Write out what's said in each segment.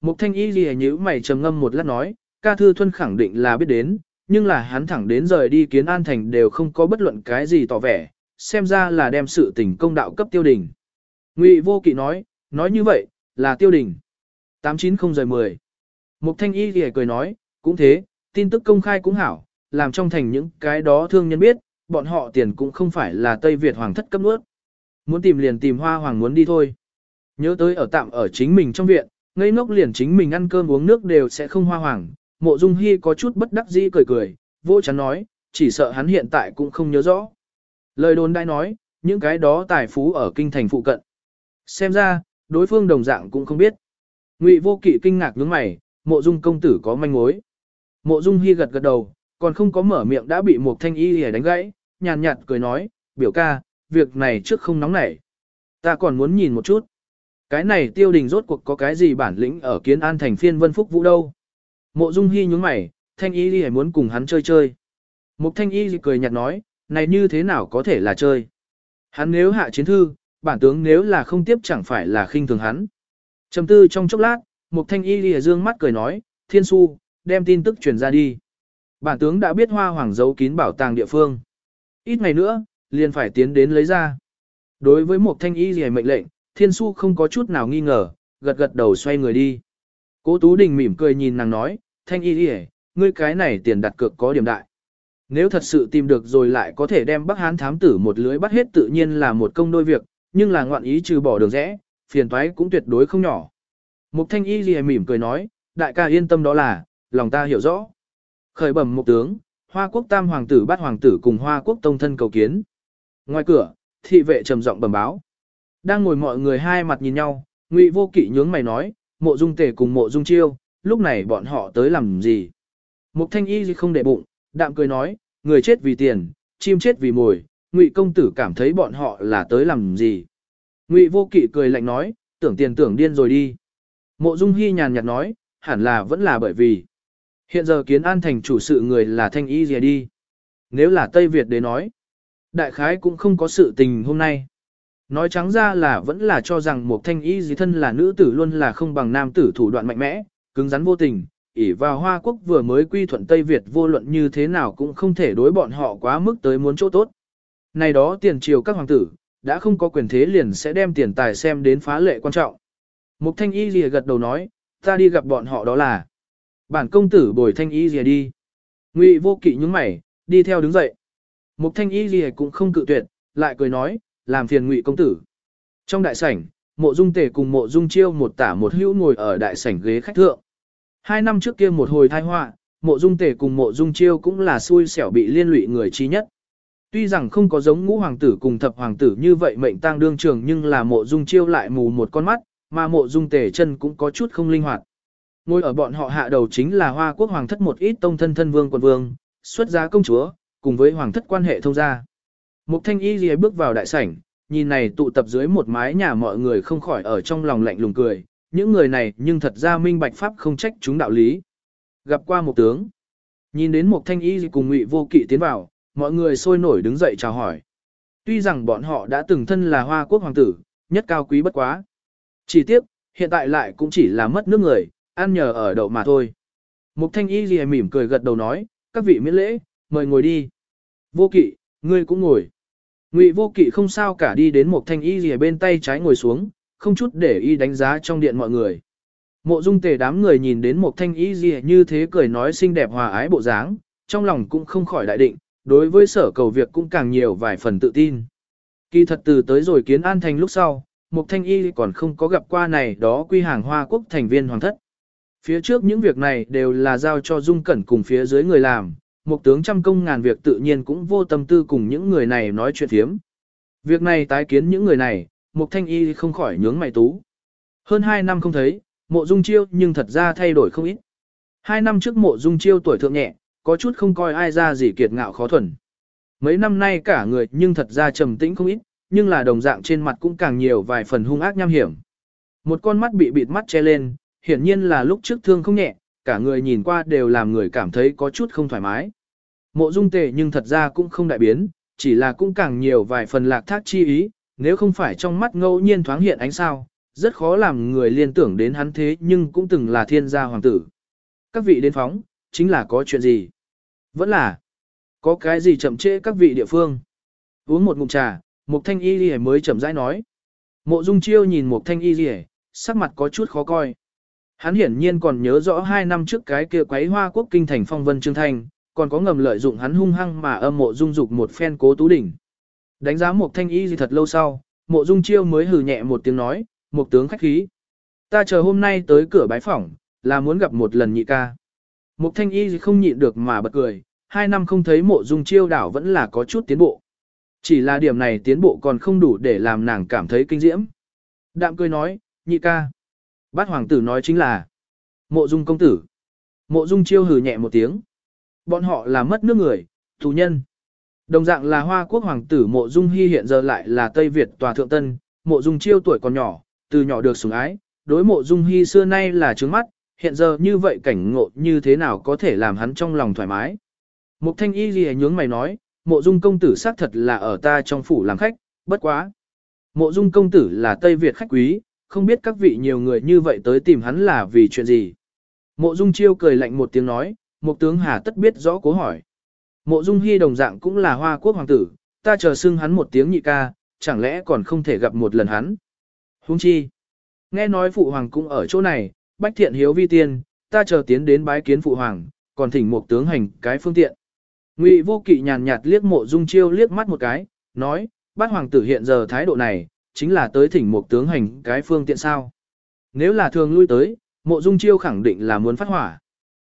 Mục thanh y gì nhữ mày trầm ngâm một lát nói, ca thư thuân khẳng định là biết đến, nhưng là hắn thẳng đến rời đi kiến an thành đều không có bất luận cái gì tỏ vẻ, xem ra là đem sự tình công đạo cấp tiêu đình. Ngụy vô kỵ nói, nói như vậy, là tiêu đình. 890 rời 10. Mục thanh y thì cười nói, cũng thế, tin tức công khai cũng hảo, làm trong thành những cái đó thương nhân biết, bọn họ tiền cũng không phải là Tây Việt hoàng thất cấp nuốt. Muốn tìm liền tìm hoa hoàng muốn đi thôi. Nhớ tới ở tạm ở chính mình trong viện, ngây ngốc liền chính mình ăn cơm uống nước đều sẽ không hoa hoàng. Mộ Dung Hi có chút bất đắc dĩ cười cười, vô chắn nói, chỉ sợ hắn hiện tại cũng không nhớ rõ. Lời đồn đại nói, những cái đó tài phú ở kinh thành phụ cận. Xem ra, đối phương đồng dạng cũng không biết. Ngụy vô kỵ kinh ngạc nhướng mày, mộ dung công tử có manh mối. Mộ dung hy gật gật đầu, còn không có mở miệng đã bị một thanh y hề đánh gãy, nhàn nhạt cười nói, biểu ca, việc này trước không nóng nảy. Ta còn muốn nhìn một chút. Cái này tiêu đình rốt cuộc có cái gì bản lĩnh ở kiến an thành phiên vân phúc vũ đâu. Mộ dung hy nhúng mày, thanh y lìa muốn cùng hắn chơi chơi. Mục thanh y cười nhạt nói, này như thế nào có thể là chơi. Hắn nếu hạ chiến thư, bản tướng nếu là không tiếp chẳng phải là khinh thường hắn. Trầm tư trong chốc lát, Mục Thanh Y lìa dương mắt cười nói, Thiên Su, đem tin tức truyền ra đi. Bản tướng đã biết hoa hoàng giấu kín bảo tàng địa phương. Ít ngày nữa, liền phải tiến đến lấy ra. Đối với Mục Thanh Y lìa mệnh lệnh, Thiên Su không có chút nào nghi ngờ, gật gật đầu xoay người đi. Cố Tú Đình mỉm cười nhìn nàng nói, Thanh Y lìa, ngươi cái này tiền đặt cược có điểm đại. Nếu thật sự tìm được rồi lại có thể đem Bắc Hán thám tử một lưới bắt hết tự nhiên là một công đôi việc, nhưng là ngoạn ý trừ bỏ đường rẽ, phiền toái cũng tuyệt đối không nhỏ. Mục thanh y gì mỉm cười nói, đại ca yên tâm đó là, lòng ta hiểu rõ. Khởi bẩm một tướng, hoa quốc tam hoàng tử bắt hoàng tử cùng hoa quốc tông thân cầu kiến. Ngoài cửa, thị vệ trầm giọng bẩm báo. Đang ngồi mọi người hai mặt nhìn nhau, ngụy vô kỵ nhướng mày nói, mộ dung tề cùng mộ dung chiêu, lúc này bọn họ tới làm gì. Mục thanh y gì không để bụng, đạm cười nói, người chết vì tiền, chim chết vì mồi, ngụy công tử cảm thấy bọn họ là tới làm gì. Ngụy vô kỵ cười lạnh nói, tưởng tiền tưởng điên rồi đi. Mộ Dung Hi nhàn nhạt nói, hẳn là vẫn là bởi vì. Hiện giờ kiến an thành chủ sự người là thanh y gì đi. Nếu là Tây Việt để nói, đại khái cũng không có sự tình hôm nay. Nói trắng ra là vẫn là cho rằng một thanh y dì thân là nữ tử luôn là không bằng nam tử thủ đoạn mạnh mẽ, cứng rắn vô tình, ỉ vào Hoa Quốc vừa mới quy thuận Tây Việt vô luận như thế nào cũng không thể đối bọn họ quá mức tới muốn chỗ tốt. Này đó tiền triều các hoàng tử, đã không có quyền thế liền sẽ đem tiền tài xem đến phá lệ quan trọng. Mục thanh y lìa gật đầu nói, ta đi gặp bọn họ đó là. Bản công tử bồi thanh y lìa đi. Ngụy vô kỵ những mày, đi theo đứng dậy. Mục thanh y lìa cũng không cự tuyệt, lại cười nói, làm phiền ngụy công tử. Trong đại sảnh, mộ dung tề cùng mộ dung chiêu một tả một hữu ngồi ở đại sảnh ghế khách thượng. Hai năm trước kia một hồi thai họa, mộ dung tề cùng mộ dung chiêu cũng là xui xẻo bị liên lụy người chi nhất. Tuy rằng không có giống ngũ hoàng tử cùng thập hoàng tử như vậy mệnh tang đương trường nhưng là mộ dung chiêu lại mù một con mắt, mà mộ dung tề chân cũng có chút không linh hoạt. Ngôi ở bọn họ hạ đầu chính là hoa quốc hoàng thất một ít tông thân thân vương quần vương, xuất giá công chúa, cùng với hoàng thất quan hệ thông gia. Mục thanh y gì bước vào đại sảnh, nhìn này tụ tập dưới một mái nhà mọi người không khỏi ở trong lòng lạnh lùng cười, những người này nhưng thật ra minh bạch pháp không trách chúng đạo lý. Gặp qua một tướng, nhìn đến một thanh y cùng ngụy vô kỵ tiến vào, mọi người sôi nổi đứng dậy chào hỏi. Tuy rằng bọn họ đã từng thân là hoa quốc hoàng tử, nhất cao quý bất quá. Chỉ tiếc, hiện tại lại cũng chỉ là mất nước người, ăn nhờ ở đậu mà thôi. Mục thanh y gì mỉm cười gật đầu nói, các vị miễn lễ, mời ngồi đi. Vô kỵ, ngươi cũng ngồi. Ngụy vô kỵ không sao cả đi đến một thanh y rìa bên tay trái ngồi xuống, không chút để y đánh giá trong điện mọi người. Mộ dung tề đám người nhìn đến một thanh y rìa như thế cười nói xinh đẹp hòa ái bộ dáng, trong lòng cũng không khỏi đại định, đối với sở cầu việc cũng càng nhiều vài phần tự tin. Kỳ thật từ tới rồi kiến an thành lúc sau, một Thanh Y còn không có gặp qua này đó quy hàng Hoa Quốc thành viên hoàng thất. Phía trước những việc này đều là giao cho Dung Cẩn cùng phía dưới người làm, một tướng trăm công ngàn việc tự nhiên cũng vô tâm tư cùng những người này nói chuyện thiếm. Việc này tái kiến những người này, một Thanh Y không khỏi nhướng mày tú. Hơn 2 năm không thấy, mộ dung chiêu nhưng thật ra thay đổi không ít. Hai năm trước mộ dung chiêu tuổi thượng nhẹ, có chút không coi ai ra gì kiệt ngạo khó thuần. Mấy năm nay cả người nhưng thật ra trầm tĩnh không ít, nhưng là đồng dạng trên mặt cũng càng nhiều vài phần hung ác nham hiểm. Một con mắt bị bịt mắt che lên, hiển nhiên là lúc trước thương không nhẹ, cả người nhìn qua đều làm người cảm thấy có chút không thoải mái. Mộ dung tề nhưng thật ra cũng không đại biến, chỉ là cũng càng nhiều vài phần lạc thác chi ý, nếu không phải trong mắt ngẫu nhiên thoáng hiện ánh sao, rất khó làm người liên tưởng đến hắn thế nhưng cũng từng là thiên gia hoàng tử. Các vị đến phóng, chính là có chuyện gì? Vẫn là, có cái gì chậm trễ các vị địa phương? Uống một ngụm trà, Mục Thanh Y Lì mới chậm rãi nói. Mộ Dung Chiêu nhìn Mục Thanh Y Lì, sắc mặt có chút khó coi. Hắn hiển nhiên còn nhớ rõ hai năm trước cái kia quấy hoa quốc kinh thành phong vân trương thanh, còn có ngầm lợi dụng hắn hung hăng mà âm mộ dung dục một phen cố tú đỉnh. Đánh giá một thanh y gì thật lâu sau, mộ dung chiêu mới hừ nhẹ một tiếng nói, một tướng khách khí. Ta chờ hôm nay tới cửa bái phỏng, là muốn gặp một lần nhị ca. Một thanh y gì không nhịn được mà bật cười, hai năm không thấy mộ dung chiêu đảo vẫn là có chút tiến bộ. Chỉ là điểm này tiến bộ còn không đủ để làm nàng cảm thấy kinh diễm. Đạm cười nói, nhị ca. Bát hoàng tử nói chính là mộ dung công tử. Mộ dung chiêu hừ nhẹ một tiếng. Bọn họ là mất nước người, tù nhân. Đồng dạng là hoa quốc hoàng tử mộ dung hy hiện giờ lại là Tây Việt tòa thượng tân, mộ dung chiêu tuổi còn nhỏ, từ nhỏ được sủng ái, đối mộ dung hy xưa nay là trướng mắt, hiện giờ như vậy cảnh ngộ như thế nào có thể làm hắn trong lòng thoải mái. Mục thanh y gì nhướng mày nói, mộ dung công tử xác thật là ở ta trong phủ làm khách, bất quá. Mộ dung công tử là Tây Việt khách quý, không biết các vị nhiều người như vậy tới tìm hắn là vì chuyện gì. Mộ dung chiêu cười lạnh một tiếng nói, một tướng hà tất biết rõ cố hỏi. Mộ dung hy đồng dạng cũng là hoa quốc hoàng tử, ta chờ xưng hắn một tiếng nhị ca, chẳng lẽ còn không thể gặp một lần hắn. Hung chi. Nghe nói phụ hoàng cũng ở chỗ này, bách thiện hiếu vi tiên, ta chờ tiến đến bái kiến phụ hoàng, còn thỉnh một tướng hành cái phương tiện. Ngụy vô kỵ nhàn nhạt liếc mộ dung chiêu liếc mắt một cái, nói, bát hoàng tử hiện giờ thái độ này, chính là tới thỉnh một tướng hành cái phương tiện sao. Nếu là thường lui tới, mộ dung chiêu khẳng định là muốn phát hỏa.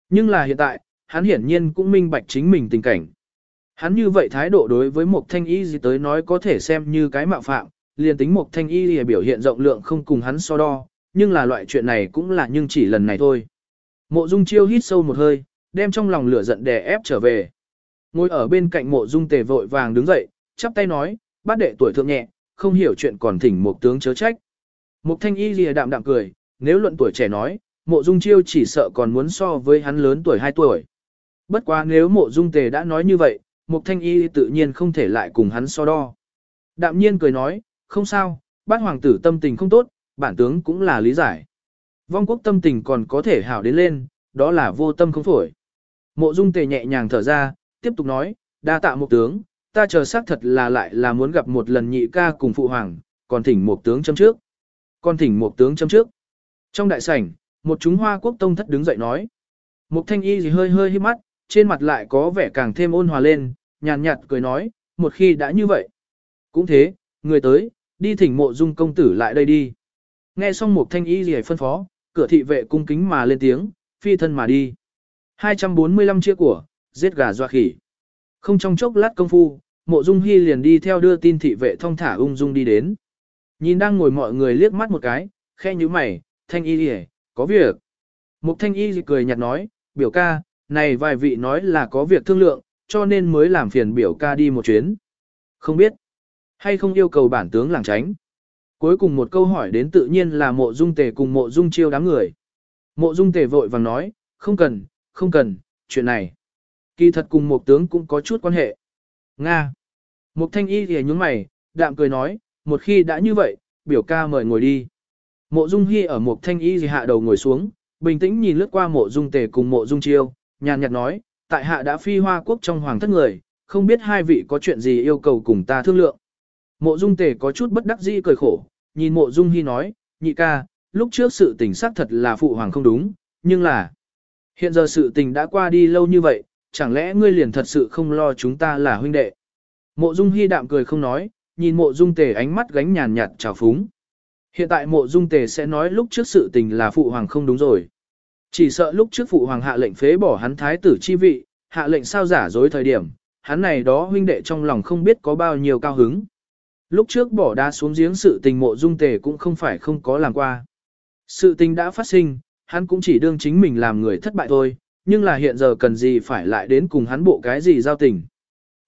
Nhưng là hiện tại, hắn hiển nhiên cũng minh bạch chính mình tình cảnh. Hắn như vậy thái độ đối với một thanh y gì tới nói có thể xem như cái mạo phạm, liền tính một thanh y gì biểu hiện rộng lượng không cùng hắn so đo, nhưng là loại chuyện này cũng là nhưng chỉ lần này thôi. Mộ dung chiêu hít sâu một hơi, đem trong lòng lửa giận đè ép trở về. Ngồi ở bên cạnh mộ dung tề vội vàng đứng dậy, chắp tay nói, bát đệ tuổi thượng nhẹ, không hiểu chuyện còn thỉnh một tướng chớ trách. Mục thanh y lìa đạm đạm cười, nếu luận tuổi trẻ nói, mộ dung chiêu chỉ sợ còn muốn so với hắn lớn tuổi 2 tuổi. Bất quá nếu mộ dung tề đã nói như vậy, mục thanh y tự nhiên không thể lại cùng hắn so đo. Đạm nhiên cười nói, không sao, bát hoàng tử tâm tình không tốt, bản tướng cũng là lý giải. Vong quốc tâm tình còn có thể hảo đến lên, đó là vô tâm không phổi. Mộ dung tề nhẹ nhàng thở ra, tiếp tục nói, đa tạ một tướng, ta chờ xác thật là lại là muốn gặp một lần nhị ca cùng phụ hoàng, còn thỉnh một tướng châm trước. Còn thỉnh một tướng châm trước. Trong đại sảnh, một chúng hoa quốc tông thất đứng dậy nói. Mục thanh y gì hơi hơi hít mắt, trên mặt lại có vẻ càng thêm ôn hòa lên, nhàn nhạt cười nói, một khi đã như vậy. Cũng thế, người tới, đi thỉnh mộ dung công tử lại đây đi. Nghe xong mục thanh y gì phân phó, cửa thị vệ cung kính mà lên tiếng, phi thân mà đi. 245 chiếc của, giết gà doa khỉ. Không trong chốc lát công phu, mộ dung hy liền đi theo đưa tin thị vệ thông thả ung dung đi đến. Nhìn đang ngồi mọi người liếc mắt một cái, khe như mày, thanh y gì, có việc. Mục thanh y cười nhạt nói, biểu ca, này vài vị nói là có việc thương lượng, cho nên mới làm phiền biểu ca đi một chuyến. Không biết, hay không yêu cầu bản tướng làng tránh. Cuối cùng một câu hỏi đến tự nhiên là mộ dung tề cùng mộ dung chiêu đám người. Mộ dung tề vội vàng nói, không cần, không cần, chuyện này. Kỳ thật cùng một tướng cũng có chút quan hệ. Nga. Mục thanh y thì nhúng mày, đạm cười nói, một khi đã như vậy, biểu ca mời ngồi đi. Mộ dung hy ở mục thanh y thì hạ đầu ngồi xuống, bình tĩnh nhìn lướt qua mộ dung tề cùng mộ dung chiêu, nhàn nhạt nói, tại hạ đã phi hoa quốc trong hoàng thất người, không biết hai vị có chuyện gì yêu cầu cùng ta thương lượng. Mộ dung tề có chút bất đắc dĩ cười khổ, nhìn mộ dung hy nói, nhị ca, lúc trước sự tình xác thật là phụ hoàng không đúng, nhưng là, hiện giờ sự tình đã qua đi lâu như vậy, chẳng lẽ ngươi liền thật sự không lo chúng ta là huynh đệ. Mộ dung hy đạm cười không nói, nhìn mộ dung tề ánh mắt gánh nhàn nhạt trào phúng. Hiện tại mộ dung tề sẽ nói lúc trước sự tình là phụ hoàng không đúng rồi. Chỉ sợ lúc trước phụ hoàng hạ lệnh phế bỏ hắn thái tử chi vị, hạ lệnh sao giả dối thời điểm, hắn này đó huynh đệ trong lòng không biết có bao nhiêu cao hứng. Lúc trước bỏ đá xuống giếng sự tình mộ dung tề cũng không phải không có làm qua. Sự tình đã phát sinh, hắn cũng chỉ đương chính mình làm người thất bại thôi, nhưng là hiện giờ cần gì phải lại đến cùng hắn bộ cái gì giao tình.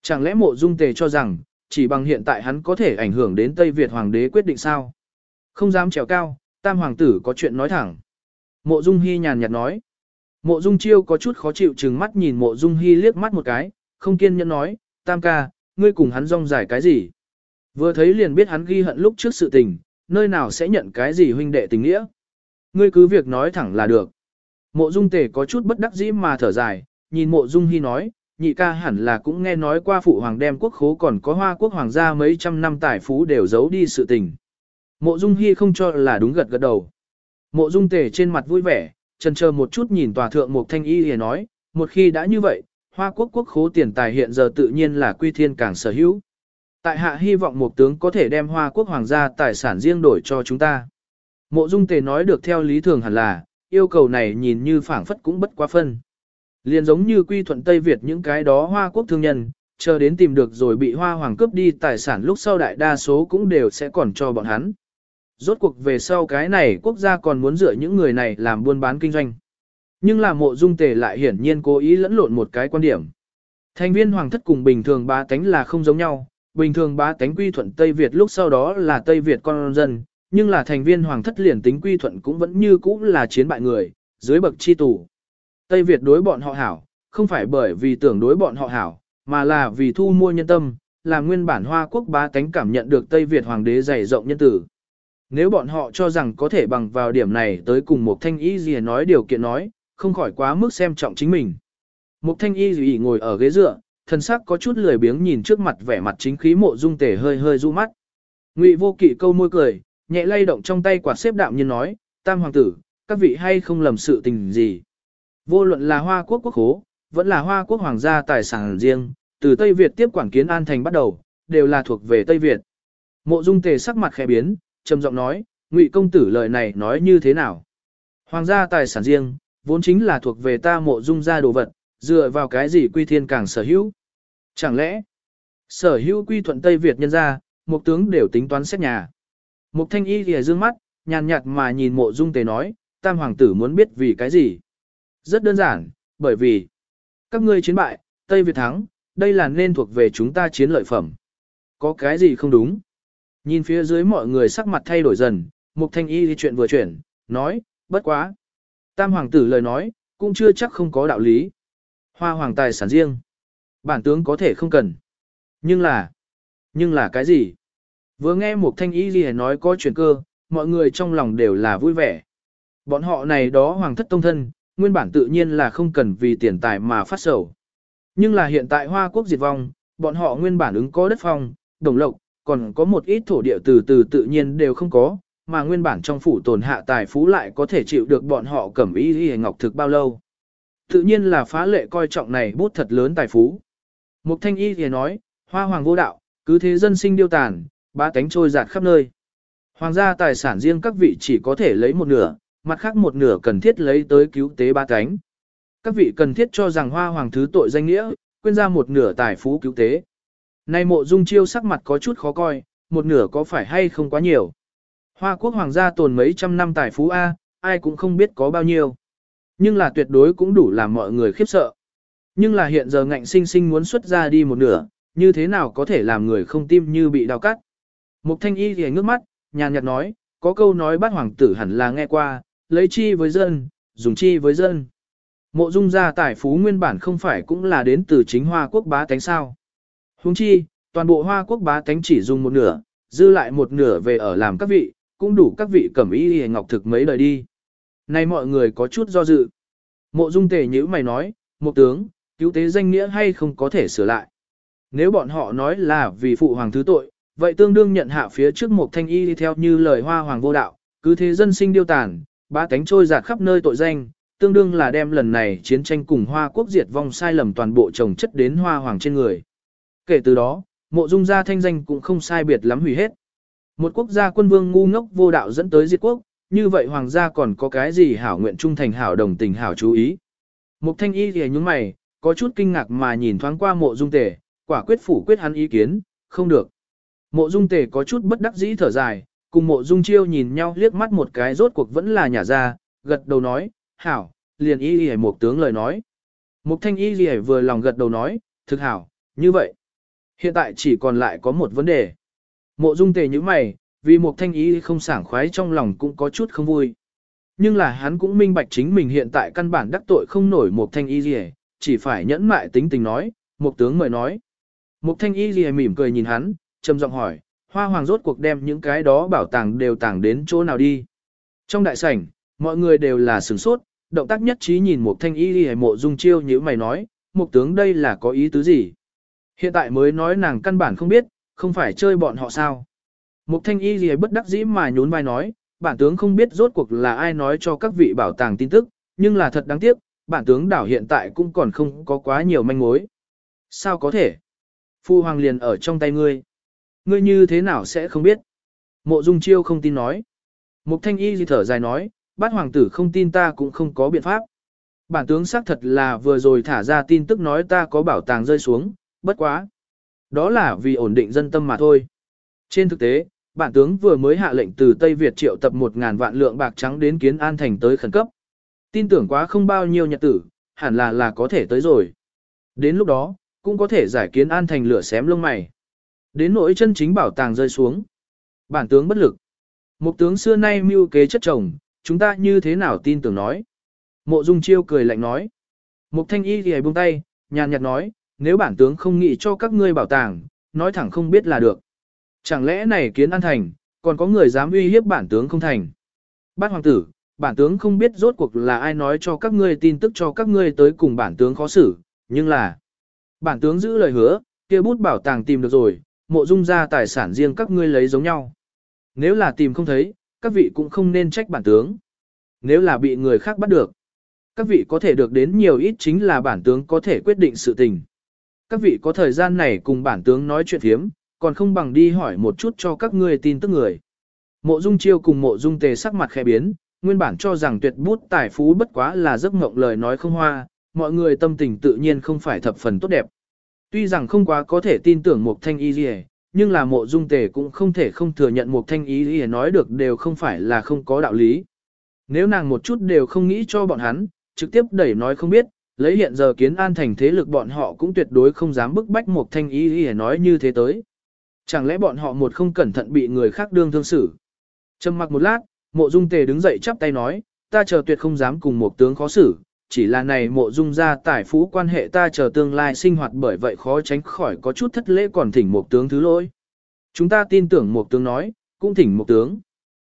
Chẳng lẽ mộ dung tề cho rằng, chỉ bằng hiện tại hắn có thể ảnh hưởng đến Tây Việt Hoàng đế quyết định sao? Không dám trèo cao, tam hoàng tử có chuyện nói thẳng. Mộ dung hy nhàn nhạt nói. Mộ dung chiêu có chút khó chịu chừng mắt nhìn mộ dung hy liếc mắt một cái, không kiên nhẫn nói, tam ca, ngươi cùng hắn rong dài cái gì? Vừa thấy liền biết hắn ghi hận lúc trước sự tình, nơi nào sẽ nhận cái gì huynh đệ tình nghĩa. Ngươi cứ việc nói thẳng là được. Mộ dung tề có chút bất đắc dĩ mà thở dài, nhìn mộ dung Hi nói, nhị ca hẳn là cũng nghe nói qua phụ hoàng đem quốc khố còn có hoa quốc hoàng gia mấy trăm năm tài phú đều giấu đi sự tình. Mộ dung Hi không cho là đúng gật gật đầu. Mộ dung tề trên mặt vui vẻ, chần chờ một chút nhìn tòa thượng mục thanh y hề nói, một khi đã như vậy, hoa quốc quốc khố tiền tài hiện giờ tự nhiên là quy thiên càng sở hữu. Tại hạ hy vọng một tướng có thể đem hoa quốc hoàng gia tài sản riêng đổi cho chúng ta. Mộ dung tề nói được theo lý thường hẳn là, yêu cầu này nhìn như phảng phất cũng bất quá phân. Liền giống như quy thuận Tây Việt những cái đó hoa quốc thương nhân, chờ đến tìm được rồi bị hoa hoàng cướp đi tài sản lúc sau đại đa số cũng đều sẽ còn cho bọn hắn. Rốt cuộc về sau cái này quốc gia còn muốn dựa những người này làm buôn bán kinh doanh. Nhưng là mộ dung tề lại hiển nhiên cố ý lẫn lộn một cái quan điểm. Thành viên hoàng thất cùng bình thường ba tánh là không giống nhau, bình thường ba tánh quy thuận Tây Việt lúc sau đó là Tây Việt con dân, nhưng là thành viên hoàng thất liền tính quy thuận cũng vẫn như cũ là chiến bại người, dưới bậc chi tù. Tây Việt đối bọn họ hảo, không phải bởi vì tưởng đối bọn họ hảo, mà là vì thu mua nhân tâm, là nguyên bản Hoa quốc bá tánh cảm nhận được Tây Việt hoàng đế dày rộng nhân tử. Nếu bọn họ cho rằng có thể bằng vào điểm này tới cùng một thanh y gì nói điều kiện nói, không khỏi quá mức xem trọng chính mình. Một thanh y gì ngồi ở ghế dựa, thân sắc có chút lười biếng nhìn trước mặt vẻ mặt chính khí mộ dung tể hơi hơi du mắt. Ngụy vô kỵ câu môi cười, nhẹ lay động trong tay quạt xếp đạm nhiên nói, tam hoàng tử, các vị hay không lầm sự tình gì. Vô luận là Hoa quốc quốc hố, vẫn là Hoa quốc hoàng gia tài sản riêng, từ Tây Việt tiếp quản kiến An Thành bắt đầu, đều là thuộc về Tây Việt. Mộ Dung Tề sắc mặt khẽ biến, trầm giọng nói, Ngụy công tử lời này nói như thế nào? Hoàng gia tài sản riêng, vốn chính là thuộc về ta Mộ Dung gia đồ vật, dựa vào cái gì quy thiên càng sở hữu? Chẳng lẽ, sở hữu quy thuận Tây Việt nhân gia, một tướng đều tính toán xét nhà. Mục thanh y thì dương mắt, nhàn nhạt mà nhìn mộ dung tề nói, tam hoàng tử muốn biết vì cái gì. Rất đơn giản, bởi vì các ngươi chiến bại, Tây Việt thắng, đây là nên thuộc về chúng ta chiến lợi phẩm. Có cái gì không đúng? Nhìn phía dưới mọi người sắc mặt thay đổi dần, mục thanh y thì chuyện vừa chuyển, nói, bất quá. Tam hoàng tử lời nói, cũng chưa chắc không có đạo lý. Hoa hoàng tài sản riêng. Bản tướng có thể không cần. Nhưng là, nhưng là cái gì? Vừa nghe một thanh y gì nói có chuyện cơ, mọi người trong lòng đều là vui vẻ. Bọn họ này đó hoàng thất tông thân, nguyên bản tự nhiên là không cần vì tiền tài mà phát sầu. Nhưng là hiện tại Hoa Quốc diệt vong, bọn họ nguyên bản ứng có đất phong, đồng lộc, còn có một ít thổ địa từ từ tự nhiên đều không có, mà nguyên bản trong phủ tồn hạ tài phú lại có thể chịu được bọn họ cẩm y y ngọc thực bao lâu. Tự nhiên là phá lệ coi trọng này bút thật lớn tài phú. Mục thanh y thì nói, hoa hoàng vô đạo, cứ thế dân sinh điêu tàn, ba cánh trôi giạt khắp nơi. Hoàng gia tài sản riêng các vị chỉ có thể lấy một nửa, mặt khác một nửa cần thiết lấy tới cứu tế ba cánh. Các vị cần thiết cho rằng hoa hoàng thứ tội danh nghĩa, quên ra một nửa tài phú cứu tế. Nay mộ dung chiêu sắc mặt có chút khó coi, một nửa có phải hay không quá nhiều. Hoa quốc hoàng gia tồn mấy trăm năm tài phú A, ai cũng không biết có bao nhiêu. Nhưng là tuyệt đối cũng đủ làm mọi người khiếp sợ. Nhưng là hiện giờ ngạnh sinh sinh muốn xuất ra đi một nửa, như thế nào có thể làm người không tim như bị đau cắt. Mục thanh y thì ngước mắt, nhàn nhạt nói, có câu nói bát hoàng tử hẳn là nghe qua, lấy chi với dân, dùng chi với dân. Mộ dung gia tài phú nguyên bản không phải cũng là đến từ chính hoa quốc bá tánh sao. Huống chi, toàn bộ hoa quốc bá tánh chỉ dùng một nửa, dư lại một nửa về ở làm các vị, cũng đủ các vị cẩm y ngọc thực mấy đời đi. Này mọi người có chút do dự. Mộ dung tề nhữ mày nói, một tướng, cứu tế danh nghĩa hay không có thể sửa lại. Nếu bọn họ nói là vì phụ hoàng thứ tội, vậy tương đương nhận hạ phía trước một thanh y đi theo như lời hoa hoàng vô đạo, cứ thế dân sinh điêu tàn, ba cánh trôi giạt khắp nơi tội danh, tương đương là đem lần này chiến tranh cùng hoa quốc diệt vong sai lầm toàn bộ trồng chất đến hoa hoàng trên người. Kể từ đó, mộ dung gia thanh danh cũng không sai biệt lắm hủy hết. Một quốc gia quân vương ngu ngốc vô đạo dẫn tới diệt quốc, như vậy hoàng gia còn có cái gì hảo nguyện trung thành hảo đồng tình hảo chú ý. Mục thanh y thì nhúng mày, có chút kinh ngạc mà nhìn thoáng qua mộ dung tể, quả quyết phủ quyết hắn ý kiến, không được. Mộ dung tề có chút bất đắc dĩ thở dài, cùng mộ dung chiêu nhìn nhau liếc mắt một cái rốt cuộc vẫn là nhà ra, gật đầu nói, hảo, liền y y một tướng lời nói. Mục thanh y y vừa lòng gật đầu nói, thực hảo, như vậy. Hiện tại chỉ còn lại có một vấn đề. Mộ dung tề như mày, vì mục thanh y không sảng khoái trong lòng cũng có chút không vui. Nhưng là hắn cũng minh bạch chính mình hiện tại căn bản đắc tội không nổi mục thanh y y, chỉ phải nhẫn mại tính tình nói, mục tướng mời nói. Mục thanh y y mỉm cười nhìn hắn, trầm giọng hỏi, hoa hoàng rốt cuộc đem những cái đó bảo tàng đều tàng đến chỗ nào đi. Trong đại sảnh, mọi người đều là sửng sốt, động tác nhất trí nhìn một thanh y đi mộ dung chiêu như mày nói, một tướng đây là có ý tứ gì. Hiện tại mới nói nàng căn bản không biết, không phải chơi bọn họ sao. Một thanh y gì bất đắc dĩ mà nhún vai nói, bản tướng không biết rốt cuộc là ai nói cho các vị bảo tàng tin tức, nhưng là thật đáng tiếc, bản tướng đảo hiện tại cũng còn không có quá nhiều manh mối. Sao có thể? Phu hoàng liền ở trong tay ngươi. Ngươi như thế nào sẽ không biết? Mộ Dung Chiêu không tin nói. Mục Thanh Y thì thở dài nói, bát hoàng tử không tin ta cũng không có biện pháp. Bản tướng xác thật là vừa rồi thả ra tin tức nói ta có bảo tàng rơi xuống, bất quá. Đó là vì ổn định dân tâm mà thôi. Trên thực tế, bản tướng vừa mới hạ lệnh từ Tây Việt triệu tập 1.000 vạn lượng bạc trắng đến kiến an thành tới khẩn cấp. Tin tưởng quá không bao nhiêu nhật tử, hẳn là là có thể tới rồi. Đến lúc đó, cũng có thể giải kiến an thành lửa xém lông mày. Đến nỗi chân chính bảo tàng rơi xuống. Bản tướng bất lực. Một tướng xưa nay mưu kế chất chồng, chúng ta như thế nào tin tưởng nói. Mộ Dung Chiêu cười lạnh nói. Mục thanh y thì buông tay, nhàn nhạt nói, nếu bản tướng không nghĩ cho các ngươi bảo tàng, nói thẳng không biết là được. Chẳng lẽ này kiến an thành, còn có người dám uy hiếp bản tướng không thành. Bát hoàng tử, bản tướng không biết rốt cuộc là ai nói cho các ngươi tin tức cho các ngươi tới cùng bản tướng khó xử, nhưng là bản tướng giữ lời hứa, kia bút bảo tàng tìm được rồi, mộ dung ra tài sản riêng các ngươi lấy giống nhau. Nếu là tìm không thấy, các vị cũng không nên trách bản tướng. Nếu là bị người khác bắt được, các vị có thể được đến nhiều ít chính là bản tướng có thể quyết định sự tình. Các vị có thời gian này cùng bản tướng nói chuyện thiếm, còn không bằng đi hỏi một chút cho các ngươi tin tức người. Mộ dung chiêu cùng mộ dung tề sắc mặt khẽ biến, nguyên bản cho rằng tuyệt bút tài phú bất quá là giấc mộng lời nói không hoa, mọi người tâm tình tự nhiên không phải thập phần tốt đẹp. Tuy rằng không quá có thể tin tưởng một thanh y lìa, nhưng là mộ dung tề cũng không thể không thừa nhận một thanh y lìa nói được đều không phải là không có đạo lý. Nếu nàng một chút đều không nghĩ cho bọn hắn, trực tiếp đẩy nói không biết, lấy hiện giờ kiến an thành thế lực bọn họ cũng tuyệt đối không dám bức bách một thanh y lìa nói như thế tới. Chẳng lẽ bọn họ một không cẩn thận bị người khác đương thương xử. Trầm mặc một lát, mộ dung tề đứng dậy chắp tay nói, ta chờ tuyệt không dám cùng một tướng khó xử, chỉ là này mộ dung ra tài phú quan hệ ta chờ tương lai sinh hoạt bởi vậy khó tránh khỏi có chút thất lễ còn thỉnh một tướng thứ lỗi. Chúng ta tin tưởng một tướng nói, cũng thỉnh một tướng.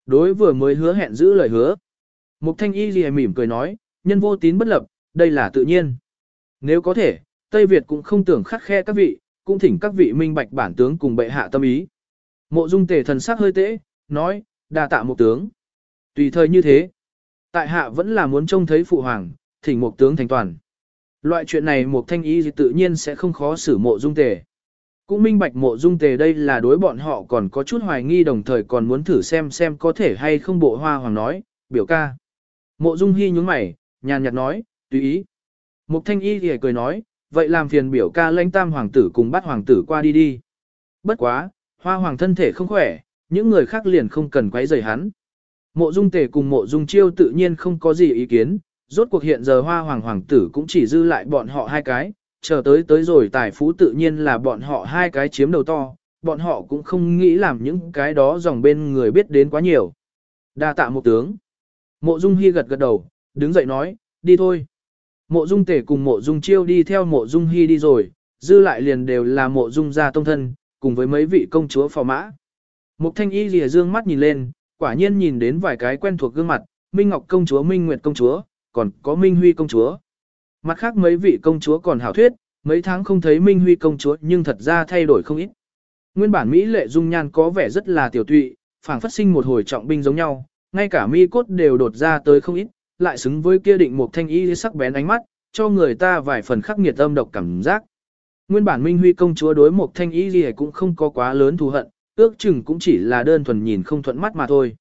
Đối vừa mới hứa hẹn giữ lời hứa. Mục thanh y gì mỉm cười nói, nhân vô tín bất lập, đây là tự nhiên. Nếu có thể, Tây Việt cũng không tưởng khắc khe các vị, cũng thỉnh các vị minh bạch bản tướng cùng bệ hạ tâm ý. Mộ dung tề thần sắc hơi tễ, nói, đa tạ một tướng. Tùy thời như thế, tại hạ vẫn là muốn trông thấy phụ hoàng, thỉnh một tướng thành toàn. Loại chuyện này một thanh ý tự nhiên sẽ không khó xử mộ dung tề. Cũng minh bạch mộ dung tề đây là đối bọn họ còn có chút hoài nghi đồng thời còn muốn thử xem xem có thể hay không bộ hoa hoàng nói, biểu ca. Mộ dung hy nhúng mày, nhàn nhạt nói, tùy ý. Mục thanh y thì cười nói, vậy làm phiền biểu ca lãnh tam hoàng tử cùng bắt hoàng tử qua đi đi. Bất quá, hoa hoàng thân thể không khỏe, những người khác liền không cần quấy rầy hắn. Mộ dung tề cùng mộ dung chiêu tự nhiên không có gì ý kiến, rốt cuộc hiện giờ hoa hoàng hoàng tử cũng chỉ dư lại bọn họ hai cái, chờ tới tới rồi tài phú tự nhiên là bọn họ hai cái chiếm đầu to, bọn họ cũng không nghĩ làm những cái đó dòng bên người biết đến quá nhiều. Đa tạ một tướng. Mộ dung hy gật gật đầu, đứng dậy nói, đi thôi. Mộ dung tể cùng mộ dung chiêu đi theo mộ dung hy đi rồi, dư lại liền đều là mộ dung gia tông thân, cùng với mấy vị công chúa phò mã. Mục thanh y lìa dương mắt nhìn lên, quả nhiên nhìn đến vài cái quen thuộc gương mặt, Minh Ngọc công chúa Minh Nguyệt công chúa, còn có Minh Huy công chúa. Mặt khác mấy vị công chúa còn hảo thuyết, mấy tháng không thấy Minh Huy công chúa nhưng thật ra thay đổi không ít. Nguyên bản Mỹ lệ dung nhan có vẻ rất là tiểu tụy, phảng phất sinh một hồi trọng binh giống nhau, ngay cả mi cốt đều đột ra tới không ít, lại xứng với kia định một thanh y sắc bén ánh mắt, cho người ta vài phần khắc nghiệt âm độc cảm giác. Nguyên bản Minh Huy công chúa đối một thanh y gì cũng không có quá lớn thù hận, ước chừng cũng chỉ là đơn thuần nhìn không thuận mắt mà thôi.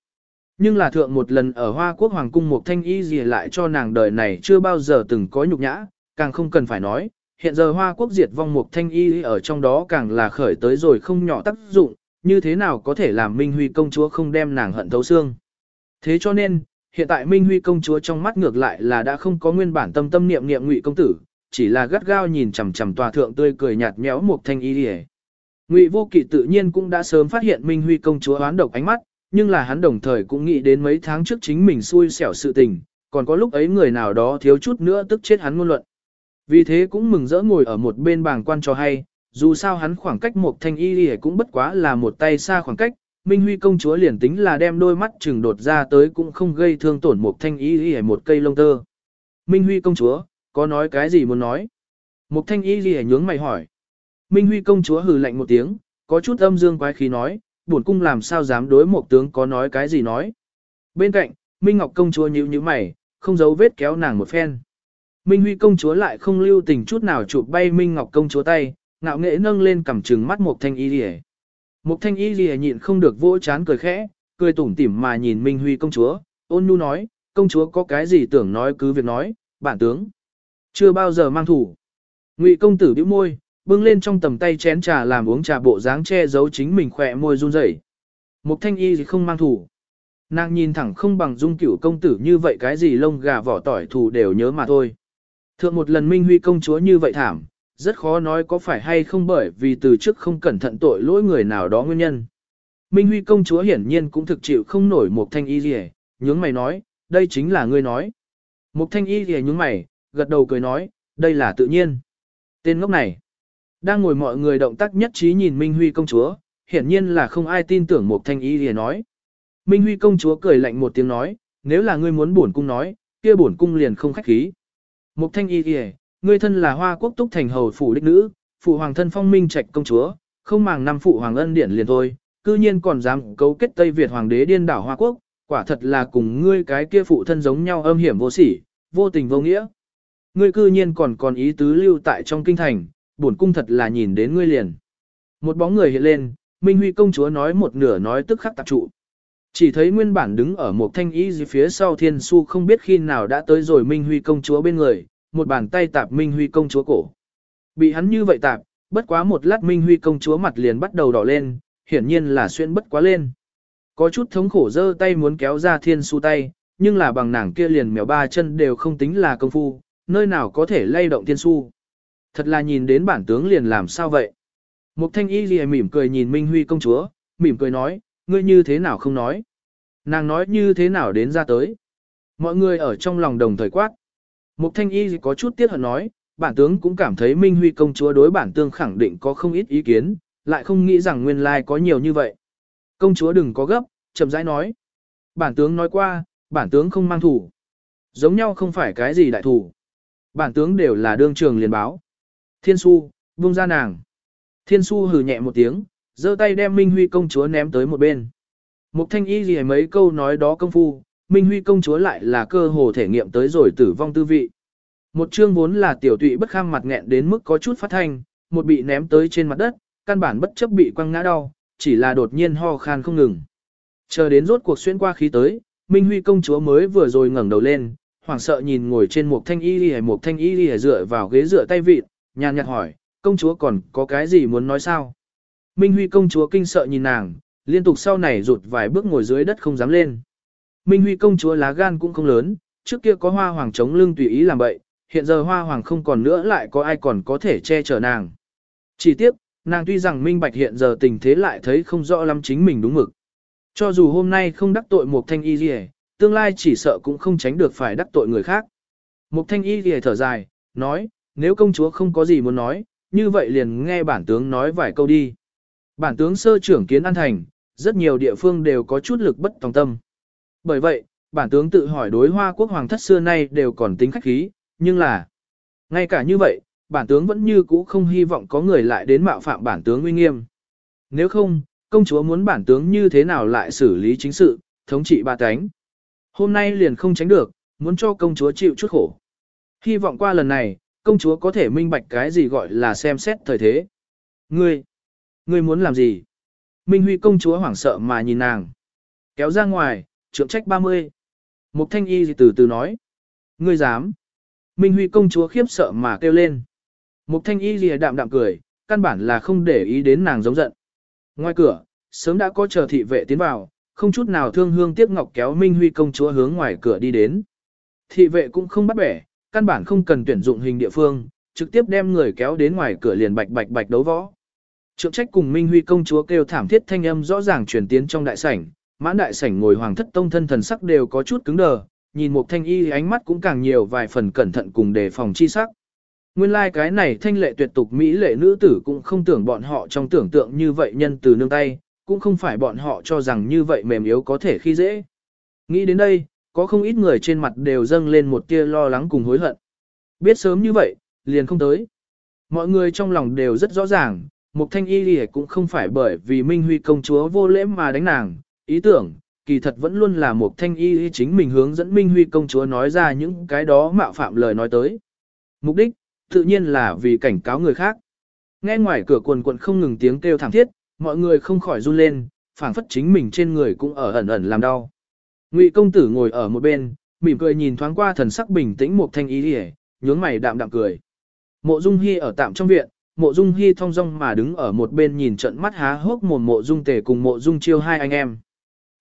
Nhưng là thượng một lần ở Hoa Quốc Hoàng cung một thanh y gì lại cho nàng đời này chưa bao giờ từng có nhục nhã, càng không cần phải nói, hiện giờ Hoa Quốc diệt vong một thanh y ở trong đó càng là khởi tới rồi không nhỏ tác dụng, như thế nào có thể làm Minh Huy công chúa không đem nàng hận thấu xương. Thế cho nên, hiện tại Minh Huy công chúa trong mắt ngược lại là đã không có nguyên bản tâm tâm niệm niệm ngụy công tử, chỉ là gắt gao nhìn chằm chằm tòa thượng tươi cười nhạt méo một thanh y đi Ngụy vô kỵ tự nhiên cũng đã sớm phát hiện Minh Huy công chúa oán độc ánh mắt, nhưng là hắn đồng thời cũng nghĩ đến mấy tháng trước chính mình xui xẻo sự tình, còn có lúc ấy người nào đó thiếu chút nữa tức chết hắn ngôn luận. Vì thế cũng mừng rỡ ngồi ở một bên bảng quan cho hay, dù sao hắn khoảng cách một thanh y lìa cũng bất quá là một tay xa khoảng cách, Minh Huy công chúa liền tính là đem đôi mắt chừng đột ra tới cũng không gây thương tổn một thanh y lìa một cây lông tơ. Minh Huy công chúa, có nói cái gì muốn nói? Một thanh y lìa nhướng mày hỏi. Minh Huy công chúa hừ lạnh một tiếng, có chút âm dương quái khí nói, buồn cung làm sao dám đối một tướng có nói cái gì nói. Bên cạnh, Minh Ngọc công chúa nhíu nhíu mày, không giấu vết kéo nàng một phen. Minh Huy công chúa lại không lưu tình chút nào chụp bay Minh Ngọc công chúa tay, ngạo nghễ nâng lên cầm trừng mắt một thanh y lìa. Một thanh y lìa nhịn không được vỗ chán cười khẽ, cười tủm tỉm mà nhìn Minh Huy công chúa, ôn nhu nói, công chúa có cái gì tưởng nói cứ việc nói, bản tướng. Chưa bao giờ mang thủ. Ngụy công tử bĩu môi, bưng lên trong tầm tay chén trà làm uống trà bộ dáng che giấu chính mình khỏe môi run rẩy. Mục thanh y thì không mang thủ. Nàng nhìn thẳng không bằng dung cửu công tử như vậy cái gì lông gà vỏ tỏi thù đều nhớ mà thôi. Thượng một lần Minh Huy công chúa như vậy thảm, rất khó nói có phải hay không bởi vì từ trước không cẩn thận tội lỗi người nào đó nguyên nhân. Minh Huy công chúa hiển nhiên cũng thực chịu không nổi một thanh y gì nhướng mày nói, đây chính là ngươi nói. Một thanh y gì nhướng mày, gật đầu cười nói, đây là tự nhiên. Tên ngốc này. Đang ngồi mọi người động tác nhất trí nhìn Minh Huy công chúa, hiển nhiên là không ai tin tưởng một thanh y gì nói. Minh Huy công chúa cười lạnh một tiếng nói, nếu là ngươi muốn bổn cung nói, kia bổn cung liền không khách khí. Mục thanh y gì, ngươi thân là hoa quốc túc thành hầu phủ đích nữ, phụ hoàng thân phong minh trạch công chúa, không màng năm phụ hoàng ân điển liền thôi, cư nhiên còn dám cấu kết Tây Việt hoàng đế điên đảo hoa quốc, quả thật là cùng ngươi cái kia phụ thân giống nhau âm hiểm vô sỉ, vô tình vô nghĩa. Ngươi cư nhiên còn còn ý tứ lưu tại trong kinh thành, bổn cung thật là nhìn đến ngươi liền. Một bóng người hiện lên, Minh Huy công chúa nói một nửa nói tức khắc tập trụ. Chỉ thấy nguyên bản đứng ở một thanh ý dưới phía sau thiên su không biết khi nào đã tới rồi Minh Huy công chúa bên người, một bàn tay tạp Minh Huy công chúa cổ. Bị hắn như vậy tạp, bất quá một lát Minh Huy công chúa mặt liền bắt đầu đỏ lên, hiển nhiên là xuyên bất quá lên. Có chút thống khổ giơ tay muốn kéo ra thiên su tay, nhưng là bằng nàng kia liền mèo ba chân đều không tính là công phu, nơi nào có thể lay động thiên su. Thật là nhìn đến bản tướng liền làm sao vậy. Mục thanh y lìa mỉm cười nhìn Minh Huy công chúa, mỉm cười nói, ngươi như thế nào không nói. Nàng nói như thế nào đến ra tới. Mọi người ở trong lòng đồng thời quát. Mục thanh y có chút tiếc hận nói, bản tướng cũng cảm thấy Minh Huy công chúa đối bản tương khẳng định có không ít ý kiến, lại không nghĩ rằng nguyên lai có nhiều như vậy. Công chúa đừng có gấp, chậm rãi nói. Bản tướng nói qua, bản tướng không mang thủ. Giống nhau không phải cái gì đại thủ. Bản tướng đều là đương trường liền báo. Thiên su, buông ra nàng. Thiên su hừ nhẹ một tiếng, giơ tay đem Minh Huy công chúa ném tới một bên. Mục thanh y gì mấy câu nói đó công phu, Minh Huy công chúa lại là cơ hồ thể nghiệm tới rồi tử vong tư vị. Một chương vốn là tiểu tụy bất kham mặt nghẹn đến mức có chút phát thanh, một bị ném tới trên mặt đất, căn bản bất chấp bị quăng ngã đau, chỉ là đột nhiên ho khan không ngừng. Chờ đến rốt cuộc xuyên qua khí tới, Minh Huy công chúa mới vừa rồi ngẩng đầu lên, hoảng sợ nhìn ngồi trên một thanh y lìa một thanh y lìa dựa vào ghế dựa tay vịt, nhàn nhạt hỏi, công chúa còn có cái gì muốn nói sao? Minh Huy công chúa kinh sợ nhìn nàng, liên tục sau này rụt vài bước ngồi dưới đất không dám lên. Minh Huy công chúa lá gan cũng không lớn, trước kia có hoa hoàng chống lưng tùy ý làm bậy, hiện giờ hoa hoàng không còn nữa lại có ai còn có thể che chở nàng. Chỉ tiếc, nàng tuy rằng minh bạch hiện giờ tình thế lại thấy không rõ lắm chính mình đúng mực. Cho dù hôm nay không đắc tội một thanh y gì tương lai chỉ sợ cũng không tránh được phải đắc tội người khác. Mục thanh y gì thở dài, nói, nếu công chúa không có gì muốn nói, như vậy liền nghe bản tướng nói vài câu đi. Bản tướng sơ trưởng kiến an thành, rất nhiều địa phương đều có chút lực bất tòng tâm. Bởi vậy, bản tướng tự hỏi đối hoa quốc hoàng thất xưa nay đều còn tính khách khí, nhưng là, ngay cả như vậy, bản tướng vẫn như cũ không hy vọng có người lại đến mạo phạm bản tướng uy nghiêm. Nếu không, công chúa muốn bản tướng như thế nào lại xử lý chính sự, thống trị ba cánh. Hôm nay liền không tránh được, muốn cho công chúa chịu chút khổ. Hy vọng qua lần này, công chúa có thể minh bạch cái gì gọi là xem xét thời thế. Ngươi, ngươi muốn làm gì? Minh Huy công chúa hoảng sợ mà nhìn nàng. Kéo ra ngoài, trượng trách 30. Mục thanh y từ từ nói. Ngươi dám. Minh Huy công chúa khiếp sợ mà kêu lên. Mục thanh y lìa đạm đạm cười, căn bản là không để ý đến nàng giống giận. Ngoài cửa, sớm đã có chờ thị vệ tiến vào, không chút nào thương hương tiếc ngọc kéo Minh Huy công chúa hướng ngoài cửa đi đến. Thị vệ cũng không bắt bẻ, căn bản không cần tuyển dụng hình địa phương, trực tiếp đem người kéo đến ngoài cửa liền bạch bạch bạch đấu võ. Trượng trách cùng Minh Huy công chúa kêu thảm thiết thanh âm rõ ràng truyền tiến trong đại sảnh, mãn đại sảnh ngồi hoàng thất tông thân thần sắc đều có chút cứng đờ, nhìn một thanh y ánh mắt cũng càng nhiều vài phần cẩn thận cùng đề phòng chi sắc. Nguyên lai like cái này thanh lệ tuyệt tục Mỹ lệ nữ tử cũng không tưởng bọn họ trong tưởng tượng như vậy nhân từ nương tay, cũng không phải bọn họ cho rằng như vậy mềm yếu có thể khi dễ. Nghĩ đến đây, có không ít người trên mặt đều dâng lên một tia lo lắng cùng hối hận. Biết sớm như vậy, liền không tới. Mọi người trong lòng đều rất rõ ràng, Mục Thanh Y Lì cũng không phải bởi vì Minh Huy công chúa vô lễ mà đánh nàng, ý tưởng, kỳ thật vẫn luôn là Mục Thanh Y Lì chính mình hướng dẫn Minh Huy công chúa nói ra những cái đó mạo phạm lời nói tới. Mục đích, tự nhiên là vì cảnh cáo người khác. Nghe ngoài cửa quần quần không ngừng tiếng kêu thảm thiết, mọi người không khỏi run lên, phảng phất chính mình trên người cũng ở ẩn ẩn làm đau. Ngụy công tử ngồi ở một bên, mỉm cười nhìn thoáng qua thần sắc bình tĩnh một thanh ý hề, nhướng mày đạm đạm cười. Mộ Dung Hi ở tạm trong viện, Mộ Dung Hi thong dong mà đứng ở một bên nhìn trận mắt há hốc mồm Mộ Dung Tề cùng Mộ Dung Chiêu hai anh em.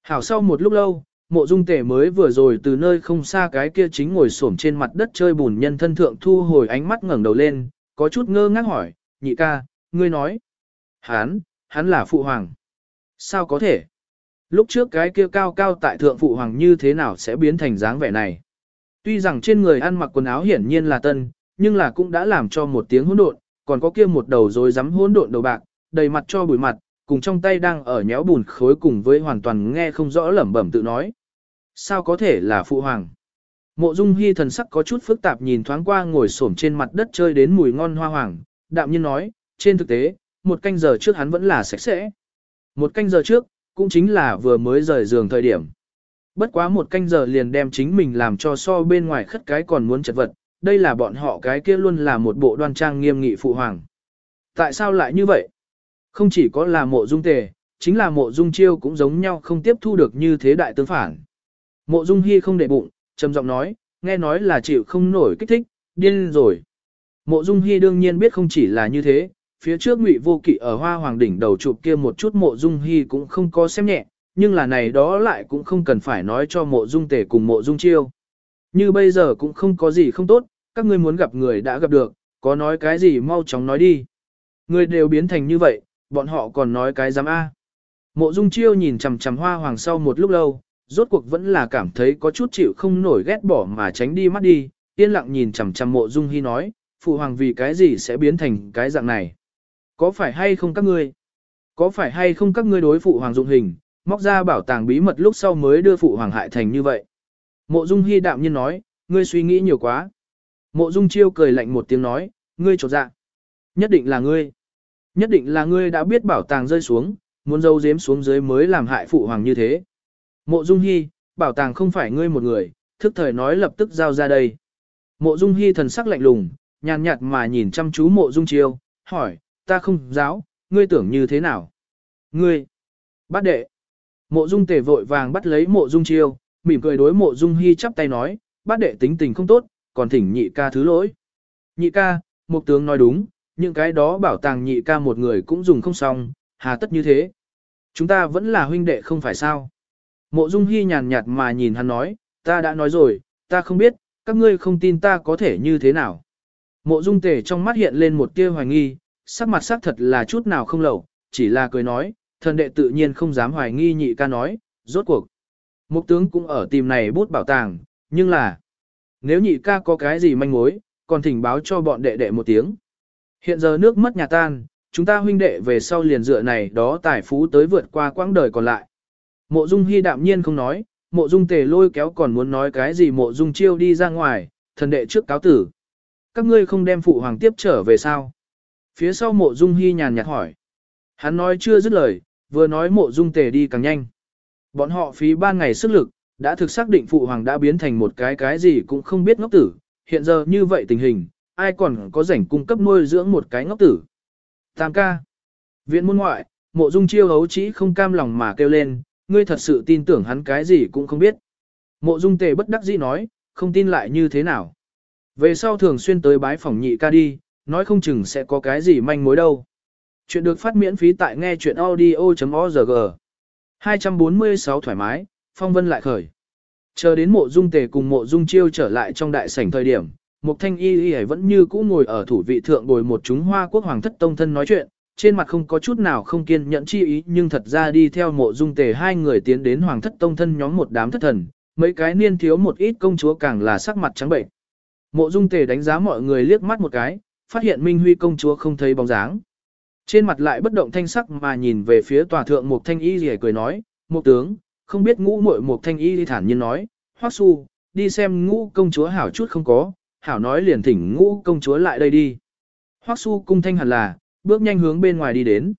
Hảo sau một lúc lâu, Mộ Dung Tề mới vừa rồi từ nơi không xa cái kia chính ngồi xổm trên mặt đất chơi bùn nhân thân thượng thu hồi ánh mắt ngẩng đầu lên, có chút ngơ ngác hỏi, nhị ca, ngươi nói. Hán, hắn là phụ hoàng. Sao có thể? Lúc trước cái kia cao cao tại thượng phụ hoàng như thế nào sẽ biến thành dáng vẻ này? Tuy rằng trên người ăn mặc quần áo hiển nhiên là tân, nhưng là cũng đã làm cho một tiếng hỗn độn, còn có kia một đầu rối rắm hỗn độn đầu bạc, đầy mặt cho bụi mặt, cùng trong tay đang ở nhéo bùn khối cùng với hoàn toàn nghe không rõ lẩm bẩm tự nói. Sao có thể là phụ hoàng? Mộ Dung Hi thần sắc có chút phức tạp nhìn thoáng qua ngồi xổm trên mặt đất chơi đến mùi ngon hoa hoàng, đạm nhiên nói, trên thực tế, một canh giờ trước hắn vẫn là sạch sẽ. Một canh giờ trước, cũng chính là vừa mới rời giường thời điểm. Bất quá một canh giờ liền đem chính mình làm cho so bên ngoài khất cái còn muốn chật vật, đây là bọn họ cái kia luôn là một bộ đoan trang nghiêm nghị phụ hoàng. Tại sao lại như vậy? Không chỉ có là mộ dung tề, chính là mộ dung chiêu cũng giống nhau không tiếp thu được như thế đại tướng phản. Mộ dung hy không để bụng, trầm giọng nói, nghe nói là chịu không nổi kích thích, điên rồi. Mộ dung hy đương nhiên biết không chỉ là như thế, phía trước ngụy vô kỵ ở hoa hoàng đỉnh đầu chụp kia một chút mộ dung hy cũng không có xem nhẹ, nhưng là này đó lại cũng không cần phải nói cho mộ dung tề cùng mộ dung chiêu. Như bây giờ cũng không có gì không tốt, các ngươi muốn gặp người đã gặp được, có nói cái gì mau chóng nói đi. Người đều biến thành như vậy, bọn họ còn nói cái dám A. Mộ dung chiêu nhìn chằm chằm hoa hoàng sau một lúc lâu, rốt cuộc vẫn là cảm thấy có chút chịu không nổi ghét bỏ mà tránh đi mắt đi, yên lặng nhìn chằm chằm mộ dung hy nói, phụ hoàng vì cái gì sẽ biến thành cái dạng này. Có phải hay không các ngươi? Có phải hay không các ngươi đối phụ hoàng dụng hình, móc ra bảo tàng bí mật lúc sau mới đưa phụ hoàng hại thành như vậy? Mộ Dung Hi đạm nhiên nói, ngươi suy nghĩ nhiều quá. Mộ Dung Chiêu cười lạnh một tiếng nói, ngươi trột dạ. Nhất định là ngươi. Nhất định là ngươi đã biết bảo tàng rơi xuống, muốn dâu dếm xuống dưới mới làm hại phụ hoàng như thế. Mộ Dung Hi, bảo tàng không phải ngươi một người, thức thời nói lập tức giao ra đây. Mộ Dung Hi thần sắc lạnh lùng, nhàn nhạt mà nhìn chăm chú Mộ Dung Chiêu, hỏi, ta không giáo, ngươi tưởng như thế nào? Ngươi, Bát đệ. Mộ dung tề vội vàng bắt lấy mộ dung chiêu, mỉm cười đối mộ dung hy chắp tay nói, bát đệ tính tình không tốt, còn thỉnh nhị ca thứ lỗi. Nhị ca, một tướng nói đúng, những cái đó bảo tàng nhị ca một người cũng dùng không xong, hà tất như thế. Chúng ta vẫn là huynh đệ không phải sao. Mộ dung hy nhàn nhạt mà nhìn hắn nói, ta đã nói rồi, ta không biết, các ngươi không tin ta có thể như thế nào. Mộ dung tề trong mắt hiện lên một tia hoài nghi, sắc mặt sắc thật là chút nào không lẩu, chỉ là cười nói, thần đệ tự nhiên không dám hoài nghi nhị ca nói, rốt cuộc. Mục tướng cũng ở tìm này bút bảo tàng, nhưng là, nếu nhị ca có cái gì manh mối, còn thỉnh báo cho bọn đệ đệ một tiếng. Hiện giờ nước mất nhà tan, chúng ta huynh đệ về sau liền dựa này đó tài phú tới vượt qua quãng đời còn lại. Mộ dung hy đạm nhiên không nói, mộ dung tề lôi kéo còn muốn nói cái gì mộ dung chiêu đi ra ngoài, thần đệ trước cáo tử. Các ngươi không đem phụ hoàng tiếp trở về sao? Phía sau mộ dung hy nhàn nhạt hỏi. Hắn nói chưa dứt lời, vừa nói mộ dung tề đi càng nhanh. Bọn họ phí ba ngày sức lực, đã thực xác định phụ hoàng đã biến thành một cái cái gì cũng không biết ngốc tử, hiện giờ như vậy tình hình, ai còn có rảnh cung cấp nuôi dưỡng một cái ngốc tử. Tam ca. Viện môn ngoại, mộ dung chiêu hấu chỉ không cam lòng mà kêu lên, ngươi thật sự tin tưởng hắn cái gì cũng không biết. Mộ dung tề bất đắc dĩ nói, không tin lại như thế nào. Về sau thường xuyên tới bái phòng nhị ca đi, nói không chừng sẽ có cái gì manh mối đâu. Chuyện được phát miễn phí tại nghe chuyện audio.org. 246 thoải mái, phong vân lại khởi. Chờ đến mộ dung tề cùng mộ dung chiêu trở lại trong đại sảnh thời điểm, Mục Thanh Y Y vẫn như cũ ngồi ở thủ vị thượng bồi một chúng hoa quốc hoàng thất tông thân nói chuyện, trên mặt không có chút nào không kiên nhẫn chi ý nhưng thật ra đi theo mộ dung tề hai người tiến đến hoàng thất tông thân nhóm một đám thất thần, mấy cái niên thiếu một ít công chúa càng là sắc mặt trắng bệnh. Mộ dung tề đánh giá mọi người liếc mắt một cái, phát hiện Minh Huy công chúa không thấy bóng dáng. Trên mặt lại bất động thanh sắc mà nhìn về phía tòa thượng một thanh y rỉa cười nói, một tướng, không biết ngũ muội một thanh y thản nhiên nói, hoắc su, đi xem ngũ công chúa hảo chút không có, hảo nói liền thỉnh ngũ công chúa lại đây đi. Hoắc su cung thanh hẳn là, bước nhanh hướng bên ngoài đi đến.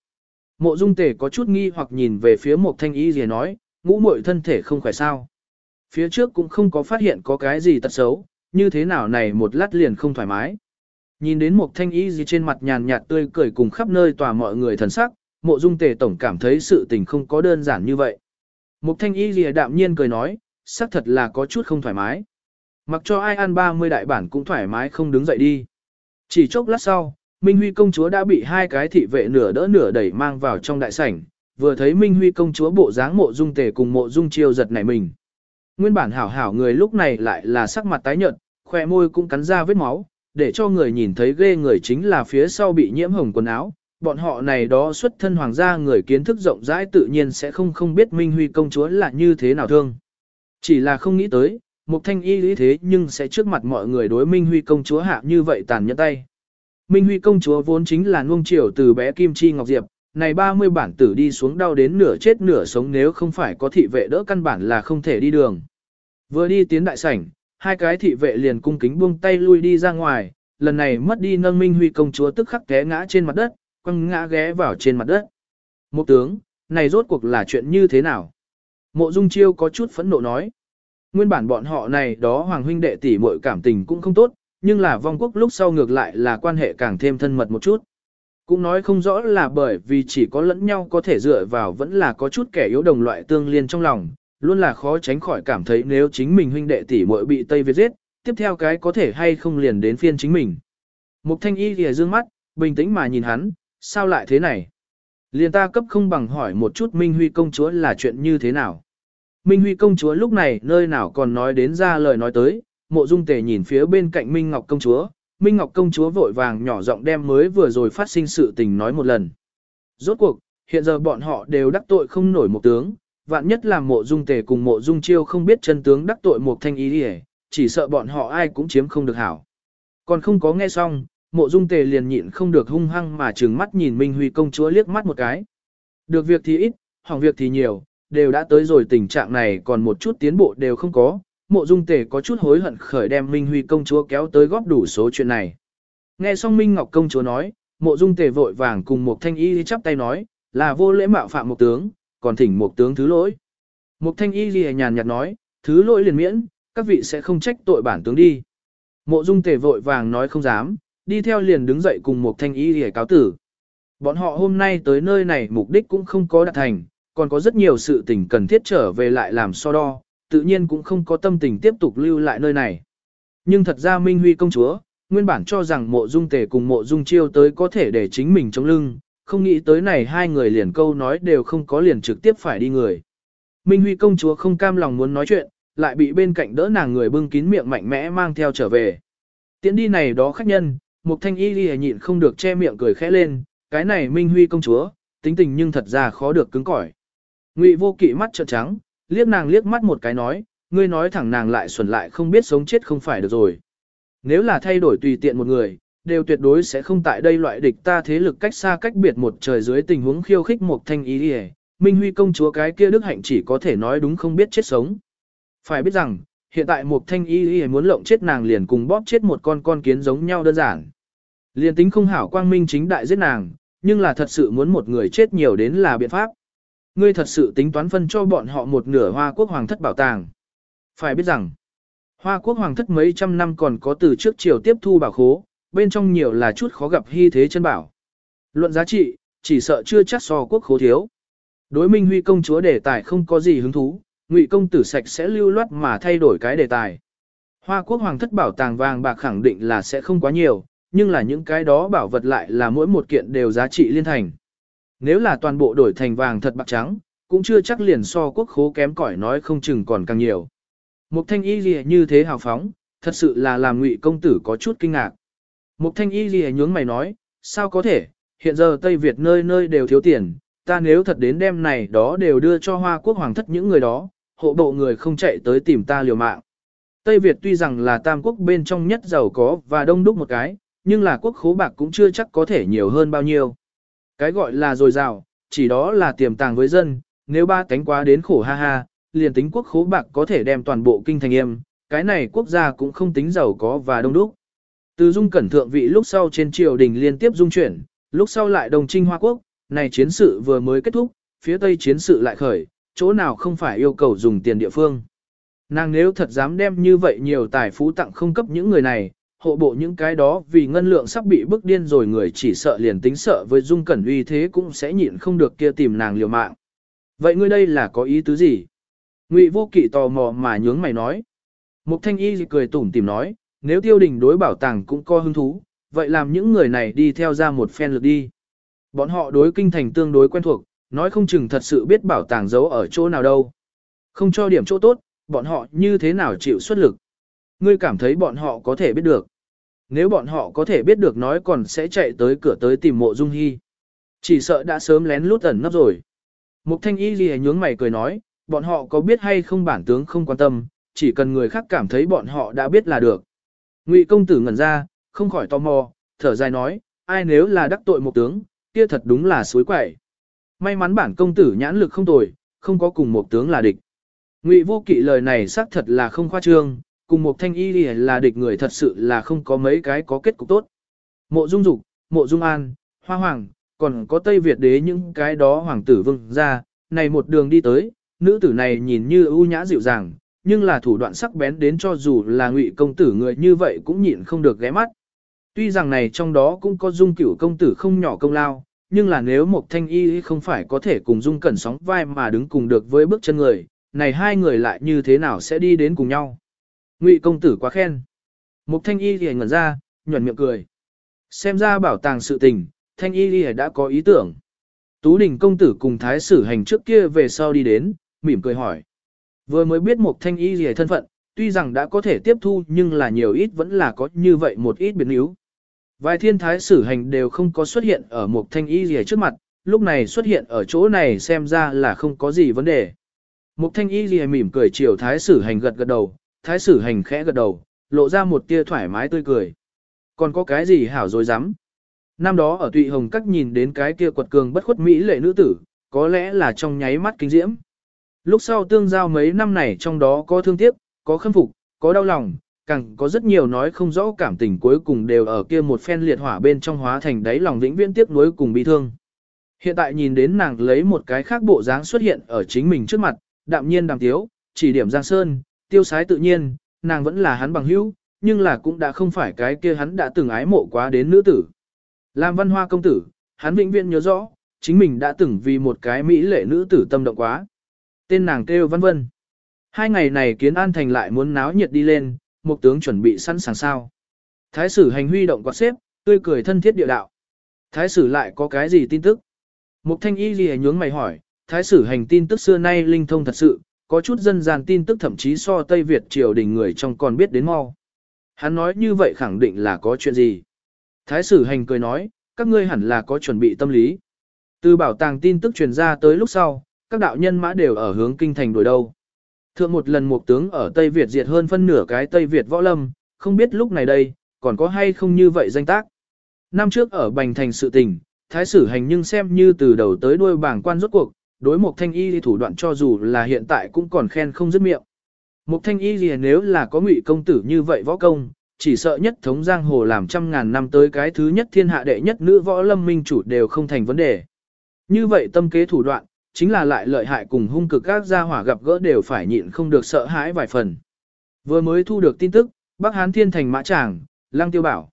Mộ dung tề có chút nghi hoặc nhìn về phía một thanh y rỉa nói, ngũ muội thân thể không khỏe sao. Phía trước cũng không có phát hiện có cái gì tật xấu, như thế nào này một lát liền không thoải mái. Nhìn đến một thanh y gì trên mặt nhàn nhạt tươi cười cùng khắp nơi tòa mọi người thần sắc, mộ dung tề tổng cảm thấy sự tình không có đơn giản như vậy. Một thanh y gì đạm nhiên cười nói, xác thật là có chút không thoải mái. Mặc cho ai ăn 30 đại bản cũng thoải mái không đứng dậy đi. Chỉ chốc lát sau, Minh Huy công chúa đã bị hai cái thị vệ nửa đỡ nửa đẩy mang vào trong đại sảnh, vừa thấy Minh Huy công chúa bộ dáng mộ dung tề cùng mộ dung chiêu giật nảy mình. Nguyên bản hảo hảo người lúc này lại là sắc mặt tái nhợt, khỏe môi cũng cắn ra vết máu, để cho người nhìn thấy ghê người chính là phía sau bị nhiễm hồng quần áo. Bọn họ này đó xuất thân hoàng gia người kiến thức rộng rãi tự nhiên sẽ không không biết Minh Huy công chúa là như thế nào thương. Chỉ là không nghĩ tới, một thanh y lý thế nhưng sẽ trước mặt mọi người đối Minh Huy công chúa hạ như vậy tàn nhẫn tay. Minh Huy công chúa vốn chính là nuông chiều từ bé Kim Chi Ngọc Diệp, này 30 bản tử đi xuống đau đến nửa chết nửa sống nếu không phải có thị vệ đỡ căn bản là không thể đi đường. Vừa đi tiến đại sảnh, hai cái thị vệ liền cung kính buông tay lui đi ra ngoài, lần này mất đi nâng minh huy công chúa tức khắc té ngã trên mặt đất, quăng ngã ghé vào trên mặt đất. Một tướng, này rốt cuộc là chuyện như thế nào? Mộ Dung Chiêu có chút phẫn nộ nói. Nguyên bản bọn họ này đó hoàng huynh đệ tỷ muội cảm tình cũng không tốt, nhưng là vong quốc lúc sau ngược lại là quan hệ càng thêm thân mật một chút. Cũng nói không rõ là bởi vì chỉ có lẫn nhau có thể dựa vào vẫn là có chút kẻ yếu đồng loại tương liên trong lòng, luôn là khó tránh khỏi cảm thấy nếu chính mình huynh đệ tỷ muội bị Tây Việt giết, tiếp theo cái có thể hay không liền đến phiên chính mình. Mục thanh y thì dương mắt, bình tĩnh mà nhìn hắn, sao lại thế này? Liền ta cấp không bằng hỏi một chút Minh Huy công chúa là chuyện như thế nào? Minh Huy công chúa lúc này nơi nào còn nói đến ra lời nói tới, mộ dung tề nhìn phía bên cạnh Minh Ngọc công chúa, Minh Ngọc công chúa vội vàng nhỏ giọng đem mới vừa rồi phát sinh sự tình nói một lần. Rốt cuộc, hiện giờ bọn họ đều đắc tội không nổi một tướng, vạn nhất là mộ dung tề cùng mộ dung chiêu không biết chân tướng đắc tội một thanh ý đi chỉ sợ bọn họ ai cũng chiếm không được hảo. Còn không có nghe xong, mộ dung tề liền nhịn không được hung hăng mà trừng mắt nhìn Minh Huy công chúa liếc mắt một cái. Được việc thì ít, hỏng việc thì nhiều, đều đã tới rồi tình trạng này còn một chút tiến bộ đều không có, mộ dung tề có chút hối hận khởi đem Minh Huy công chúa kéo tới góp đủ số chuyện này. Nghe xong Minh Ngọc công chúa nói, mộ dung tề vội vàng cùng một thanh y chắp tay nói, là vô lễ mạo phạm một tướng, còn thỉnh một tướng thứ lỗi. Một thanh y ghi nhàn nhạt nói, thứ lỗi liền miễn, các vị sẽ không trách tội bản tướng đi. Mộ dung tề vội vàng nói không dám, đi theo liền đứng dậy cùng một thanh y ghi cáo tử. Bọn họ hôm nay tới nơi này mục đích cũng không có đạt thành, còn có rất nhiều sự tình cần thiết trở về lại làm so đo, tự nhiên cũng không có tâm tình tiếp tục lưu lại nơi này. Nhưng thật ra Minh Huy công chúa, nguyên bản cho rằng mộ dung tề cùng mộ dung chiêu tới có thể để chính mình chống lưng, không nghĩ tới này hai người liền câu nói đều không có liền trực tiếp phải đi người. Minh Huy công chúa không cam lòng muốn nói chuyện, lại bị bên cạnh đỡ nàng người bưng kín miệng mạnh mẽ mang theo trở về. Tiến đi này đó khách nhân, một thanh y ghi nhịn không được che miệng cười khẽ lên, cái này Minh Huy công chúa, tính tình nhưng thật ra khó được cứng cỏi. Ngụy vô kỵ mắt trợn trắng, liếc nàng liếc mắt một cái nói, ngươi nói thẳng nàng lại xuẩn lại không biết sống chết không phải được rồi. Nếu là thay đổi tùy tiện một người, đều tuyệt đối sẽ không tại đây loại địch ta thế lực cách xa cách biệt một trời dưới tình huống khiêu khích một thanh ý đi Minh Huy công chúa cái kia đức hạnh chỉ có thể nói đúng không biết chết sống. Phải biết rằng, hiện tại một thanh ý y muốn lộng chết nàng liền cùng bóp chết một con con kiến giống nhau đơn giản. Liền tính không hảo quang minh chính đại giết nàng, nhưng là thật sự muốn một người chết nhiều đến là biện pháp. Ngươi thật sự tính toán phân cho bọn họ một nửa hoa quốc hoàng thất bảo tàng. Phải biết rằng, hoa quốc hoàng thất mấy trăm năm còn có từ trước triều tiếp thu bảo khố, bên trong nhiều là chút khó gặp hy thế chân bảo. Luận giá trị, chỉ sợ chưa chắc so quốc khố thiếu. Đối Minh Huy công chúa đề tài không có gì hứng thú, Ngụy công tử sạch sẽ lưu loát mà thay đổi cái đề tài. Hoa quốc hoàng thất bảo tàng vàng bạc khẳng định là sẽ không quá nhiều, nhưng là những cái đó bảo vật lại là mỗi một kiện đều giá trị liên thành. Nếu là toàn bộ đổi thành vàng thật bạc trắng, cũng chưa chắc liền so quốc khố kém cỏi nói không chừng còn càng nhiều. một thanh y gì như thế hào phóng, thật sự là làm ngụy công tử có chút kinh ngạc. Mục thanh y gì nhướng mày nói, sao có thể, hiện giờ Tây Việt nơi nơi đều thiếu tiền, ta nếu thật đến đêm này đó đều đưa cho hoa quốc hoàng thất những người đó, hộ bộ người không chạy tới tìm ta liều mạng. Tây Việt tuy rằng là tam quốc bên trong nhất giàu có và đông đúc một cái, nhưng là quốc khố bạc cũng chưa chắc có thể nhiều hơn bao nhiêu. Cái gọi là dồi dào, chỉ đó là tiềm tàng với dân, nếu ba cánh quá đến khổ ha ha, liền tính quốc khố bạc có thể đem toàn bộ kinh thành yêm, cái này quốc gia cũng không tính giàu có và đông đúc. Từ dung cẩn thượng vị lúc sau trên triều đình liên tiếp dung chuyển, lúc sau lại đồng trinh hoa quốc, này chiến sự vừa mới kết thúc, phía tây chiến sự lại khởi, chỗ nào không phải yêu cầu dùng tiền địa phương. Nàng nếu thật dám đem như vậy nhiều tài phú tặng không cấp những người này, hộ bộ những cái đó vì ngân lượng sắp bị bức điên rồi người chỉ sợ liền tính sợ với dung cẩn uy thế cũng sẽ nhịn không được kia tìm nàng liều mạng. Vậy ngươi đây là có ý tứ gì? Ngụy vô kỵ tò mò mà nhướng mày nói. Mục thanh y cười tủm tìm nói, nếu tiêu đình đối bảo tàng cũng có hứng thú, vậy làm những người này đi theo ra một phen lượt đi. Bọn họ đối kinh thành tương đối quen thuộc, nói không chừng thật sự biết bảo tàng giấu ở chỗ nào đâu. Không cho điểm chỗ tốt, bọn họ như thế nào chịu xuất lực. Ngươi cảm thấy bọn họ có thể biết được. Nếu bọn họ có thể biết được nói còn sẽ chạy tới cửa tới tìm mộ dung hy. Chỉ sợ đã sớm lén lút ẩn nấp rồi. Mục thanh y gì nhướng mày cười nói, bọn họ có biết hay không bản tướng không quan tâm, chỉ cần người khác cảm thấy bọn họ đã biết là được. Ngụy công tử ngẩn ra, không khỏi tò mò, thở dài nói, ai nếu là đắc tội một tướng, kia thật đúng là suối quậy. May mắn bản công tử nhãn lực không tồi, không có cùng một tướng là địch. Ngụy vô kỵ lời này xác thật là không khoa trương, cùng một thanh y là địch người thật sự là không có mấy cái có kết cục tốt. Mộ dung dục, mộ dung an, hoa hoàng, còn có Tây Việt đế những cái đó hoàng tử vương ra, này một đường đi tới, nữ tử này nhìn như ưu nhã dịu dàng, nhưng là thủ đoạn sắc bén đến cho dù là ngụy công tử người như vậy cũng nhịn không được ghé mắt. Tuy rằng này trong đó cũng có dung cửu công tử không nhỏ công lao, nhưng là nếu một thanh y không phải có thể cùng dung cẩn sóng vai mà đứng cùng được với bước chân người, này hai người lại như thế nào sẽ đi đến cùng nhau. Ngụy công tử quá khen. Một thanh y thì ngẩn ra, nhuẩn miệng cười. Xem ra bảo tàng sự tình, thanh y thì đã có ý tưởng. Tú đình công tử cùng thái sử hành trước kia về sau đi đến, mỉm cười hỏi. Vừa mới biết một thanh y gì thân phận, tuy rằng đã có thể tiếp thu nhưng là nhiều ít vẫn là có như vậy một ít biến yếu. Vài thiên thái sử hành đều không có xuất hiện ở một thanh y gì trước mặt, lúc này xuất hiện ở chỗ này xem ra là không có gì vấn đề. Một thanh y gì mỉm cười chiều thái sử hành gật gật đầu, thái sử hành khẽ gật đầu, lộ ra một tia thoải mái tươi cười. Còn có cái gì hảo dối rắm Năm đó ở tụy hồng các nhìn đến cái kia quật cường bất khuất mỹ lệ nữ tử, có lẽ là trong nháy mắt kinh diễm. Lúc sau tương giao mấy năm này trong đó có thương tiếc, có khâm phục, có đau lòng, càng có rất nhiều nói không rõ cảm tình cuối cùng đều ở kia một phen liệt hỏa bên trong hóa thành đáy lòng vĩnh viễn tiếc nuối cùng bi thương. Hiện tại nhìn đến nàng lấy một cái khác bộ dáng xuất hiện ở chính mình trước mặt, đạm nhiên đàm tiếu, chỉ điểm giang sơn, tiêu sái tự nhiên, nàng vẫn là hắn bằng hữu, nhưng là cũng đã không phải cái kia hắn đã từng ái mộ quá đến nữ tử. Làm văn hoa công tử, hắn vĩnh viễn nhớ rõ, chính mình đã từng vì một cái mỹ lệ nữ tử tâm động quá. Tên nàng kêu Văn Vân. Hai ngày này kiến an thành lại muốn náo nhiệt đi lên, một tướng chuẩn bị sẵn sàng sao. Thái sử hành huy động quạt xếp, tươi cười thân thiết địa đạo. Thái sử lại có cái gì tin tức? Mục thanh y gì nhướng mày hỏi, thái sử hành tin tức xưa nay linh thông thật sự, có chút dân gian tin tức thậm chí so Tây Việt triều đình người trong còn biết đến mau. Hắn nói như vậy khẳng định là có chuyện gì? Thái sử hành cười nói, các ngươi hẳn là có chuẩn bị tâm lý. Từ bảo tàng tin tức truyền ra tới lúc sau, các đạo nhân mã đều ở hướng kinh thành đuổi đâu. Thượng một lần một tướng ở Tây Việt diệt hơn phân nửa cái Tây Việt võ lâm, không biết lúc này đây, còn có hay không như vậy danh tác. Năm trước ở Bành Thành sự tình, thái sử hành nhưng xem như từ đầu tới đuôi bảng quan rốt cuộc, đối một thanh y thủ đoạn cho dù là hiện tại cũng còn khen không dứt miệng. Một thanh y gì nếu là có ngụy công tử như vậy võ công, chỉ sợ nhất thống giang hồ làm trăm ngàn năm tới cái thứ nhất thiên hạ đệ nhất nữ võ lâm minh chủ đều không thành vấn đề. Như vậy tâm kế thủ đoạn, chính là lại lợi hại cùng hung cực các gia hỏa gặp gỡ đều phải nhịn không được sợ hãi vài phần. Vừa mới thu được tin tức, Bắc Hán Thiên Thành Mã Tràng, Lăng Tiêu Bảo,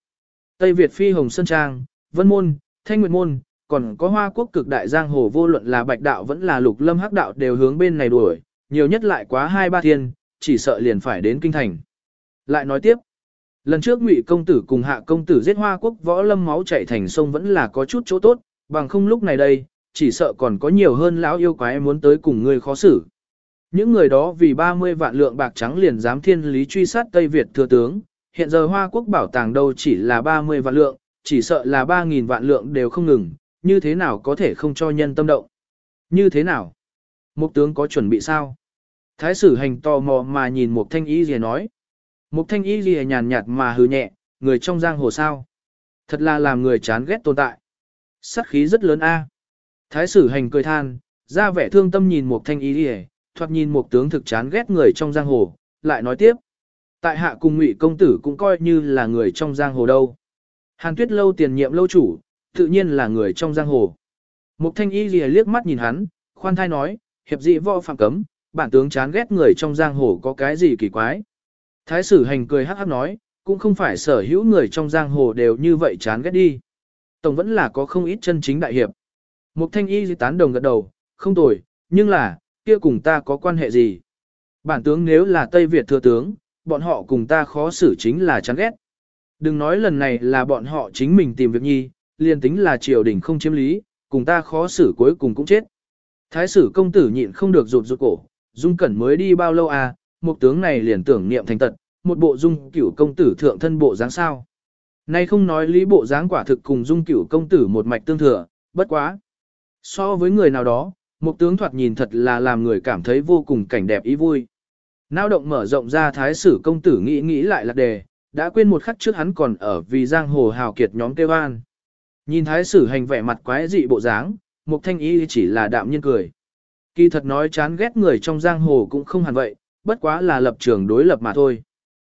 Tây Việt Phi Hồng Sơn Trang, Vân Môn, Thanh Nguyệt Môn, còn có Hoa Quốc cực đại giang hồ vô luận là Bạch Đạo vẫn là Lục Lâm Hắc Đạo đều hướng bên này đuổi, nhiều nhất lại quá hai ba thiên, chỉ sợ liền phải đến kinh thành. Lại nói tiếp, lần trước Ngụy công tử cùng Hạ công tử giết Hoa Quốc võ lâm máu chảy thành sông vẫn là có chút chỗ tốt, bằng không lúc này đây, chỉ sợ còn có nhiều hơn lão yêu quái muốn tới cùng ngươi khó xử. Những người đó vì 30 vạn lượng bạc trắng liền dám thiên lý truy sát Tây Việt thừa tướng, hiện giờ Hoa Quốc bảo tàng đâu chỉ là 30 vạn lượng, chỉ sợ là 3.000 vạn lượng đều không ngừng, như thế nào có thể không cho nhân tâm động. Như thế nào? Mục tướng có chuẩn bị sao? Thái sử hành tò mò mà nhìn một thanh ý gì nói. Mục thanh y gì nhàn nhạt mà hừ nhẹ, người trong giang hồ sao. Thật là làm người chán ghét tồn tại. Sát khí rất lớn a. Thái sử hành cười than, ra vẻ thương tâm nhìn mục thanh y đi thoạt nhìn mục tướng thực chán ghét người trong giang hồ, lại nói tiếp. Tại hạ cùng ngụy công tử cũng coi như là người trong giang hồ đâu. Hàn tuyết lâu tiền nhiệm lâu chủ, tự nhiên là người trong giang hồ. Mục thanh y lìa liếc mắt nhìn hắn, khoan thai nói, hiệp dị võ phạm cấm, bản tướng chán ghét người trong giang hồ có cái gì kỳ quái. Thái sử hành cười hắc hắc nói, cũng không phải sở hữu người trong giang hồ đều như vậy chán ghét đi. Tổng vẫn là có không ít chân chính đại hiệp. Mục thanh y tán đồng gật đầu, không tồi, nhưng là, kia cùng ta có quan hệ gì? Bản tướng nếu là Tây Việt thừa tướng, bọn họ cùng ta khó xử chính là chán ghét. Đừng nói lần này là bọn họ chính mình tìm việc nhi, liền tính là triều đình không chiếm lý, cùng ta khó xử cuối cùng cũng chết. Thái sử công tử nhịn không được rụt rụt cổ, dung cẩn mới đi bao lâu à, một tướng này liền tưởng niệm thành tật, một bộ dung cửu công tử thượng thân bộ dáng sao. Nay không nói lý bộ dáng quả thực cùng dung cửu công tử một mạch tương thừa, bất quá. So với người nào đó, một tướng thoạt nhìn thật là làm người cảm thấy vô cùng cảnh đẹp ý vui. Nao động mở rộng ra thái sử công tử nghĩ nghĩ lại lạc đề, đã quên một khắc trước hắn còn ở vì giang hồ hào kiệt nhóm kêu an. Nhìn thái sử hành vẻ mặt quái dị bộ dáng, một thanh y chỉ là đạm nhiên cười. Kỳ thật nói chán ghét người trong giang hồ cũng không hẳn vậy, bất quá là lập trường đối lập mà thôi.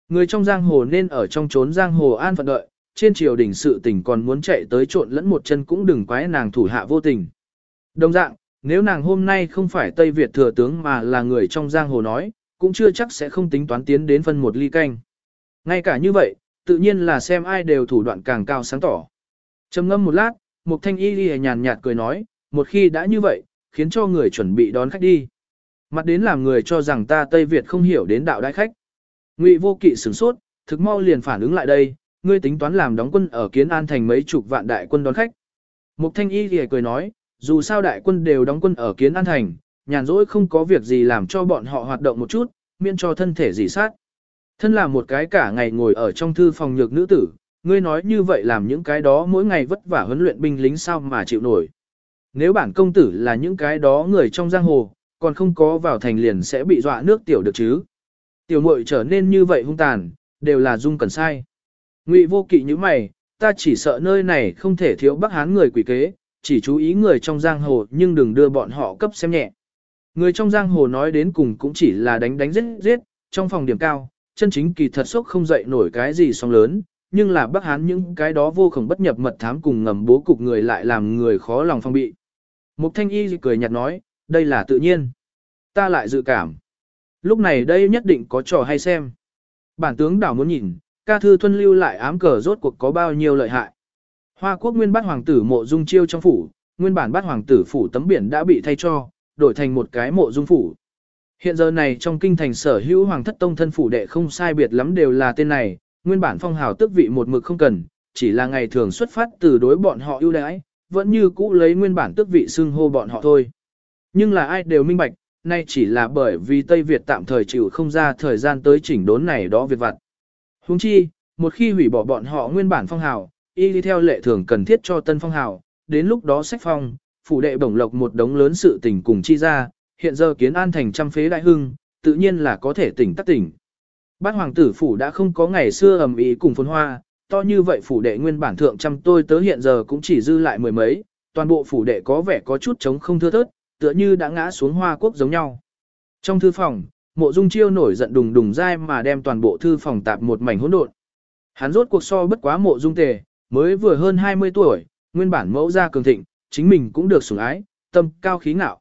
Người trong giang hồ nên ở trong trốn giang hồ an phận đợi, trên triều đình sự tình còn muốn chạy tới trộn lẫn một chân cũng đừng quái nàng thủ hạ vô tình. Đồng dạng, nếu nàng hôm nay không phải Tây Việt thừa tướng mà là người trong giang hồ nói, cũng chưa chắc sẽ không tính toán tiến đến phân một ly canh. Ngay cả như vậy, tự nhiên là xem ai đều thủ đoạn càng cao sáng tỏ. trầm ngâm một lát, một thanh y ghi nhàn nhạt cười nói, một khi đã như vậy, khiến cho người chuẩn bị đón khách đi. Mặt đến làm người cho rằng ta Tây Việt không hiểu đến đạo đại khách. Ngụy vô kỵ sửng sốt, thực mau liền phản ứng lại đây, ngươi tính toán làm đóng quân ở Kiến An thành mấy chục vạn đại quân đón khách. Mục Thanh Y thì cười nói, dù sao đại quân đều đóng quân ở Kiến An thành, nhàn rỗi không có việc gì làm cho bọn họ hoạt động một chút, miễn cho thân thể dị sát. Thân là một cái cả ngày ngồi ở trong thư phòng nhược nữ tử, ngươi nói như vậy làm những cái đó mỗi ngày vất vả huấn luyện binh lính sao mà chịu nổi. Nếu bản công tử là những cái đó người trong giang hồ, còn không có vào thành liền sẽ bị dọa nước tiểu được chứ. Tiểu muội trở nên như vậy hung tàn, đều là dung cần sai. Ngụy vô kỵ như mày, ta chỉ sợ nơi này không thể thiếu bắc hán người quỷ kế, chỉ chú ý người trong giang hồ nhưng đừng đưa bọn họ cấp xem nhẹ. Người trong giang hồ nói đến cùng cũng chỉ là đánh đánh giết giết, trong phòng điểm cao, chân chính kỳ thật sốc không dậy nổi cái gì song lớn, nhưng là bác hán những cái đó vô khổng bất nhập mật thám cùng ngầm bố cục người lại làm người khó lòng phong bị. Mục thanh y cười nhạt nói, đây là tự nhiên. Ta lại dự cảm. Lúc này đây nhất định có trò hay xem. Bản tướng đảo muốn nhìn, ca thư thuân lưu lại ám cờ rốt cuộc có bao nhiêu lợi hại. Hoa quốc nguyên bát hoàng tử mộ dung chiêu trong phủ, nguyên bản bát hoàng tử phủ tấm biển đã bị thay cho, đổi thành một cái mộ dung phủ. Hiện giờ này trong kinh thành sở hữu hoàng thất tông thân phủ đệ không sai biệt lắm đều là tên này, nguyên bản phong hào tước vị một mực không cần, chỉ là ngày thường xuất phát từ đối bọn họ ưu đãi, vẫn như cũ lấy nguyên bản tước vị xưng hô bọn họ thôi. Nhưng là ai đều minh bạch, nay chỉ là bởi vì Tây Việt tạm thời chịu không ra thời gian tới chỉnh đốn này đó việc vặt. Huống chi, một khi hủy bỏ bọn họ nguyên bản phong hào, y đi theo lệ thường cần thiết cho tân phong hào, đến lúc đó sách phong, phủ đệ bổng lộc một đống lớn sự tình cùng chi ra, hiện giờ kiến an thành trăm phế đại hưng, tự nhiên là có thể tỉnh tắc tỉnh. Bát hoàng tử phủ đã không có ngày xưa ầm ĩ cùng phồn hoa, to như vậy phủ đệ nguyên bản thượng trăm tôi tới hiện giờ cũng chỉ dư lại mười mấy, toàn bộ phủ đệ có vẻ có chút trống không thưa thớt, tựa như đã ngã xuống hoa quốc giống nhau. Trong thư phòng, mộ dung chiêu nổi giận đùng đùng dai mà đem toàn bộ thư phòng tạp một mảnh hỗn độn. Hắn rốt cuộc so bất quá mộ dung tề, mới vừa hơn 20 tuổi, nguyên bản mẫu gia cường thịnh, chính mình cũng được sủng ái, tâm cao khí ngạo.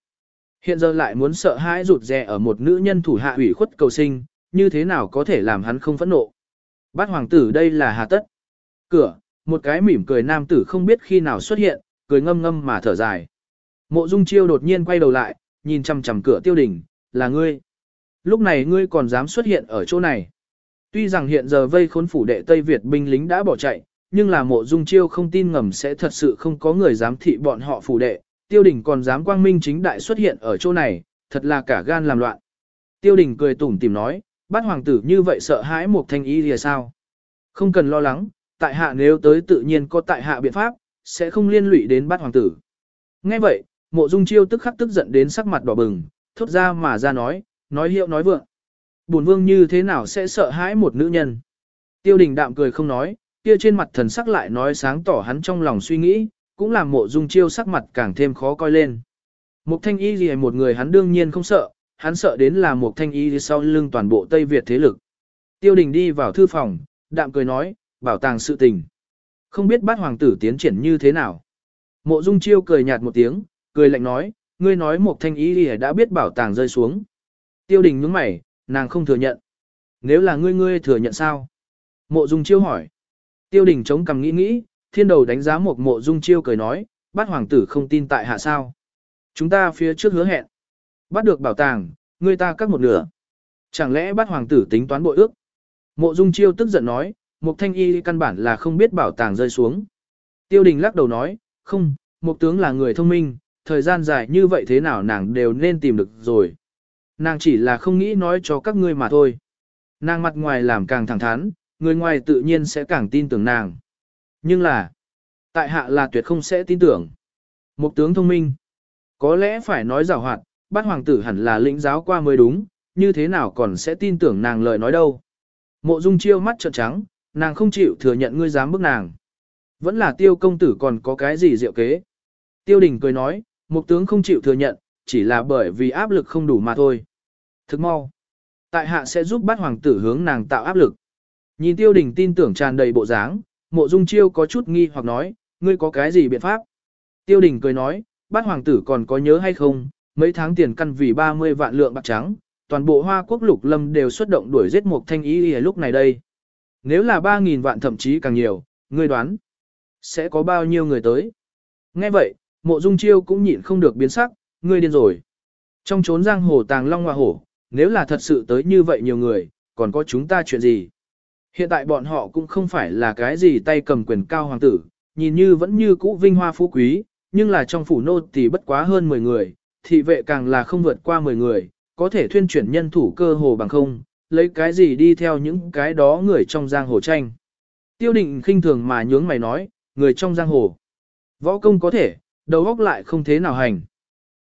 Hiện giờ lại muốn sợ hãi rụt rè ở một nữ nhân thủ hạ ủy khuất cầu sinh, như thế nào có thể làm hắn không phẫn nộ. Bát hoàng tử đây là hà tất. Cửa, một cái mỉm cười nam tử không biết khi nào xuất hiện, cười ngâm ngâm mà thở dài. Mộ Dung Chiêu đột nhiên quay đầu lại, nhìn chằm chằm cửa tiêu đình, là ngươi. Lúc này ngươi còn dám xuất hiện ở chỗ này. Tuy rằng hiện giờ vây khốn phủ đệ Tây Việt binh lính đã bỏ chạy, nhưng là mộ Dung Chiêu không tin ngầm sẽ thật sự không có người dám thị bọn họ phủ đệ. Tiêu đình còn dám quang minh chính đại xuất hiện ở chỗ này, thật là cả gan làm loạn. Tiêu đình cười tủm tìm nói, bát hoàng tử như vậy sợ hãi một thanh ý thì sao? Không cần lo lắng, tại hạ nếu tới tự nhiên có tại hạ biện pháp, sẽ không liên lụy đến bát hoàng tử. Nghe vậy, Mộ Dung Chiêu tức khắc tức giận đến sắc mặt đỏ bừng, thốt ra mà ra nói, nói hiệu nói vượng. Bổn vương như thế nào sẽ sợ hãi một nữ nhân? Tiêu đình đạm cười không nói, kia trên mặt thần sắc lại nói sáng tỏ hắn trong lòng suy nghĩ, cũng làm mộ dung chiêu sắc mặt càng thêm khó coi lên. Mục thanh y gì một người hắn đương nhiên không sợ, hắn sợ đến là mục thanh y sau lưng toàn bộ Tây Việt thế lực. Tiêu đình đi vào thư phòng, đạm cười nói, bảo tàng sự tình. Không biết bát hoàng tử tiến triển như thế nào. Mộ dung chiêu cười nhạt một tiếng, cười lạnh nói, ngươi nói mục thanh y gì đã biết bảo tàng rơi xuống. Tiêu đình nhướng mày, nàng không thừa nhận. Nếu là ngươi ngươi thừa nhận sao? Mộ dung chiêu hỏi. Tiêu đình chống cằm nghĩ nghĩ, thiên đầu đánh giá một mộ dung chiêu cười nói, bát hoàng tử không tin tại hạ sao. Chúng ta phía trước hứa hẹn. Bắt được bảo tàng, ngươi ta cắt một nửa. Chẳng lẽ bát hoàng tử tính toán bội ước? Mộ dung chiêu tức giận nói, một thanh y căn bản là không biết bảo tàng rơi xuống. Tiêu đình lắc đầu nói, không, một tướng là người thông minh, thời gian dài như vậy thế nào nàng đều nên tìm được rồi. Nàng chỉ là không nghĩ nói cho các ngươi mà thôi. Nàng mặt ngoài làm càng thẳng thắn, người ngoài tự nhiên sẽ càng tin tưởng nàng. Nhưng là, tại hạ là tuyệt không sẽ tin tưởng. Một tướng thông minh, có lẽ phải nói rào hoạt, bát hoàng tử hẳn là lĩnh giáo qua mới đúng, như thế nào còn sẽ tin tưởng nàng lời nói đâu. Mộ dung chiêu mắt trợn trắng, nàng không chịu thừa nhận ngươi dám bức nàng. Vẫn là tiêu công tử còn có cái gì diệu kế. Tiêu đình cười nói, một tướng không chịu thừa nhận, chỉ là bởi vì áp lực không đủ mà thôi. Thức mau. Tại hạ sẽ giúp bát hoàng tử hướng nàng tạo áp lực. Nhìn tiêu đình tin tưởng tràn đầy bộ dáng, mộ dung chiêu có chút nghi hoặc nói, ngươi có cái gì biện pháp? Tiêu đình cười nói, bát hoàng tử còn có nhớ hay không, mấy tháng tiền căn vì 30 vạn lượng bạc trắng, toàn bộ hoa quốc lục lâm đều xuất động đuổi giết một thanh ý lúc này đây. Nếu là 3.000 vạn thậm chí càng nhiều, ngươi đoán, sẽ có bao nhiêu người tới? Nghe vậy, mộ dung chiêu cũng nhịn không được biến sắc, ngươi điên rồi. Trong trốn giang hồ tàng long hoa hổ, nếu là thật sự tới như vậy nhiều người, còn có chúng ta chuyện gì? Hiện tại bọn họ cũng không phải là cái gì tay cầm quyền cao hoàng tử, nhìn như vẫn như cũ vinh hoa phú quý, nhưng là trong phủ nô thì bất quá hơn 10 người, thị vệ càng là không vượt qua 10 người, có thể thuyên chuyển nhân thủ cơ hồ bằng không, lấy cái gì đi theo những cái đó người trong giang hồ tranh. Tiêu định khinh thường mà nhướng mày nói, người trong giang hồ. Võ công có thể, đầu óc lại không thế nào hành.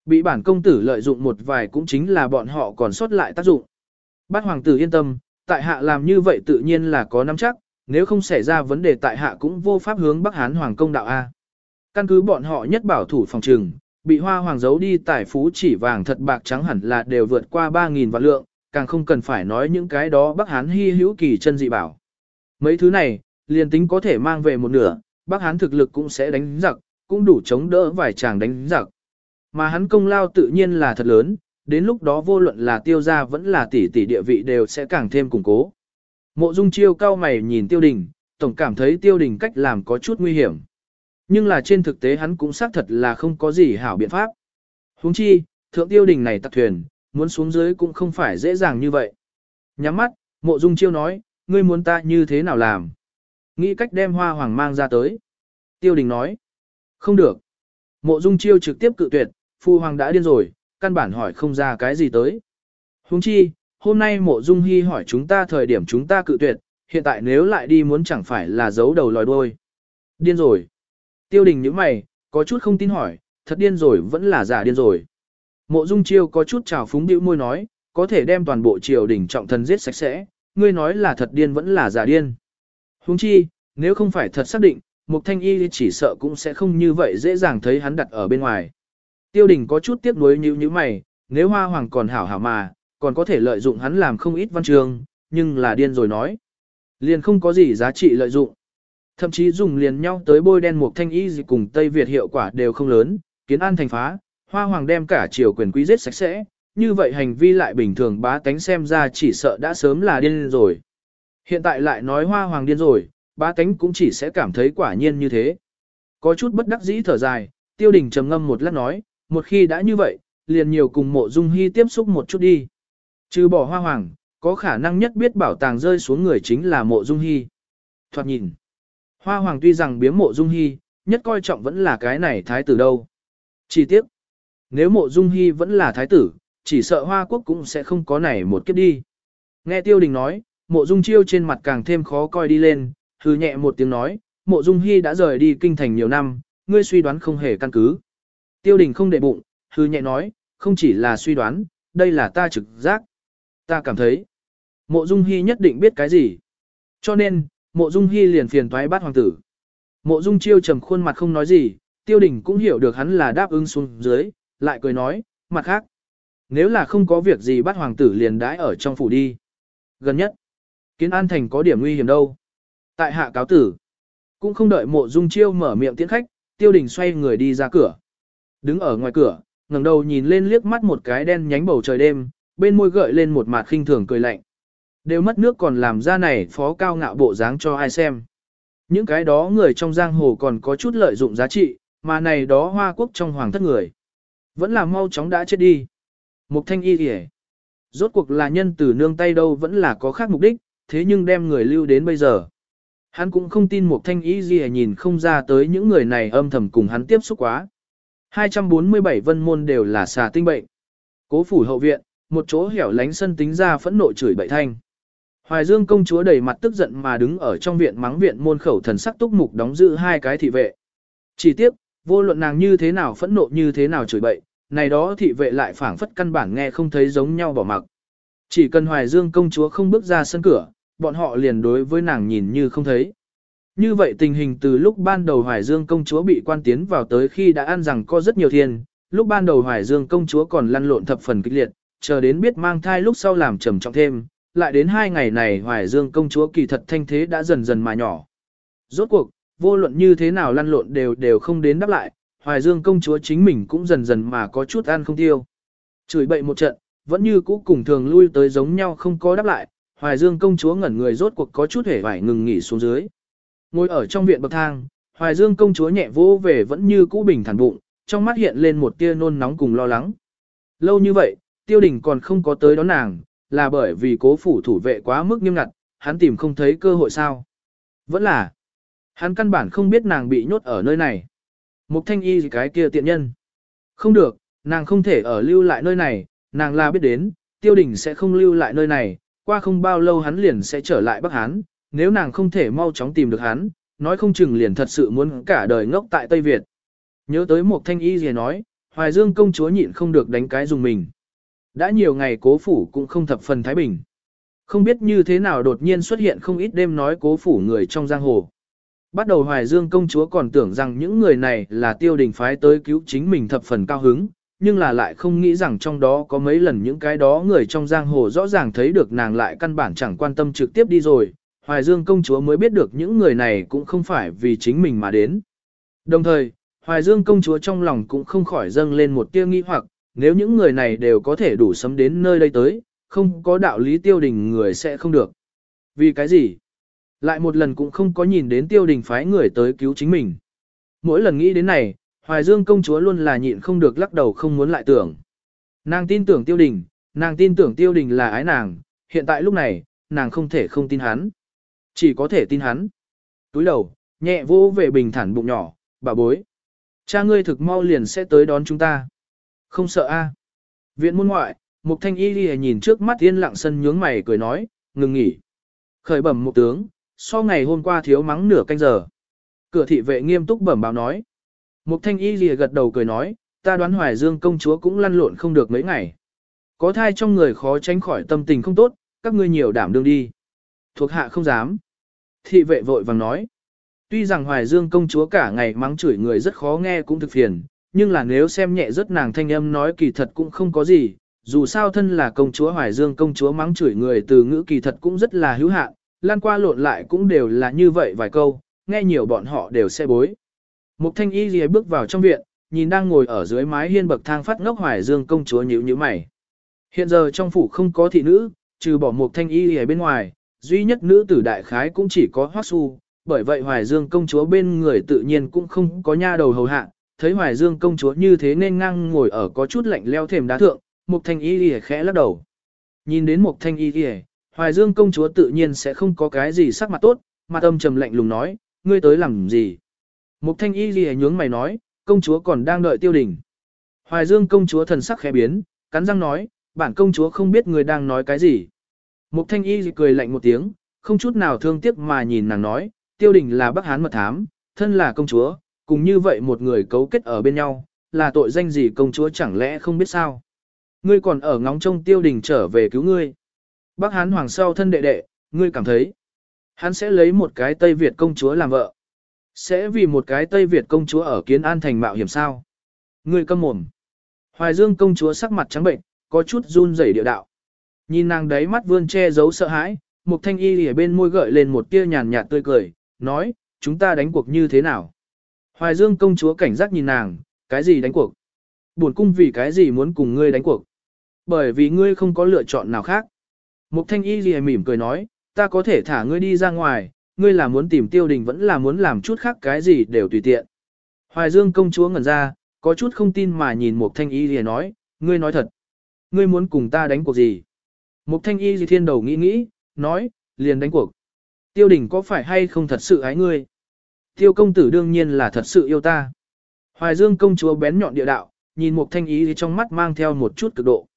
Bị bản công tử lợi dụng một vài cũng chính là bọn họ còn sót lại tác dụng. Bát hoàng tử yên tâm, tại hạ làm như vậy tự nhiên là có nắm chắc, nếu không xảy ra vấn đề tại hạ cũng vô pháp hướng Bắc Hán Hoàng công đạo A. Căn cứ bọn họ nhất bảo thủ phòng trừng, bị hoa hoàng giấu đi tài phú chỉ vàng thật bạc trắng hẳn là đều vượt qua 3.000 vạn lượng, càng không cần phải nói những cái đó Bắc Hán hy hữu kỳ chân dị bảo. Mấy thứ này, liền tính có thể mang về một nửa, Bắc Hán thực lực cũng sẽ đánh giặc, cũng đủ chống đỡ vài chàng đánh giặc. Mà hắn công lao tự nhiên là thật lớn, đến lúc đó vô luận là tiêu gia vẫn là tỷ tỷ địa vị đều sẽ càng thêm củng cố. Mộ Dung Chiêu cao mày nhìn Tiêu Đình, tổng cảm thấy Tiêu Đình cách làm có chút nguy hiểm. Nhưng là trên thực tế hắn cũng xác thật là không có gì hảo biện pháp. Huống chi, thượng Tiêu Đình này tặc thuyền, muốn xuống dưới cũng không phải dễ dàng như vậy. Nhắm mắt, Mộ Dung Chiêu nói, ngươi muốn ta như thế nào làm? Nghĩ cách đem hoa hoàng mang ra tới. Tiêu Đình nói, không được. Mộ Dung Chiêu trực tiếp cự tuyệt, phu hoàng đã điên rồi, căn bản hỏi không ra cái gì tới. Huống chi, hôm nay mộ dung hy hỏi chúng ta thời điểm chúng ta cự tuyệt, hiện tại nếu lại đi muốn chẳng phải là giấu đầu lòi đuôi. Điên rồi. Tiêu đình những mày, có chút không tin hỏi, thật điên rồi vẫn là giả điên rồi. Mộ dung chiêu có chút trào phúng bĩu môi nói, có thể đem toàn bộ triều đình trọng thần giết sạch sẽ, ngươi nói là thật điên vẫn là giả điên. Huống chi, nếu không phải thật xác định, Mục Thanh Y chỉ sợ cũng sẽ không như vậy dễ dàng thấy hắn đặt ở bên ngoài. Tiêu đình có chút tiếc nuối như như mày, nếu hoa hoàng còn hảo hảo mà, còn có thể lợi dụng hắn làm không ít văn trường. nhưng là điên rồi nói. Liền không có gì giá trị lợi dụng. Thậm chí dùng liền nhau tới bôi đen một thanh y gì cùng Tây Việt hiệu quả đều không lớn, kiến an thành phá, hoa hoàng đem cả triều quyền quý giết sạch sẽ, như vậy hành vi lại bình thường bá tánh xem ra chỉ sợ đã sớm là điên rồi. Hiện tại lại nói hoa hoàng điên rồi, bá tánh cũng chỉ sẽ cảm thấy quả nhiên như thế. Có chút bất đắc dĩ thở dài, tiêu đình trầm ngâm một lát nói, một khi đã như vậy, liền nhiều cùng mộ dung hy tiếp xúc một chút đi. Trừ bỏ hoa hoàng, có khả năng nhất biết bảo tàng rơi xuống người chính là mộ dung hy. Thoạt nhìn, hoa hoàng tuy rằng biếm mộ dung hy, nhất coi trọng vẫn là cái này thái tử đâu. Chỉ tiếc, nếu mộ dung hy vẫn là thái tử, chỉ sợ hoa quốc cũng sẽ không có này một kiếp đi. Nghe tiêu đình nói, mộ dung chiêu trên mặt càng thêm khó coi đi lên, hư nhẹ một tiếng nói, mộ dung hy đã rời đi kinh thành nhiều năm, ngươi suy đoán không hề căn cứ. Tiêu đình không để bụng, hư nhẹ nói, không chỉ là suy đoán, đây là ta trực giác. Ta cảm thấy, Mộ Dung Hi nhất định biết cái gì. Cho nên, Mộ Dung Hi liền phiền toái bắt hoàng tử. Mộ Dung Chiêu trầm khuôn mặt không nói gì, Tiêu Đình cũng hiểu được hắn là đáp ứng xuống dưới, lại cười nói, mặt khác. Nếu là không có việc gì bắt hoàng tử liền đãi ở trong phủ đi. Gần nhất, Kiến An Thành có điểm nguy hiểm đâu. Tại hạ cáo tử, cũng không đợi Mộ Dung Chiêu mở miệng tiễn khách, Tiêu Đình xoay người đi ra cửa. Đứng ở ngoài cửa, ngẩng đầu nhìn lên liếc mắt một cái đen nhánh bầu trời đêm, bên môi gợi lên một mặt khinh thường cười lạnh. Đều mất nước còn làm ra này phó cao ngạo bộ dáng cho ai xem. Những cái đó người trong giang hồ còn có chút lợi dụng giá trị, mà này đó hoa quốc trong hoàng thất người. Vẫn là mau chóng đã chết đi. Mục thanh y kìa. Rốt cuộc là nhân từ nương tay đâu vẫn là có khác mục đích, thế nhưng đem người lưu đến bây giờ. Hắn cũng không tin Mục thanh y gì nhìn không ra tới những người này âm thầm cùng hắn tiếp xúc quá. 247 vân môn đều là xà tinh bệnh. Cố phủ hậu viện, một chỗ hẻo lánh sân tính ra phẫn nộ chửi bậy thanh. Hoài Dương công chúa đầy mặt tức giận mà đứng ở trong viện mắng viện môn khẩu thần sắc túc mục đóng giữ hai cái thị vệ. Chỉ tiếc, vô luận nàng như thế nào phẫn nộ như thế nào chửi bậy, này đó thị vệ lại phảng phất căn bản nghe không thấy giống nhau bỏ mặc. Chỉ cần Hoài Dương công chúa không bước ra sân cửa, bọn họ liền đối với nàng nhìn như không thấy. Như vậy tình hình từ lúc ban đầu Hoài Dương công chúa bị quan tiến vào tới khi đã ăn rằng có rất nhiều thiên, lúc ban đầu Hoài Dương công chúa còn lăn lộn thập phần kịch liệt, chờ đến biết mang thai lúc sau làm trầm trọng thêm, lại đến hai ngày này Hoài Dương công chúa kỳ thật thanh thế đã dần dần mà nhỏ. Rốt cuộc, vô luận như thế nào lăn lộn đều đều không đến đáp lại, Hoài Dương công chúa chính mình cũng dần dần mà có chút ăn không tiêu. Chửi bậy một trận, vẫn như cũ cùng thường lui tới giống nhau không có đáp lại, Hoài Dương công chúa ngẩn người rốt cuộc có chút hề vải ngừng nghỉ xuống dưới. Ngồi ở trong viện bậc thang, Hoài Dương công chúa nhẹ vỗ về vẫn như cũ bình thản bụng, trong mắt hiện lên một tia nôn nóng cùng lo lắng. Lâu như vậy, tiêu đình còn không có tới đón nàng, là bởi vì cố phủ thủ vệ quá mức nghiêm ngặt, hắn tìm không thấy cơ hội sao. Vẫn là, hắn căn bản không biết nàng bị nhốt ở nơi này. Mục thanh y cái kia tiện nhân. Không được, nàng không thể ở lưu lại nơi này, nàng là biết đến, tiêu đình sẽ không lưu lại nơi này, qua không bao lâu hắn liền sẽ trở lại Bắc Hán, nếu nàng không thể mau chóng tìm được hắn, nói không chừng liền thật sự muốn cả đời ngốc tại Tây Việt. Nhớ tới một thanh y gì nói, Hoài Dương công chúa nhịn không được đánh cái dùng mình. Đã nhiều ngày cố phủ cũng không thập phần thái bình. Không biết như thế nào đột nhiên xuất hiện không ít đêm nói cố phủ người trong giang hồ. Bắt đầu Hoài Dương công chúa còn tưởng rằng những người này là tiêu đình phái tới cứu chính mình thập phần cao hứng, nhưng là lại không nghĩ rằng trong đó có mấy lần những cái đó người trong giang hồ rõ ràng thấy được nàng lại căn bản chẳng quan tâm trực tiếp đi rồi, Hoài Dương công chúa mới biết được những người này cũng không phải vì chính mình mà đến. Đồng thời, Hoài Dương công chúa trong lòng cũng không khỏi dâng lên một tia nghi hoặc, nếu những người này đều có thể đủ sấm đến nơi đây tới, không có đạo lý tiêu đình người sẽ không được. Vì cái gì? Lại một lần cũng không có nhìn đến tiêu đình phái người tới cứu chính mình. Mỗi lần nghĩ đến này, Hoài Dương công chúa luôn là nhịn không được lắc đầu không muốn lại tưởng. Nàng tin tưởng tiêu đình, nàng tin tưởng tiêu đình là ái nàng, hiện tại lúc này, nàng không thể không tin hắn. Chỉ có thể tin hắn. Túi đầu, nhẹ vô về bình thản bụng nhỏ, bà bối. Cha ngươi thực mau liền sẽ tới đón chúng ta. Không sợ a. Viện môn ngoại, Mục Thanh Y đi nhìn trước mắt yên lặng sân nhướng mày cười nói, ngừng nghỉ. Khởi bẩm một tướng, so ngày hôm qua thiếu mắng nửa canh giờ. Cửa thị vệ nghiêm túc bẩm báo nói. Mục Thanh Y lìa gật đầu cười nói, ta đoán Hoài Dương công chúa cũng lăn lộn không được mấy ngày. Có thai trong người khó tránh khỏi tâm tình không tốt, các ngươi nhiều đảm đương đi. Thuộc hạ không dám. Thị vệ vội vàng nói. Tuy rằng Hoài Dương công chúa cả ngày mắng chửi người rất khó nghe cũng thực phiền, nhưng là nếu xem nhẹ rất nàng thanh âm nói kỳ thật cũng không có gì, dù sao thân là công chúa Hoài Dương công chúa mắng chửi người từ ngữ kỳ thật cũng rất là hữu hạn, lan qua lộn lại cũng đều là như vậy vài câu, nghe nhiều bọn họ đều sẽ bối. Mục thanh y gì bước vào trong viện, nhìn đang ngồi ở dưới mái hiên bậc thang phát ngốc Hoài Dương công chúa nhíu nhíu mày. Hiện giờ trong phủ không có thị nữ, trừ bỏ mục thanh y ở bên ngoài, duy nhất nữ tử đại khái cũng chỉ có Hoắc Su, bởi vậy Hoài Dương công chúa bên người tự nhiên cũng không có nha đầu hầu hạ, thấy Hoài Dương công chúa như thế nên ngang ngồi ở có chút lạnh leo thềm đá thượng, Mục Thanh Y lìa khẽ lắc đầu. Nhìn đến Mục Thanh Y lìa, Hoài Dương công chúa tự nhiên sẽ không có cái gì sắc mặt tốt, mặt âm trầm lạnh lùng nói, ngươi tới làm gì? Mục Thanh Y lìa nhướng mày nói, công chúa còn đang đợi tiêu đình. Hoài Dương công chúa thần sắc khẽ biến, cắn răng nói, bản công chúa không biết người đang nói cái gì. Mục thanh y cười lạnh một tiếng, không chút nào thương tiếc mà nhìn nàng nói, tiêu đình là bắc hán mật thám, thân là công chúa, cùng như vậy một người cấu kết ở bên nhau, là tội danh gì công chúa chẳng lẽ không biết sao. Ngươi còn ở ngóng trông tiêu đình trở về cứu ngươi. Bác Hán Hoàng sau thân đệ đệ, ngươi cảm thấy. Hắn sẽ lấy một cái Tây Việt công chúa làm vợ. Sẽ vì một cái Tây Việt công chúa ở Kiến An thành mạo hiểm sao? Ngươi câm mồm. Hoài Dương công chúa sắc mặt trắng bệnh, có chút run rẩy địa đạo. Nhìn nàng đấy mắt vươn che giấu sợ hãi, Mục Thanh Y ở bên môi gợi lên một tia nhàn nhạt tươi cười, nói, chúng ta đánh cuộc như thế nào? Hoài Dương công chúa cảnh giác nhìn nàng, cái gì đánh cuộc? Buồn cung vì cái gì muốn cùng ngươi đánh cuộc? Bởi vì ngươi không có lựa chọn nào khác. Mục Thanh Y lìa mỉm cười nói, ta có thể thả ngươi đi ra ngoài, ngươi là muốn tìm tiêu đình vẫn là muốn làm chút khác cái gì đều tùy tiện. Hoài Dương công chúa ngẩn ra, có chút không tin mà nhìn Mục Thanh Y lìa nói, ngươi nói thật. Ngươi muốn cùng ta đánh cuộc gì? Mục Thanh Y gì thiên đầu nghĩ nghĩ, nói, liền đánh cuộc. Tiêu đình có phải hay không thật sự ái ngươi? Tiêu công tử đương nhiên là thật sự yêu ta. Hoài Dương công chúa bén nhọn địa đạo, nhìn Mục Thanh Y trong mắt mang theo một chút cực độ.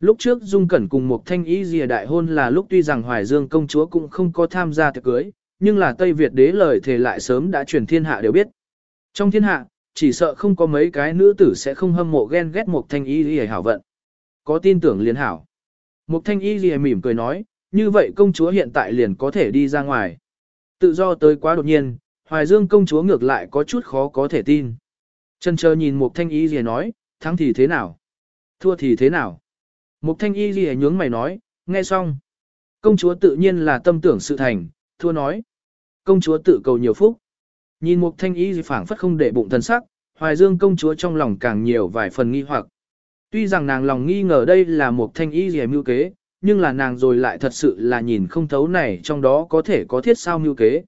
Lúc trước Dung Cẩn cùng một thanh y dìa đại hôn là lúc tuy rằng Hoài Dương công chúa cũng không có tham gia tiệc cưới, nhưng là Tây Việt đế lời thề lại sớm đã truyền thiên hạ đều biết. Trong thiên hạ, chỉ sợ không có mấy cái nữ tử sẽ không hâm mộ ghen ghét một thanh y dìa hảo vận. Có tin tưởng liền hảo. Một thanh y lìa mỉm cười nói, như vậy công chúa hiện tại liền có thể đi ra ngoài. Tự do tới quá đột nhiên, Hoài Dương công chúa ngược lại có chút khó có thể tin. Chân chờ nhìn một thanh y lìa nói, thắng thì thế nào? Thua thì thế nào? Mục thanh y lìa nhướng mày nói, nghe xong. Công chúa tự nhiên là tâm tưởng sự thành, thua nói. Công chúa tự cầu nhiều phúc. Nhìn mục thanh y phảng phất không để bụng thần sắc, hoài dương công chúa trong lòng càng nhiều vài phần nghi hoặc. Tuy rằng nàng lòng nghi ngờ đây là một thanh y gì mưu kế, nhưng là nàng rồi lại thật sự là nhìn không thấu này trong đó có thể có thiết sao mưu kế.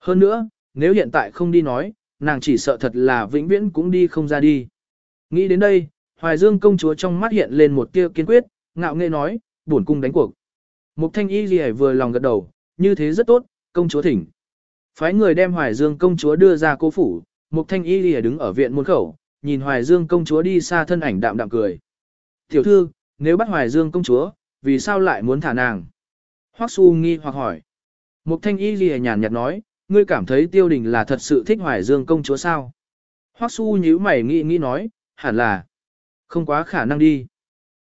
Hơn nữa, nếu hiện tại không đi nói, nàng chỉ sợ thật là vĩnh viễn cũng đi không ra đi. Nghĩ đến đây, Hoài Dương công chúa trong mắt hiện lên một tia kiên quyết, ngạo nghễ nói, bổn cung đánh cuộc. Mục thanh y gì vừa lòng gật đầu, như thế rất tốt, công chúa thỉnh. Phái người đem Hoài Dương công chúa đưa ra cố phủ, Mục thanh y gì đứng ở viện môn khẩu, nhìn Hoài Dương công chúa đi xa thân ảnh đạm đạm cười. Tiểu thư, nếu bắt Hoài Dương công chúa, vì sao lại muốn thả nàng? Hoắc Su nghi hoặc hỏi. Mục thanh y lìa nhàn nhạt nói, ngươi cảm thấy tiêu đình là thật sự thích Hoài Dương công chúa sao? Hoắc Su nhíu mày nghĩ nghĩ nói, hẳn là. Không quá khả năng đi.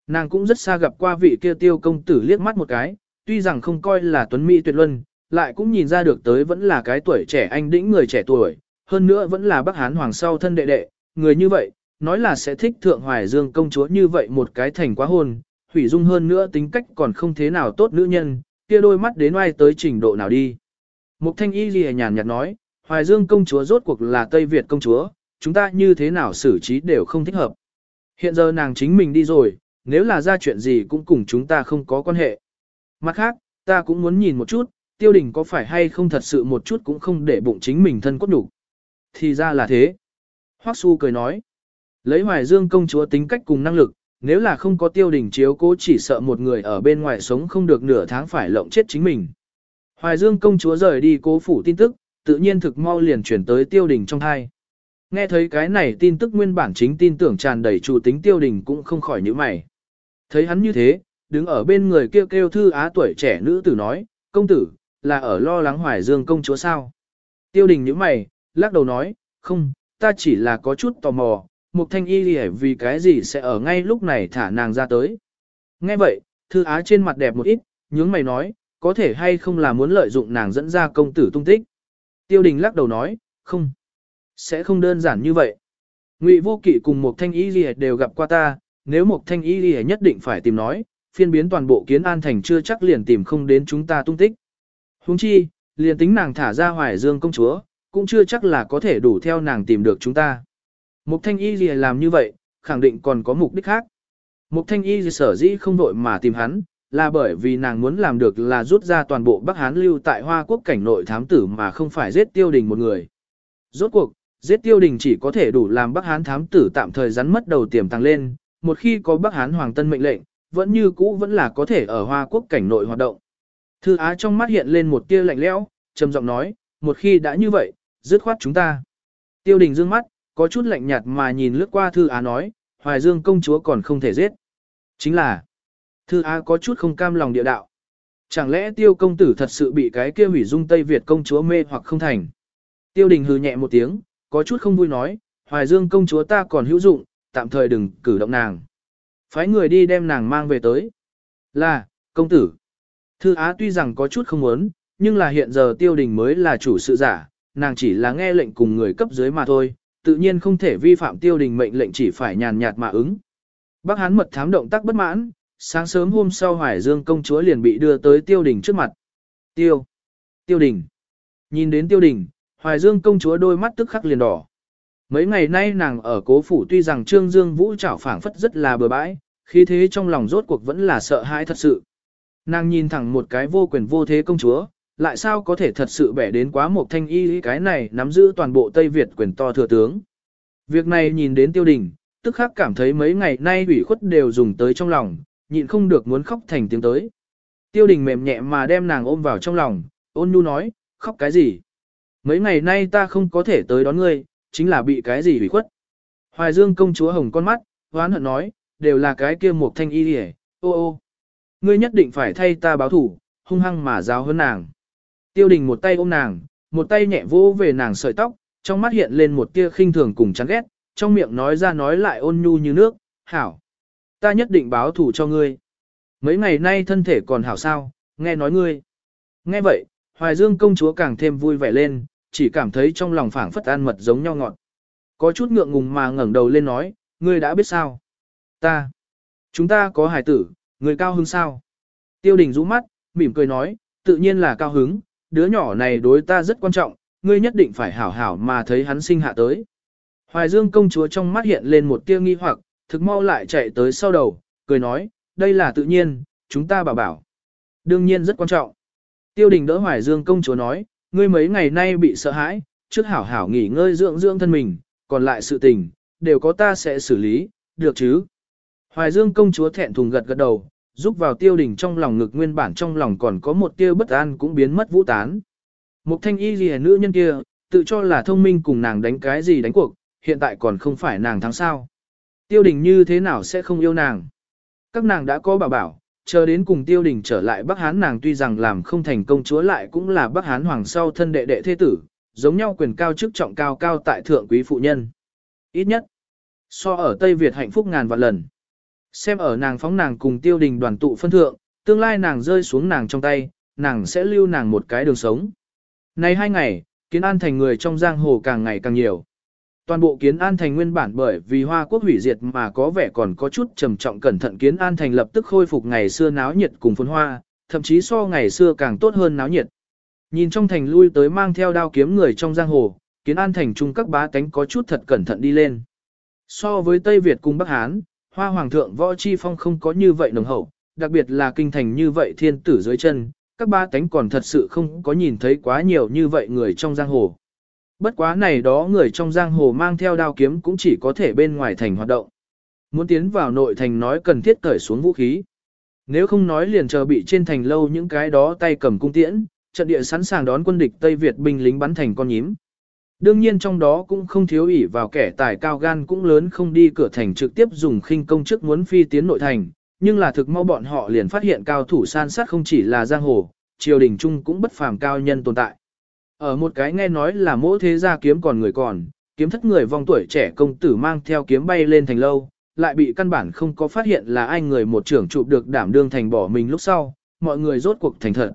Nàng cũng rất xa gặp qua vị kia tiêu công tử liếc mắt một cái, tuy rằng không coi là tuấn mỹ tuyệt luân, lại cũng nhìn ra được tới vẫn là cái tuổi trẻ anh đĩnh người trẻ tuổi, hơn nữa vẫn là bác hán hoàng sau thân đệ đệ, người như vậy, nói là sẽ thích thượng hoài dương công chúa như vậy một cái thành quá hôn, hủy dung hơn nữa tính cách còn không thế nào tốt nữ nhân, kia đôi mắt đến oai tới trình độ nào đi. Mục thanh y ghi nhàn nhạt nói, hoài dương công chúa rốt cuộc là Tây Việt công chúa, chúng ta như thế nào xử trí đều không thích hợp. Hiện giờ nàng chính mình đi rồi, nếu là ra chuyện gì cũng cùng chúng ta không có quan hệ. Mặt khác, ta cũng muốn nhìn một chút, tiêu đình có phải hay không thật sự một chút cũng không để bụng chính mình thân cốt đủ. Thì ra là thế. Hoắc Su cười nói. Lấy hoài dương công chúa tính cách cùng năng lực, nếu là không có tiêu đình chiếu cố chỉ sợ một người ở bên ngoài sống không được nửa tháng phải lộng chết chính mình. Hoài dương công chúa rời đi cố phủ tin tức, tự nhiên thực mau liền chuyển tới tiêu đình trong thai. Nghe thấy cái này tin tức nguyên bản chính tin tưởng tràn đầy chủ tính tiêu đình cũng không khỏi nhíu mày. Thấy hắn như thế, đứng ở bên người kêu kêu thư á tuổi trẻ nữ tử nói, công tử, là ở lo lắng hoài dương công chúa sao. Tiêu đình nhíu mày, lắc đầu nói, không, ta chỉ là có chút tò mò, mục thanh y lì vì cái gì sẽ ở ngay lúc này thả nàng ra tới. Nghe vậy, thư á trên mặt đẹp một ít, nhướng mày nói, có thể hay không là muốn lợi dụng nàng dẫn ra công tử tung tích. Tiêu đình lắc đầu nói, không. Sẽ không đơn giản như vậy. Ngụy Vô Kỵ cùng một thanh y lìa đều gặp qua ta, nếu một thanh y lìa nhất định phải tìm nói, phiên biến toàn bộ kiến an thành chưa chắc liền tìm không đến chúng ta tung tích. Huống chi, liền tính nàng thả ra hoài dương công chúa, cũng chưa chắc là có thể đủ theo nàng tìm được chúng ta. Mục thanh y gì làm như vậy, khẳng định còn có mục đích khác. Mục thanh y sở dĩ không đội mà tìm hắn, là bởi vì nàng muốn làm được là rút ra toàn bộ Bắc Hán lưu tại Hoa Quốc cảnh nội thám tử mà không phải giết tiêu đình một người. Rốt cuộc, giết tiêu đình chỉ có thể đủ làm Bắc Hán thám tử tạm thời rắn mất đầu tiềm tăng lên, một khi có Bắc Hán hoàng tân mệnh lệnh, vẫn như cũ vẫn là có thể ở Hoa Quốc cảnh nội hoạt động. Thư Á trong mắt hiện lên một tia lạnh lẽo, trầm giọng nói, một khi đã như vậy, dứt khoát chúng ta. Tiêu đình dương mắt, có chút lạnh nhạt mà nhìn lướt qua Thư Á nói, Hoài Dương công chúa còn không thể giết. Chính là, Thư Á có chút không cam lòng địa đạo. Chẳng lẽ tiêu công tử thật sự bị cái kia hủy dung Tây Việt công chúa mê hoặc không thành? Tiêu đình hừ nhẹ một tiếng, có chút không vui nói, Hoài Dương công chúa ta còn hữu dụng, tạm thời đừng cử động nàng. Phái người đi đem nàng mang về tới. Là, công tử. Thư Á tuy rằng có chút không muốn, nhưng là hiện giờ tiêu đình mới là chủ sự giả, nàng chỉ là nghe lệnh cùng người cấp dưới mà thôi, tự nhiên không thể vi phạm tiêu đình mệnh lệnh chỉ phải nhàn nhạt mà ứng. Bác Hán mật thám động tác bất mãn, sáng sớm hôm sau Hoài Dương công chúa liền bị đưa tới tiêu đình trước mặt. Tiêu! Tiêu đình! Nhìn đến tiêu đình, Hoài Dương công chúa đôi mắt tức khắc liền đỏ. Mấy ngày nay nàng ở cố phủ tuy rằng Trương Dương Vũ trảo phảng phất rất là bừa bãi, khi thế trong lòng rốt cuộc vẫn là sợ hãi thật sự. Nàng nhìn thẳng một cái vô quyền vô thế công chúa, lại sao có thể thật sự bẻ đến quá một thanh y cái này nắm giữ toàn bộ Tây Việt quyền to thừa tướng. Việc này nhìn đến tiêu đình, tức khắc cảm thấy mấy ngày nay ủy khuất đều dùng tới trong lòng, nhịn không được muốn khóc thành tiếng tới. Tiêu đình mềm nhẹ mà đem nàng ôm vào trong lòng, ôn nhu nói, khóc cái gì? Mấy ngày nay ta không có thể tới đón ngươi, chính là bị cái gì ủy khuất. Hoài Dương công chúa hồng con mắt, hoán hận nói, đều là cái kia một thanh y hề, ô ô. Ngươi nhất định phải thay ta báo thủ, hung hăng mà giáo hơn nàng. Tiêu đình một tay ôm nàng, một tay nhẹ vỗ về nàng sợi tóc, trong mắt hiện lên một tia khinh thường cùng chán ghét, trong miệng nói ra nói lại ôn nhu như nước, hảo. Ta nhất định báo thủ cho ngươi. Mấy ngày nay thân thể còn hảo sao, nghe nói ngươi. Nghe vậy, Hoài Dương công chúa càng thêm vui vẻ lên, chỉ cảm thấy trong lòng phảng phất an mật giống nhau ngọn, Có chút ngượng ngùng mà ngẩng đầu lên nói, ngươi đã biết sao? Ta. Chúng ta có hài tử, người cao hứng sao? Tiêu đình rũ mắt, mỉm cười nói, tự nhiên là cao hứng, đứa nhỏ này đối ta rất quan trọng, ngươi nhất định phải hảo hảo mà thấy hắn sinh hạ tới. Hoài Dương công chúa trong mắt hiện lên một tia nghi hoặc, thực mau lại chạy tới sau đầu, cười nói, đây là tự nhiên, chúng ta bảo bảo. Đương nhiên rất quan trọng. Tiêu đình đỡ Hoài Dương công chúa nói, ngươi mấy ngày nay bị sợ hãi, trước hảo hảo nghỉ ngơi dưỡng dưỡng thân mình, còn lại sự tình, đều có ta sẽ xử lý, được chứ. Hoài Dương công chúa thẹn thùng gật gật đầu, giúp vào tiêu đình trong lòng ngực nguyên bản trong lòng còn có một tia bất an cũng biến mất vũ tán. Một thanh y gì nữ nhân kia, tự cho là thông minh cùng nàng đánh cái gì đánh cuộc, hiện tại còn không phải nàng thắng sao. Tiêu đình như thế nào sẽ không yêu nàng. Các nàng đã có bảo bảo, chờ đến cùng tiêu đình trở lại Bắc Hán nàng tuy rằng làm không thành công chúa lại cũng là Bắc Hán hoàng sau thân đệ đệ thế tử, giống nhau quyền cao chức trọng cao cao tại thượng quý phụ nhân. Ít nhất, so ở Tây Việt hạnh phúc ngàn vạn lần. Xem ở nàng phóng nàng cùng tiêu đình đoàn tụ phân thượng, tương lai nàng rơi xuống nàng trong tay, nàng sẽ lưu nàng một cái đường sống. Này hai ngày, kiến an thành người trong giang hồ càng ngày càng nhiều. Toàn bộ kiến an thành nguyên bản bởi vì hoa quốc hủy diệt mà có vẻ còn có chút trầm trọng cẩn thận kiến an thành lập tức khôi phục ngày xưa náo nhiệt cùng phồn hoa, thậm chí so ngày xưa càng tốt hơn náo nhiệt. Nhìn trong thành lui tới mang theo đao kiếm người trong giang hồ, kiến an thành chung các bá tánh có chút thật cẩn thận đi lên. So với Tây Việt cùng Bắc Hán, hoa hoàng thượng võ chi phong không có như vậy nồng hậu, đặc biệt là kinh thành như vậy thiên tử dưới chân, các ba tánh còn thật sự không có nhìn thấy quá nhiều như vậy người trong giang hồ. Bất quá này đó người trong giang hồ mang theo đao kiếm cũng chỉ có thể bên ngoài thành hoạt động. Muốn tiến vào nội thành nói cần thiết cởi xuống vũ khí. Nếu không nói liền chờ bị trên thành lâu những cái đó tay cầm cung tiễn, trận địa sẵn sàng đón quân địch Tây Việt binh lính bắn thành con nhím. Đương nhiên trong đó cũng không thiếu ỷ vào kẻ tài cao gan cũng lớn không đi cửa thành trực tiếp dùng khinh công chức muốn phi tiến nội thành, nhưng là thực mau bọn họ liền phát hiện cao thủ san sát không chỉ là giang hồ, triều đình trung cũng bất phàm cao nhân tồn tại. Ở một cái nghe nói là mỗi thế gia kiếm còn người còn, kiếm thất người vong tuổi trẻ công tử mang theo kiếm bay lên thành lâu, lại bị căn bản không có phát hiện là ai người một trưởng chụp được đảm đương thành bỏ mình lúc sau, mọi người rốt cuộc thành thật.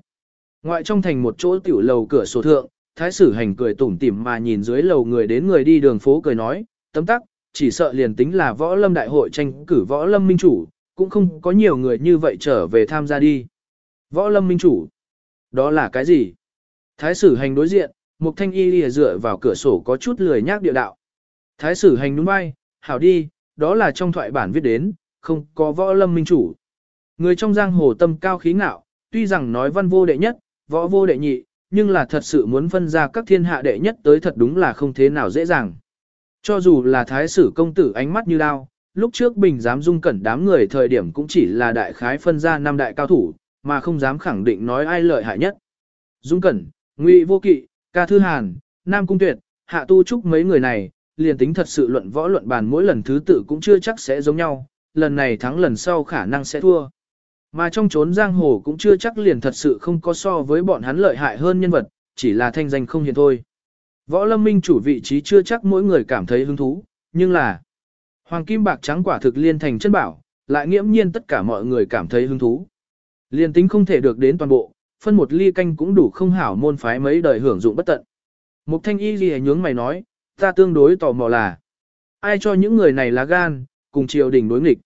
Ngoại trong thành một chỗ tiểu lầu cửa sổ thượng, thái sử hành cười tủm tỉm mà nhìn dưới lầu người đến người đi đường phố cười nói, tấm tắc, chỉ sợ liền tính là võ lâm đại hội tranh cử võ lâm minh chủ, cũng không có nhiều người như vậy trở về tham gia đi. Võ lâm minh chủ, đó là cái gì? Thái sử hành đối diện, một thanh y lìa dựa vào cửa sổ có chút lười nhác địa đạo. Thái sử hành đúng bay, hảo đi, đó là trong thoại bản viết đến, không có võ lâm minh chủ. Người trong giang hồ tâm cao khí ngạo, tuy rằng nói văn vô đệ nhất, võ vô đệ nhị, nhưng là thật sự muốn phân ra các thiên hạ đệ nhất tới thật đúng là không thế nào dễ dàng. Cho dù là thái sử công tử ánh mắt như đao, lúc trước bình dám dung cẩn đám người thời điểm cũng chỉ là đại khái phân ra năm đại cao thủ, mà không dám khẳng định nói ai lợi hại nhất. Dung cẩn, ngụy vô kỵ, ca thư hàn, nam cung tuyệt, hạ tu trúc mấy người này, liền tính thật sự luận võ luận bàn mỗi lần thứ tự cũng chưa chắc sẽ giống nhau, lần này thắng lần sau khả năng sẽ thua. Mà trong chốn giang hồ cũng chưa chắc liền thật sự không có so với bọn hắn lợi hại hơn nhân vật, chỉ là thanh danh không hiền thôi. Võ lâm minh chủ vị trí chưa chắc mỗi người cảm thấy hứng thú, nhưng là Hoàng kim bạc trắng quả thực liên thành chân bảo, lại nghiễm nhiên tất cả mọi người cảm thấy hứng thú. Liên tính không thể được đến toàn bộ, phân một ly canh cũng đủ không hảo môn phái mấy đời hưởng dụng bất tận. Mục thanh y gì nhướng mày nói, ta tương đối tò mò là, ai cho những người này lá gan, cùng triều đình đối nghịch.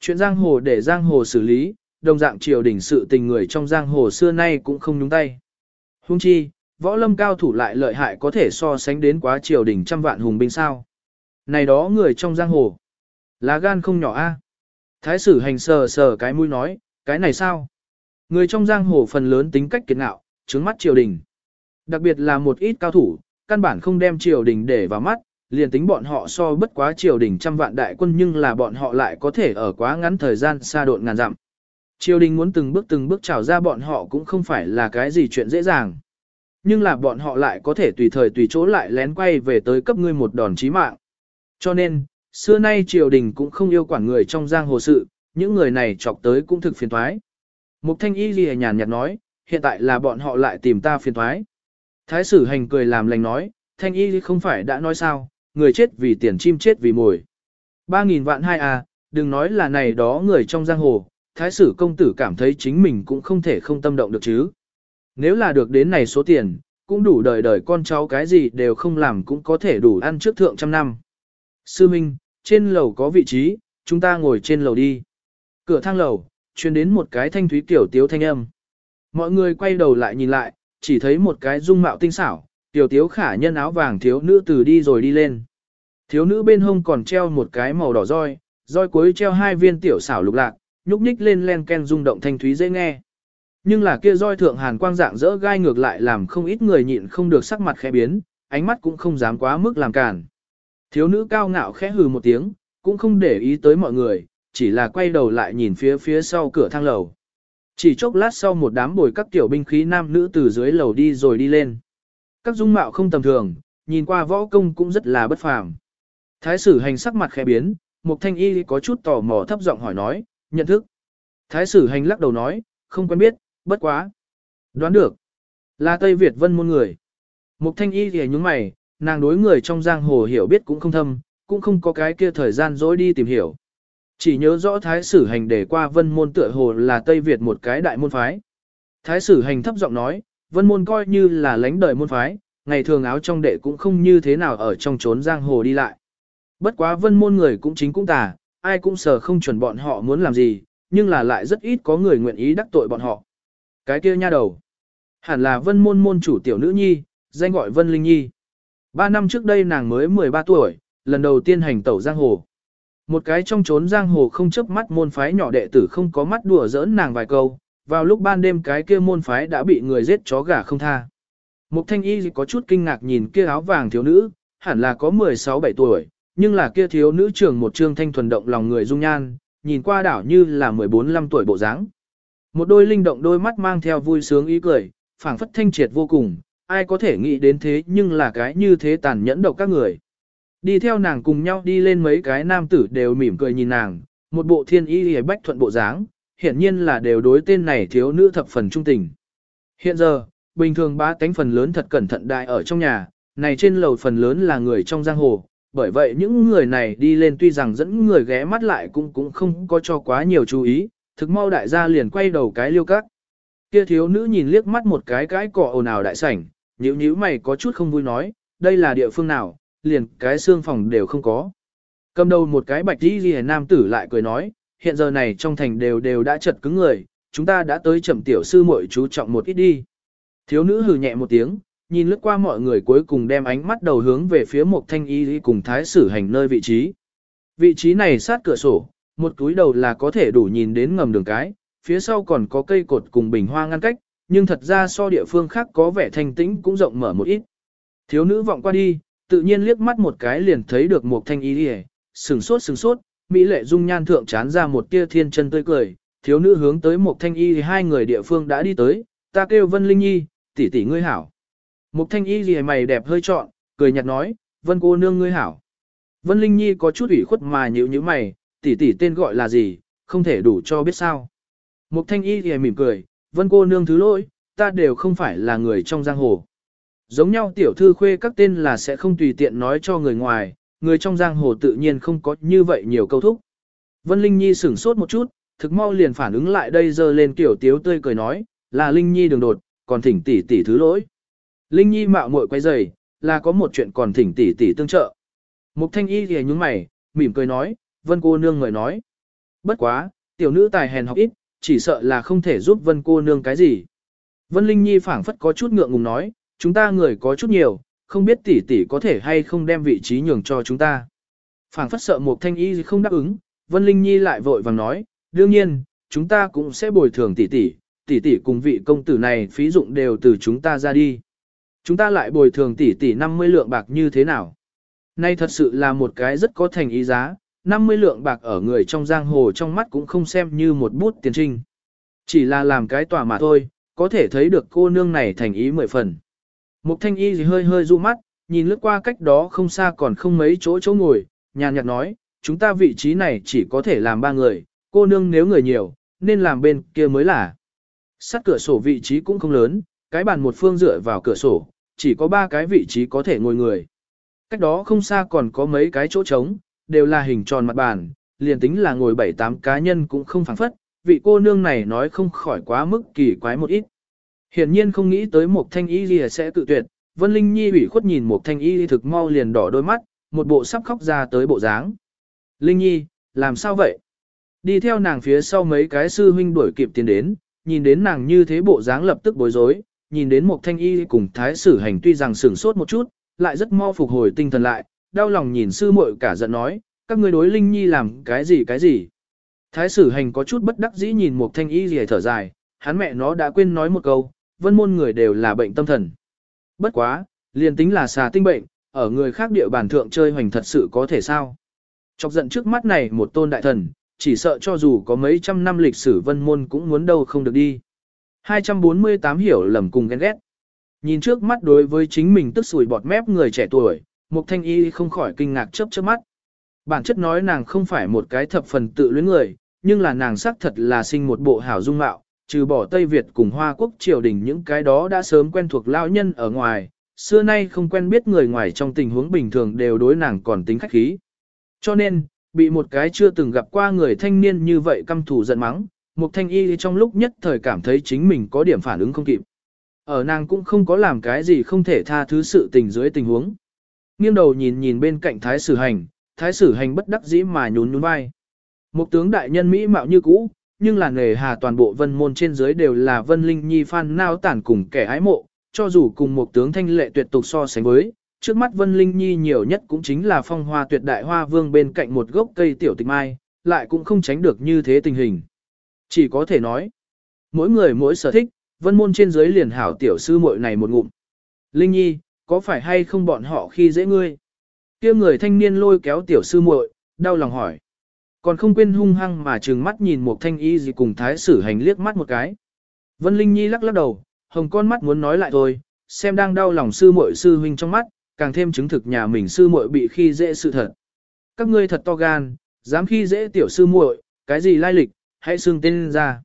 Chuyện giang hồ để giang hồ xử lý, đồng dạng triều đình sự tình người trong giang hồ xưa nay cũng không nhúng tay. Hung chi, võ lâm cao thủ lại lợi hại có thể so sánh đến quá triều đình trăm vạn hùng binh sao. Này đó người trong giang hồ, lá gan không nhỏ a. Thái sử hành sờ sờ cái mũi nói, cái này sao? Người trong giang hồ phần lớn tính cách kiệt ngạo, trướng mắt triều đình. Đặc biệt là một ít cao thủ, căn bản không đem triều đình để vào mắt, liền tính bọn họ so bất quá triều đình trăm vạn đại quân nhưng là bọn họ lại có thể ở quá ngắn thời gian xa độn ngàn dặm. Triều đình muốn từng bước từng bước trào ra bọn họ cũng không phải là cái gì chuyện dễ dàng. Nhưng là bọn họ lại có thể tùy thời tùy chỗ lại lén quay về tới cấp ngươi một đòn chí mạng. Cho nên, xưa nay triều đình cũng không yêu quản người trong giang hồ sự, những người này chọc tới cũng thực phiền thoái. Mục thanh y ghi nhàn nhạt nói, hiện tại là bọn họ lại tìm ta phiền thoái. Thái sử hành cười làm lành nói, thanh y không phải đã nói sao, người chết vì tiền chim chết vì mồi. Ba nghìn vạn hai à, đừng nói là này đó người trong giang hồ, thái sử công tử cảm thấy chính mình cũng không thể không tâm động được chứ. Nếu là được đến này số tiền, cũng đủ đời đời con cháu cái gì đều không làm cũng có thể đủ ăn trước thượng trăm năm. Sư Minh, trên lầu có vị trí, chúng ta ngồi trên lầu đi. Cửa thang lầu, truyền đến một cái thanh thúy tiểu tiếu thanh âm. Mọi người quay đầu lại nhìn lại, chỉ thấy một cái dung mạo tinh xảo, tiểu tiếu khả nhân áo vàng thiếu nữ từ đi rồi đi lên. Thiếu nữ bên hông còn treo một cái màu đỏ roi, roi cuối treo hai viên tiểu xảo lục lạc, nhúc nhích lên len ken rung động thanh thúy dễ nghe. Nhưng là kia roi thượng hàn quang dạng dỡ gai ngược lại làm không ít người nhịn không được sắc mặt khẽ biến, ánh mắt cũng không dám quá mức làm cản. Thiếu nữ cao ngạo khẽ hừ một tiếng, cũng không để ý tới mọi người, chỉ là quay đầu lại nhìn phía phía sau cửa thang lầu. Chỉ chốc lát sau một đám bồi các tiểu binh khí nam nữ từ dưới lầu đi rồi đi lên. Các dung mạo không tầm thường, nhìn qua võ công cũng rất là bất phàm. Thái sử hành sắc mặt khẽ biến, một thanh y có chút tò mò thấp giọng hỏi nói, nhận thức. Thái sử hành lắc đầu nói, không quen biết, bất quá. Đoán được. Là Tây Việt vân môn người. Mục thanh y thì nhúng mày, nàng đối người trong giang hồ hiểu biết cũng không thâm, cũng không có cái kia thời gian dối đi tìm hiểu. Chỉ nhớ rõ thái sử hành để qua vân môn tựa hồ là Tây Việt một cái đại môn phái. Thái sử hành thấp giọng nói, vân môn coi như là lãnh đời môn phái, ngày thường áo trong đệ cũng không như thế nào ở trong trốn giang hồ đi lại. Bất quá vân môn người cũng chính cũng tà, ai cũng sợ không chuẩn bọn họ muốn làm gì, nhưng là lại rất ít có người nguyện ý đắc tội bọn họ. Cái kia nha đầu. Hẳn là vân môn môn chủ tiểu nữ nhi, danh gọi vân linh nhi. Ba năm trước đây nàng mới 13 tuổi, lần đầu tiên hành tẩu giang hồ. Một cái trong trốn giang hồ không chớp mắt môn phái nhỏ đệ tử không có mắt đùa giỡn nàng vài câu, vào lúc ban đêm cái kia môn phái đã bị người giết chó gà không tha. Mục thanh y có chút kinh ngạc nhìn kia áo vàng thiếu nữ, hẳn là có 16-17 tuổi, nhưng là kia thiếu nữ trưởng một trương thanh thuần động lòng người dung nhan, nhìn qua đảo như là 14-15 tuổi bộ dáng. Một đôi linh động đôi mắt mang theo vui sướng ý cười, phảng phất thanh triệt vô cùng, ai có thể nghĩ đến thế nhưng là cái như thế tàn nhẫn độc các người. Đi theo nàng cùng nhau đi lên mấy cái nam tử đều mỉm cười nhìn nàng, một bộ thiên y hề bách thuận bộ dáng, hiển nhiên là đều đối tên này thiếu nữ thập phần trung tình. Hiện giờ, bình thường ba tánh phần lớn thật cẩn thận đại ở trong nhà, này trên lầu phần lớn là người trong giang hồ, bởi vậy những người này đi lên tuy rằng dẫn người ghé mắt lại cũng cũng không có cho quá nhiều chú ý, thực mau đại gia liền quay đầu cái liêu cắt. Kia thiếu nữ nhìn liếc mắt một cái cái cỏ ồn ào đại sảnh, nhíu nhíu mày có chút không vui nói, đây là địa phương nào, liền cái xương phòng đều không có. Cầm đầu một cái bạch đi ghi nam tử lại cười nói, hiện giờ này trong thành đều đều đã chật cứng người, chúng ta đã tới chậm tiểu sư muội chú trọng một ít đi. Thiếu nữ hừ nhẹ một tiếng, nhìn lướt qua mọi người cuối cùng đem ánh mắt đầu hướng về phía một thanh y cùng thái sử hành nơi vị trí. Vị trí này sát cửa sổ, một túi đầu là có thể đủ nhìn đến ngầm đường cái, phía sau còn có cây cột cùng bình hoa ngăn cách, nhưng thật ra so địa phương khác có vẻ thanh tĩnh cũng rộng mở một ít. Thiếu nữ vọng qua đi, tự nhiên liếc mắt một cái liền thấy được một thanh y đi sừng sốt sừng sốt, mỹ lệ dung nhan thượng chán ra một tia thiên chân tươi cười, thiếu nữ hướng tới một thanh y thì hai người địa phương đã đi tới, ta kêu Vân Linh Nhi, tỷ tỷ ngươi hảo. Mục thanh y gì mày đẹp hơi trọn, cười nhạt nói, Vân cô nương ngươi hảo. Vân Linh Nhi có chút ủy khuất mà nhíu nhíu mày, tỷ tỷ tên gọi là gì, không thể đủ cho biết sao. Mục thanh y thì mỉm cười, Vân cô nương thứ lỗi, ta đều không phải là người trong giang hồ. Giống nhau tiểu thư khuê các tên là sẽ không tùy tiện nói cho người ngoài, người trong giang hồ tự nhiên không có như vậy nhiều câu thúc. Vân Linh Nhi sửng sốt một chút, thực mau liền phản ứng lại đây giờ lên kiểu tiếu tươi cười nói, là Linh Nhi đường đột, còn thỉnh tỷ tỷ thứ lỗi. Linh Nhi mạo muội quay giày, là có một chuyện còn thỉnh tỷ tỷ tương trợ. Mục thanh y thì nhúng mày, mỉm cười nói, vân cô nương người nói. Bất quá, tiểu nữ tài hèn học ít, chỉ sợ là không thể giúp vân cô nương cái gì. Vân Linh Nhi phảng phất có chút ngượng ngùng nói, chúng ta người có chút nhiều, không biết tỷ tỷ có thể hay không đem vị trí nhường cho chúng ta. Phảng phất sợ Mục thanh y không đáp ứng, Vân Linh Nhi lại vội vàng nói, đương nhiên, chúng ta cũng sẽ bồi thường tỷ tỷ, tỷ tỷ cùng vị công tử này phí dụng đều từ chúng ta ra đi. Chúng ta lại bồi thường tỷ tỷ 50 lượng bạc như thế nào? Nay thật sự là một cái rất có thành ý giá, 50 lượng bạc ở người trong giang hồ trong mắt cũng không xem như một bút tiền trinh. Chỉ là làm cái tòa mà thôi, có thể thấy được cô nương này thành ý mười phần. Mục thanh y gì hơi hơi du mắt, nhìn lướt qua cách đó không xa còn không mấy chỗ chỗ ngồi, nhàn nhạt nói, chúng ta vị trí này chỉ có thể làm ba người, cô nương nếu người nhiều, nên làm bên kia mới là. Sát cửa sổ vị trí cũng không lớn, cái bàn một phương dựa vào cửa sổ, chỉ có ba cái vị trí có thể ngồi người. Cách đó không xa còn có mấy cái chỗ trống, đều là hình tròn mặt bàn, liền tính là ngồi bảy tám cá nhân cũng không phản phất, vị cô nương này nói không khỏi quá mức kỳ quái một ít. Hiển nhiên không nghĩ tới một thanh y gì sẽ tự tuyệt, Vân Linh Nhi ủy khuất nhìn một thanh y thực mau liền đỏ đôi mắt, một bộ sắp khóc ra tới bộ dáng. Linh Nhi, làm sao vậy? Đi theo nàng phía sau mấy cái sư huynh đuổi kịp tiến đến, nhìn đến nàng như thế bộ dáng lập tức bối rối, nhìn đến một thanh y cùng thái sử hành tuy rằng sửng sốt một chút, lại rất mau phục hồi tinh thần lại, đau lòng nhìn sư muội cả giận nói, các ngươi đối Linh Nhi làm cái gì cái gì. Thái sử hành có chút bất đắc dĩ nhìn một thanh y rìa thở dài, hắn mẹ nó đã quên nói một câu, vân môn người đều là bệnh tâm thần. Bất quá, liền tính là xà tinh bệnh, ở người khác địa bàn thượng chơi hoành thật sự có thể sao. Chọc giận trước mắt này một tôn đại thần, chỉ sợ cho dù có mấy trăm năm lịch sử vân môn cũng muốn đâu không được đi. 248 hiểu lầm cùng ghen ghét. Nhìn trước mắt đối với chính mình tức sùi bọt mép người trẻ tuổi, Mục Thanh Y không khỏi kinh ngạc chớp chớp mắt. Bản chất nói nàng không phải một cái thập phần tự luyến người, nhưng là nàng xác thật là sinh một bộ hảo dung mạo, trừ bỏ Tây Việt cùng Hoa Quốc triều đình những cái đó đã sớm quen thuộc lao nhân ở ngoài, xưa nay không quen biết người ngoài trong tình huống bình thường đều đối nàng còn tính khách khí. Cho nên, bị một cái chưa từng gặp qua người thanh niên như vậy căm thù giận mắng, Mục Thanh Y trong lúc nhất thời cảm thấy chính mình có điểm phản ứng không kịp. Ở nàng cũng không có làm cái gì không thể tha thứ sự tình dưới tình huống. Nghiêng đầu nhìn nhìn bên cạnh Thái Sử Hành, Thái Sử Hành bất đắc dĩ mà nhún nhún vai. Một tướng đại nhân Mỹ mạo như cũ, nhưng là nề hà toàn bộ vân môn trên dưới đều là vân linh nhi phan nao tản cùng kẻ ái mộ, cho dù cùng một tướng thanh lệ tuyệt tục so sánh với, trước mắt vân linh nhi nhiều nhất cũng chính là phong hoa tuyệt đại hoa vương bên cạnh một gốc cây tiểu tịch mai, lại cũng không tránh được như thế tình hình. Chỉ có thể nói, mỗi người mỗi sở thích, vân môn trên dưới liền hảo tiểu sư muội này một ngụm. Linh nhi, có phải hay không bọn họ khi dễ ngươi? kia người thanh niên lôi kéo tiểu sư muội, đau lòng hỏi. Còn không quên hung hăng mà trừng mắt nhìn một thanh y gì cùng thái sử hành liếc mắt một cái. Vân Linh Nhi lắc lắc đầu, hồng con mắt muốn nói lại thôi, xem đang đau lòng sư muội sư huynh trong mắt, càng thêm chứng thực nhà mình sư muội bị khi dễ sự thật. Các ngươi thật to gan, dám khi dễ tiểu sư muội, cái gì lai lịch, hãy xưng tên ra.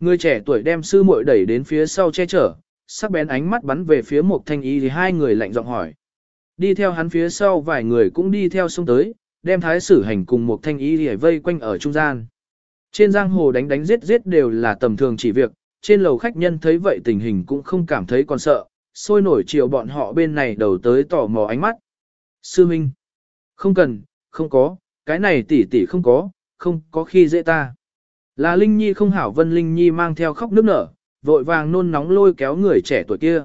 Người trẻ tuổi đem sư muội đẩy đến phía sau che chở, sắc bén ánh mắt bắn về phía một thanh y thì hai người lạnh giọng hỏi. Đi theo hắn phía sau vài người cũng đi theo xông tới, đem thái sử hành cùng một thanh y thì vây quanh ở trung gian. Trên giang hồ đánh đánh giết giết đều là tầm thường chỉ việc, trên lầu khách nhân thấy vậy tình hình cũng không cảm thấy còn sợ, sôi nổi chiều bọn họ bên này đầu tới tỏ mò ánh mắt. Sư Minh, không cần, không có, cái này tỷ tỷ không có, không có khi dễ ta. Là Linh Nhi không hảo Vân Linh Nhi mang theo khóc nước nở, vội vàng nôn nóng lôi kéo người trẻ tuổi kia.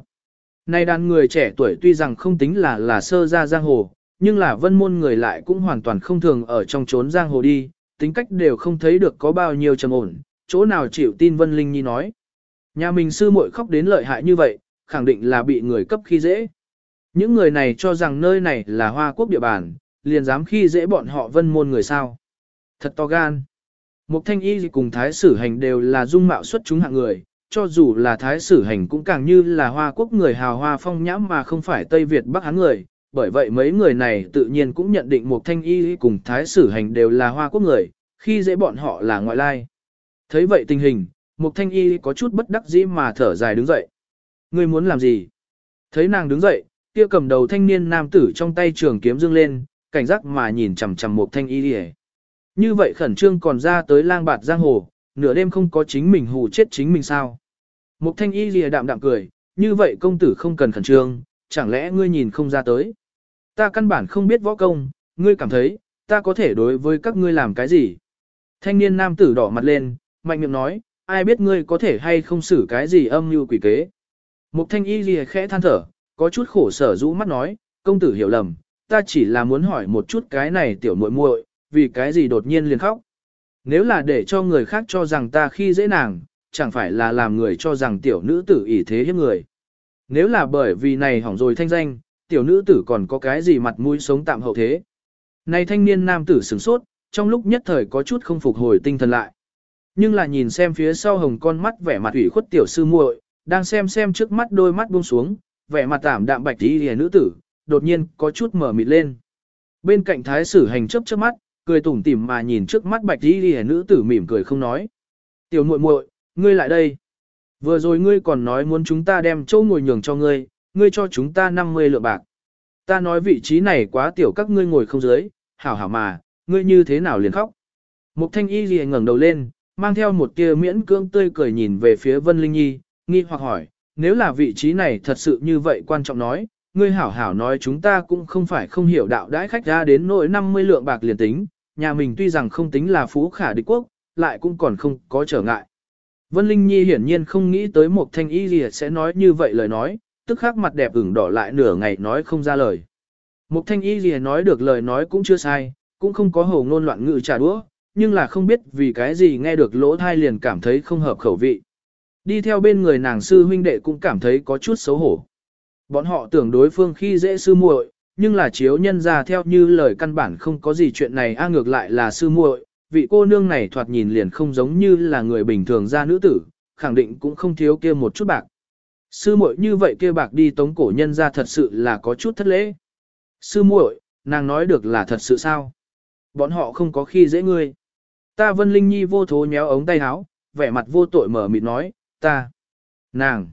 Này đàn người trẻ tuổi tuy rằng không tính là là sơ ra giang hồ, nhưng là vân môn người lại cũng hoàn toàn không thường ở trong trốn giang hồ đi, tính cách đều không thấy được có bao nhiêu trầm ổn, chỗ nào chịu tin Vân Linh Nhi nói. Nhà mình sư muội khóc đến lợi hại như vậy, khẳng định là bị người cấp khi dễ. Những người này cho rằng nơi này là hoa quốc địa bàn, liền dám khi dễ bọn họ vân môn người sao. Thật to gan. Mục thanh y cùng thái sử hành đều là dung mạo xuất chúng hạng người, cho dù là thái sử hành cũng càng như là hoa quốc người hào hoa phong nhãm mà không phải Tây Việt Bắc Hán người, bởi vậy mấy người này tự nhiên cũng nhận định một thanh y cùng thái sử hành đều là hoa quốc người, khi dễ bọn họ là ngoại lai. Thấy vậy tình hình, một thanh y có chút bất đắc dĩ mà thở dài đứng dậy. Ngươi muốn làm gì? Thấy nàng đứng dậy, kia cầm đầu thanh niên nam tử trong tay trường kiếm dương lên, cảnh giác mà nhìn chằm chằm một thanh y đi như vậy khẩn trương còn ra tới lang bạt giang hồ, nửa đêm không có chính mình hù chết chính mình sao. Mục thanh y lìa đạm đạm cười, như vậy công tử không cần khẩn trương, chẳng lẽ ngươi nhìn không ra tới. Ta căn bản không biết võ công, ngươi cảm thấy, ta có thể đối với các ngươi làm cái gì. Thanh niên nam tử đỏ mặt lên, mạnh miệng nói, ai biết ngươi có thể hay không xử cái gì âm mưu quỷ kế. Mục thanh y lìa khẽ than thở, có chút khổ sở rũ mắt nói, công tử hiểu lầm, ta chỉ là muốn hỏi một chút cái này tiểu muội muội, vì cái gì đột nhiên liền khóc. Nếu là để cho người khác cho rằng ta khi dễ nàng, chẳng phải là làm người cho rằng tiểu nữ tử ỷ thế hiếp người. Nếu là bởi vì này hỏng rồi thanh danh, tiểu nữ tử còn có cái gì mặt mũi sống tạm hậu thế. Này thanh niên nam tử sửng sốt, trong lúc nhất thời có chút không phục hồi tinh thần lại. Nhưng là nhìn xem phía sau hồng con mắt vẻ mặt ủy khuất tiểu sư muội, đang xem xem trước mắt đôi mắt buông xuống, vẻ mặt tảm đạm bạch tí hề nữ tử, đột nhiên có chút mở mịt lên. Bên cạnh thái sử hành chấp trước mắt, cười tủm tỉm mà nhìn trước mắt bạch y hề nữ tử mỉm cười không nói. Tiểu muội muội, ngươi lại đây. Vừa rồi ngươi còn nói muốn chúng ta đem chỗ ngồi nhường cho ngươi, ngươi cho chúng ta 50 lượng bạc. Ta nói vị trí này quá tiểu các ngươi ngồi không dưới, hảo hảo mà, ngươi như thế nào liền khóc. Mục thanh y lìa ngẩng đầu lên, mang theo một tia miễn cưỡng tươi cười nhìn về phía Vân Linh Nhi, nghi hoặc hỏi, nếu là vị trí này thật sự như vậy quan trọng nói, ngươi hảo hảo nói chúng ta cũng không phải không hiểu đạo đãi khách ra đến nỗi 50 lượng bạc liền tính, nhà mình tuy rằng không tính là phú khả địch quốc, lại cũng còn không có trở ngại. Vân Linh Nhi hiển nhiên không nghĩ tới một thanh y gì sẽ nói như vậy lời nói, tức khắc mặt đẹp ửng đỏ lại nửa ngày nói không ra lời. Một thanh y gì nói được lời nói cũng chưa sai, cũng không có hồ ngôn loạn ngữ trả đũa, nhưng là không biết vì cái gì nghe được lỗ thai liền cảm thấy không hợp khẩu vị. Đi theo bên người nàng sư huynh đệ cũng cảm thấy có chút xấu hổ. Bọn họ tưởng đối phương khi dễ sư muội, nhưng là chiếu nhân ra theo như lời căn bản không có gì chuyện này a ngược lại là sư muội, vị cô nương này thoạt nhìn liền không giống như là người bình thường ra nữ tử, khẳng định cũng không thiếu kia một chút bạc. Sư muội như vậy kia bạc đi tống cổ nhân ra thật sự là có chút thất lễ. Sư muội, nàng nói được là thật sự sao? Bọn họ không có khi dễ ngươi. Ta Vân Linh Nhi vô thố nhéo ống tay áo, vẻ mặt vô tội mở mịt nói, ta, nàng,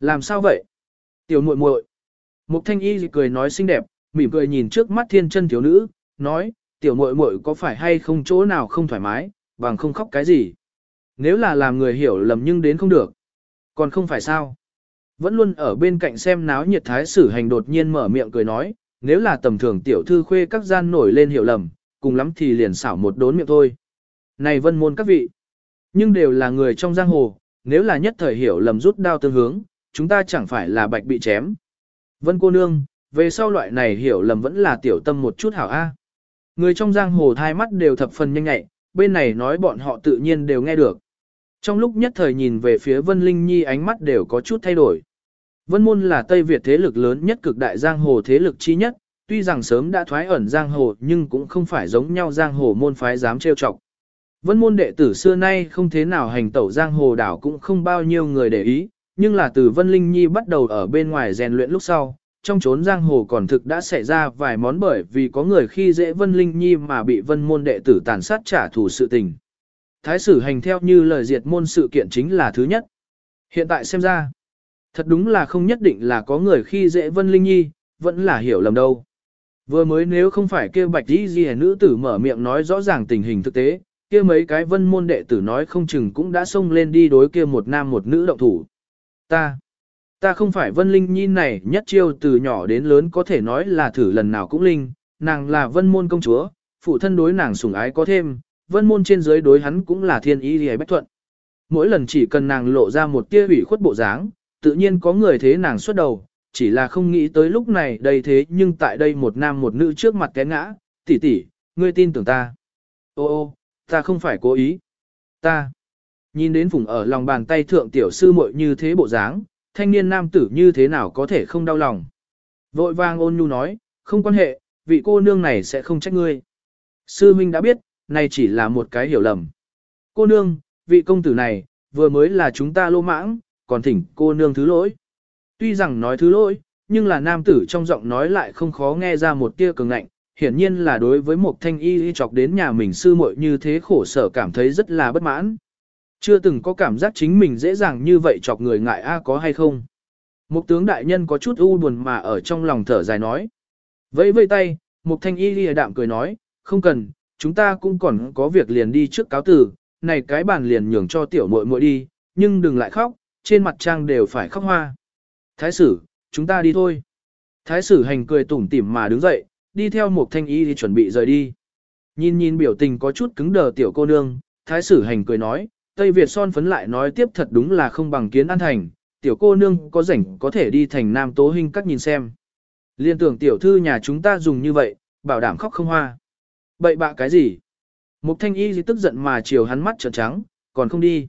làm sao vậy? Tiểu muội muội. Mục Thanh Y cười nói xinh đẹp, mỉm cười nhìn trước mắt thiên chân thiếu nữ, nói, tiểu muội muội có phải hay không chỗ nào không thoải mái, bằng không khóc cái gì. Nếu là làm người hiểu lầm nhưng đến không được. Còn không phải sao. Vẫn luôn ở bên cạnh xem náo nhiệt thái sử hành đột nhiên mở miệng cười nói, nếu là tầm thường tiểu thư khuê các gian nổi lên hiểu lầm, cùng lắm thì liền xảo một đốn miệng thôi. Này vân môn các vị, nhưng đều là người trong giang hồ, nếu là nhất thời hiểu lầm rút đao tương hướng, chúng ta chẳng phải là bạch bị chém. Vân cô nương, về sau loại này hiểu lầm vẫn là tiểu tâm một chút hảo A. Người trong giang hồ thai mắt đều thập phần nhanh nhạy, bên này nói bọn họ tự nhiên đều nghe được. Trong lúc nhất thời nhìn về phía Vân Linh Nhi ánh mắt đều có chút thay đổi. Vân Môn là Tây Việt thế lực lớn nhất cực đại giang hồ thế lực chi nhất, tuy rằng sớm đã thoái ẩn giang hồ nhưng cũng không phải giống nhau giang hồ môn phái dám trêu chọc. Vân môn đệ tử xưa nay không thế nào hành tẩu giang hồ đảo cũng không bao nhiêu người để ý, nhưng là từ Vân Linh Nhi bắt đầu ở bên ngoài rèn luyện lúc sau, trong chốn giang hồ còn thực đã xảy ra vài món bởi vì có người khi dễ Vân Linh Nhi mà bị Vân môn đệ tử tàn sát trả thù sự tình. Thái sử hành theo như lời diệt môn sự kiện chính là thứ nhất. Hiện tại xem ra, thật đúng là không nhất định là có người khi dễ Vân Linh Nhi, vẫn là hiểu lầm đâu. Vừa mới nếu không phải kêu bạch đi gì nữ tử mở miệng nói rõ ràng tình hình thực tế, kia mấy cái vân môn đệ tử nói không chừng cũng đã xông lên đi đối kia một nam một nữ động thủ. Ta, ta không phải vân linh nhi này nhất chiêu từ nhỏ đến lớn có thể nói là thử lần nào cũng linh, nàng là vân môn công chúa, phụ thân đối nàng sủng ái có thêm, vân môn trên dưới đối hắn cũng là thiên ý hề bách thuận. Mỗi lần chỉ cần nàng lộ ra một tia ủy khuất bộ dáng, tự nhiên có người thế nàng xuất đầu, chỉ là không nghĩ tới lúc này đây thế nhưng tại đây một nam một nữ trước mặt té ngã, tỷ tỷ, ngươi tin tưởng ta. Ô ô, ta không phải cố ý. Ta. Nhìn đến vùng ở lòng bàn tay thượng tiểu sư muội như thế bộ dáng, thanh niên nam tử như thế nào có thể không đau lòng. Vội vang ôn nhu nói, không quan hệ, vị cô nương này sẽ không trách ngươi. Sư Minh đã biết, này chỉ là một cái hiểu lầm. Cô nương, vị công tử này, vừa mới là chúng ta lô mãng, còn thỉnh cô nương thứ lỗi. Tuy rằng nói thứ lỗi, nhưng là nam tử trong giọng nói lại không khó nghe ra một tia cường ngạnh, hiển nhiên là đối với một thanh y chọc đến nhà mình sư muội như thế khổ sở cảm thấy rất là bất mãn. Chưa từng có cảm giác chính mình dễ dàng như vậy chọc người ngại a có hay không. Một tướng đại nhân có chút u buồn mà ở trong lòng thở dài nói. Vẫy vây tay, một thanh y lìa đạm cười nói, không cần, chúng ta cũng còn có việc liền đi trước cáo tử, này cái bàn liền nhường cho tiểu muội muội đi, nhưng đừng lại khóc, trên mặt trang đều phải khóc hoa. Thái sử, chúng ta đi thôi. Thái sử hành cười tủm tỉm mà đứng dậy, đi theo một thanh y thì chuẩn bị rời đi. Nhìn nhìn biểu tình có chút cứng đờ tiểu cô nương, thái sử hành cười nói, Tây Việt son phấn lại nói tiếp thật đúng là không bằng kiến an thành, tiểu cô nương có rảnh có thể đi thành nam tố hình các nhìn xem. Liên tưởng tiểu thư nhà chúng ta dùng như vậy, bảo đảm khóc không hoa. Bậy bạ cái gì? Mục thanh y gì tức giận mà chiều hắn mắt trợn trắng, còn không đi.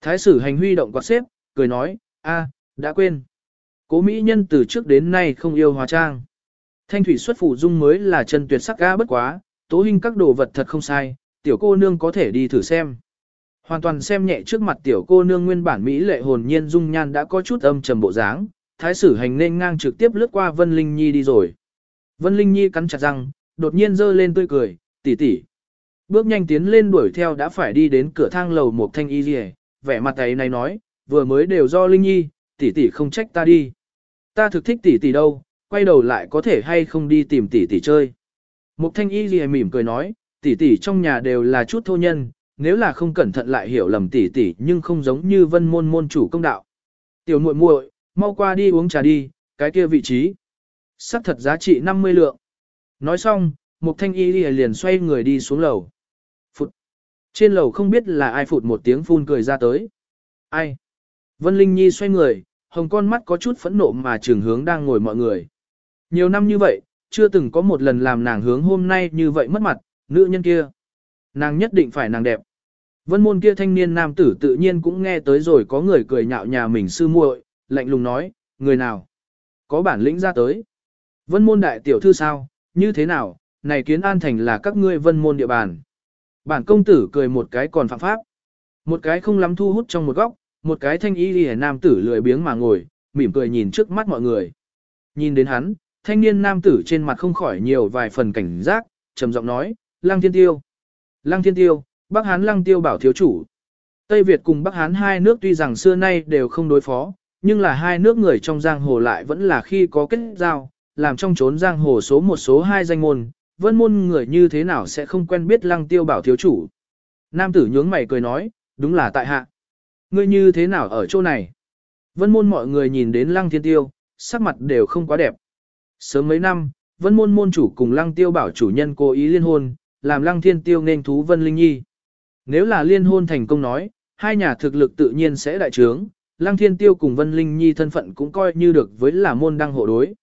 Thái sử hành huy động quạt xếp, cười nói, a, đã quên. Cố mỹ nhân từ trước đến nay không yêu hóa trang. Thanh thủy xuất phủ dung mới là chân tuyệt sắc ga bất quá, tố hình các đồ vật thật không sai, tiểu cô nương có thể đi thử xem. Hoàn toàn xem nhẹ trước mặt tiểu cô nương nguyên bản Mỹ lệ hồn nhiên dung nhan đã có chút âm trầm bộ dáng, thái sử hành nên ngang trực tiếp lướt qua Vân Linh Nhi đi rồi. Vân Linh Nhi cắn chặt răng, đột nhiên giơ lên tươi cười, tỷ tỷ. Bước nhanh tiến lên đuổi theo đã phải đi đến cửa thang lầu một thanh y rìa, vẻ mặt ấy này nói, vừa mới đều do Linh Nhi, tỷ tỷ không trách ta đi. Ta thực thích tỷ tỷ đâu, quay đầu lại có thể hay không đi tìm tỷ tỷ chơi. Mục thanh y rìa mỉm cười nói, tỷ tỷ trong nhà đều là chút thô nhân, nếu là không cẩn thận lại hiểu lầm tỷ tỷ nhưng không giống như vân môn môn chủ công đạo. Tiểu muội muội, mau qua đi uống trà đi, cái kia vị trí. Sắc thật giá trị 50 lượng. Nói xong, Mục Thanh Y liền xoay người đi xuống lầu. Phụt. Trên lầu không biết là ai phụt một tiếng phun cười ra tới. Ai? Vân Linh Nhi xoay người, hồng con mắt có chút phẫn nộ mà trường hướng đang ngồi mọi người. Nhiều năm như vậy, chưa từng có một lần làm nàng hướng hôm nay như vậy mất mặt, nữ nhân kia. Nàng nhất định phải nàng đẹp. Vân môn kia thanh niên nam tử tự nhiên cũng nghe tới rồi có người cười nhạo nhà mình sư muội, lạnh lùng nói, người nào? Có bản lĩnh ra tới. Vân môn đại tiểu thư sao, như thế nào, này kiến an thành là các ngươi vân môn địa bàn. Bản công tử cười một cái còn phạm pháp. Một cái không lắm thu hút trong một góc, một cái thanh y lìa nam tử lười biếng mà ngồi, mỉm cười nhìn trước mắt mọi người. Nhìn đến hắn, thanh niên nam tử trên mặt không khỏi nhiều vài phần cảnh giác, trầm giọng nói, Lăng Thiên Tiêu. Lăng Thiên Tiêu, Bắc Hán Lăng Tiêu bảo thiếu chủ. Tây Việt cùng Bắc Hán hai nước tuy rằng xưa nay đều không đối phó, nhưng là hai nước người trong giang hồ lại vẫn là khi có kết giao, làm trong trốn giang hồ số một số hai danh môn, vân môn người như thế nào sẽ không quen biết Lăng Tiêu bảo thiếu chủ. Nam tử nhướng mày cười nói, đúng là tại hạ. Ngươi như thế nào ở chỗ này? Vân môn mọi người nhìn đến Lăng Thiên Tiêu, sắc mặt đều không quá đẹp. Sớm mấy năm, vân môn môn chủ cùng Lăng Tiêu bảo chủ nhân cố ý liên hôn, làm Lăng Thiên Tiêu nên thú Vân Linh Nhi. Nếu là liên hôn thành công nói, hai nhà thực lực tự nhiên sẽ đại trướng, Lăng Thiên Tiêu cùng Vân Linh Nhi thân phận cũng coi như được với là môn đăng hộ đối.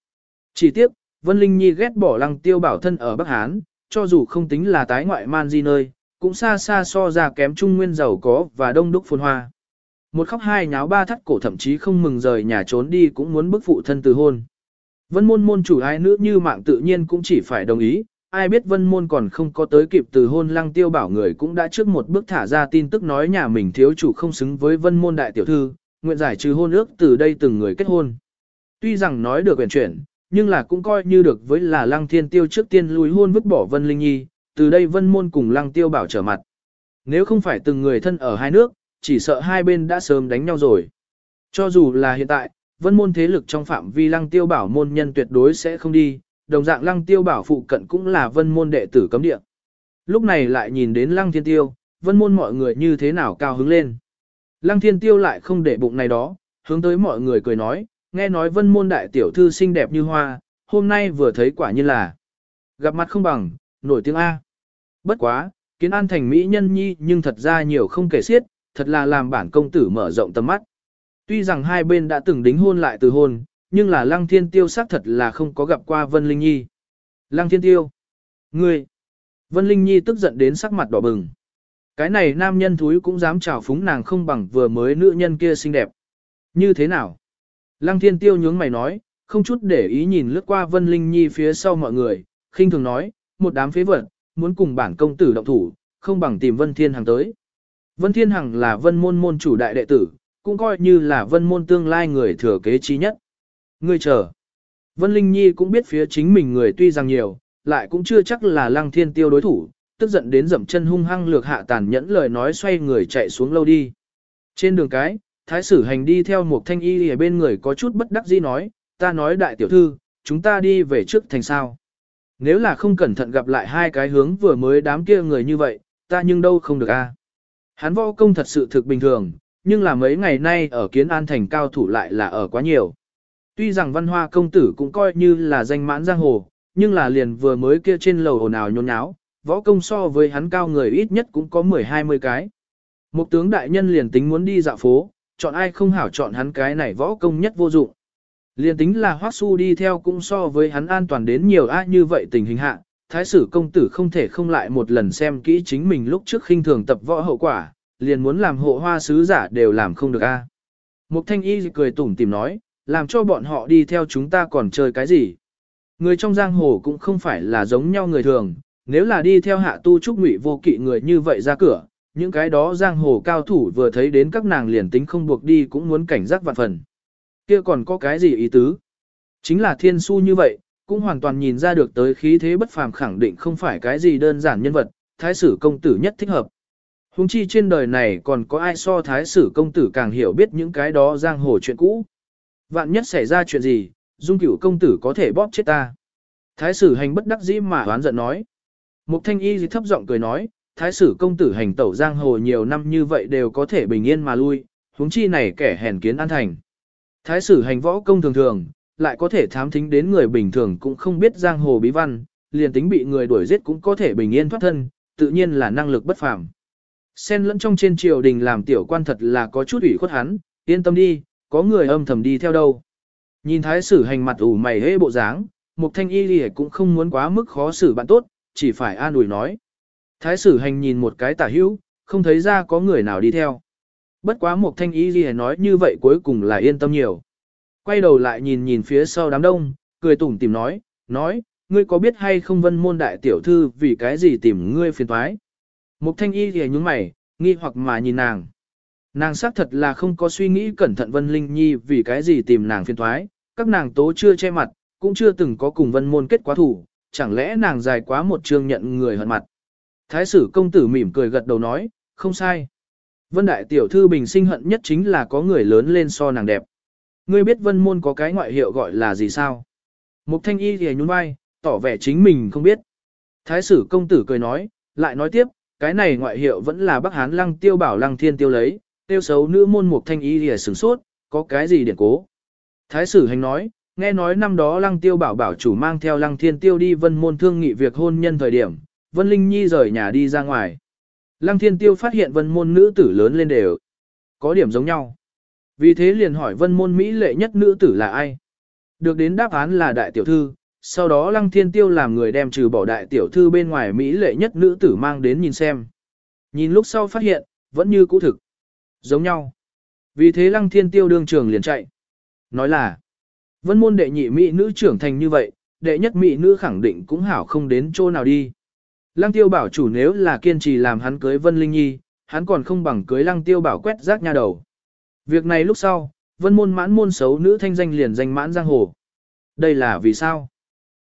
Chỉ tiếc, Vân Linh Nhi ghét bỏ Lăng Tiêu bảo thân ở Bắc Hán, cho dù không tính là tái ngoại man di nơi, cũng xa xa so ra kém trung nguyên giàu có và đông đúc phồn hoa. Một khóc hai nháo ba thắt cổ thậm chí không mừng rời nhà trốn đi cũng muốn bức phụ thân từ hôn. Vân môn môn chủ ai nữ như mạng tự nhiên cũng chỉ phải đồng ý, ai biết vân môn còn không có tới kịp từ hôn lăng tiêu bảo người cũng đã trước một bước thả ra tin tức nói nhà mình thiếu chủ không xứng với vân môn đại tiểu thư, nguyện giải trừ hôn ước từ đây từng người kết hôn. Tuy rằng nói được quyền chuyển, nhưng là cũng coi như được với là lăng thiên tiêu trước tiên lùi hôn vứt bỏ vân linh nhi, từ đây vân môn cùng lăng tiêu bảo trở mặt. Nếu không phải từng người thân ở hai nước, chỉ sợ hai bên đã sớm đánh nhau rồi. Cho dù là hiện tại, vân môn thế lực trong phạm vi lăng tiêu bảo môn nhân tuyệt đối sẽ không đi, đồng dạng lăng tiêu bảo phụ cận cũng là vân môn đệ tử cấm địa. Lúc này lại nhìn đến lăng thiên tiêu, vân môn mọi người như thế nào cao hứng lên. Lăng thiên tiêu lại không để bụng này đó, hướng tới mọi người cười nói, nghe nói vân môn đại tiểu thư xinh đẹp như hoa, hôm nay vừa thấy quả như là gặp mặt không bằng, nổi tiếng A. Bất quá, kiến an thành mỹ nhân nhi nhưng thật ra nhiều không kể xiết, thật là làm bản công tử mở rộng tầm mắt. Tuy rằng hai bên đã từng đính hôn lại từ hôn, nhưng là Lăng Thiên Tiêu xác thật là không có gặp qua Vân Linh Nhi. Lăng Thiên Tiêu! Ngươi! Vân Linh Nhi tức giận đến sắc mặt đỏ bừng. Cái này nam nhân thúi cũng dám trào phúng nàng không bằng vừa mới nữ nhân kia xinh đẹp. Như thế nào? Lăng Thiên Tiêu nhướng mày nói, không chút để ý nhìn lướt qua Vân Linh Nhi phía sau mọi người, khinh thường nói, một đám phế vật, muốn cùng bản công tử động thủ, không bằng tìm Vân Thiên Hằng tới. Vân Thiên Hằng là Vân môn môn chủ đại đệ tử, cũng coi như là Vân môn tương lai người thừa kế trí nhất. Ngươi chờ. Vân Linh Nhi cũng biết phía chính mình người tuy rằng nhiều, lại cũng chưa chắc là lăng thiên tiêu đối thủ, tức giận đến dậm chân hung hăng lược hạ tàn nhẫn lời nói xoay người chạy xuống lâu đi. Trên đường cái, thái sử hành đi theo một thanh y ở bên người có chút bất đắc dĩ nói, ta nói đại tiểu thư, chúng ta đi về trước thành sao. Nếu là không cẩn thận gặp lại hai cái hướng vừa mới đám kia người như vậy, ta nhưng đâu không được a. Hắn võ công thật sự thực bình thường, nhưng là mấy ngày nay ở kiến an thành cao thủ lại là ở quá nhiều. Tuy rằng văn hoa công tử cũng coi như là danh mãn giang hồ, nhưng là liền vừa mới kia trên lầu ồn ào nhốn nháo, võ công so với hắn cao người ít nhất cũng có 10-20 cái. Một tướng đại nhân liền tính muốn đi dạo phố, chọn ai không hảo chọn hắn cái này võ công nhất vô dụng. Liền tính là Hoắc Su đi theo cũng so với hắn an toàn đến nhiều ai như vậy tình hình hạ, thái sử công tử không thể không lại một lần xem kỹ chính mình lúc trước khinh thường tập võ hậu quả, liền muốn làm hộ hoa sứ giả đều làm không được a. Mục thanh y cười tủm tìm nói, làm cho bọn họ đi theo chúng ta còn chơi cái gì. Người trong giang hồ cũng không phải là giống nhau người thường, nếu là đi theo hạ tu trúc ngụy vô kỵ người như vậy ra cửa, những cái đó giang hồ cao thủ vừa thấy đến các nàng liền tính không buộc đi cũng muốn cảnh giác vạn phần. Kia còn có cái gì ý tứ? Chính là thiên su như vậy, cũng hoàn toàn nhìn ra được tới khí thế bất phàm khẳng định không phải cái gì đơn giản nhân vật, thái sử công tử nhất thích hợp. Hùng chi trên đời này còn có ai so thái sử công tử càng hiểu biết những cái đó giang hồ chuyện cũ. Vạn nhất xảy ra chuyện gì, dung cửu công tử có thể bóp chết ta. Thái sử hành bất đắc dĩ mà oán giận nói. Mục thanh y thấp giọng cười nói, thái sử công tử hành tẩu giang hồ nhiều năm như vậy đều có thể bình yên mà lui, huống chi này kẻ hèn kiến an thành. Thái sử hành võ công thường thường, lại có thể thám thính đến người bình thường cũng không biết giang hồ bí văn, liền tính bị người đuổi giết cũng có thể bình yên thoát thân, tự nhiên là năng lực bất phàm. Xen lẫn trong trên triều đình làm tiểu quan thật là có chút ủy khuất hắn, yên tâm đi, có người âm thầm đi theo đâu. Nhìn thái sử hành mặt ủ mày hễ bộ dáng, mục thanh y lìa cũng không muốn quá mức khó xử bạn tốt, chỉ phải an ủi nói. Thái sử hành nhìn một cái tả hữu, không thấy ra có người nào đi theo. Bất quá mục thanh y lìa nói như vậy cuối cùng là yên tâm nhiều. Quay đầu lại nhìn nhìn phía sau đám đông, cười tủm tìm nói, nói, ngươi có biết hay không vân môn đại tiểu thư vì cái gì tìm ngươi phiền thoái. Mục thanh y thì nhúng mày, nghi hoặc mà nhìn nàng. Nàng xác thật là không có suy nghĩ cẩn thận Vân Linh Nhi vì cái gì tìm nàng phiền thoái, các nàng tố chưa che mặt, cũng chưa từng có cùng vân môn kết quá thủ, chẳng lẽ nàng dài quá một chương nhận người hận mặt. Thái sử công tử mỉm cười gật đầu nói, không sai. Vân đại tiểu thư bình sinh hận nhất chính là có người lớn lên so nàng đẹp. Ngươi biết vân môn có cái ngoại hiệu gọi là gì sao? Mục thanh y thì nhún vai, tỏ vẻ chính mình không biết. Thái sử công tử cười nói, lại nói tiếp, cái này ngoại hiệu vẫn là Bắc Hán lăng tiêu bảo lăng thiên tiêu lấy, tiêu xấu nữ môn mục thanh y lìa sửng sốt, có cái gì điển cố. Thái sử hành nói, nghe nói năm đó lăng tiêu bảo bảo chủ mang theo lăng thiên tiêu đi vân môn thương nghị việc hôn nhân thời điểm, Vân Linh Nhi rời nhà đi ra ngoài. Lăng Thiên Tiêu phát hiện vân môn nữ tử lớn lên đều. Có điểm giống nhau. Vì thế liền hỏi vân môn Mỹ lệ nhất nữ tử là ai. Được đến đáp án là đại tiểu thư, sau đó Lăng Thiên Tiêu làm người đem trừ bỏ đại tiểu thư bên ngoài Mỹ lệ nhất nữ tử mang đến nhìn xem. Nhìn lúc sau phát hiện, vẫn như cũ thực. Giống nhau. Vì thế Lăng Thiên Tiêu đương trường liền chạy. Nói là, vân môn đệ nhị Mỹ nữ trưởng thành như vậy, đệ nhất Mỹ nữ khẳng định cũng hảo không đến chỗ nào đi. Lăng tiêu bảo chủ nếu là kiên trì làm hắn cưới Vân Linh Nhi, hắn còn không bằng cưới lăng tiêu bảo quét rác nha đầu. Việc này lúc sau, vân môn mãn môn xấu nữ thanh danh liền danh mãn giang hồ. Đây là vì sao?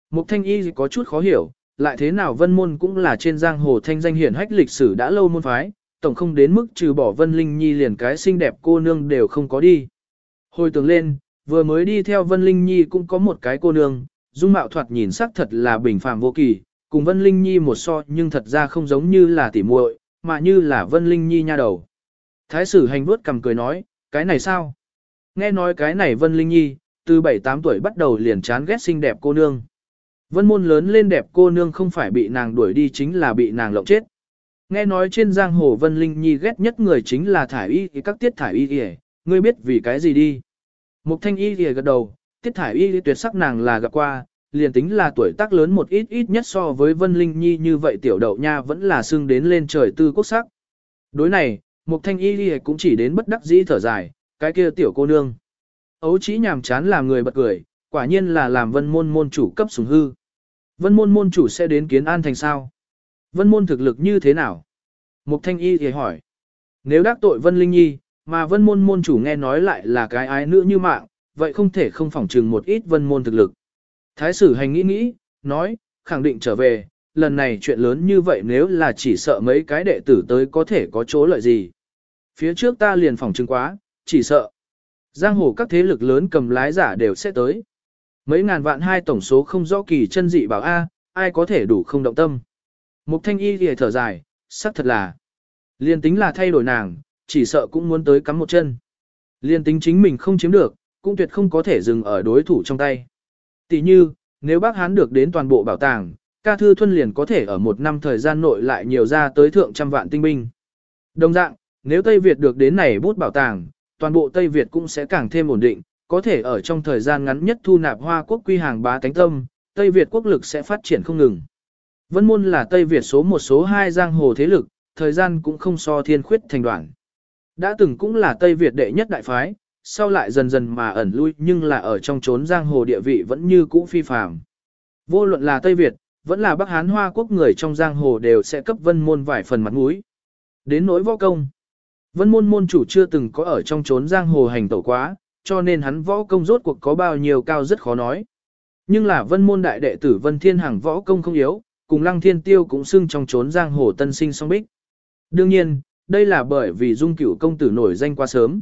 Mục thanh y có chút khó hiểu, lại thế nào vân môn cũng là trên giang hồ thanh danh hiển hách lịch sử đã lâu môn phái, tổng không đến mức trừ bỏ vân linh nhi liền cái xinh đẹp cô nương đều không có đi. Hồi tưởng lên, vừa mới đi theo vân linh nhi cũng có một cái cô nương, dung mạo thoạt nhìn sắc thật là bình phàm vô kỳ, cùng Vân Linh Nhi một so nhưng thật ra không giống như là tỉ muội, mà như là Vân Linh Nhi nha đầu. Thái sử hành vuốt cầm cười nói, cái này sao? Nghe nói cái này Vân Linh Nhi, từ 7-8 tuổi bắt đầu liền chán ghét xinh đẹp cô nương. Vân môn lớn lên đẹp cô nương không phải bị nàng đuổi đi chính là bị nàng lộng chết. Nghe nói trên giang hồ Vân Linh Nhi ghét nhất người chính là thải y thì các tiết thải y thì ngươi biết vì cái gì đi. Mục thanh y thì gật đầu, tiết thải y tuyệt sắc nàng là gặp qua, liền tính là tuổi tác lớn một ít ít nhất so với Vân Linh Nhi như vậy tiểu đậu nha vẫn là xương đến lên trời tư quốc sắc. Đối này, Mục Thanh Y Ghi cũng chỉ đến bất đắc dĩ thở dài, cái kia tiểu cô nương. Ấu trí nhàm chán làm người bật cười, quả nhiên là làm vân môn môn chủ cấp sủng hư. Vân môn môn chủ sẽ đến kiến an thành sao? Vân môn thực lực như thế nào? Mục Thanh Y thì hỏi. Nếu đắc tội Vân Linh Nhi, mà vân môn môn chủ nghe nói lại là cái ái nữ như mạng, vậy không thể không phỏng trừng một ít vân môn thực lực. Thái sử hành nghĩ nghĩ, nói, khẳng định trở về, lần này chuyện lớn như vậy nếu là chỉ sợ mấy cái đệ tử tới có thể có chỗ lợi gì. Phía trước ta liền phỏng trừng quá, chỉ sợ. Giang hồ các thế lực lớn cầm lái giả đều sẽ tới. Mấy ngàn vạn hai tổng số không rõ kỳ chân dị bảo A, ai có thể đủ không động tâm. Mục thanh y thì thở dài, sắc thật là. Liên tính là thay đổi nàng, chỉ sợ cũng muốn tới cắm một chân. Liên tính chính mình không chiếm được, cũng tuyệt không có thể dừng ở đối thủ trong tay. Tỷ như, nếu bác Hán được đến toàn bộ bảo tàng, ca thư thuân liền có thể ở một năm thời gian nội lại nhiều ra tới thượng trăm vạn tinh binh. Đồng dạng, nếu Tây Việt được đến này bút bảo tàng, toàn bộ Tây Việt cũng sẽ càng thêm ổn định, có thể ở trong thời gian ngắn nhất thu nạp hoa quốc quy hàng bá tánh tâm, Tây Việt quốc lực sẽ phát triển không ngừng. Vân Môn là Tây Việt số một số hai giang hồ thế lực, thời gian cũng không so thiên khuyết thành đoạn. Đã từng cũng là Tây Việt đệ nhất đại phái, sau lại dần dần mà ẩn lui nhưng là ở trong chốn giang hồ địa vị vẫn như cũ phi phàm. Vô luận là Tây Việt, vẫn là Bắc Hán Hoa quốc người trong giang hồ đều sẽ cấp vân môn vài phần mặt mũi. Đến nỗi võ công. Vân môn môn chủ chưa từng có ở trong chốn giang hồ hành tẩu quá, cho nên hắn võ công rốt cuộc có bao nhiêu cao rất khó nói. Nhưng là vân môn đại đệ tử vân thiên hằng võ công không yếu, cùng lăng thiên tiêu cũng xưng trong trốn giang hồ tân sinh song bích. Đương nhiên, đây là bởi vì dung cửu công tử nổi danh quá sớm.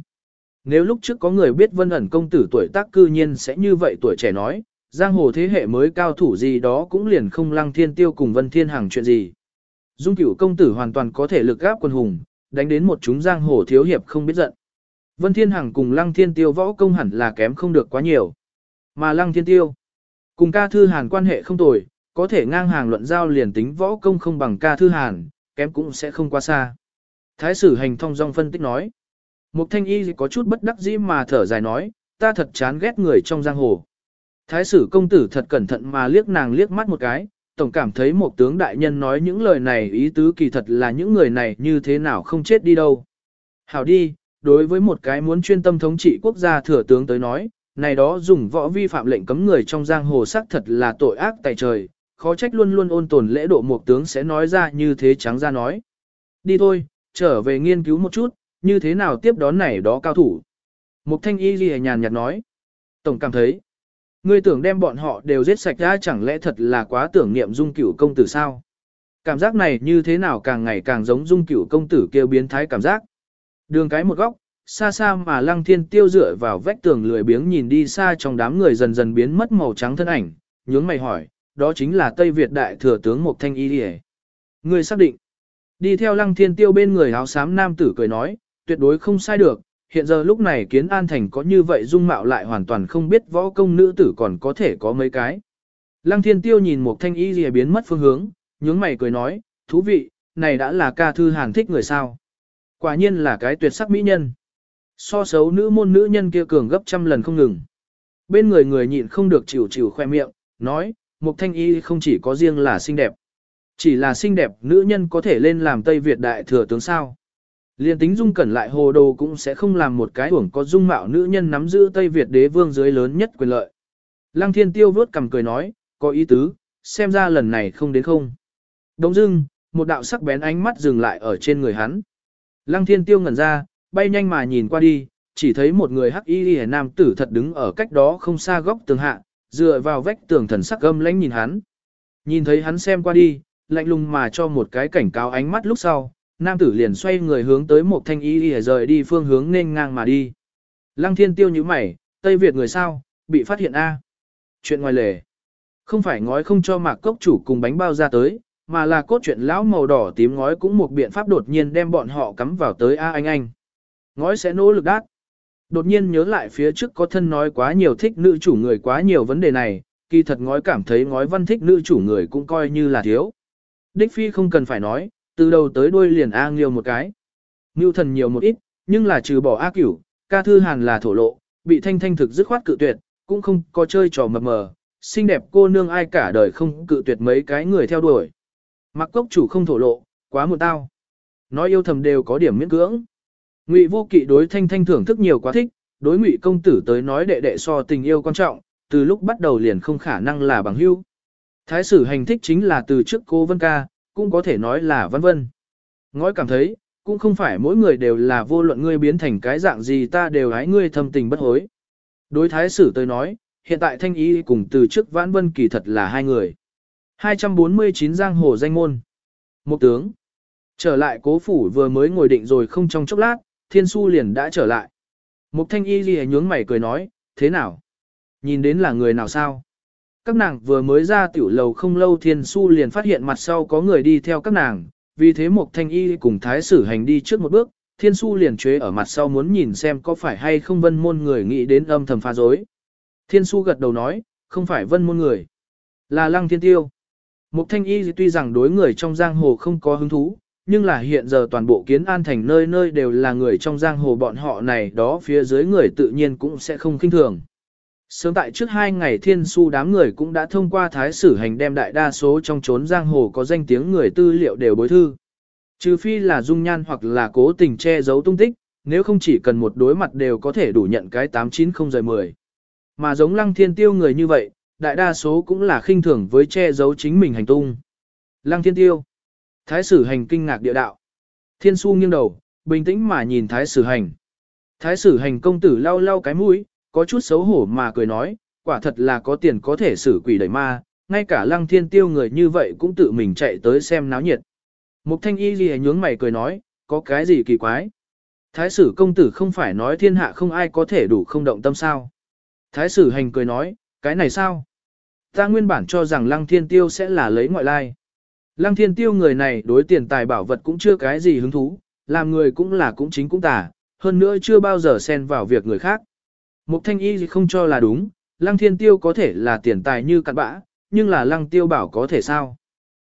Nếu lúc trước có người biết vân ẩn công tử tuổi tác cư nhiên sẽ như vậy tuổi trẻ nói, giang hồ thế hệ mới cao thủ gì đó cũng liền không lăng thiên tiêu cùng vân thiên hằng chuyện gì. Dung cửu công tử hoàn toàn có thể lực gáp quân hùng, đánh đến một chúng giang hồ thiếu hiệp không biết giận. Vân Thiên Hằng cùng Lăng Thiên Tiêu võ công hẳn là kém không được quá nhiều. Mà Lăng Thiên Tiêu, cùng ca thư hàn quan hệ không tồi, có thể ngang hàng luận giao liền tính võ công không bằng ca thư hàn, kém cũng sẽ không quá xa. Thái sử hành thông dong phân tích nói. Mục thanh y có chút bất đắc dĩ mà thở dài nói, ta thật chán ghét người trong giang hồ. Thái sử công tử thật cẩn thận mà liếc nàng liếc mắt một cái, tổng cảm thấy một tướng đại nhân nói những lời này ý tứ kỳ thật là những người này như thế nào không chết đi đâu. Hảo đi, đối với một cái muốn chuyên tâm thống trị quốc gia thừa tướng tới nói, này đó dùng võ vi phạm lệnh cấm người trong giang hồ xác thật là tội ác tại trời, khó trách luôn luôn ôn tồn lễ độ một tướng sẽ nói ra như thế trắng ra nói. Đi thôi, trở về nghiên cứu một chút, như thế nào tiếp đón này đó cao thủ. Mục thanh y ghi nhàn nhạt nói. Tổng cảm thấy, ngươi tưởng đem bọn họ đều giết sạch ra chẳng lẽ thật là quá tưởng niệm dung cửu công tử sao? Cảm giác này như thế nào càng ngày càng giống dung cửu công tử kêu biến thái cảm giác. Đường cái một góc, xa xa mà lăng thiên tiêu dựa vào vách tường lười biếng nhìn đi xa trong đám người dần dần biến mất màu trắng thân ảnh, nhướng mày hỏi, đó chính là Tây Việt đại thừa tướng Mộc Thanh Y Điề. Người xác định, đi theo lăng thiên tiêu bên người áo xám nam tử cười nói, tuyệt đối không sai được, hiện giờ lúc này kiến an thành có như vậy dung mạo lại hoàn toàn không biết võ công nữ tử còn có thể có mấy cái. Lăng thiên tiêu nhìn Mộc Thanh Y Điề biến mất phương hướng, nhướng mày cười nói, thú vị, này đã là ca thư hàn thích người sao. Quả nhiên là cái tuyệt sắc mỹ nhân. So xấu nữ môn nữ nhân kia cường gấp trăm lần không ngừng. Bên người người nhịn không được chịu chịu khoe miệng, nói, Mục Thanh Y không chỉ có riêng là xinh đẹp. Chỉ là xinh đẹp nữ nhân có thể lên làm Tây Việt đại thừa tướng sao. Liên tính dung cẩn lại hồ đồ cũng sẽ không làm một cái uổng có dung mạo nữ nhân nắm giữ Tây Việt đế vương dưới lớn nhất quyền lợi. Lăng thiên tiêu vớt cầm cười nói, có ý tứ, xem ra lần này không đến không. Đông dưng, một đạo sắc bén ánh mắt dừng lại ở trên người hắn. Lăng thiên tiêu ngẩn ra, bay nhanh mà nhìn qua đi, chỉ thấy một người hắc y y. nam tử thật đứng ở cách đó không xa góc tường hạ, dựa vào vách tường thần sắc gâm lãnh nhìn hắn. Nhìn thấy hắn xem qua đi, lạnh lùng mà cho một cái cảnh cáo ánh mắt lúc sau, nam tử liền xoay người hướng tới một thanh y y rời đi phương hướng nên ngang mà đi. Lăng thiên tiêu như mày, Tây Việt người sao, bị phát hiện A. Chuyện ngoài lề. Không phải ngói không cho mạc cốc chủ cùng bánh bao ra tới, mà là cốt truyện lão màu đỏ tím ngói cũng một biện pháp đột nhiên đem bọn họ cắm vào tới A anh anh. Ngói sẽ nỗ lực đát. Đột nhiên nhớ lại phía trước có thân nói quá nhiều thích nữ chủ người quá nhiều vấn đề này, kỳ thật ngói cảm thấy ngói văn thích nữ chủ người cũng coi như là thiếu. Đích phi không cần phải nói, từ đầu tới đuôi liền A nghiêu một cái. Ngưu thần nhiều một ít, nhưng là trừ bỏ A cửu, ca thư hàn là thổ lộ, bị thanh thanh thực dứt khoát cự tuyệt, cũng không có chơi trò mập mờ, xinh đẹp cô nương ai cả đời không cự tuyệt mấy cái người theo đuổi. Mặc cốc chủ không thổ lộ, quá một tao. Nói yêu thầm đều có điểm miễn cưỡng. Ngụy vô kỵ đối thanh thanh thưởng thức nhiều quá thích, đối ngụy công tử tới nói đệ đệ so tình yêu quan trọng, từ lúc bắt đầu liền không khả năng là bằng hữu. Thái sử hành thích chính là từ trước cô Vân Ca, cũng có thể nói là Văn Vân. Ngói cảm thấy, cũng không phải mỗi người đều là vô luận ngươi biến thành cái dạng gì ta đều hái ngươi thâm tình bất hối. Đối thái sử tới nói, hiện tại thanh ý cùng từ trước vãn vân kỳ thật là hai người. 249 giang hồ danh môn. Một tướng. Trở lại cố phủ vừa mới ngồi định rồi không trong chốc lát, thiên su liền đã trở lại. Mục thanh y gì nhướng mày cười nói, thế nào? Nhìn đến là người nào sao? Các nàng vừa mới ra tiểu lầu không lâu thiên su liền phát hiện mặt sau có người đi theo các nàng, Vì thế mục thanh y cùng thái sử hành đi trước một bước, thiên su liền chế ở mặt sau muốn nhìn xem có phải hay không vân môn người nghĩ đến âm thầm pha dối. Thiên su gật đầu nói, không phải vân môn người, là lăng thiên tiêu. Mục thanh y tuy rằng đối người trong giang hồ không có hứng thú, nhưng là hiện giờ toàn bộ kiến an thành nơi nơi đều là người trong giang hồ bọn họ này đó phía dưới người tự nhiên cũng sẽ không kinh thường. Sớm tại trước hai ngày thiên su đám người cũng đã thông qua thái sử hành đem đại đa số trong chốn giang hồ có danh tiếng người tư liệu đều bối thư. Trừ phi là dung nhan hoặc là cố tình che giấu tung tích, nếu không chỉ cần một đối mặt đều có thể đủ nhận cái 890 rời 10. Mà giống lăng thiên tiêu người như vậy, đại đa số cũng là khinh thường với che giấu chính mình hành tung. Lăng thiên tiêu. Thái sử hành kinh ngạc địa đạo. Thiên su nghiêng đầu, bình tĩnh mà nhìn thái sử hành. Thái sử hành công tử lau lau cái mũi, có chút xấu hổ mà cười nói, quả thật là có tiền có thể xử quỷ đẩy ma, ngay cả lăng thiên tiêu người như vậy cũng tự mình chạy tới xem náo nhiệt. Mục thanh y gì nhướng mày cười nói, có cái gì kỳ quái. Thái sử công tử không phải nói thiên hạ không ai có thể đủ không động tâm sao. Thái sử hành cười nói, cái này sao? Ta nguyên bản cho rằng lăng thiên tiêu sẽ là lấy ngoại lai. Lăng thiên tiêu người này đối tiền tài bảo vật cũng chưa cái gì hứng thú, làm người cũng là cũng chính cũng tả, hơn nữa chưa bao giờ xen vào việc người khác. Mục thanh y không cho là đúng, lăng thiên tiêu có thể là tiền tài như cặn bã, nhưng là lăng tiêu bảo có thể sao?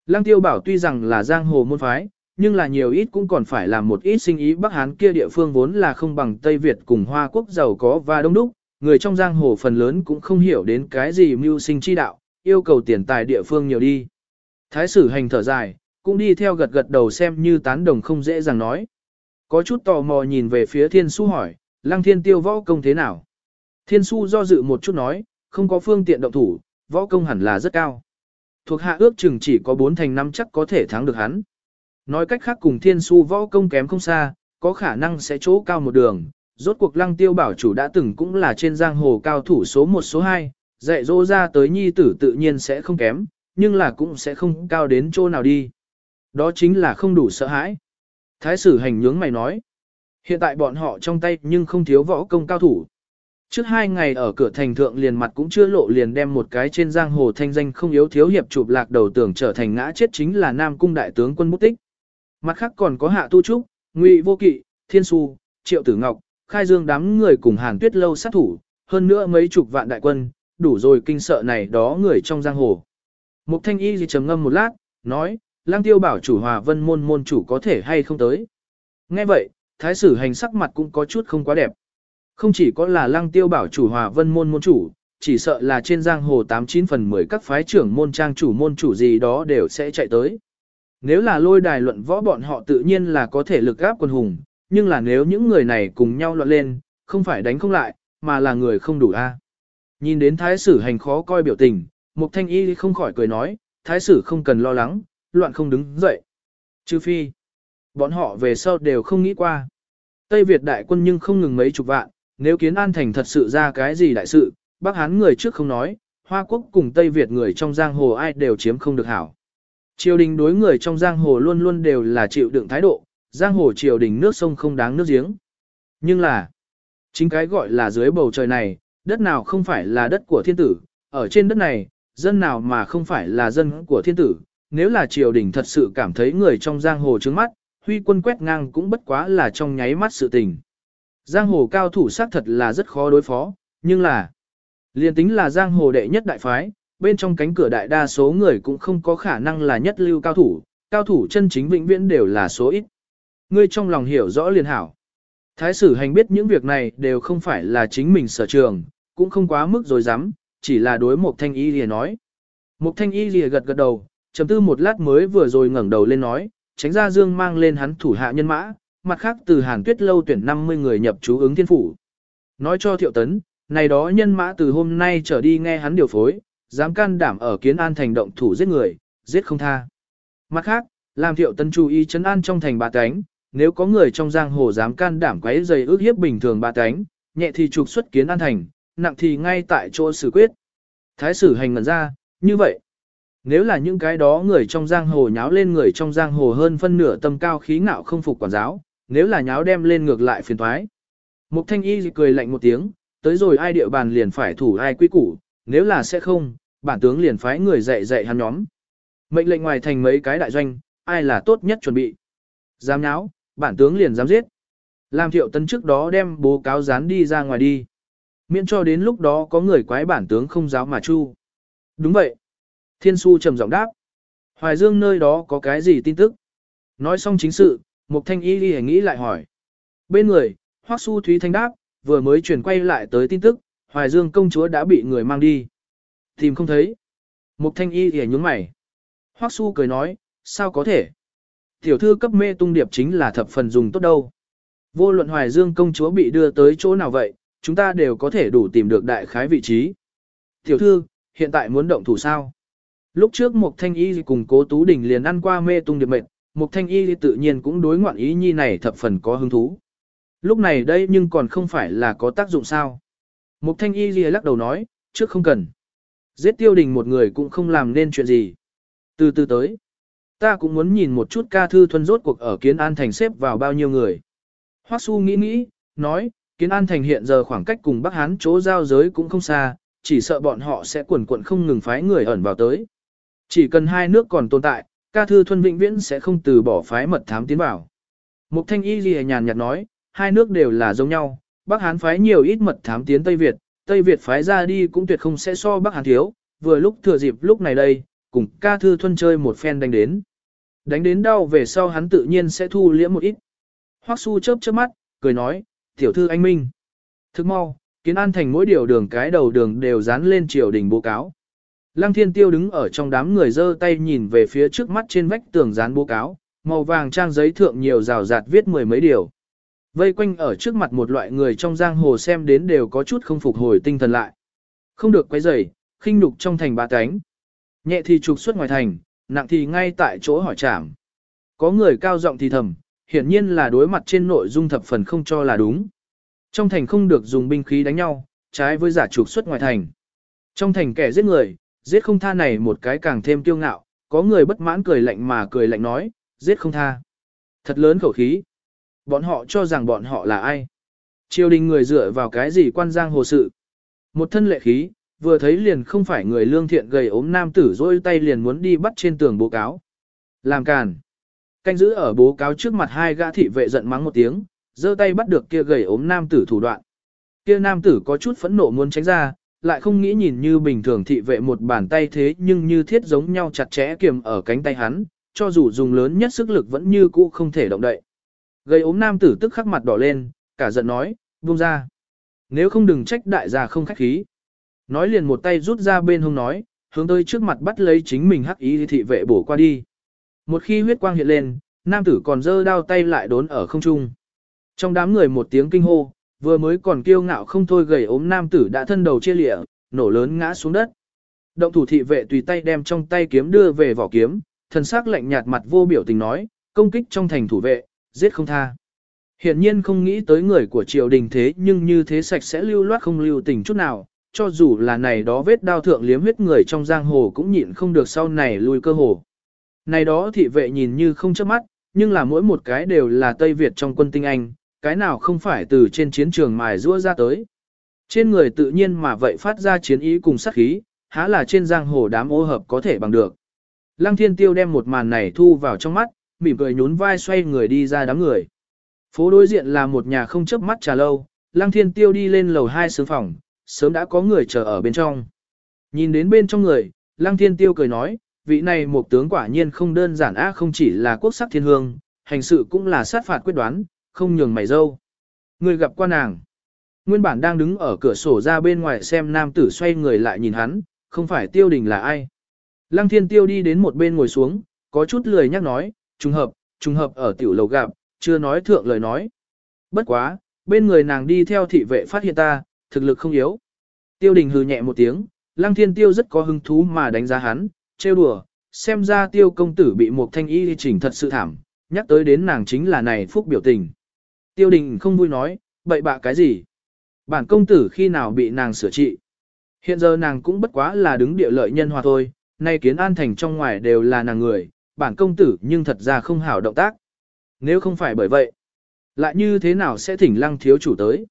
Lăng tiêu bảo tuy rằng là giang hồ môn phái, nhưng là nhiều ít cũng còn phải làm một ít sinh ý Bắc Hán kia địa phương vốn là không bằng Tây Việt cùng Hoa Quốc giàu có và đông đúc, người trong giang hồ phần lớn cũng không hiểu đến cái gì mưu sinh chi đạo, yêu cầu tiền tài địa phương nhiều đi. Thái sử hành thở dài, cũng đi theo gật gật đầu xem như tán đồng không dễ dàng nói. Có chút tò mò nhìn về phía thiên su hỏi, lăng thiên tiêu võ công thế nào? Thiên su do dự một chút nói, không có phương tiện động thủ, võ công hẳn là rất cao. Thuộc hạ ước chừng chỉ có bốn thành năm chắc có thể thắng được hắn. Nói cách khác cùng thiên su võ công kém không xa, có khả năng sẽ chỗ cao một đường. Rốt cuộc lăng tiêu bảo chủ đã từng cũng là trên giang hồ cao thủ số 1 số 2, dạy dỗ ra tới nhi tử tự nhiên sẽ không kém, nhưng là cũng sẽ không cao đến chỗ nào đi. Đó chính là không đủ sợ hãi. Thái sử hành nhướng mày nói. Hiện tại bọn họ trong tay nhưng không thiếu võ công cao thủ. Trước hai ngày ở cửa thành thượng liền mặt cũng chưa lộ liền đem một cái trên giang hồ thanh danh không yếu thiếu hiệp chụp lạc đầu tưởng trở thành ngã chết chính là Nam Cung Đại tướng quân bút tích. Mặt khác còn có Hạ Tu Trúc, Ngụy Vô Kỵ, Thiên Su, Triệu Tử Ngọc, Khai Dương đám người cùng Hàn Tuyết Lâu sát thủ, hơn nữa mấy chục vạn đại quân, đủ rồi kinh sợ này đó người trong giang hồ. Mục Thanh Y gì trầm ngâm một lát, nói, Lang Tiêu bảo chủ Hòa Vân môn môn chủ có thể hay không tới. Nghe vậy, thái sử hành sắc mặt cũng có chút không quá đẹp. Không chỉ có là Lang tiêu bảo chủ hòa vân môn môn chủ, chỉ sợ là trên giang hồ 89 phần 10 các phái trưởng môn trang chủ môn chủ gì đó đều sẽ chạy tới. Nếu là lôi đài luận võ bọn họ tự nhiên là có thể lực gáp quân hùng, nhưng là nếu những người này cùng nhau luận lên, không phải đánh không lại, mà là người không đủ a. Nhìn đến thái sử hành khó coi biểu tình, Mục Thanh Y không khỏi cười nói, thái sử không cần lo lắng, loạn không đứng dậy. Trừ phi, bọn họ về sau đều không nghĩ qua. Tây Việt đại quân nhưng không ngừng mấy chục vạn, nếu kiến an thành thật sự ra cái gì đại sự, Bắc Hán người trước không nói, Hoa Quốc cùng Tây Việt người trong giang hồ ai đều chiếm không được hảo. Triều đình đối người trong giang hồ luôn luôn đều là chịu đựng thái độ, giang hồ triều đình nước sông không đáng nước giếng. Nhưng là, chính cái gọi là dưới bầu trời này, đất nào không phải là đất của thiên tử, ở trên đất này, dân nào mà không phải là dân của thiên tử, nếu là triều đình thật sự cảm thấy người trong giang hồ trướng mắt, huy quân quét ngang cũng bất quá là trong nháy mắt sự tình. Giang hồ cao thủ xác thật là rất khó đối phó, nhưng là liền tính là giang hồ đệ nhất đại phái, bên trong cánh cửa đại đa số người cũng không có khả năng là nhất lưu cao thủ, cao thủ chân chính vĩnh viễn đều là số ít. Ngươi trong lòng hiểu rõ liền hảo. Thái sử hành biết những việc này đều không phải là chính mình sở trường, cũng không quá mức rồi dám, chỉ là đối một thanh y lìa nói. Một thanh y lìa gật gật đầu, chấm tư một lát mới vừa rồi ngẩng đầu lên nói, tránh ra dương mang lên hắn thủ hạ nhân mã, mặt khác từ Hàn Tuyết lâu tuyển 50 người nhập chú ứng thiên phủ. Nói cho Thiệu Tấn, này đó nhân mã từ hôm nay trở đi nghe hắn điều phối, dám can đảm ở kiến an thành động thủ giết người, giết không tha. Mặt khác, làm Thiệu Tấn chú ý chấn an trong thành bà cánh, nếu có người trong giang hồ dám can đảm quấy dày ước hiếp bình thường bà cánh, nhẹ thì trục xuất kiến an thành, nặng thì ngay tại chỗ xử quyết. Thái sử hành ngẩn ra, như vậy. Nếu là những cái đó người trong giang hồ nháo lên người trong giang hồ hơn phân nửa tâm cao khí ngạo không phục quản giáo, nếu là nháo đem lên ngược lại phiền thoái. Mục thanh y cười lạnh một tiếng, tới rồi ai địa bàn liền phải thủ ai quy củ, nếu là sẽ không, bản tướng liền phái người dạy dạy hắn nhóm. Mệnh lệnh ngoài thành mấy cái đại doanh, ai là tốt nhất chuẩn bị. Dám nháo, bản tướng liền dám giết. Làm thiệu tấn trước đó đem bố cáo dán đi ra ngoài đi. Miễn cho đến lúc đó có người quái bản tướng không giáo mà chu. Đúng vậy. Thiên su trầm giọng đáp. Hoài Dương nơi đó có cái gì tin tức? Nói xong chính sự, Mục Thanh Y đi nghĩ lại hỏi. Bên người, Hoắc Su Thúy Thanh đáp, vừa mới chuyển quay lại tới tin tức, Hoài Dương công chúa đã bị người mang đi. Tìm không thấy. Mục Thanh Y thì nhướng mày. Hoắc Su cười nói, sao có thể? Tiểu thư cấp mê tung điệp chính là thập phần dùng tốt đâu. Vô luận Hoài Dương công chúa bị đưa tới chỗ nào vậy, chúng ta đều có thể đủ tìm được đại khái vị trí. Tiểu thư, hiện tại muốn động thủ sao? Lúc trước Mục Thanh Y cùng Cố Tú Đình liền ăn qua mê tung điệp mệt, Mục Thanh Y tự nhiên cũng đối ngoạn ý nhi này thập phần có hứng thú. Lúc này đây nhưng còn không phải là có tác dụng sao. Mục Thanh Y lắc đầu nói, trước không cần. Giết tiêu đình một người cũng không làm nên chuyện gì. Từ từ tới. Ta cũng muốn nhìn một chút ca thư thuần rốt cuộc ở Kiến An Thành xếp vào bao nhiêu người. Hoắc Su nghĩ nghĩ, nói, Kiến An Thành hiện giờ khoảng cách cùng Bắc Hán chỗ giao giới cũng không xa, chỉ sợ bọn họ sẽ quần quận không ngừng phái người ẩn vào tới. Chỉ cần hai nước còn tồn tại, ca thư thuần vĩnh viễn sẽ không từ bỏ phái mật thám tiến vào. Mục Thanh Y Ghi nhàn nhạt nói, hai nước đều là giống nhau, Bắc Hán phái nhiều ít mật thám tiến Tây Việt, Tây Việt phái ra đi cũng tuyệt không sẽ so Bắc Hán thiếu, vừa lúc thừa dịp lúc này đây, cùng ca thư thuần chơi một phen đánh đến. Đánh đến đau về sau hắn tự nhiên sẽ thu liễm một ít. Hoắc Su chớp chớp mắt, cười nói, tiểu thư anh Minh. Thức mau, kiến an thành mỗi điều đường cái đầu đường đều dán lên triều đình bố cáo. Lăng thiên tiêu đứng ở trong đám người giơ tay nhìn về phía trước mắt trên vách tường dán bố cáo, màu vàng trang giấy thượng nhiều rào rạt viết mười mấy điều. Vây quanh ở trước mặt một loại người trong giang hồ xem đến đều có chút không phục hồi tinh thần lại. Không được quấy rầy, khinh nhục trong thành ba cánh. Nhẹ thì trục xuất ngoài thành, nặng thì ngay tại chỗ hỏi trảm. Có người cao giọng thì thầm, hiển nhiên là đối mặt trên nội dung thập phần không cho là đúng. Trong thành không được dùng binh khí đánh nhau, trái với giả trục xuất ngoài thành. Trong thành kẻ giết người, giết không tha này một cái càng thêm kiêu ngạo, có người bất mãn cười lạnh mà cười lạnh nói, giết không tha. Thật lớn khẩu khí. Bọn họ cho rằng bọn họ là ai? Triều đình người dựa vào cái gì quan giang hồ sự? Một thân lệ khí, vừa thấy liền không phải người lương thiện gầy ốm nam tử dôi tay liền muốn đi bắt trên tường bố cáo. Làm càn. Canh giữ ở bố cáo trước mặt hai gã thị vệ giận mắng một tiếng, giơ tay bắt được kia gầy ốm nam tử thủ đoạn. Kia nam tử có chút phẫn nộ muốn tránh ra, lại không nghĩ nhìn như bình thường thị vệ một bàn tay thế nhưng như thiết giống nhau chặt chẽ kiềm ở cánh tay hắn, cho dù dùng lớn nhất sức lực vẫn như cũ không thể động đậy. Gầy ốm nam tử tức khắc mặt đỏ lên, cả giận nói, buông ra. Nếu không đừng trách đại gia không khách khí. Nói liền một tay rút ra bên hông nói, hướng tới trước mặt bắt lấy chính mình hắc ý thị vệ bổ qua đi. Một khi huyết quang hiện lên, nam tử còn giơ đao tay lại đốn ở không trung. Trong đám người một tiếng kinh hô, vừa mới còn kiêu ngạo không thôi gầy ốm nam tử đã thân đầu chia lịa, nổ lớn ngã xuống đất. Động thủ thị vệ tùy tay đem trong tay kiếm đưa về vỏ kiếm, thần sắc lạnh nhạt mặt vô biểu tình nói, công kích trong thành thủ vệ, giết không tha. Hiện nhiên không nghĩ tới người của triều đình thế nhưng như thế sạch sẽ lưu loát không lưu tình chút nào, cho dù là này đó vết đao thượng liếm huyết người trong giang hồ cũng nhịn không được sau này lui cơ hồ. Này đó thị vệ nhìn như không chớp mắt, nhưng là mỗi một cái đều là Tây Việt trong quân tinh anh, cái nào không phải từ trên chiến trường mài rũa ra tới. Trên người tự nhiên mà vậy phát ra chiến ý cùng sát khí, há là trên giang hồ đám ô hợp có thể bằng được. Lăng thiên tiêu đem một màn này thu vào trong mắt, mỉm cười nhún vai xoay người đi ra đám người. Phố đối diện là một nhà không chớp mắt trà lâu, lăng thiên tiêu đi lên lầu hai sướng phòng, sớm đã có người chờ ở bên trong. Nhìn đến bên trong người, lăng thiên tiêu cười nói, vị này một tướng quả nhiên không đơn giản á không chỉ là quốc sắc thiên hương, hành sự cũng là sát phạt quyết đoán, không nhường mày dâu. Người gặp qua nàng. Nguyên bản đang đứng ở cửa sổ ra bên ngoài xem nam tử xoay người lại nhìn hắn, không phải tiêu đình là ai. Lăng thiên tiêu đi đến một bên ngồi xuống, có chút lười nhắc nói, trùng hợp, trùng hợp ở tiểu lầu gặp, chưa nói thượng lời nói. Bất quá, bên người nàng đi theo thị vệ phát hiện ta, thực lực không yếu. Tiêu đình hừ nhẹ một tiếng, lăng thiên tiêu rất có hứng thú mà đánh giá hắn, trêu đùa, xem ra tiêu công tử bị một thanh y chỉnh thật sự thảm, nhắc tới đến nàng chính là này phúc biểu tình. Tiêu đình không vui nói, bậy bạ cái gì? Bản công tử khi nào bị nàng sửa trị? Hiện giờ nàng cũng bất quá là đứng địa lợi nhân hòa thôi, nay kiến an thành trong ngoài đều là nàng người, bản công tử nhưng thật ra không hảo động tác. Nếu không phải bởi vậy, lại như thế nào sẽ thỉnh lăng thiếu chủ tới?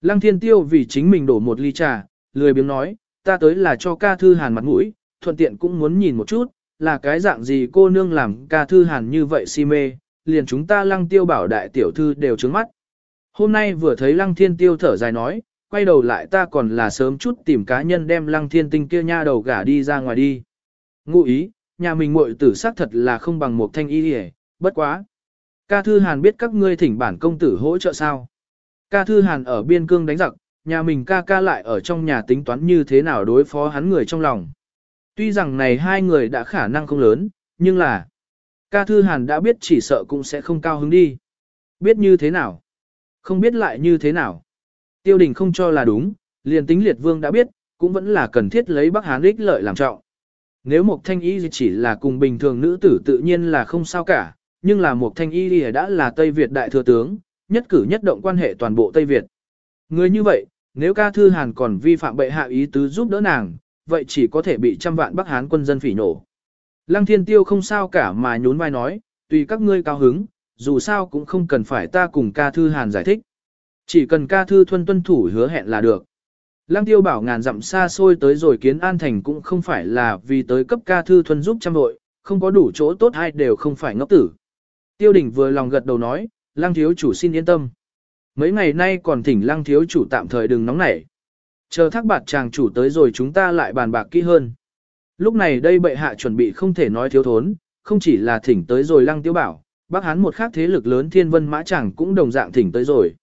Lăng thiên tiêu vì chính mình đổ một ly trà, lười biếng nói, ta tới là cho ca thư hàn mặt mũi, thuận tiện cũng muốn nhìn một chút, là cái dạng gì cô nương làm ca thư hàn như vậy si mê, liền chúng ta lăng tiêu bảo đại tiểu thư đều trứng mắt. Hôm nay vừa thấy lăng thiên tiêu thở dài nói, quay đầu lại ta còn là sớm chút tìm cá nhân đem lăng thiên tinh kia nha đầu gả đi ra ngoài đi. Ngụ ý, nhà mình muội tử xác thật là không bằng một thanh y hề, bất quá. Ca Thư Hàn biết các ngươi thỉnh bản công tử hỗ trợ sao. Ca Thư Hàn ở biên cương đánh giặc, nhà mình ca ca lại ở trong nhà tính toán như thế nào đối phó hắn người trong lòng. Tuy rằng này hai người đã khả năng không lớn, nhưng là ca thư hàn đã biết chỉ sợ cũng sẽ không cao hứng đi. Biết như thế nào? Không biết lại như thế nào? Tiêu đình không cho là đúng, liền tính liệt vương đã biết, cũng vẫn là cần thiết lấy Bắc Hán ích lợi làm trọng. Nếu một thanh y chỉ là cùng bình thường nữ tử tự nhiên là không sao cả, nhưng là một thanh y đã là Tây Việt đại thừa tướng, nhất cử nhất động quan hệ toàn bộ Tây Việt. Người như vậy, nếu ca thư hàn còn vi phạm bệ hạ ý tứ giúp đỡ nàng, vậy chỉ có thể bị trăm vạn Bắc Hán quân dân phỉ nổ. Lăng thiên tiêu không sao cả mà nhún vai nói, tùy các ngươi cao hứng, dù sao cũng không cần phải ta cùng ca thư hàn giải thích. Chỉ cần ca thư thuân tuân thủ hứa hẹn là được. Lăng tiêu bảo ngàn dặm xa xôi tới rồi kiến an thành cũng không phải là vì tới cấp ca thư thuân giúp trăm đội, không có đủ chỗ tốt hay đều không phải ngốc tử. Tiêu đỉnh vừa lòng gật đầu nói, lăng thiếu chủ xin yên tâm. Mấy ngày nay còn thỉnh lăng thiếu chủ tạm thời đừng nóng nảy. Chờ thác bạt chàng chủ tới rồi chúng ta lại bàn bạc kỹ hơn. Lúc này đây bệ hạ chuẩn bị không thể nói thiếu thốn, không chỉ là thỉnh tới rồi lăng tiêu bảo, bác hán một khác thế lực lớn thiên vân mã chẳng cũng đồng dạng thỉnh tới rồi.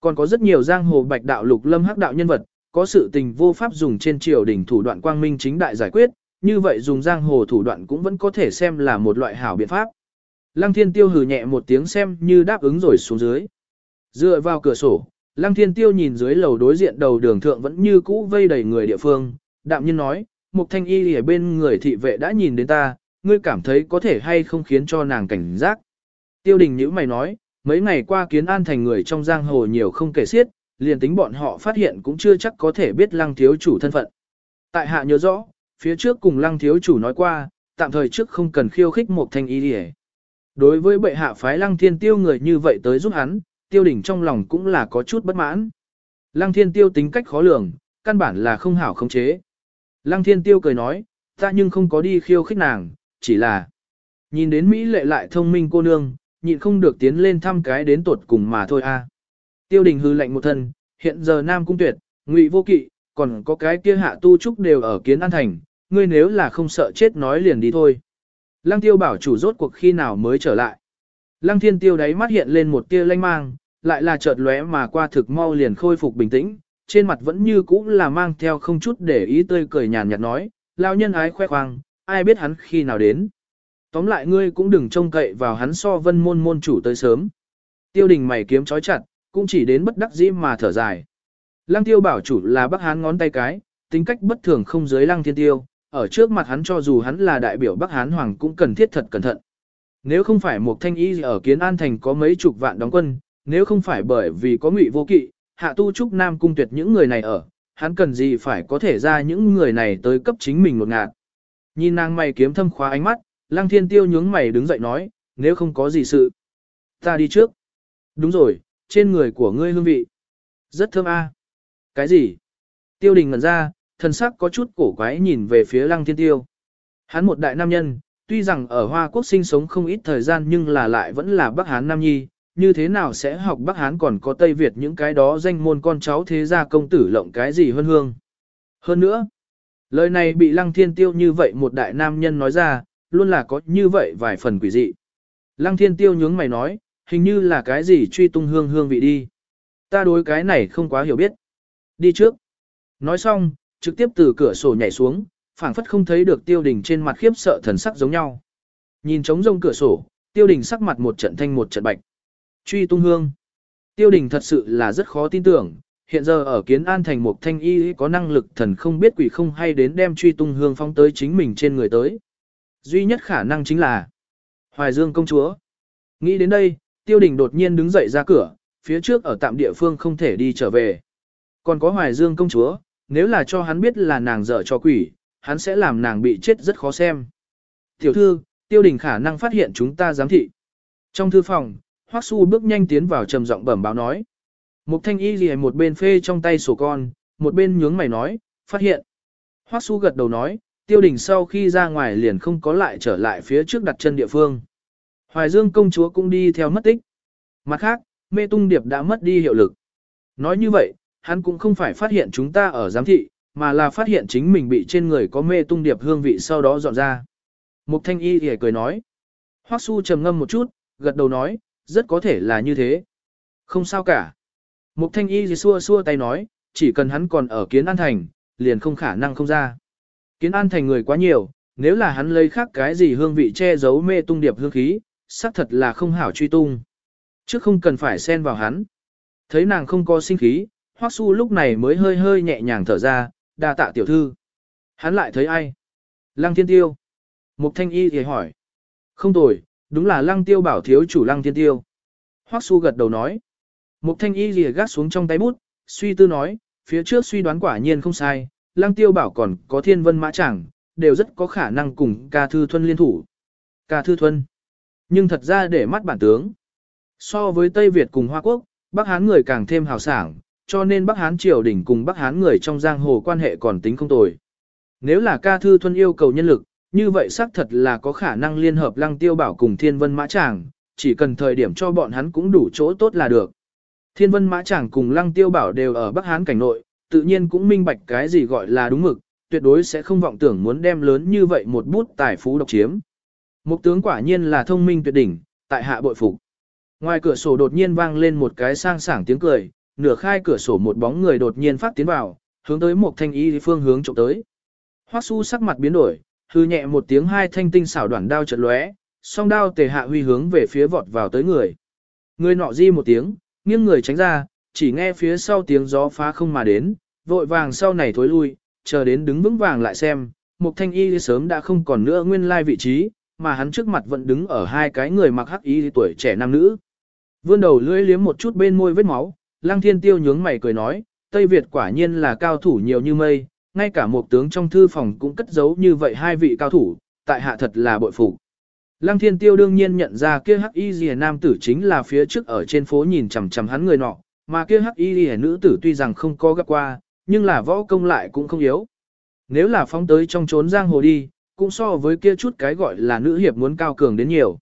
Còn có rất nhiều giang hồ bạch đạo lục lâm hắc đạo nhân vật, có sự tình vô pháp dùng trên triều đỉnh thủ đoạn quang minh chính đại giải quyết, như vậy dùng giang hồ thủ đoạn cũng vẫn có thể xem là một loại hảo biện pháp. Lăng thiên tiêu hừ nhẹ một tiếng xem như đáp ứng rồi xuống dưới. Dựa vào cửa sổ, Lăng thiên tiêu nhìn dưới lầu đối diện đầu đường thượng vẫn như cũ vây đầy người địa phương, đạm nhiên nói, Mục thanh y ở bên người thị vệ đã nhìn đến ta, ngươi cảm thấy có thể hay không khiến cho nàng cảnh giác. Tiêu đình nhữ mày nói, mấy ngày qua kiến an thành người trong giang hồ nhiều không kể xiết, liền tính bọn họ phát hiện cũng chưa chắc có thể biết lăng thiếu chủ thân phận. Tại hạ nhớ rõ, phía trước cùng lăng thiếu chủ nói qua, tạm thời trước không cần khiêu khích Mục thanh y Đối với bệ hạ phái lăng thiên tiêu người như vậy tới giúp hắn, tiêu đỉnh trong lòng cũng là có chút bất mãn. Lăng thiên tiêu tính cách khó lường, căn bản là không hảo khống chế. Lăng thiên tiêu cười nói, ta nhưng không có đi khiêu khích nàng, chỉ là nhìn đến Mỹ lệ lại thông minh cô nương, nhịn không được tiến lên thăm cái đến tuột cùng mà thôi a. Tiêu đình hư lạnh một thân, hiện giờ Nam Cung Tuyệt, Ngụy Vô Kỵ, còn có cái kia hạ tu trúc đều ở kiến an thành, ngươi nếu là không sợ chết nói liền đi thôi. Lăng tiêu bảo chủ rốt cuộc khi nào mới trở lại. Lăng thiên tiêu đáy mắt hiện lên một tia lanh mang, lại là chợt lóe mà qua thực mau liền khôi phục bình tĩnh, trên mặt vẫn như cũ là mang theo không chút để ý tươi cười nhàn nhạt nói, lao nhân ái khoe khoang, ai biết hắn khi nào đến. Tóm lại ngươi cũng đừng trông cậy vào hắn so vân môn môn chủ tới sớm. Tiêu đình mày kiếm chói chặt, cũng chỉ đến bất đắc dĩ mà thở dài. Lăng tiêu bảo chủ là bắc hán ngón tay cái, tính cách bất thường không dưới lăng thiên tiêu, ở trước mặt hắn cho dù hắn là đại biểu bắc hán hoàng cũng cần thiết thật cẩn thận. Nếu không phải một thanh y ở kiến an thành có mấy chục vạn đóng quân, nếu không phải bởi vì có ngụy vô kỵ, hạ tu trúc nam cung tuyệt những người này ở, hắn cần gì phải có thể ra những người này tới cấp chính mình một ngạt. Nhìn nàng mày kiếm thâm khóa ánh mắt, lăng thiên tiêu nhướng mày đứng dậy nói, nếu không có gì sự. Ta đi trước. Đúng rồi, trên người của ngươi hương vị. Rất thơm a. Cái gì? Tiêu đình ngẩn ra, thần sắc có chút cổ quái nhìn về phía lăng thiên tiêu. Hắn một đại nam nhân, tuy rằng ở Hoa Quốc sinh sống không ít thời gian nhưng là lại vẫn là Bắc Hán Nam Nhi, như thế nào sẽ học Bắc Hán còn có Tây Việt những cái đó danh môn con cháu thế gia công tử lộng cái gì hơn hương. Hơn nữa, lời này bị Lăng Thiên Tiêu như vậy một đại nam nhân nói ra, luôn là có như vậy vài phần quỷ dị. Lăng Thiên Tiêu nhướng mày nói, hình như là cái gì truy tung hương hương vị đi. Ta đối cái này không quá hiểu biết. Đi trước. Nói xong, trực tiếp từ cửa sổ nhảy xuống, phảng phất không thấy được tiêu đình trên mặt khiếp sợ thần sắc giống nhau. Nhìn trống rông cửa sổ, tiêu đình sắc mặt một trận thanh một trận bạch. Truy tung hương. Tiêu đình thật sự là rất khó tin tưởng, hiện giờ ở kiến an thành một thanh y có năng lực thần không biết quỷ không hay đến đem truy tung hương phong tới chính mình trên người tới. Duy nhất khả năng chính là Hoài Dương công chúa. Nghĩ đến đây, tiêu đình đột nhiên đứng dậy ra cửa, phía trước ở tạm địa phương không thể đi trở về. Còn có Hoài Dương công chúa, nếu là cho hắn biết là nàng dở cho quỷ, hắn sẽ làm nàng bị chết rất khó xem. Tiểu thư, tiêu đình khả năng phát hiện chúng ta giám thị. Trong thư phòng, Hoắc Su bước nhanh tiến vào trầm giọng bẩm báo nói. Mục thanh y lìa một bên phê trong tay sổ con, một bên nhướng mày nói, phát hiện. Hoắc Su gật đầu nói, tiêu đình sau khi ra ngoài liền không có lại trở lại phía trước đặt chân địa phương. Hoài Dương công chúa cũng đi theo mất tích. Mặt khác, mê tung điệp đã mất đi hiệu lực. Nói như vậy, hắn cũng không phải phát hiện chúng ta ở giám thị, mà là phát hiện chính mình bị trên người có mê tung điệp hương vị sau đó dọn ra. Mục thanh y lìa cười nói. Hoắc su trầm ngâm một chút, gật đầu nói, rất có thể là như thế. Không sao cả. Mục thanh y gì xua xua tay nói, chỉ cần hắn còn ở kiến an thành, liền không khả năng không ra. Kiến an thành người quá nhiều, nếu là hắn lấy khác cái gì hương vị che giấu mê tung điệp hương khí, xác thật là không hảo truy tung. Chứ không cần phải xen vào hắn. Thấy nàng không có sinh khí, Hoắc Su lúc này mới hơi hơi nhẹ nhàng thở ra, đa tạ tiểu thư. Hắn lại thấy ai? Lăng Thiên Tiêu. Mục Thanh Y thì hỏi. Không tồi, đúng là Lăng Tiêu bảo thiếu chủ Lăng Thiên Tiêu. Hoắc Su gật đầu nói. Mục Thanh Y lìa gác xuống trong tay bút, suy tư nói, phía trước suy đoán quả nhiên không sai, Lăng Tiêu bảo còn có Thiên Vân Mã Chẳng, đều rất có khả năng cùng Ca Thư Thuân liên thủ. Ca Thư Thuân. Nhưng thật ra để mắt bản tướng. So với Tây Việt cùng Hoa Quốc, Bắc Hán người càng thêm hào sảng, cho nên Bắc Hán triều đình cùng Bắc Hán người trong giang hồ quan hệ còn tính không tồi. Nếu là ca thư thuân yêu cầu nhân lực, như vậy xác thật là có khả năng liên hợp lăng tiêu bảo cùng thiên vân mã tràng, chỉ cần thời điểm cho bọn hắn cũng đủ chỗ tốt là được. Thiên vân mã tràng cùng lăng tiêu bảo đều ở Bắc Hán cảnh nội, tự nhiên cũng minh bạch cái gì gọi là đúng mực, tuyệt đối sẽ không vọng tưởng muốn đem lớn như vậy một bút tài phú độc chiếm. Mục tướng quả nhiên là thông minh tuyệt đỉnh, tại hạ bội phục. Ngoài cửa sổ đột nhiên vang lên một cái sang sảng tiếng cười, nửa khai cửa sổ một bóng người đột nhiên phát tiến vào, hướng tới một thanh y phương hướng trộm tới. Hoắc Su sắc mặt biến đổi, hư nhẹ một tiếng hai thanh tinh xảo đoạn đao chợt lóe, song đao tề hạ huy hướng về phía vọt vào tới người. Người nọ di một tiếng, nghiêng người tránh ra, chỉ nghe phía sau tiếng gió phá không mà đến, vội vàng sau này thối lui, chờ đến đứng vững vàng lại xem, một thanh y sớm đã không còn nữa nguyên lai vị trí, mà hắn trước mặt vẫn đứng ở hai cái người mặc hắc y tuổi trẻ nam nữ. Vươn đầu lưỡi liếm một chút bên môi vết máu, Lăng Thiên Tiêu nhướng mày cười nói, Tây Việt quả nhiên là cao thủ nhiều như mây, ngay cả một tướng trong thư phòng cũng cất giấu như vậy hai vị cao thủ, tại hạ thật là bội phục. Lăng Thiên Tiêu đương nhiên nhận ra kia hắc y rìa nam tử chính là phía trước ở trên phố nhìn chằm chằm hắn người nọ, mà kia hắc y rìa nữ tử tuy rằng không có gặp qua, nhưng là võ công lại cũng không yếu. Nếu là phóng tới trong trốn giang hồ đi, cũng so với kia chút cái gọi là nữ hiệp muốn cao cường đến nhiều.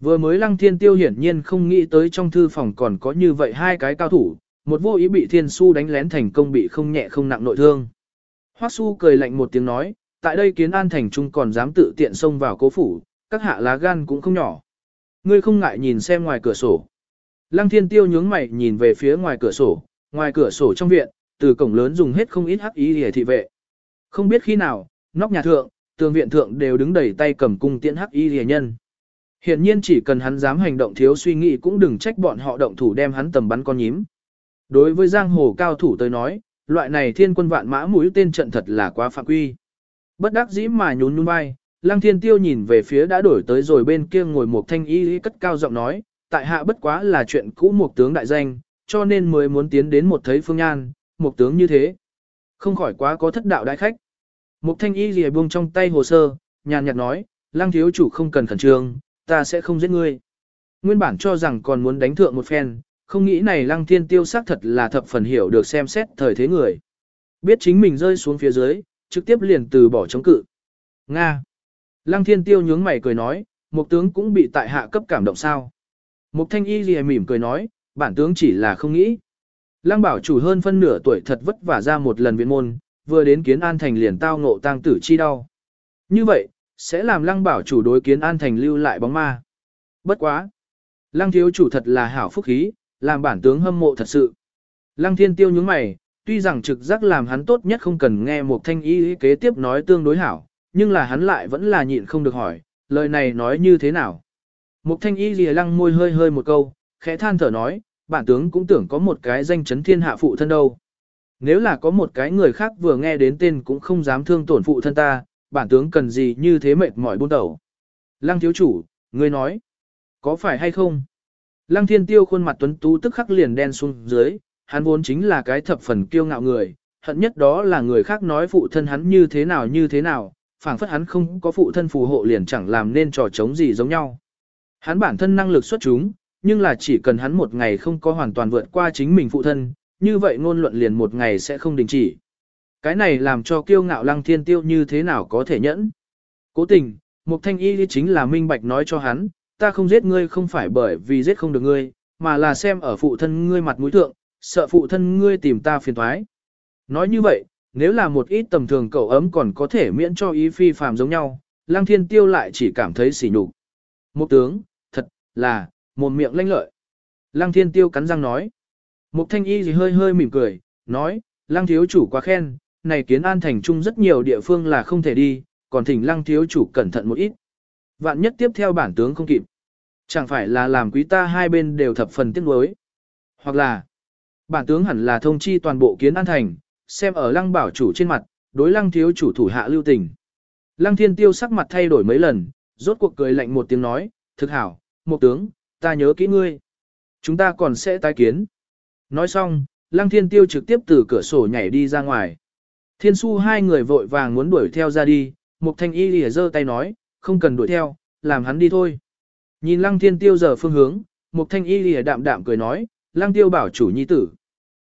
Vừa mới lăng thiên tiêu hiển nhiên không nghĩ tới trong thư phòng còn có như vậy hai cái cao thủ, một vô ý bị thiên su đánh lén thành công bị không nhẹ không nặng nội thương. Hoắc su cười lạnh một tiếng nói, tại đây kiến an thành trung còn dám tự tiện xông vào cố phủ, các hạ lá gan cũng không nhỏ. Ngươi không ngại nhìn xem ngoài cửa sổ. Lăng thiên tiêu nhướng mày nhìn về phía ngoài cửa sổ, ngoài cửa sổ trong viện, từ cổng lớn dùng hết không ít hắc ý để thị vệ. Không biết khi nào, nóc nhà thượng, tường viện thượng đều đứng đầy tay cầm cung tiễn hắc y rìa nhân. Hiện nhiên chỉ cần hắn dám hành động thiếu suy nghĩ cũng đừng trách bọn họ động thủ đem hắn tầm bắn con nhím. Đối với giang hồ cao thủ tới nói, loại này thiên quân vạn mã mũi tên trận thật là quá phạm quy. Bất đắc dĩ mà nhún nhún vai, Lăng Thiên Tiêu nhìn về phía đã đổi tới rồi bên kia ngồi một thanh y cất cao giọng nói, tại hạ bất quá là chuyện cũ một tướng đại danh, cho nên mới muốn tiến đến một thấy phương nhan, một tướng như thế. Không khỏi quá có thất đạo đại khách. Một thanh y lìa buông trong tay hồ sơ, nhàn nhạt nói, Lăng thiếu chủ không cần khẩn trương, ta sẽ không giết ngươi. Nguyên bản cho rằng còn muốn đánh thượng một phen, không nghĩ này lăng thiên tiêu xác thật là thập phần hiểu được xem xét thời thế người. Biết chính mình rơi xuống phía dưới, trực tiếp liền từ bỏ chống cự. Nga. Lăng thiên tiêu nhướng mày cười nói, một tướng cũng bị tại hạ cấp cảm động sao. Mục thanh y gì mỉm cười nói, bản tướng chỉ là không nghĩ. Lăng bảo chủ hơn phân nửa tuổi thật vất vả ra một lần viện môn, vừa đến kiến an thành liền tao ngộ tang tử chi đau. Như vậy, sẽ làm lăng bảo chủ đối kiến an thành lưu lại bóng ma. Bất quá. Lăng thiếu chủ thật là hảo phúc khí, làm bản tướng hâm mộ thật sự. Lăng thiên tiêu nhướng mày, tuy rằng trực giác làm hắn tốt nhất không cần nghe một thanh y kế tiếp nói tương đối hảo, nhưng là hắn lại vẫn là nhịn không được hỏi, lời này nói như thế nào. Một thanh y lìa lăng môi hơi hơi một câu, khẽ than thở nói, bản tướng cũng tưởng có một cái danh chấn thiên hạ phụ thân đâu. Nếu là có một cái người khác vừa nghe đến tên cũng không dám thương tổn phụ thân ta, bản tướng cần gì như thế mệt mỏi buôn đầu. Lăng thiếu chủ, ngươi nói, có phải hay không? Lăng thiên tiêu khuôn mặt tuấn tú tức khắc liền đen xuống dưới, hắn vốn chính là cái thập phần kiêu ngạo người, hận nhất đó là người khác nói phụ thân hắn như thế nào như thế nào, phảng phất hắn không có phụ thân phù hộ liền chẳng làm nên trò chống gì giống nhau. Hắn bản thân năng lực xuất chúng, nhưng là chỉ cần hắn một ngày không có hoàn toàn vượt qua chính mình phụ thân, như vậy ngôn luận liền một ngày sẽ không đình chỉ. Cái này làm cho kiêu ngạo lăng thiên tiêu như thế nào có thể nhẫn. Cố tình, Mục Thanh Y chính là minh bạch nói cho hắn, ta không giết ngươi không phải bởi vì giết không được ngươi, mà là xem ở phụ thân ngươi mặt mũi thượng, sợ phụ thân ngươi tìm ta phiền toái. Nói như vậy, nếu là một ít tầm thường cậu ấm còn có thể miễn cho ý phi phàm giống nhau, Lăng Thiên Tiêu lại chỉ cảm thấy sỉ nhục. Một tướng, thật là một miệng lanh lợi. Lăng Thiên Tiêu cắn răng nói. Mục Thanh Y gì hơi hơi mỉm cười, nói, Lăng thiếu chủ quá khen, này kiến an thành trung rất nhiều địa phương là không thể đi, còn thỉnh Lăng thiếu chủ cẩn thận một ít. Vạn nhất tiếp theo bản tướng không kịp. Chẳng phải là làm quý ta hai bên đều thập phần tiếc nuối. Hoặc là, bản tướng hẳn là thông chi toàn bộ kiến an thành, xem ở lăng bảo chủ trên mặt, đối lăng thiếu chủ thủ hạ lưu tình. Lăng thiên tiêu sắc mặt thay đổi mấy lần, rốt cuộc cười lạnh một tiếng nói, thực hảo, một tướng, ta nhớ kỹ ngươi. Chúng ta còn sẽ tái kiến. Nói xong, lăng thiên tiêu trực tiếp từ cửa sổ nhảy đi ra ngoài. Thiên su hai người vội vàng muốn đuổi theo ra đi, một thanh y lìa giơ tay nói, không cần đuổi theo, làm hắn đi thôi. Nhìn lăng thiên tiêu giờ phương hướng, một thanh y lìa đạm đạm cười nói, lăng tiêu bảo chủ nhi tử.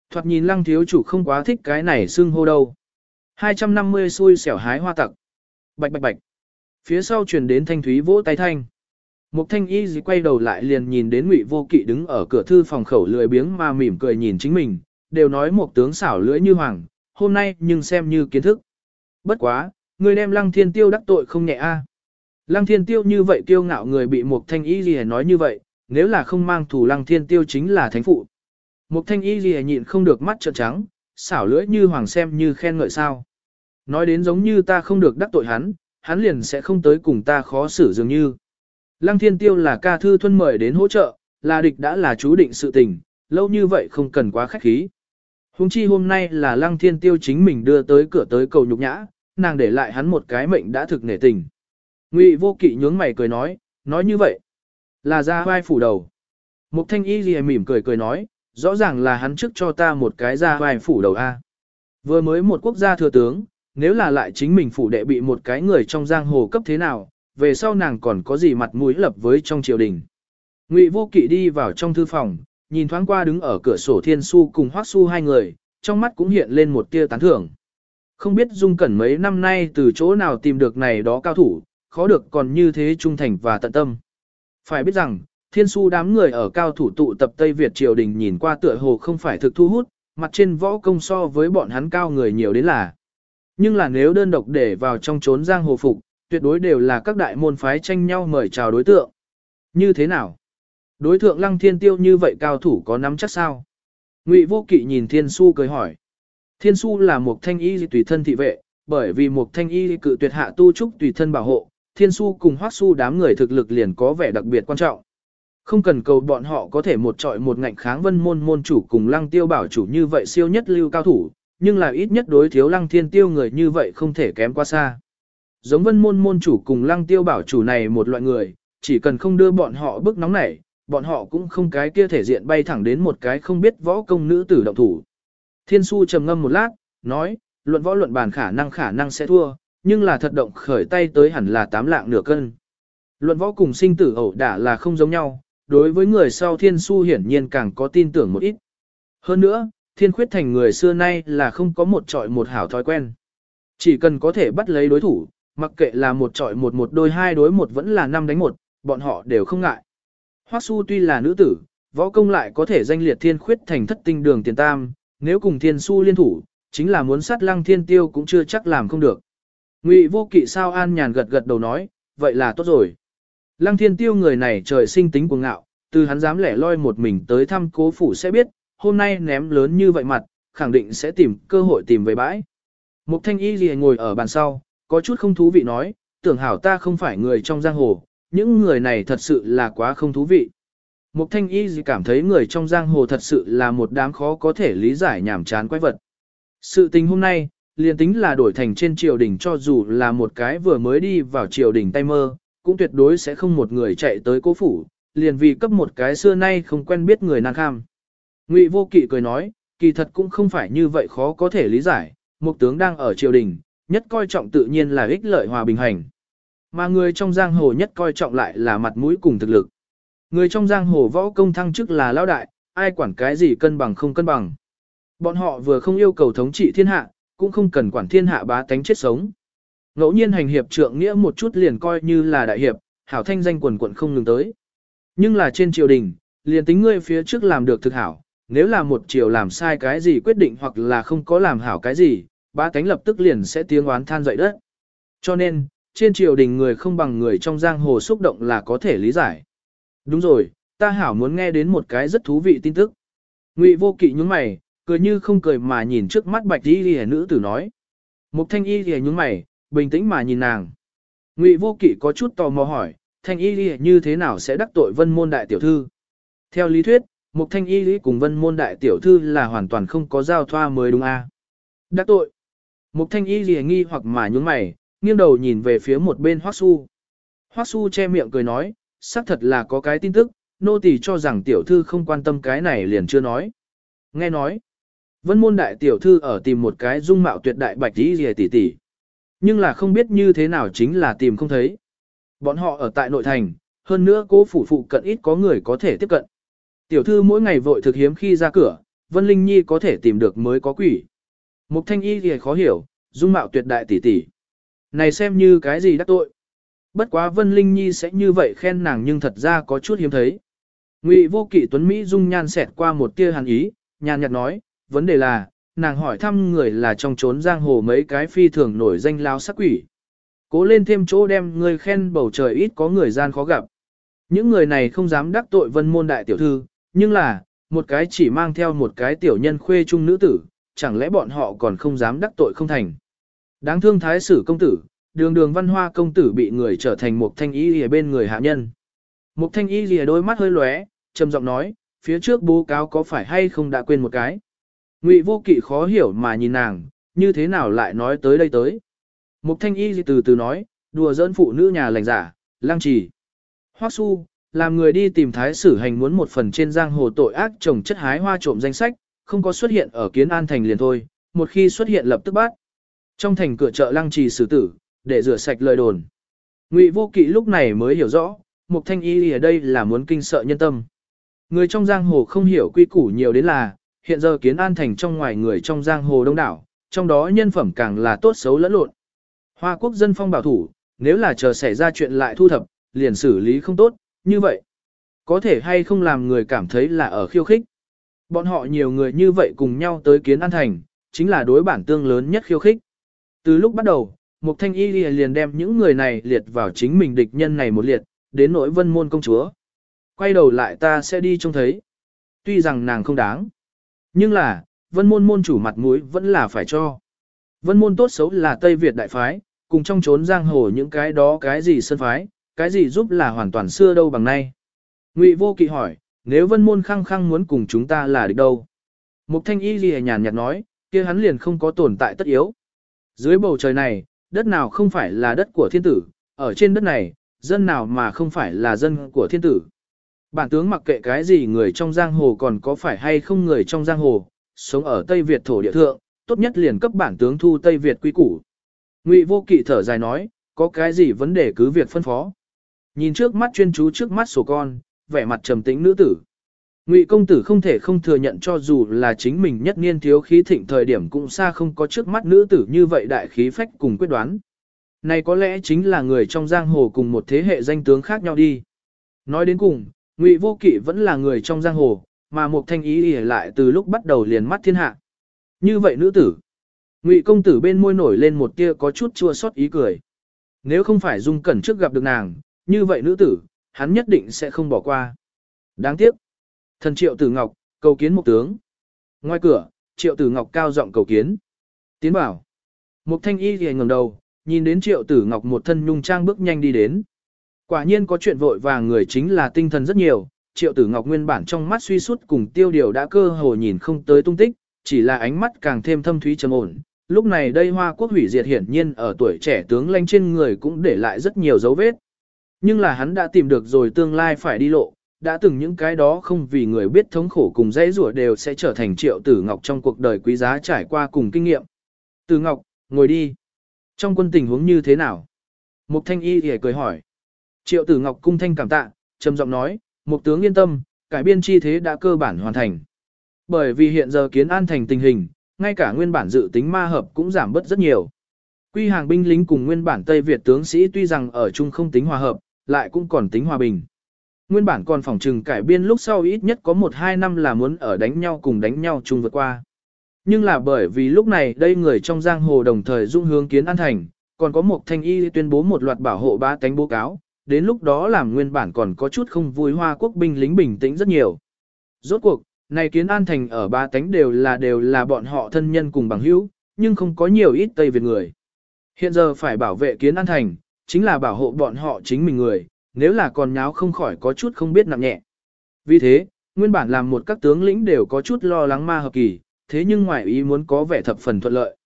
Thoạt nhìn lăng thiếu chủ không quá thích cái này xưng hô đâu. 250 xui xẻo hái hoa tặc. Bạch bạch bạch. Phía sau truyền đến thanh thúy vỗ tay thanh. Mục thanh y gì quay đầu lại liền nhìn đến ngụy vô kỵ đứng ở cửa thư phòng khẩu lười biếng mà mỉm cười nhìn chính mình, đều nói một tướng xảo lưỡi như hoàng, hôm nay nhưng xem như kiến thức. Bất quá, người đem lăng thiên tiêu đắc tội không nhẹ a. Lăng thiên tiêu như vậy kiêu ngạo người bị mục thanh y gì nói như vậy, nếu là không mang thủ lăng thiên tiêu chính là thánh phụ. Mục thanh y gì nhịn không được mắt trợn trắng, xảo lưỡi như hoàng xem như khen ngợi sao. Nói đến giống như ta không được đắc tội hắn, hắn liền sẽ không tới cùng ta khó xử dường như. Lăng thiên tiêu là ca thư thuân mời đến hỗ trợ, là địch đã là chú định sự tình, lâu như vậy không cần quá khách khí. Hùng chi hôm nay là lăng thiên tiêu chính mình đưa tới cửa tới cầu nhục nhã, nàng để lại hắn một cái mệnh đã thực nể tình. Ngụy vô kỵ nhướng mày cười nói, nói như vậy, là ra vai phủ đầu. Mục thanh y gì mỉm cười cười nói, rõ ràng là hắn trước cho ta một cái ra vai phủ đầu A. Vừa mới một quốc gia thừa tướng, nếu là lại chính mình phủ đệ bị một cái người trong giang hồ cấp thế nào, về sau nàng còn có gì mặt mũi lập với trong triều đình. Ngụy vô kỵ đi vào trong thư phòng, nhìn thoáng qua đứng ở cửa sổ thiên su cùng hoác su hai người, trong mắt cũng hiện lên một tia tán thưởng. Không biết dung cẩn mấy năm nay từ chỗ nào tìm được này đó cao thủ, khó được còn như thế trung thành và tận tâm. Phải biết rằng, thiên su đám người ở cao thủ tụ tập Tây Việt triều đình nhìn qua tựa hồ không phải thực thu hút, mặt trên võ công so với bọn hắn cao người nhiều đến là. Nhưng là nếu đơn độc để vào trong trốn giang hồ phục, tuyệt đối đều là các đại môn phái tranh nhau mời chào đối tượng. Như thế nào? Đối tượng lăng thiên tiêu như vậy cao thủ có nắm chắc sao? Ngụy vô kỵ nhìn thiên su cười hỏi. Thiên su là một thanh y tùy thân thị vệ, bởi vì một thanh y cự tuyệt hạ tu trúc tùy thân bảo hộ, thiên su cùng hoác su đám người thực lực liền có vẻ đặc biệt quan trọng. Không cần cầu bọn họ có thể một trọi một ngạnh kháng vân môn môn chủ cùng lăng tiêu bảo chủ như vậy siêu nhất lưu cao thủ, nhưng là ít nhất đối thiếu lăng thiên tiêu người như vậy không thể kém quá xa. Giống vân môn môn chủ cùng lăng tiêu bảo chủ này một loại người, chỉ cần không đưa bọn họ bức nóng nảy, bọn họ cũng không cái kia thể diện bay thẳng đến một cái không biết võ công nữ tử động thủ. Thiên su trầm ngâm một lát, nói, luận võ luận bàn khả năng khả năng sẽ thua, nhưng là thật động khởi tay tới hẳn là tám lạng nửa cân. Luận võ cùng sinh tử ẩu đả là không giống nhau, đối với người sau thiên su hiển nhiên càng có tin tưởng một ít. Hơn nữa, thiên khuyết thành người xưa nay là không có một trọi một hảo thói quen. Chỉ cần có thể bắt lấy đối thủ, mặc kệ là một trọi một một đôi hai đối một vẫn là năm đánh một, bọn họ đều không ngại. Hoắc su tuy là nữ tử, võ công lại có thể danh liệt thiên khuyết thành thất tinh đường tiền tam, nếu cùng thiên su liên thủ, chính là muốn sát lăng thiên tiêu cũng chưa chắc làm không được. Ngụy vô kỵ sao an nhàn gật gật đầu nói, vậy là tốt rồi. Lăng thiên tiêu người này trời sinh tính cuồng ngạo, từ hắn dám lẻ loi một mình tới thăm cố phủ sẽ biết, hôm nay ném lớn như vậy mặt, khẳng định sẽ tìm cơ hội tìm về bãi. Mục thanh y gì ngồi ở bàn sau, có chút không thú vị nói, tưởng hảo ta không phải người trong giang hồ, những người này thật sự là quá không thú vị. Mục thanh y gì cảm thấy người trong giang hồ thật sự là một đám khó có thể lý giải nhảm chán quái vật. Sự tình hôm nay, liền tính là đổi thành trên triều đình cho dù là một cái vừa mới đi vào triều đình tay mơ, cũng tuyệt đối sẽ không một người chạy tới cố phủ, liền vì cấp một cái xưa nay không quen biết người nàng kham. Ngụy vô kỵ cười nói, kỳ thật cũng không phải như vậy khó có thể lý giải, một tướng đang ở triều đình, nhất coi trọng tự nhiên là ích lợi hòa bình hành. Mà người trong giang hồ nhất coi trọng lại là mặt mũi cùng thực lực. Người trong giang hồ võ công thăng chức là lão đại, ai quản cái gì cân bằng không cân bằng. Bọn họ vừa không yêu cầu thống trị thiên hạ, cũng không cần quản thiên hạ bá tánh chết sống. Ngẫu nhiên hành hiệp trượng nghĩa một chút liền coi như là đại hiệp, hảo thanh danh quần quận không ngừng tới. Nhưng là trên triều đình, liền tính ngươi phía trước làm được thực hảo, nếu là một triều làm sai cái gì quyết định hoặc là không có làm hảo cái gì, bá tánh lập tức liền sẽ tiếng oán than dậy đất. Cho nên, trên triều đình người không bằng người trong giang hồ xúc động là có thể lý giải. Đúng rồi, ta hảo muốn nghe đến một cái rất thú vị tin tức. Ngụy vô kỵ nhướng mày, cười như không cười mà nhìn trước mắt bạch y lìa nữ tử nói. Mục thanh y lìa nhún mày, bình tĩnh mà nhìn nàng. Ngụy vô kỵ có chút tò mò hỏi, thanh y lìa như thế nào sẽ đắc tội vân môn đại tiểu thư? Theo lý thuyết, mục thanh y ghi cùng vân môn đại tiểu thư là hoàn toàn không có giao thoa mới đúng a à? Đắc tội. Mục thanh y lìa nghi hoặc mà nhún mày, nghiêng đầu nhìn về phía một bên hoắc su. Hoắc su che miệng cười nói, xác thật là có cái tin tức, nô tỳ cho rằng tiểu thư không quan tâm cái này liền chưa nói. Nghe nói, vân môn đại tiểu thư ở tìm một cái dung mạo tuyệt đại bạch tí rìa tỷ tỷ. Nhưng là không biết như thế nào chính là tìm không thấy. Bọn họ ở tại nội thành, hơn nữa cố phủ phụ cận ít có người có thể tiếp cận. Tiểu thư mỗi ngày vội thực hiếm khi ra cửa, Vân Linh Nhi có thể tìm được mới có quỷ. Mục thanh y thì khó hiểu, dung mạo tuyệt đại tỷ tỷ. Này xem như cái gì đắc tội. Bất quá Vân Linh Nhi sẽ như vậy khen nàng nhưng thật ra có chút hiếm thấy. Ngụy vô kỵ tuấn Mỹ dung nhan xẹt qua một tia hàn ý, nhàn nhạt nói, vấn đề là, nàng hỏi thăm người là trong trốn giang hồ mấy cái phi thường nổi danh lao sắc quỷ. Cố lên thêm chỗ đem người khen bầu trời ít có người gian khó gặp. Những người này không dám đắc tội vân môn đại tiểu thư, nhưng là, một cái chỉ mang theo một cái tiểu nhân khuê trung nữ tử, chẳng lẽ bọn họ còn không dám đắc tội không thành. Đáng thương thái sử công tử, đường đường văn hoa công tử bị người trở thành một thanh y lìa bên người hạ nhân. Một thanh y lìa đôi mắt hơi lóe, trầm giọng nói, phía trước bố cáo có phải hay không đã quên một cái. Ngụy vô kỵ khó hiểu mà nhìn nàng, như thế nào lại nói tới đây tới. Mục thanh y từ từ nói, đùa giỡn phụ nữ nhà lành giả, lang trì. Hoắc su, làm người đi tìm thái sử hành muốn một phần trên giang hồ tội ác trồng chất hái hoa trộm danh sách, không có xuất hiện ở kiến an thành liền thôi, một khi xuất hiện lập tức bắt. Trong thành cửa chợ lăng trì xử tử, để rửa sạch lời đồn. Ngụy vô kỵ lúc này mới hiểu rõ, Mục Thanh Y ở đây là muốn kinh sợ nhân tâm. Người trong giang hồ không hiểu quy củ nhiều đến là, hiện giờ kiến an thành trong ngoài người trong giang hồ đông đảo, trong đó nhân phẩm càng là tốt xấu lẫn lộn. Hoa quốc dân phong bảo thủ, nếu là chờ xảy ra chuyện lại thu thập, liền xử lý không tốt, như vậy. Có thể hay không làm người cảm thấy là ở khiêu khích. Bọn họ nhiều người như vậy cùng nhau tới kiến an thành, chính là đối bản tương lớn nhất khiêu khích. Từ lúc bắt đầu, Mục Thanh Y liền đem những người này liệt vào chính mình địch nhân này một liệt, đến nỗi vân môn công chúa. Quay đầu lại ta sẽ đi trông thấy. Tuy rằng nàng không đáng. Nhưng là, vân môn môn chủ mặt mũi vẫn là phải cho. Vân môn tốt xấu là Tây Việt đại phái, cùng trong trốn giang hồ những cái đó cái gì sân phái, cái gì giúp là hoàn toàn xưa đâu bằng nay. Ngụy vô kỵ hỏi, nếu vân môn khăng khăng muốn cùng chúng ta là địch đâu? Mục thanh y gì nhàn nhạt nói, kia hắn liền không có tồn tại tất yếu. Dưới bầu trời này, đất nào không phải là đất của thiên tử, ở trên đất này, dân nào mà không phải là dân của thiên tử. Bản tướng mặc kệ cái gì người trong giang hồ còn có phải hay không người trong giang hồ, sống ở Tây Việt thổ địa thượng, tốt nhất liền cấp bản tướng thu Tây Việt quy củ. Ngụy vô kỵ thở dài nói, có cái gì vấn đề cứ việc phân phó. Nhìn trước mắt chuyên chú trước mắt sổ con, vẻ mặt trầm tĩnh nữ tử. Ngụy công tử không thể không thừa nhận cho dù là chính mình nhất niên thiếu khí thịnh thời điểm cũng xa không có trước mắt nữ tử như vậy đại khí phách cùng quyết đoán. Này có lẽ chính là người trong giang hồ cùng một thế hệ danh tướng khác nhau đi. Nói đến cùng, Ngụy Vô Kỵ vẫn là người trong giang hồ, mà Mục thanh ý ỉa lại từ lúc bắt đầu liền mắt thiên hạ. Như vậy nữ tử, Ngụy công tử bên môi nổi lên một tia có chút chua xót ý cười. Nếu không phải Dung Cẩn trước gặp được nàng, như vậy nữ tử, hắn nhất định sẽ không bỏ qua. Đáng tiếc. Thần Triệu Tử Ngọc, cầu kiến một tướng. Ngoài cửa, Triệu Tử Ngọc cao giọng cầu kiến. Tiến bảo. Mục thanh y thì ngẩng đầu, nhìn đến triệu tử ngọc một thân nhung trang bước nhanh đi đến. Quả nhiên có chuyện vội vàng người chính là tinh thần rất nhiều, triệu tử ngọc nguyên bản trong mắt suy sút cùng tiêu điều đã cơ hồ nhìn không tới tung tích, chỉ là ánh mắt càng thêm thâm thúy trầm ổn. Lúc này đây hoa quốc hủy diệt hiển nhiên ở tuổi trẻ tướng lanh trên người cũng để lại rất nhiều dấu vết. Nhưng là hắn đã tìm được rồi tương lai phải đi lộ, đã từng những cái đó không vì người biết thống khổ cùng dãy rủa đều sẽ trở thành triệu tử ngọc trong cuộc đời quý giá trải qua cùng kinh nghiệm. Tử ngọc, ngồi đi. Trong quân tình huống như thế nào? Mục thanh y thì cười hỏi. Triệu tử ngọc cung thanh cảm tạ, trầm giọng nói, mục tướng yên tâm, cải biên chi thế đã cơ bản hoàn thành. Bởi vì hiện giờ kiến an thành tình hình, ngay cả nguyên bản dự tính ma hợp cũng giảm bớt rất nhiều. Quy hàng binh lính cùng nguyên bản Tây Việt tướng sĩ tuy rằng ở chung không tính hòa hợp, lại cũng còn tính hòa bình. Nguyên bản còn phòng trừng cải biên lúc sau ít nhất có 1-2 năm là muốn ở đánh nhau cùng đánh nhau chung vượt qua. Nhưng là bởi vì lúc này đây người trong giang hồ đồng thời dung hướng kiến an thành, còn có một thanh y tuyên bố một loạt bảo hộ ba tánh bố cáo, đến lúc đó làm nguyên bản còn có chút không vui hoa quốc binh lính bình tĩnh rất nhiều. Rốt cuộc, này kiến an thành ở ba tánh đều là đều là bọn họ thân nhân cùng bằng hữu, nhưng không có nhiều ít Tây Việt người. Hiện giờ phải bảo vệ kiến an thành, chính là bảo hộ bọn họ chính mình người, nếu là còn nháo không khỏi có chút không biết nặng nhẹ. Vì thế, nguyên bản làm một các tướng lĩnh đều có chút lo lắng ma hợp kỳ, thế nhưng ngoài ý muốn có vẻ thập phần thuận lợi.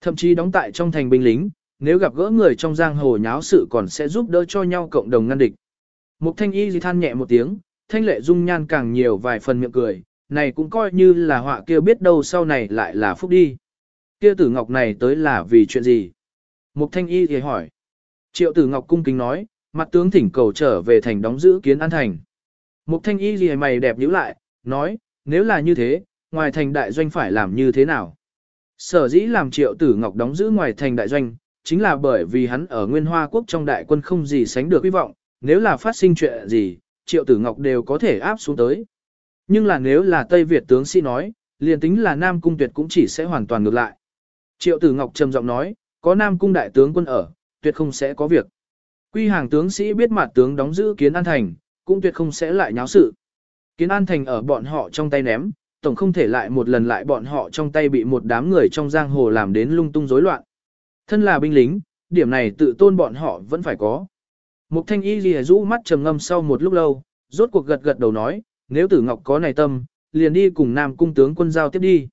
Thậm chí đóng tại trong thành binh lính, nếu gặp gỡ người trong giang hồ nháo sự còn sẽ giúp đỡ cho nhau cộng đồng ngăn địch. Mục thanh y gì than nhẹ một tiếng, thanh lệ dung nhan càng nhiều vài phần miệng cười, này cũng coi như là họa kia biết đâu sau này lại là phúc đi. Kia tử ngọc này tới là vì chuyện gì? Mục thanh y thì hỏi. Triệu tử ngọc cung kính nói, mặt tướng thỉnh cầu trở về thành đóng giữ kiến an thành. Mục thanh y gì mày đẹp nhíu lại, nói, nếu là như thế, ngoài thành đại doanh phải làm như thế nào? Sở dĩ làm triệu tử ngọc đóng giữ ngoài thành đại doanh, chính là bởi vì hắn ở Nguyên Hoa Quốc trong đại quân không gì sánh được hy vọng, nếu là phát sinh chuyện gì, triệu tử ngọc đều có thể áp xuống tới. Nhưng là nếu là Tây Việt tướng sĩ nói, liền tính là Nam Cung Tuyệt cũng chỉ sẽ hoàn toàn ngược lại. Triệu tử ngọc trầm giọng nói, có Nam Cung đại tướng quân ở, tuyệt không sẽ có việc. Quy hàng tướng sĩ biết mặt tướng đóng giữ kiến an thành, cũng tuyệt không sẽ lại nháo sự. Kiến an thành ở bọn họ trong tay ném, tổng không thể lại một lần lại bọn họ trong tay bị một đám người trong giang hồ làm đến lung tung rối loạn. Thân là binh lính, điểm này tự tôn bọn họ vẫn phải có. Mục thanh y lìa rũ mắt trầm ngâm sau một lúc lâu, rốt cuộc gật gật đầu nói, nếu tử ngọc có này tâm, liền đi cùng Nam cung tướng quân giao tiếp đi.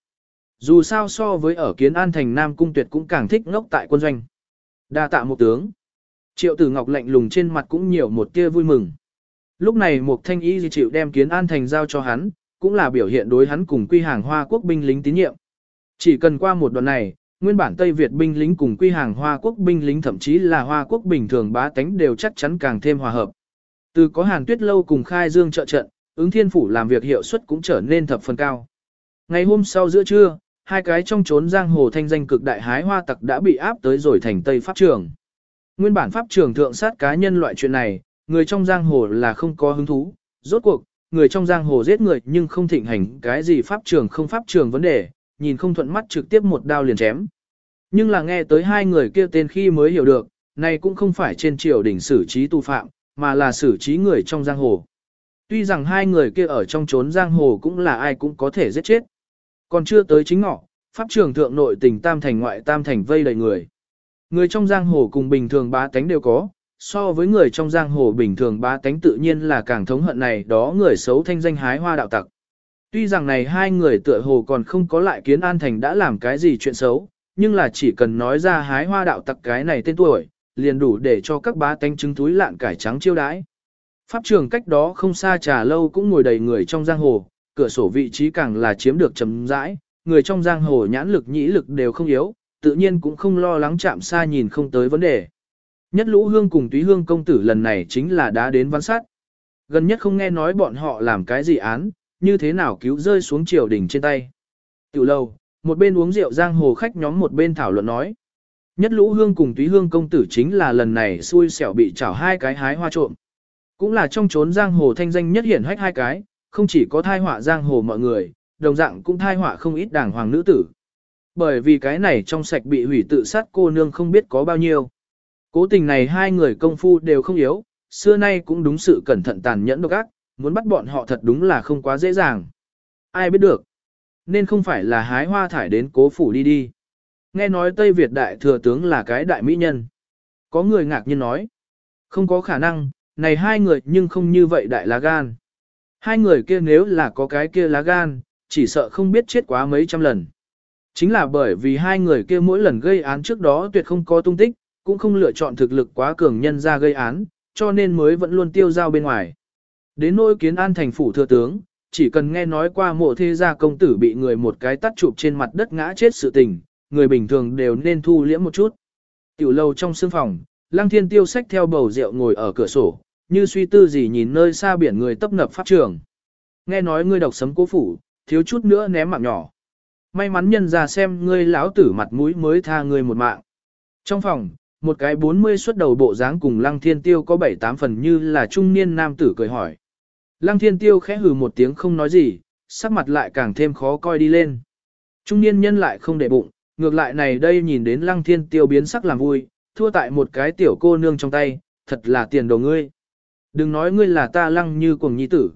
Dù sao so với ở kiến an thành Nam cung tuyệt cũng càng thích ngốc tại quân doanh. đa tạ một tướng. Triệu tử ngọc lạnh lùng trên mặt cũng nhiều một tia vui mừng. Lúc này một thanh y chịu đem kiến an thành giao cho hắn, cũng là biểu hiện đối hắn cùng quy hàng hoa quốc binh lính tín nhiệm. Chỉ cần qua một đoạn này, nguyên bản Tây Việt binh lính cùng quy hàng hoa quốc binh lính thậm chí là hoa quốc bình thường bá tánh đều chắc chắn càng thêm hòa hợp. Từ có hàn tuyết lâu cùng khai dương trợ trận, ứng thiên phủ làm việc hiệu suất cũng trở nên thập phần cao. Ngày hôm sau giữa trưa, hai cái trong trốn giang hồ thanh danh cực đại hái hoa tặc đã bị áp tới rồi thành Tây Pháp Trường. Nguyên bản Pháp Trường thượng sát cá nhân loại chuyện này, người trong giang hồ là không có hứng thú, rốt cuộc, người trong giang hồ giết người nhưng không thịnh hành cái gì Pháp Trường không Pháp Trường vấn đề, nhìn không thuận mắt trực tiếp một đao liền chém. Nhưng là nghe tới hai người kia tên khi mới hiểu được, này cũng không phải trên triều đỉnh xử trí tu phạm, mà là xử trí người trong giang hồ. Tuy rằng hai người kia ở trong trốn giang hồ cũng là ai cũng có thể giết chết. Còn chưa tới chính ngọ, pháp trường thượng nội tình tam thành ngoại tam thành vây đầy người. Người trong giang hồ cùng bình thường bá tánh đều có, so với người trong giang hồ bình thường bá tánh tự nhiên là càng thống hận này đó người xấu thanh danh hái hoa đạo tặc. Tuy rằng này hai người tựa hồ còn không có lại kiến an thành đã làm cái gì chuyện xấu, nhưng là chỉ cần nói ra hái hoa đạo tặc cái này tên tuổi, liền đủ để cho các bá tánh trứng túi lạn cải trắng chiêu đãi. Pháp trường cách đó không xa trà lâu cũng ngồi đầy người trong giang hồ, cửa sổ vị trí càng là chiếm được chấm rãi, người trong giang hồ nhãn lực nhĩ lực đều không yếu, tự nhiên cũng không lo lắng chạm xa nhìn không tới vấn đề. Nhất lũ hương cùng túy hương công tử lần này chính là đã đến văn sát. Gần nhất không nghe nói bọn họ làm cái gì án, như thế nào cứu rơi xuống triều đình trên tay. Tiểu lâu, một bên uống rượu giang hồ khách nhóm một bên thảo luận nói. Nhất lũ hương cùng túy hương công tử chính là lần này xui xẻo bị chảo hai cái hái hoa trộm. Cũng là trong trốn giang hồ thanh danh nhất hiển hách hai cái, không chỉ có thai họa giang hồ mọi người, đồng dạng cũng thai họa không ít đảng hoàng nữ tử. Bởi vì cái này trong sạch bị hủy tự sát cô nương không biết có bao nhiêu. Cố tình này hai người công phu đều không yếu, xưa nay cũng đúng sự cẩn thận tàn nhẫn độc ác, muốn bắt bọn họ thật đúng là không quá dễ dàng. Ai biết được. Nên không phải là hái hoa thải đến cố phủ đi đi. Nghe nói Tây Việt đại thừa tướng là cái đại mỹ nhân. Có người ngạc nhiên nói. Không có khả năng, này hai người nhưng không như vậy đại lá gan. Hai người kia nếu là có cái kia lá gan, chỉ sợ không biết chết quá mấy trăm lần. Chính là bởi vì hai người kia mỗi lần gây án trước đó tuyệt không có tung tích, cũng không lựa chọn thực lực quá cường nhân ra gây án, cho nên mới vẫn luôn tiêu giao bên ngoài. Đến nỗi kiến an thành phủ thừa tướng, chỉ cần nghe nói qua mộ thế gia công tử bị người một cái tắt chụp trên mặt đất ngã chết sự tình, người bình thường đều nên thu liễm một chút. Tiểu lâu trong sương phòng, lăng thiên tiêu sách theo bầu rượu ngồi ở cửa sổ, như suy tư gì nhìn nơi xa biển người tấp nập pháp trường. Nghe nói ngươi độc sấm cố phủ, thiếu chút nữa ném mạng nhỏ. may mắn nhân ra xem ngươi lão tử mặt mũi mới tha ngươi một mạng. Trong phòng, một cái 40 xuất đầu bộ dáng cùng Lăng Thiên Tiêu có 7-8 phần như là trung niên nam tử cười hỏi. Lăng Thiên Tiêu khẽ hừ một tiếng không nói gì, sắc mặt lại càng thêm khó coi đi lên. Trung niên nhân lại không để bụng, ngược lại này đây nhìn đến Lăng Thiên Tiêu biến sắc làm vui, thua tại một cái tiểu cô nương trong tay, thật là tiền đồ ngươi. Đừng nói ngươi là ta Lăng như cuồng nhi tử.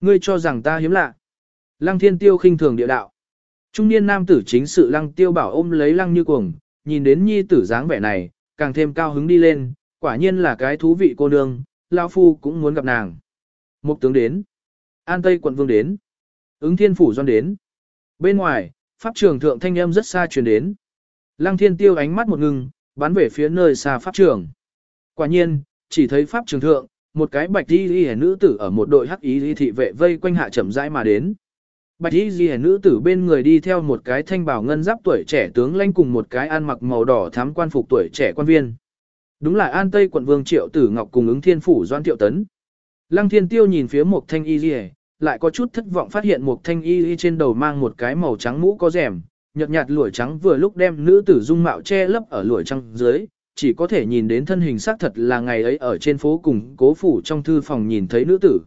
Ngươi cho rằng ta hiếm lạ. Lăng Thiên Tiêu khinh thường địa đạo. Trung niên nam tử chính sự Lăng Tiêu bảo ôm lấy Lăng như cuồng, nhìn đến nhi tử dáng vẻ này, càng thêm cao hứng đi lên, quả nhiên là cái thú vị cô nương, lão phu cũng muốn gặp nàng. Mục tướng đến. An Tây quận vương đến. Ứng thiên phủ doan đến. Bên ngoài, pháp trường thượng thanh âm rất xa truyền đến. Lăng thiên tiêu ánh mắt một ngừng, bắn về phía nơi xa pháp trường. Quả nhiên, chỉ thấy pháp trường thượng, một cái bạch y y nữ tử ở một đội hắc y thị vệ vây quanh hạ chậm rãi mà đến. Bạch y y nữ tử bên người đi theo một cái thanh bảo ngân giáp tuổi trẻ tướng lanh cùng một cái ăn mặc màu đỏ thám quan phục tuổi trẻ quan viên. Đúng là An Tây quận vương Triệu Tử Ngọc cùng ứng thiên phủ Doan Thiệu Tấn. Lăng Thiên Tiêu nhìn phía một thanh y gì lại có chút thất vọng phát hiện một thanh y y trên đầu mang một cái màu trắng mũ có rèm, nhợt nhạt lụa trắng vừa lúc đem nữ tử dung mạo che lấp ở lụa trắng dưới, chỉ có thể nhìn đến thân hình xác thật là ngày ấy ở trên phố cùng cố phủ trong thư phòng nhìn thấy nữ tử.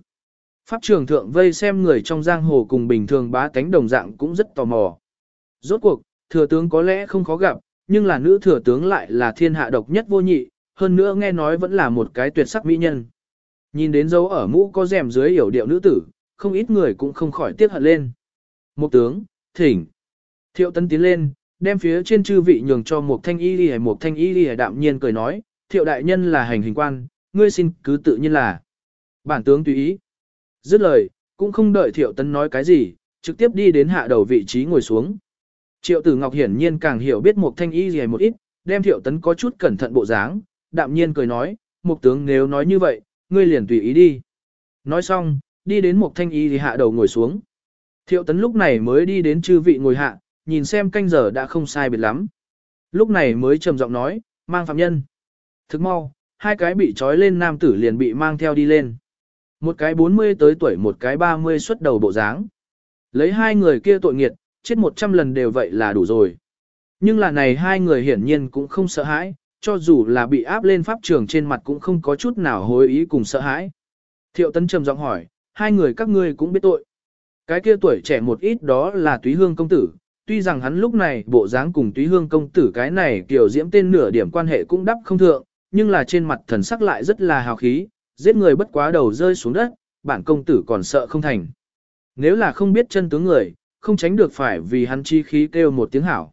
Pháp trường thượng vây xem người trong giang hồ cùng bình thường bá tánh đồng dạng cũng rất tò mò. Rốt cuộc, thừa tướng có lẽ không khó gặp, nhưng là nữ thừa tướng lại là thiên hạ độc nhất vô nhị, hơn nữa nghe nói vẫn là một cái tuyệt sắc mỹ nhân. Nhìn đến dấu ở mũ có rèm dưới hiểu điệu nữ tử, không ít người cũng không khỏi tiếc hận lên. Một tướng, thỉnh. Thiệu tấn tiến lên, đem phía trên chư vị nhường cho một thanh y lì một thanh y lì đạm nhiên cười nói, thiệu đại nhân là hành hình quan, ngươi xin cứ tự nhiên là. Bản tướng tùy ý. Dứt lời, cũng không đợi thiệu tấn nói cái gì, trực tiếp đi đến hạ đầu vị trí ngồi xuống. Triệu tử ngọc hiển nhiên càng hiểu biết một thanh y lì một ít, đem thiệu tấn có chút cẩn thận bộ dáng, đạm nhiên cười nói, một tướng nếu nói như vậy, ngươi liền tùy ý đi. Nói xong, đi đến một thanh y thì hạ đầu ngồi xuống. Thiệu tấn lúc này mới đi đến chư vị ngồi hạ, nhìn xem canh giờ đã không sai biệt lắm. Lúc này mới trầm giọng nói, mang phạm nhân. Thức mau, hai cái bị trói lên nam tử liền bị mang theo đi lên. Một cái 40 tới tuổi một cái 30 xuất đầu bộ dáng. Lấy hai người kia tội nghiệt, chết 100 lần đều vậy là đủ rồi. Nhưng là này hai người hiển nhiên cũng không sợ hãi, cho dù là bị áp lên pháp trường trên mặt cũng không có chút nào hối ý cùng sợ hãi. Thiệu tấn trầm giọng hỏi, hai người các ngươi cũng biết tội. Cái kia tuổi trẻ một ít đó là túy hương công tử, tuy rằng hắn lúc này bộ dáng cùng túy hương công tử cái này kiểu diễm tên nửa điểm quan hệ cũng đắp không thượng, nhưng là trên mặt thần sắc lại rất là hào khí, giết người bất quá đầu rơi xuống đất, bản công tử còn sợ không thành. Nếu là không biết chân tướng người, không tránh được phải vì hắn chi khí kêu một tiếng hảo.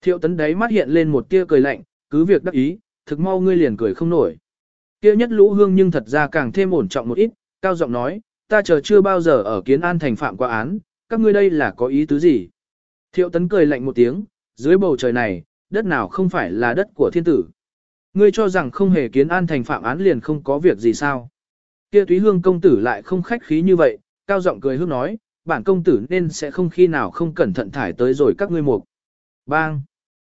Thiệu tấn đấy mắt hiện lên một tia cười lạnh, cứ việc đắc ý, thực mau ngươi liền cười không nổi. Kia nhất lũ hương nhưng thật ra càng thêm ổn trọng một ít, cao giọng nói, ta chờ chưa bao giờ ở kiến an thành phạm qua án, các ngươi đây là có ý tứ gì? Thiệu tấn cười lạnh một tiếng, dưới bầu trời này, đất nào không phải là đất của thiên tử. Ngươi cho rằng không hề kiến an thành phạm án liền không có việc gì sao? Kia túy hương công tử lại không khách khí như vậy, cao giọng cười hương nói, bản công tử nên sẽ không khi nào không cẩn thận thải tới rồi các ngươi mục. Bang!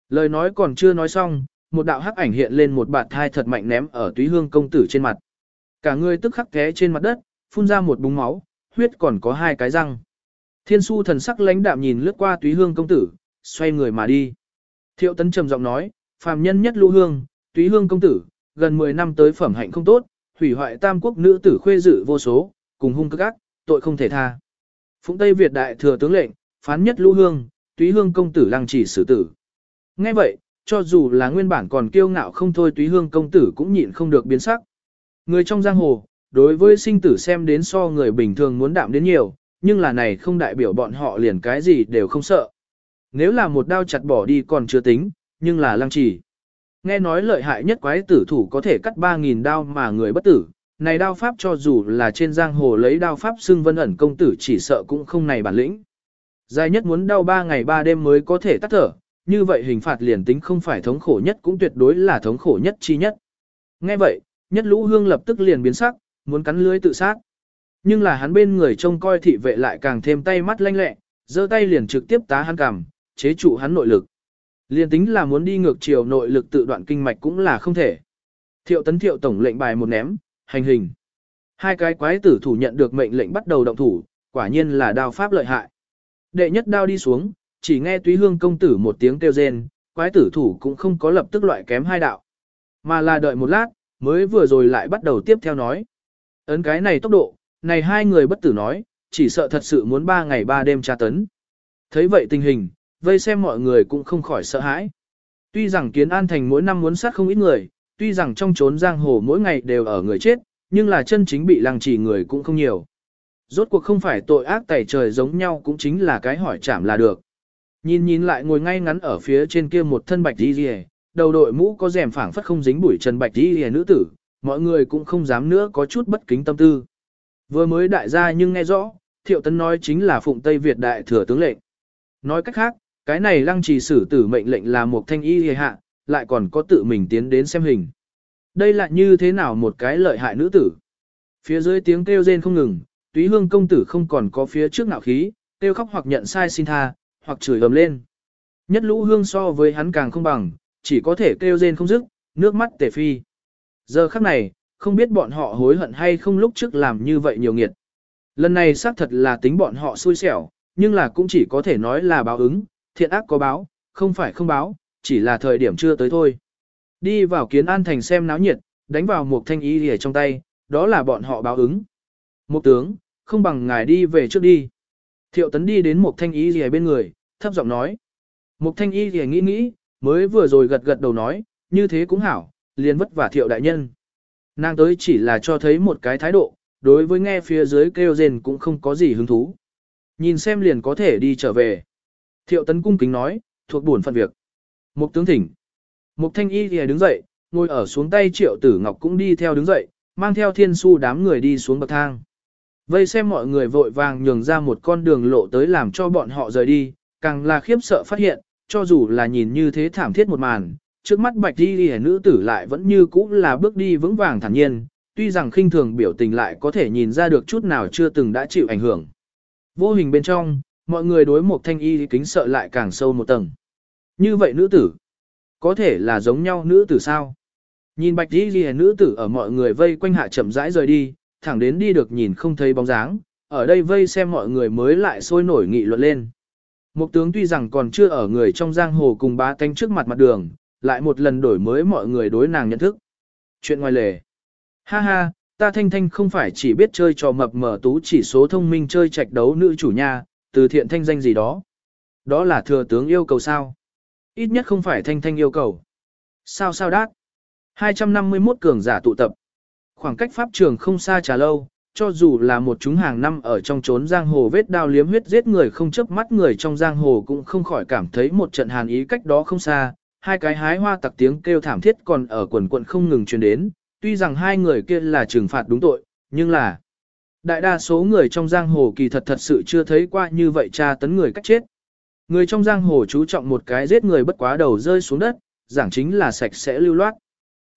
Lời nói còn chưa nói xong, một đạo hắc ảnh hiện lên một bạt thai thật mạnh ném ở túy hương công tử trên mặt. Cả người tức khắc té trên mặt đất, phun ra một búng máu, huyết còn có hai cái răng. Thiên su thần sắc lãnh đạm nhìn lướt qua túy hương công tử, xoay người mà đi. Thiệu tấn trầm giọng nói, phàm nhân nhất lũ hương, túy hương công tử, gần 10 năm tới phẩm hạnh không tốt, hủy hoại tam quốc nữ tử khuê dự vô số, cùng hung cực ác, tội không thể tha. Phụng Tây Việt đại thừa tướng lệnh, phán nhất lũ hương, túy hương công tử lăng chỉ xử tử. Nghe vậy, cho dù là nguyên bản còn kiêu ngạo không thôi túy hương công tử cũng nhịn không được biến sắc. Người trong giang hồ, đối với sinh tử xem đến so người bình thường muốn đạm đến nhiều, nhưng là này không đại biểu bọn họ liền cái gì đều không sợ. Nếu là một đao chặt bỏ đi còn chưa tính, nhưng là lăng trì. Nghe nói lợi hại nhất quái tử thủ có thể cắt 3.000 đao mà người bất tử, này đao pháp cho dù là trên giang hồ lấy đao pháp xưng vân ẩn công tử chỉ sợ cũng không này bản lĩnh. Dài nhất muốn đau 3 ngày 3 đêm mới có thể tắt thở, như vậy hình phạt liền tính không phải thống khổ nhất cũng tuyệt đối là thống khổ nhất chi nhất. Nghe vậy, nhất lũ hương lập tức liền biến sắc, muốn cắn lưới tự sát. Nhưng là hắn bên người trông coi thị vệ lại càng thêm tay mắt lanh lẹ, giơ tay liền trực tiếp tá hắn cằm, chế trụ hắn nội lực. Liền tính là muốn đi ngược chiều nội lực tự đoạn kinh mạch cũng là không thể. Thiệu tấn thiệu tổng lệnh bài một ném, hành hình. Hai cái quái tử thủ nhận được mệnh lệnh bắt đầu động thủ, quả nhiên là đao pháp lợi hại. Đệ nhất đao đi xuống, chỉ nghe túy hương công tử một tiếng kêu rên, quái tử thủ cũng không có lập tức loại kém hai đạo. Mà là đợi một lát, mới vừa rồi lại bắt đầu tiếp theo nói. Ấn cái này tốc độ, này hai người bất tử nói, chỉ sợ thật sự muốn ba ngày ba đêm tra tấn. Thấy vậy tình hình, vây xem mọi người cũng không khỏi sợ hãi. Tuy rằng kiến an thành mỗi năm muốn sát không ít người, tuy rằng trong trốn giang hồ mỗi ngày đều ở người chết, nhưng là chân chính bị lăng trì người cũng không nhiều. Rốt cuộc không phải tội ác tẩy trời giống nhau cũng chính là cái hỏi chảm là được. Nhìn nhìn lại ngồi ngay ngắn ở phía trên kia một thân bạch đi rìa, đầu đội mũ có rèm phảng phất không dính bụi trần bạch đi rìa nữ tử, mọi người cũng không dám nữa có chút bất kính tâm tư. Vừa mới đại gia nhưng nghe rõ, thiệu tấn nói chính là phụng Tây Việt đại thừa tướng lệnh. Nói cách khác, cái này lăng trì sử tử mệnh lệnh là một thanh y hề hạ, lại còn có tự mình tiến đến xem hình. Đây là như thế nào một cái lợi hại nữ tử. Phía dưới tiếng kêu rên không ngừng, túy hương công tử không còn có phía trước nạo khí, kêu khóc hoặc nhận sai xin tha, hoặc chửi ầm lên. Nhất lũ hương so với hắn càng không bằng, chỉ có thể kêu rên không dứt, nước mắt tề phi. Giờ khắc này, không biết bọn họ hối hận hay không lúc trước làm như vậy nhiều nghiệt. Lần này xác thật là tính bọn họ xui xẻo, nhưng là cũng chỉ có thể nói là báo ứng, thiện ác có báo, không phải không báo, chỉ là thời điểm chưa tới thôi. Đi vào kiến an thành xem náo nhiệt, đánh vào một thanh y ở trong tay, đó là bọn họ báo ứng. Một tướng, không bằng ngài đi về trước đi. Thiệu tấn đi đến một thanh Y gì bên người, thấp giọng nói. Một thanh Y gì nghĩ nghĩ, mới vừa rồi gật gật đầu nói, như thế cũng hảo, liền vất vả thiệu đại nhân. Nàng tới chỉ là cho thấy một cái thái độ, đối với nghe phía dưới kêu rền cũng không có gì hứng thú. Nhìn xem liền có thể đi trở về. Thiệu tấn cung kính nói, thuộc buồn phận việc. Một tướng thỉnh. Một thanh y thì đứng dậy, ngồi ở xuống tay triệu tử ngọc cũng đi theo đứng dậy, mang theo thiên su đám người đi xuống bậc thang. Vây xem mọi người vội vàng nhường ra một con đường lộ tới làm cho bọn họ rời đi, càng là khiếp sợ phát hiện, cho dù là nhìn như thế thảm thiết một màn, trước mắt bạch đi đi nữ tử lại vẫn như cũ là bước đi vững vàng thản nhiên, tuy rằng khinh thường biểu tình lại có thể nhìn ra được chút nào chưa từng đã chịu ảnh hưởng. Vô hình bên trong, mọi người đối một thanh y kính sợ lại càng sâu một tầng. Như vậy nữ tử, có thể là giống nhau nữ tử sao? Nhìn bạch đi đi nữ tử ở mọi người vây quanh hạ chậm rãi rời đi, thẳng đến đi được nhìn không thấy bóng dáng, ở đây vây xem mọi người mới lại sôi nổi nghị luận lên. Một tướng tuy rằng còn chưa ở người trong giang hồ cùng bá tánh trước mặt mặt đường, lại một lần đổi mới mọi người đối nàng nhận thức. Chuyện ngoài lề. Ha ha, ta thanh thanh không phải chỉ biết chơi trò mập mở tú chỉ số thông minh chơi trạch đấu nữ chủ nhà, từ thiện thanh danh gì đó. Đó là thừa tướng yêu cầu sao? Ít nhất không phải thanh thanh yêu cầu. Sao sao đát? 251 cường giả tụ tập. Khoảng cách pháp trường không xa trà lâu, cho dù là một chúng hàng năm ở trong trốn giang hồ vết đao liếm huyết giết người không chớp mắt người trong giang hồ cũng không khỏi cảm thấy một trận hàn ý cách đó không xa, hai cái hái hoa tặc tiếng kêu thảm thiết còn ở quần quận không ngừng truyền đến, tuy rằng hai người kia là trừng phạt đúng tội, nhưng là đại đa số người trong giang hồ kỳ thật thật sự chưa thấy qua như vậy tra tấn người cách chết. Người trong giang hồ chú trọng một cái giết người bất quá đầu rơi xuống đất, giảng chính là sạch sẽ lưu loát.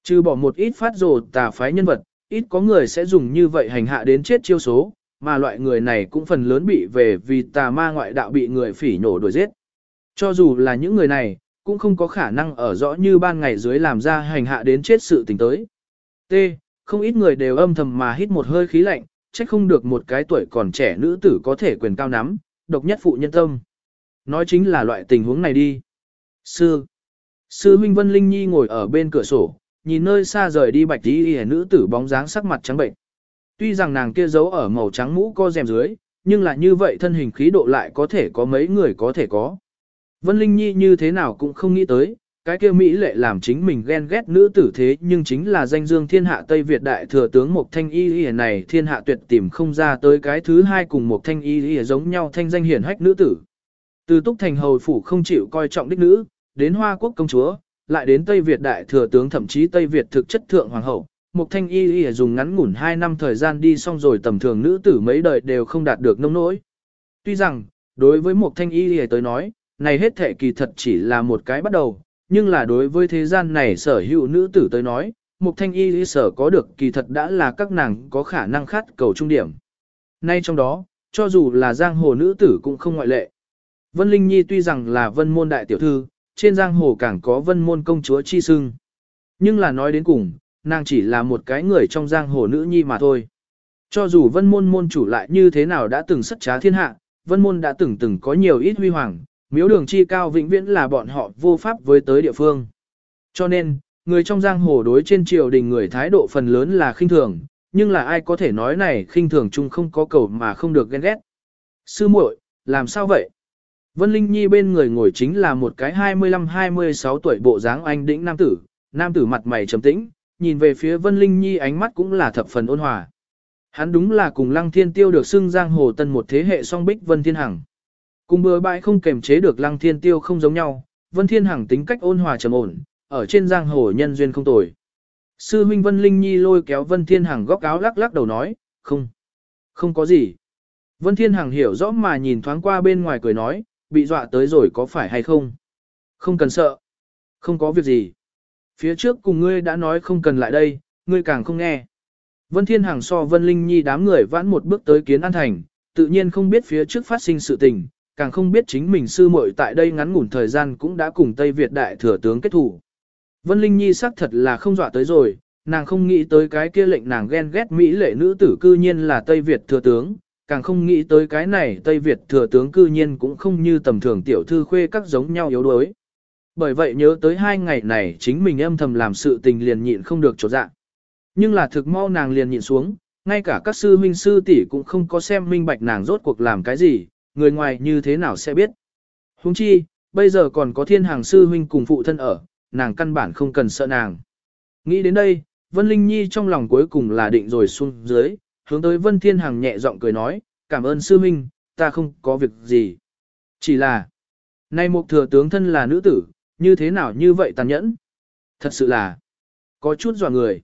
Trừ bỏ một ít phát rồ tà phái nhân vật, ít có người sẽ dùng như vậy hành hạ đến chết chiêu số, mà loại người này cũng phần lớn bị về vì tà ma ngoại đạo bị người phỉ nổ đuổi giết. Cho dù là những người này, cũng không có khả năng ở rõ như ban ngày dưới làm ra hành hạ đến chết sự tình tới. T. Không ít người đều âm thầm mà hít một hơi khí lạnh, trách không được một cái tuổi còn trẻ nữ tử có thể quyền cao nắm, độc nhất phụ nhân tâm. Nói chính là loại tình huống này đi. Sư. Sư Minh Vân Linh Nhi ngồi ở bên cửa sổ, nhìn nơi xa rời đi bạch tí y nữ tử bóng dáng sắc mặt trắng bệnh. Tuy rằng nàng kia giấu ở màu trắng mũ co rèm dưới, nhưng là như vậy thân hình khí độ lại có thể có mấy người có thể có. Vân Linh Nhi như thế nào cũng không nghĩ tới, cái kia Mỹ lệ làm chính mình ghen ghét nữ tử thế nhưng chính là danh dương thiên hạ Tây Việt đại thừa tướng Mộc thanh y y này thiên hạ tuyệt tìm không ra tới cái thứ hai cùng Mộc thanh y y giống nhau thanh danh hiển hách nữ tử. Từ túc thành hầu phủ không chịu coi trọng đích nữ, đến hoa quốc công chúa, lại đến Tây Việt đại thừa tướng thậm chí Tây Việt thực chất thượng hoàng hậu. Mục thanh y y dùng ngắn ngủn 2 năm thời gian đi xong rồi tầm thường nữ tử mấy đời đều không đạt được nông nỗi. Tuy rằng, đối với mục thanh y y tới nói, này hết thể kỳ thật chỉ là một cái bắt đầu, nhưng là đối với thế gian này sở hữu nữ tử tới nói, mục thanh y y sở có được kỳ thật đã là các nàng có khả năng khát cầu trung điểm. Nay trong đó, cho dù là giang hồ nữ tử cũng không ngoại lệ. Vân Linh Nhi tuy rằng là vân môn đại tiểu thư, trên giang hồ càng có vân môn công chúa chi sưng. Nhưng là nói đến cùng, nàng chỉ là một cái người trong giang hồ nữ nhi mà thôi. Cho dù vân môn môn chủ lại như thế nào đã từng sất trá thiên hạ, vân môn đã từng từng có nhiều ít huy hoàng, miếu đường chi cao vĩnh viễn là bọn họ vô pháp với tới địa phương. Cho nên, người trong giang hồ đối trên triều đình người thái độ phần lớn là khinh thường, nhưng là ai có thể nói này khinh thường chung không có cầu mà không được ghen ghét. Sư muội, làm sao vậy? Vân Linh Nhi bên người ngồi chính là một cái 25-26 tuổi bộ dáng anh đĩnh nam tử, nam tử mặt mày trầm tĩnh, nhìn về phía Vân Linh Nhi ánh mắt cũng là thập phần ôn hòa. Hắn đúng là cùng Lăng Thiên Tiêu được xưng giang hồ tân một thế hệ song bích Vân Thiên Hằng. Cùng bừa bãi không kềm chế được Lăng Thiên Tiêu không giống nhau, Vân Thiên Hằng tính cách ôn hòa trầm ổn, ở trên giang hồ nhân duyên không tồi. Sư huynh Vân Linh Nhi lôi kéo Vân Thiên Hằng góc áo lắc lắc đầu nói, không, không có gì. Vân Thiên Hằng hiểu rõ mà nhìn thoáng qua bên ngoài cười nói, bị dọa tới rồi có phải hay không? Không cần sợ. Không có việc gì. Phía trước cùng ngươi đã nói không cần lại đây, ngươi càng không nghe. Vân Thiên Hằng so Vân Linh Nhi đám người vãn một bước tới kiến an thành, tự nhiên không biết phía trước phát sinh sự tình, càng không biết chính mình sư muội tại đây ngắn ngủn thời gian cũng đã cùng Tây Việt đại thừa tướng kết thủ. Vân Linh Nhi xác thật là không dọa tới rồi, nàng không nghĩ tới cái kia lệnh nàng ghen ghét Mỹ lệ nữ tử cư nhiên là Tây Việt thừa tướng, càng không nghĩ tới cái này Tây Việt thừa tướng cư nhiên cũng không như tầm thường tiểu thư khuê các giống nhau yếu đuối. Bởi vậy nhớ tới hai ngày này chính mình âm thầm làm sự tình liền nhịn không được trột dạ. Nhưng là thực mau nàng liền nhịn xuống, ngay cả các sư huynh sư tỷ cũng không có xem minh bạch nàng rốt cuộc làm cái gì, người ngoài như thế nào sẽ biết. Huống chi, bây giờ còn có thiên hàng sư huynh cùng phụ thân ở, nàng căn bản không cần sợ nàng. Nghĩ đến đây, Vân Linh Nhi trong lòng cuối cùng là định rồi xuống dưới, hướng tới Vân Thiên Hằng nhẹ giọng cười nói, cảm ơn sư huynh, ta không có việc gì. Chỉ là, nay một thừa tướng thân là nữ tử, như thế nào như vậy tàn nhẫn? Thật sự là, có chút dọa người.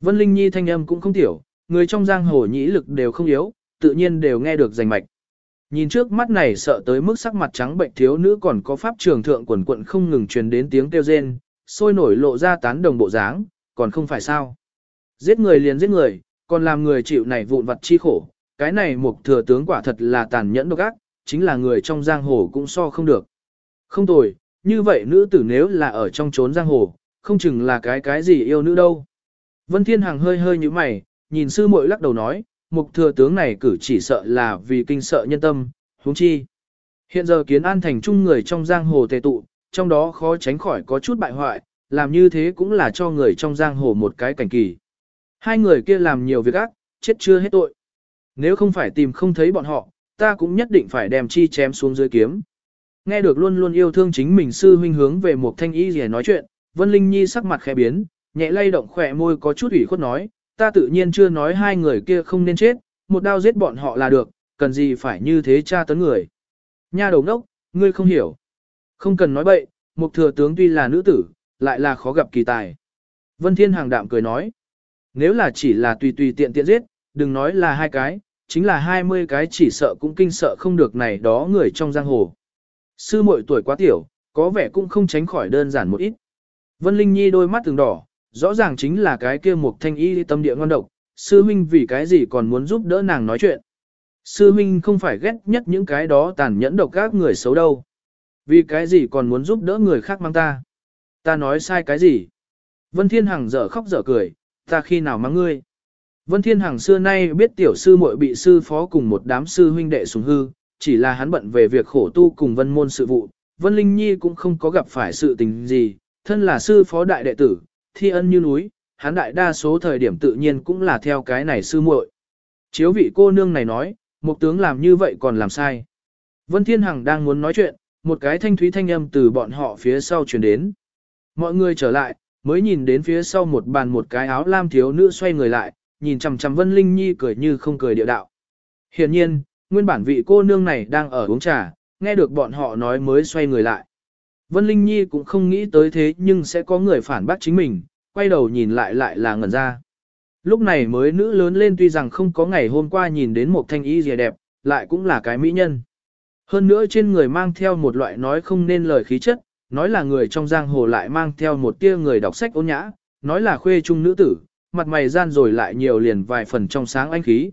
Vân Linh Nhi thanh âm cũng không tiểu, người trong giang hồ nhĩ lực đều không yếu, tự nhiên đều nghe được rành mạch. Nhìn trước mắt này sợ tới mức sắc mặt trắng bệnh thiếu nữ còn có pháp trường thượng quần quận không ngừng truyền đến tiếng kêu rên, sôi nổi lộ ra tán đồng bộ dáng, còn không phải sao. Giết người liền giết người, còn làm người chịu này vụn vặt chi khổ, cái này một thừa tướng quả thật là tàn nhẫn độc ác, chính là người trong giang hồ cũng so không được. Không tồi, như vậy nữ tử nếu là ở trong trốn giang hồ, không chừng là cái cái gì yêu nữ đâu. Vân Thiên Hằng hơi hơi như mày, nhìn sư muội lắc đầu nói, mục thừa tướng này cử chỉ sợ là vì kinh sợ nhân tâm, huống chi. Hiện giờ kiến an thành chung người trong giang hồ tề tụ, trong đó khó tránh khỏi có chút bại hoại, làm như thế cũng là cho người trong giang hồ một cái cảnh kỳ. Hai người kia làm nhiều việc ác, chết chưa hết tội. Nếu không phải tìm không thấy bọn họ, ta cũng nhất định phải đem chi chém xuống dưới kiếm. Nghe được luôn luôn yêu thương chính mình sư huynh hướng về một thanh y rìa nói chuyện, Vân Linh Nhi sắc mặt khẽ biến, nhẹ lay động khỏe môi có chút ủy khuất nói, ta tự nhiên chưa nói hai người kia không nên chết, một đao giết bọn họ là được, cần gì phải như thế tra tấn người. Nha đầu đốc, ngươi không hiểu. Không cần nói bậy, một thừa tướng tuy là nữ tử, lại là khó gặp kỳ tài. Vân Thiên Hàng đạm cười nói, nếu là chỉ là tùy tùy tiện tiện giết, đừng nói là hai cái, chính là hai mươi cái chỉ sợ cũng kinh sợ không được này đó người trong giang hồ. Sư muội tuổi quá tiểu, có vẻ cũng không tránh khỏi đơn giản một ít. Vân Linh Nhi đôi mắt từng đỏ, rõ ràng chính là cái kia một thanh y tâm địa ngon độc, sư huynh vì cái gì còn muốn giúp đỡ nàng nói chuyện. Sư huynh không phải ghét nhất những cái đó tàn nhẫn độc các người xấu đâu. Vì cái gì còn muốn giúp đỡ người khác mang ta. Ta nói sai cái gì? Vân Thiên Hằng dở khóc dở cười, ta khi nào mang ngươi? Vân Thiên Hằng xưa nay biết tiểu sư muội bị sư phó cùng một đám sư huynh đệ sùng hư, chỉ là hắn bận về việc khổ tu cùng vân môn sự vụ, Vân Linh Nhi cũng không có gặp phải sự tình gì, thân là sư phó đại đệ tử, thi ân như núi, hắn đại đa số thời điểm tự nhiên cũng là theo cái này sư muội. Chiếu vị cô nương này nói, một tướng làm như vậy còn làm sai. Vân Thiên Hằng đang muốn nói chuyện, một cái thanh thúy thanh âm từ bọn họ phía sau truyền đến. Mọi người trở lại, mới nhìn đến phía sau một bàn một cái áo lam thiếu nữ xoay người lại, nhìn chằm chằm Vân Linh Nhi cười như không cười địa đạo. Hiển nhiên, nguyên bản vị cô nương này đang ở uống trà, nghe được bọn họ nói mới xoay người lại. Vân Linh Nhi cũng không nghĩ tới thế nhưng sẽ có người phản bác chính mình, quay đầu nhìn lại lại là ngẩn ra. Lúc này mới nữ lớn lên tuy rằng không có ngày hôm qua nhìn đến một thanh y dìa đẹp, lại cũng là cái mỹ nhân. Hơn nữa trên người mang theo một loại nói không nên lời khí chất, nói là người trong giang hồ lại mang theo một tia người đọc sách ôn nhã, nói là khuê trung nữ tử, mặt mày gian rồi lại nhiều liền vài phần trong sáng anh khí.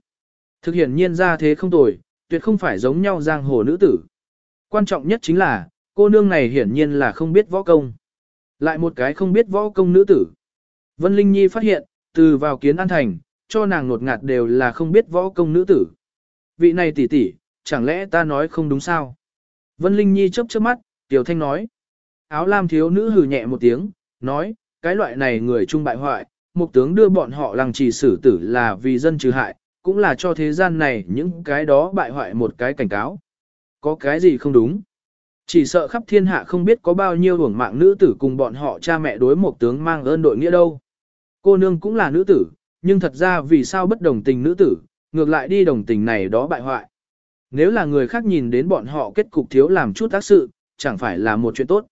Thực hiện nhiên ra thế không tồi, tuyệt không phải giống nhau giang hồ nữ tử. Quan trọng nhất chính là, cô nương này hiển nhiên là không biết võ công. Lại một cái không biết võ công nữ tử. Vân Linh Nhi phát hiện, từ vào kiến an thành, cho nàng nột ngạt đều là không biết võ công nữ tử. Vị này tỷ tỷ, chẳng lẽ ta nói không đúng sao? Vân Linh Nhi chớp chớp mắt, Tiểu Thanh nói. Áo lam thiếu nữ hừ nhẹ một tiếng, nói, cái loại này người trung bại hoại, một tướng đưa bọn họ lăng trì xử tử là vì dân trừ hại, cũng là cho thế gian này những cái đó bại hoại một cái cảnh cáo. Có cái gì không đúng? Chỉ sợ khắp thiên hạ không biết có bao nhiêu hưởng mạng nữ tử cùng bọn họ cha mẹ đối một tướng mang ơn đội nghĩa đâu. Cô nương cũng là nữ tử, nhưng thật ra vì sao bất đồng tình nữ tử, ngược lại đi đồng tình này đó bại hoại. Nếu là người khác nhìn đến bọn họ kết cục thiếu làm chút tác sự, chẳng phải là một chuyện tốt.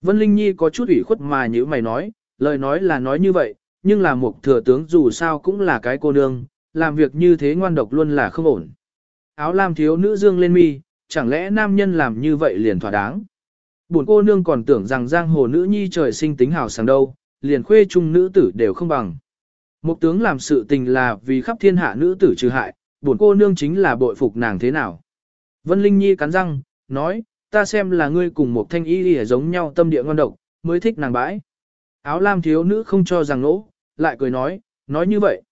Vân Linh Nhi có chút ủy khuất mà như mày nói, lời nói là nói như vậy, nhưng là một thừa tướng dù sao cũng là cái cô nương, làm việc như thế ngoan độc luôn là không ổn. Áo lam thiếu nữ dương lên mi, chẳng lẽ nam nhân làm như vậy liền thỏa đáng. Buồn cô nương còn tưởng rằng giang hồ nữ nhi trời sinh tính hào sáng đâu, liền khuê trung nữ tử đều không bằng. Một tướng làm sự tình là vì khắp thiên hạ nữ tử trừ hại, buồn cô nương chính là bội phục nàng thế nào. Vân Linh Nhi cắn răng, nói, ta xem là ngươi cùng một thanh y lìa giống nhau tâm địa ngon độc, mới thích nàng bãi. Áo lam thiếu nữ không cho rằng nỗ, lại cười nói, nói như vậy.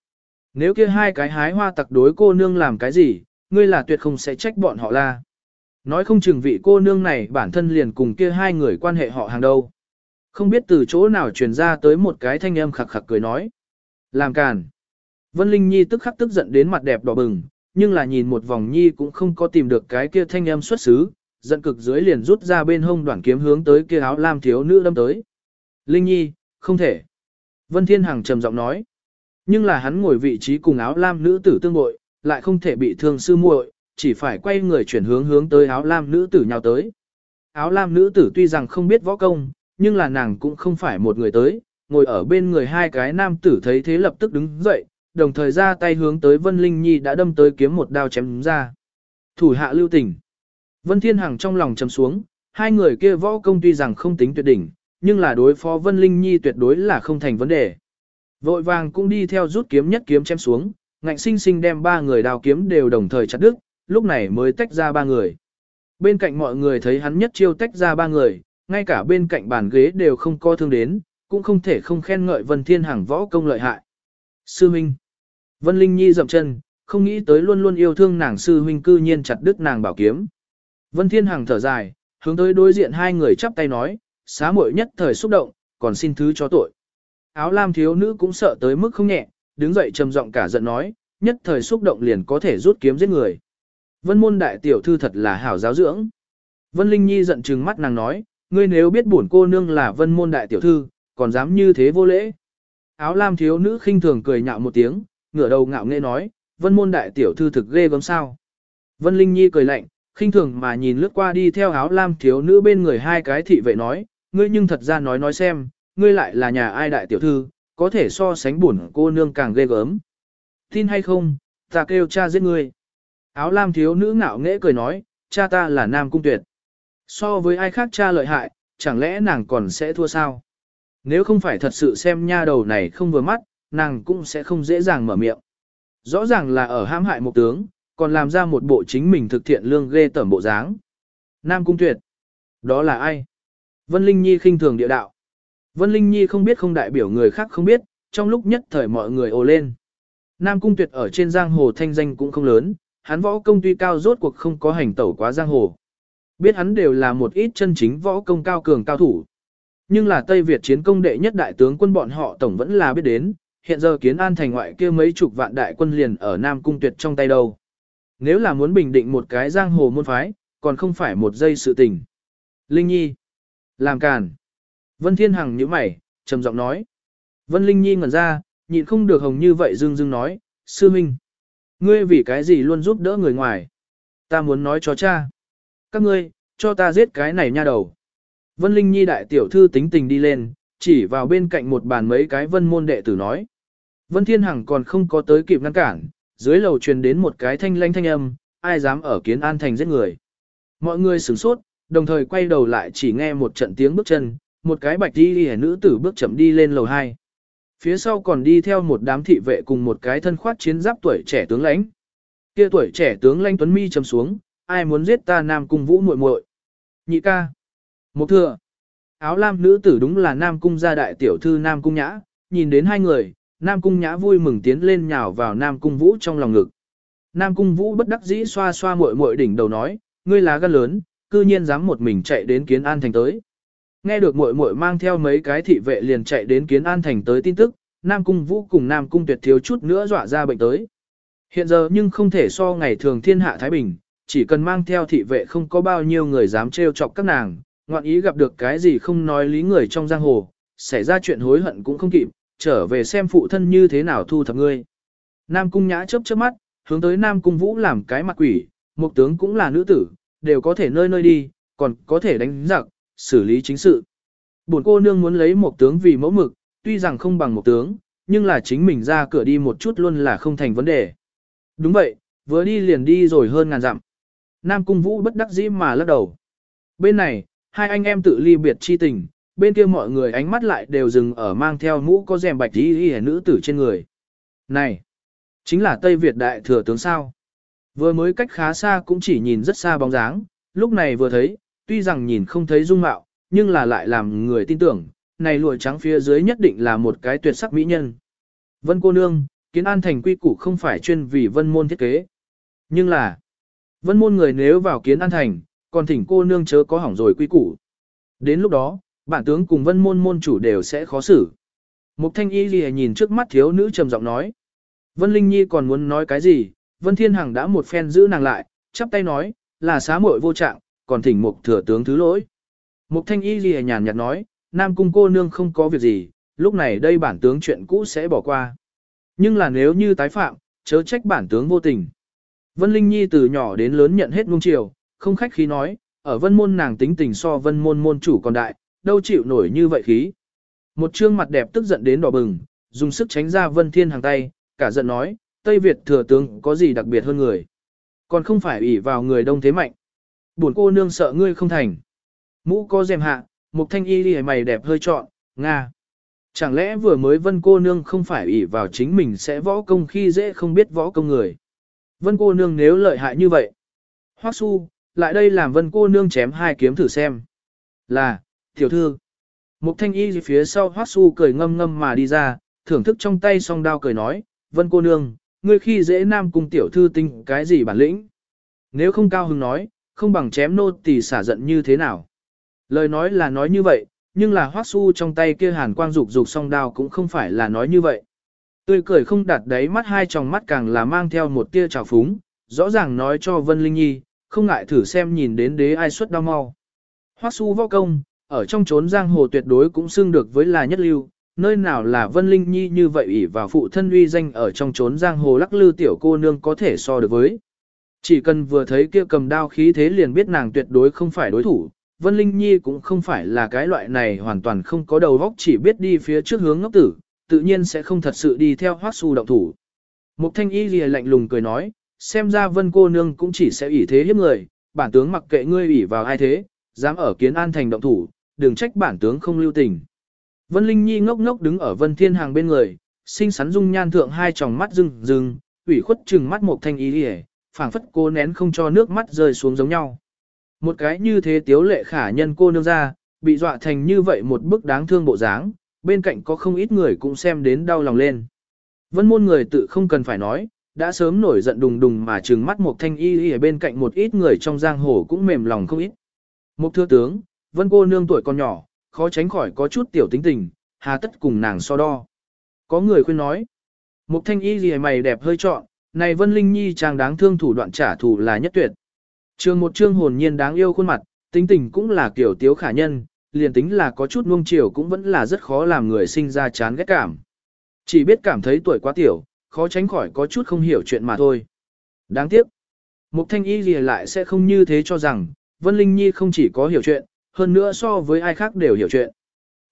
Nếu kia hai cái hái hoa tặc đối cô nương làm cái gì, ngươi là tuyệt không sẽ trách bọn họ la. Nói không chừng vị cô nương này bản thân liền cùng kia hai người quan hệ họ hàng đâu. Không biết từ chỗ nào truyền ra tới một cái thanh âm khặc khặc cười nói. Làm càn. Vân Linh Nhi tức khắc tức giận đến mặt đẹp đỏ bừng, nhưng là nhìn một vòng Nhi cũng không có tìm được cái kia thanh âm xuất xứ, giận cực dưới liền rút ra bên hông đoạn kiếm hướng tới kia áo lam thiếu nữ đâm tới. Linh Nhi, không thể. Vân Thiên Hằng trầm giọng nói. Nhưng là hắn ngồi vị trí cùng áo lam nữ tử tương bội, lại không thể bị thương sư muội, chỉ phải quay người chuyển hướng hướng tới áo lam nữ tử nhào tới. Áo lam nữ tử tuy rằng không biết võ công, nhưng là nàng cũng không phải một người tới, ngồi ở bên người hai cái nam tử thấy thế lập tức đứng dậy, đồng thời ra tay hướng tới Vân Linh Nhi đã đâm tới kiếm một đao chém ra. Thủ hạ lưu tình. Vân Thiên Hằng trong lòng chầm xuống, hai người kia võ công tuy rằng không tính tuyệt đỉnh, nhưng là đối phó Vân Linh Nhi tuyệt đối là không thành vấn đề. Vội vàng cũng đi theo rút kiếm nhất kiếm chém xuống, ngạnh sinh sinh đem ba người đào kiếm đều đồng thời chặt đứt, lúc này mới tách ra ba người. Bên cạnh mọi người thấy hắn nhất chiêu tách ra ba người, ngay cả bên cạnh bàn ghế đều không co thương đến, cũng không thể không khen ngợi Vân Thiên Hằng võ công lợi hại. Sư Minh Vân Linh Nhi dậm chân, không nghĩ tới luôn luôn yêu thương nàng sư huynh cư nhiên chặt đứt nàng bảo kiếm. Vân Thiên Hằng thở dài, hướng tới đối diện hai người chắp tay nói, xá muội nhất thời xúc động, còn xin thứ cho tội. Áo lam thiếu nữ cũng sợ tới mức không nhẹ, đứng dậy trầm giọng cả giận nói, nhất thời xúc động liền có thể rút kiếm giết người. Vân môn đại tiểu thư thật là hảo giáo dưỡng. Vân Linh Nhi giận trừng mắt nàng nói, ngươi nếu biết bổn cô nương là vân môn đại tiểu thư, còn dám như thế vô lễ. Áo lam thiếu nữ khinh thường cười nhạo một tiếng, ngửa đầu ngạo nghễ nói, vân môn đại tiểu thư thực ghê gớm sao. Vân Linh Nhi cười lạnh, khinh thường mà nhìn lướt qua đi theo áo lam thiếu nữ bên người hai cái thị vệ nói, ngươi nhưng thật ra nói nói xem, ngươi lại là nhà ai đại tiểu thư, có thể so sánh bổn cô nương càng ghê gớm. Tin hay không, ta kêu cha giết ngươi. Áo lam thiếu nữ ngạo nghễ cười nói, cha ta là nam cung tuyệt. So với ai khác cha lợi hại, chẳng lẽ nàng còn sẽ thua sao? Nếu không phải thật sự xem nha đầu này không vừa mắt, nàng cũng sẽ không dễ dàng mở miệng. Rõ ràng là ở hãm hại một tướng, còn làm ra một bộ chính mình thực thiện lương ghê tởm bộ dáng. Nam cung tuyệt. Đó là ai? Vân Linh Nhi khinh thường địa đạo. Vân Linh Nhi không biết không đại biểu người khác không biết, trong lúc nhất thời mọi người ồ lên. Nam cung tuyệt ở trên giang hồ thanh danh cũng không lớn, hắn võ công tuy cao rốt cuộc không có hành tẩu quá giang hồ. Biết hắn đều là một ít chân chính võ công cao cường cao thủ. Nhưng là Tây Việt chiến công đệ nhất đại tướng quân bọn họ tổng vẫn là biết đến, hiện giờ kiến an thành ngoại kia mấy chục vạn đại quân liền ở Nam Cung Tuyệt trong tay đâu. Nếu là muốn bình định một cái giang hồ môn phái, còn không phải một giây sự tình. Linh Nhi. Làm càn. Vân Thiên Hằng nhíu mày, trầm giọng nói. Vân Linh Nhi ngẩn ra, nhịn không được hồng như vậy dưng dưng nói, sư minh. Ngươi vì cái gì luôn giúp đỡ người ngoài? Ta muốn nói cho cha. Các ngươi, cho ta giết cái này nha đầu. Vân Linh Nhi đại tiểu thư tính tình đi lên, chỉ vào bên cạnh một bàn mấy cái vân môn đệ tử nói. Vân Thiên Hằng còn không có tới kịp ngăn cản, dưới lầu truyền đến một cái thanh lanh thanh âm, ai dám ở kiến an thành giết người. Mọi người sửng sốt, đồng thời quay đầu lại chỉ nghe một trận tiếng bước chân, một cái bạch đi đi nữ tử bước chậm đi lên lầu 2. Phía sau còn đi theo một đám thị vệ cùng một cái thân khoát chiến giáp tuổi trẻ tướng lãnh. Kia tuổi trẻ tướng lãnh Tuấn Mi trầm xuống, ai muốn giết ta Nam Cung Vũ muội muội? Nhị ca. Một thừa. Áo lam nữ tử đúng là Nam Cung gia đại tiểu thư Nam Cung Nhã, nhìn đến hai người, Nam Cung Nhã vui mừng tiến lên nhào vào Nam Cung Vũ trong lòng ngực. Nam Cung Vũ bất đắc dĩ xoa xoa muội muội đỉnh đầu nói, ngươi là gan lớn, cư nhiên dám một mình chạy đến Kiến An Thành tới. Nghe được muội muội mang theo mấy cái thị vệ liền chạy đến Kiến An Thành tới tin tức, Nam Cung Vũ cùng Nam Cung Tuyệt thiếu chút nữa dọa ra bệnh tới. Hiện giờ nhưng không thể so ngày thường thiên hạ Thái Bình, chỉ cần mang theo thị vệ không có bao nhiêu người dám trêu chọc các nàng, ngoạn ý gặp được cái gì không nói lý người trong giang hồ, xảy ra chuyện hối hận cũng không kịp, trở về xem phụ thân như thế nào thu thập ngươi. Nam Cung Nhã chớp chớp mắt, hướng tới Nam Cung Vũ làm cái mặt quỷ, một tướng cũng là nữ tử, đều có thể nơi nơi đi, còn có thể đánh giặc, xử lý chính sự. Bổn cô nương muốn lấy một tướng vì mẫu mực, tuy rằng không bằng một tướng, nhưng là chính mình ra cửa đi một chút luôn là không thành vấn đề. Đúng vậy, vừa đi liền đi rồi hơn ngàn dặm. Nam Cung Vũ bất đắc dĩ mà lắc đầu. Bên này, hai anh em tự ly biệt chi tình, bên kia mọi người ánh mắt lại đều dừng ở mang theo mũ có rèm bạch y y nữ tử trên người. Này, chính là Tây Việt đại thừa tướng sao? Vừa mới cách khá xa cũng chỉ nhìn rất xa bóng dáng, lúc này vừa thấy, tuy rằng nhìn không thấy dung mạo, nhưng là lại làm người tin tưởng, này lụa trắng phía dưới nhất định là một cái tuyệt sắc mỹ nhân. Vân cô nương, kiến an thành quy củ không phải chuyên vì vân môn thiết kế. Nhưng là, vân môn người nếu vào kiến an thành, còn thỉnh cô nương chớ có hỏng rồi quy củ. Đến lúc đó, bản tướng cùng vân môn môn chủ đều sẽ khó xử. Mục thanh y lìa nhìn trước mắt thiếu nữ trầm giọng nói. Vân Linh Nhi còn muốn nói cái gì, Vân Thiên Hằng đã một phen giữ nàng lại, chắp tay nói, là xá muội vô trạng, còn thỉnh mục thừa tướng thứ lỗi. Mục thanh y lìa nhàn nhạt nói, Nam cung cô nương không có việc gì, lúc này đây bản tướng chuyện cũ sẽ bỏ qua. Nhưng là nếu như tái phạm, chớ trách bản tướng vô tình. Vân Linh Nhi từ nhỏ đến lớn nhận hết nung chiều, không khách khí nói, ở vân môn nàng tính tình so vân môn môn chủ còn đại, đâu chịu nổi như vậy khí. Một trương mặt đẹp tức giận đến đỏ bừng, dùng sức tránh ra vân thiên hàng tay, cả giận nói, Tây Việt thừa tướng có gì đặc biệt hơn người. Còn không phải ủy vào người đông thế mạnh. Buồn cô nương sợ ngươi không thành. Mũ có dèm hạ, một thanh y đi mày đẹp hơi trọn, Nga. Chẳng lẽ vừa mới vân cô nương không phải ủy vào chính mình sẽ võ công khi dễ không biết võ công người. Vân cô nương nếu lợi hại như vậy. Hoắc su, lại đây làm vân cô nương chém hai kiếm thử xem. Là, tiểu thư. Mục thanh y phía sau hoác su cười ngâm ngâm mà đi ra, thưởng thức trong tay song đao cười nói, vân cô nương, ngươi khi dễ nam cung tiểu thư tinh cái gì bản lĩnh. Nếu không cao hứng nói, không bằng chém nô thì xả giận như thế nào. Lời nói là nói như vậy, nhưng là hoác su trong tay kia hàn quang dục dục song đao cũng không phải là nói như vậy. Tươi cười không đặt đáy mắt hai tròng mắt càng là mang theo một tia trào phúng, rõ ràng nói cho Vân Linh Nhi, không ngại thử xem nhìn đến đế ai xuất đau mau. Hoác su võ công, ở trong chốn giang hồ tuyệt đối cũng xưng được với là nhất lưu, nơi nào là Vân Linh Nhi như vậy ỷ vào phụ thân uy danh ở trong chốn giang hồ lắc lư tiểu cô nương có thể so được với. Chỉ cần vừa thấy kia cầm đao khí thế liền biết nàng tuyệt đối không phải đối thủ, Vân Linh Nhi cũng không phải là cái loại này hoàn toàn không có đầu óc chỉ biết đi phía trước hướng ngốc tử, tự nhiên sẽ không thật sự đi theo hoác su động thủ. Mục thanh y lìa lạnh lùng cười nói, xem ra vân cô nương cũng chỉ sẽ ủy thế hiếp người, bản tướng mặc kệ ngươi ủy vào ai thế, dám ở kiến an thành động thủ, đừng trách bản tướng không lưu tình. Vân Linh Nhi ngốc ngốc đứng ở vân thiên hàng bên người, xinh xắn dung nhan thượng hai tròng mắt rưng rưng, ủy khuất trừng mắt một thanh ý lìa, phảng phất cô nén không cho nước mắt rơi xuống giống nhau. Một cái như thế tiếu lệ khả nhân cô nương ra, bị dọa thành như vậy một bức đáng thương bộ dáng, bên cạnh có không ít người cũng xem đến đau lòng lên. Vân môn người tự không cần phải nói, đã sớm nổi giận đùng đùng mà trừng mắt một thanh y y ở bên cạnh một ít người trong giang hồ cũng mềm lòng không ít. Một thưa tướng, vân cô nương tuổi còn nhỏ, khó tránh khỏi có chút tiểu tính tình, hà tất cùng nàng so đo. Có người khuyên nói, một thanh y gì mày đẹp hơi trọn, này vân linh nhi chàng đáng thương thủ đoạn trả thù là nhất tuyệt. Trường một trương hồn nhiên đáng yêu khuôn mặt, tính tình cũng là kiểu tiếu khả nhân, liền tính là có chút nuông chiều cũng vẫn là rất khó làm người sinh ra chán ghét cảm. Chỉ biết cảm thấy tuổi quá tiểu, khó tránh khỏi có chút không hiểu chuyện mà thôi. Đáng tiếc, Mục Thanh Y gì lại sẽ không như thế cho rằng, Vân Linh Nhi không chỉ có hiểu chuyện, hơn nữa so với ai khác đều hiểu chuyện.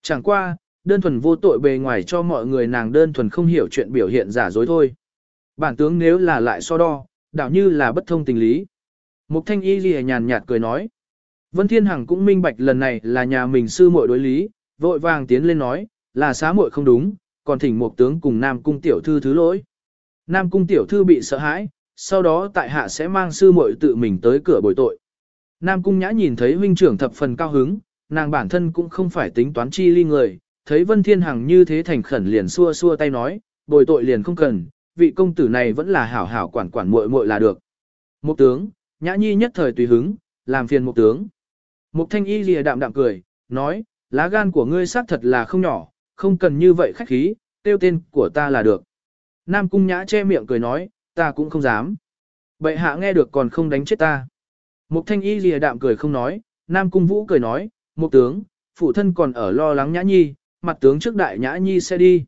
Chẳng qua, đơn thuần vô tội bề ngoài cho mọi người nàng đơn thuần không hiểu chuyện biểu hiện giả dối thôi. Bản tướng nếu là lại so đo, đảo như là bất thông tình lý. Mục thanh y ghi nhàn nhạt cười nói. Vân Thiên Hằng cũng minh bạch lần này là nhà mình sư muội đối lý, vội vàng tiến lên nói, là xá muội không đúng, còn thỉnh một tướng cùng Nam Cung tiểu thư thứ lỗi. Nam Cung tiểu thư bị sợ hãi, sau đó tại hạ sẽ mang sư muội tự mình tới cửa bồi tội. Nam Cung nhã nhìn thấy huynh trưởng thập phần cao hứng, nàng bản thân cũng không phải tính toán chi ly người, thấy Vân Thiên Hằng như thế thành khẩn liền xua xua tay nói, bồi tội liền không cần, vị công tử này vẫn là hảo hảo quản quản muội muội là được. Một tướng, Nhã Nhi nhất thời tùy hứng, làm phiền một tướng. Mục thanh y lìa đạm đạm cười, nói, lá gan của ngươi xác thật là không nhỏ, không cần như vậy khách khí, tiêu tên của ta là được. Nam cung nhã che miệng cười nói, ta cũng không dám. Bệ hạ nghe được còn không đánh chết ta. Mục thanh y lìa đạm cười không nói, Nam cung vũ cười nói, mục tướng, phụ thân còn ở lo lắng nhã nhi, mặt tướng trước đại nhã nhi sẽ đi.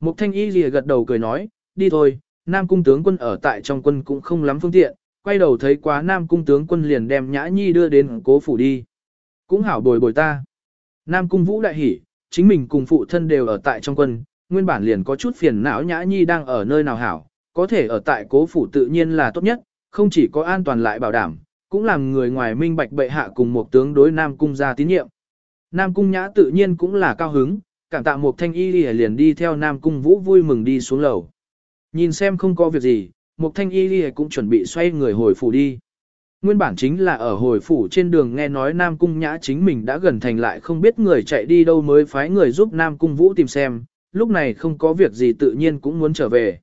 Mục thanh y lìa gật đầu cười nói, đi thôi, Nam cung tướng quân ở tại trong quân cũng không lắm phương tiện, quay đầu thấy quá Nam cung tướng quân liền đem nhã nhi đưa đến cố phủ đi. Cũng hảo bồi bồi ta. Nam cung vũ đại hỉ, chính mình cùng phụ thân đều ở tại trong quân, nguyên bản liền có chút phiền não nhã nhi đang ở nơi nào hảo, có thể ở tại cố phủ tự nhiên là tốt nhất, không chỉ có an toàn lại bảo đảm, cũng làm người ngoài minh bạch bệ hạ cùng một tướng đối Nam cung ra tín nhiệm. Nam cung nhã tự nhiên cũng là cao hứng, cảm tạ một thanh y liền đi theo Nam cung vũ vui mừng đi xuống lầu. Nhìn xem không có việc gì, một thanh y cũng chuẩn bị xoay người hồi phủ đi. Nguyên bản chính là ở hồi phủ trên đường nghe nói Nam Cung Nhã chính mình đã gần thành lại không biết người chạy đi đâu mới phái người giúp Nam Cung Vũ tìm xem, lúc này không có việc gì tự nhiên cũng muốn trở về.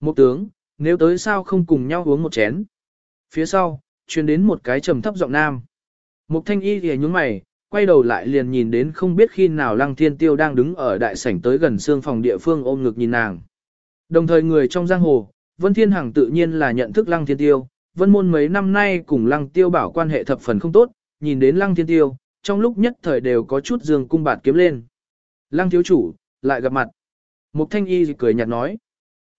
Một tướng, nếu tới sao không cùng nhau uống một chén. Phía sau, truyền đến một cái trầm thấp giọng nam. Mục thanh y thì nhúng mày, quay đầu lại liền nhìn đến không biết khi nào lăng thiên tiêu đang đứng ở đại sảnh tới gần xương phòng địa phương ôm ngực nhìn nàng. Đồng thời người trong giang hồ, Vân Thiên Hằng tự nhiên là nhận thức lăng thiên tiêu, vân môn mấy năm nay cùng lăng tiêu bảo quan hệ thập phần không tốt, nhìn đến lăng thiên tiêu, trong lúc nhất thời đều có chút dương cung bạt kiếm lên. Lăng thiếu chủ, lại gặp mặt. Mục thanh y cười nhạt nói.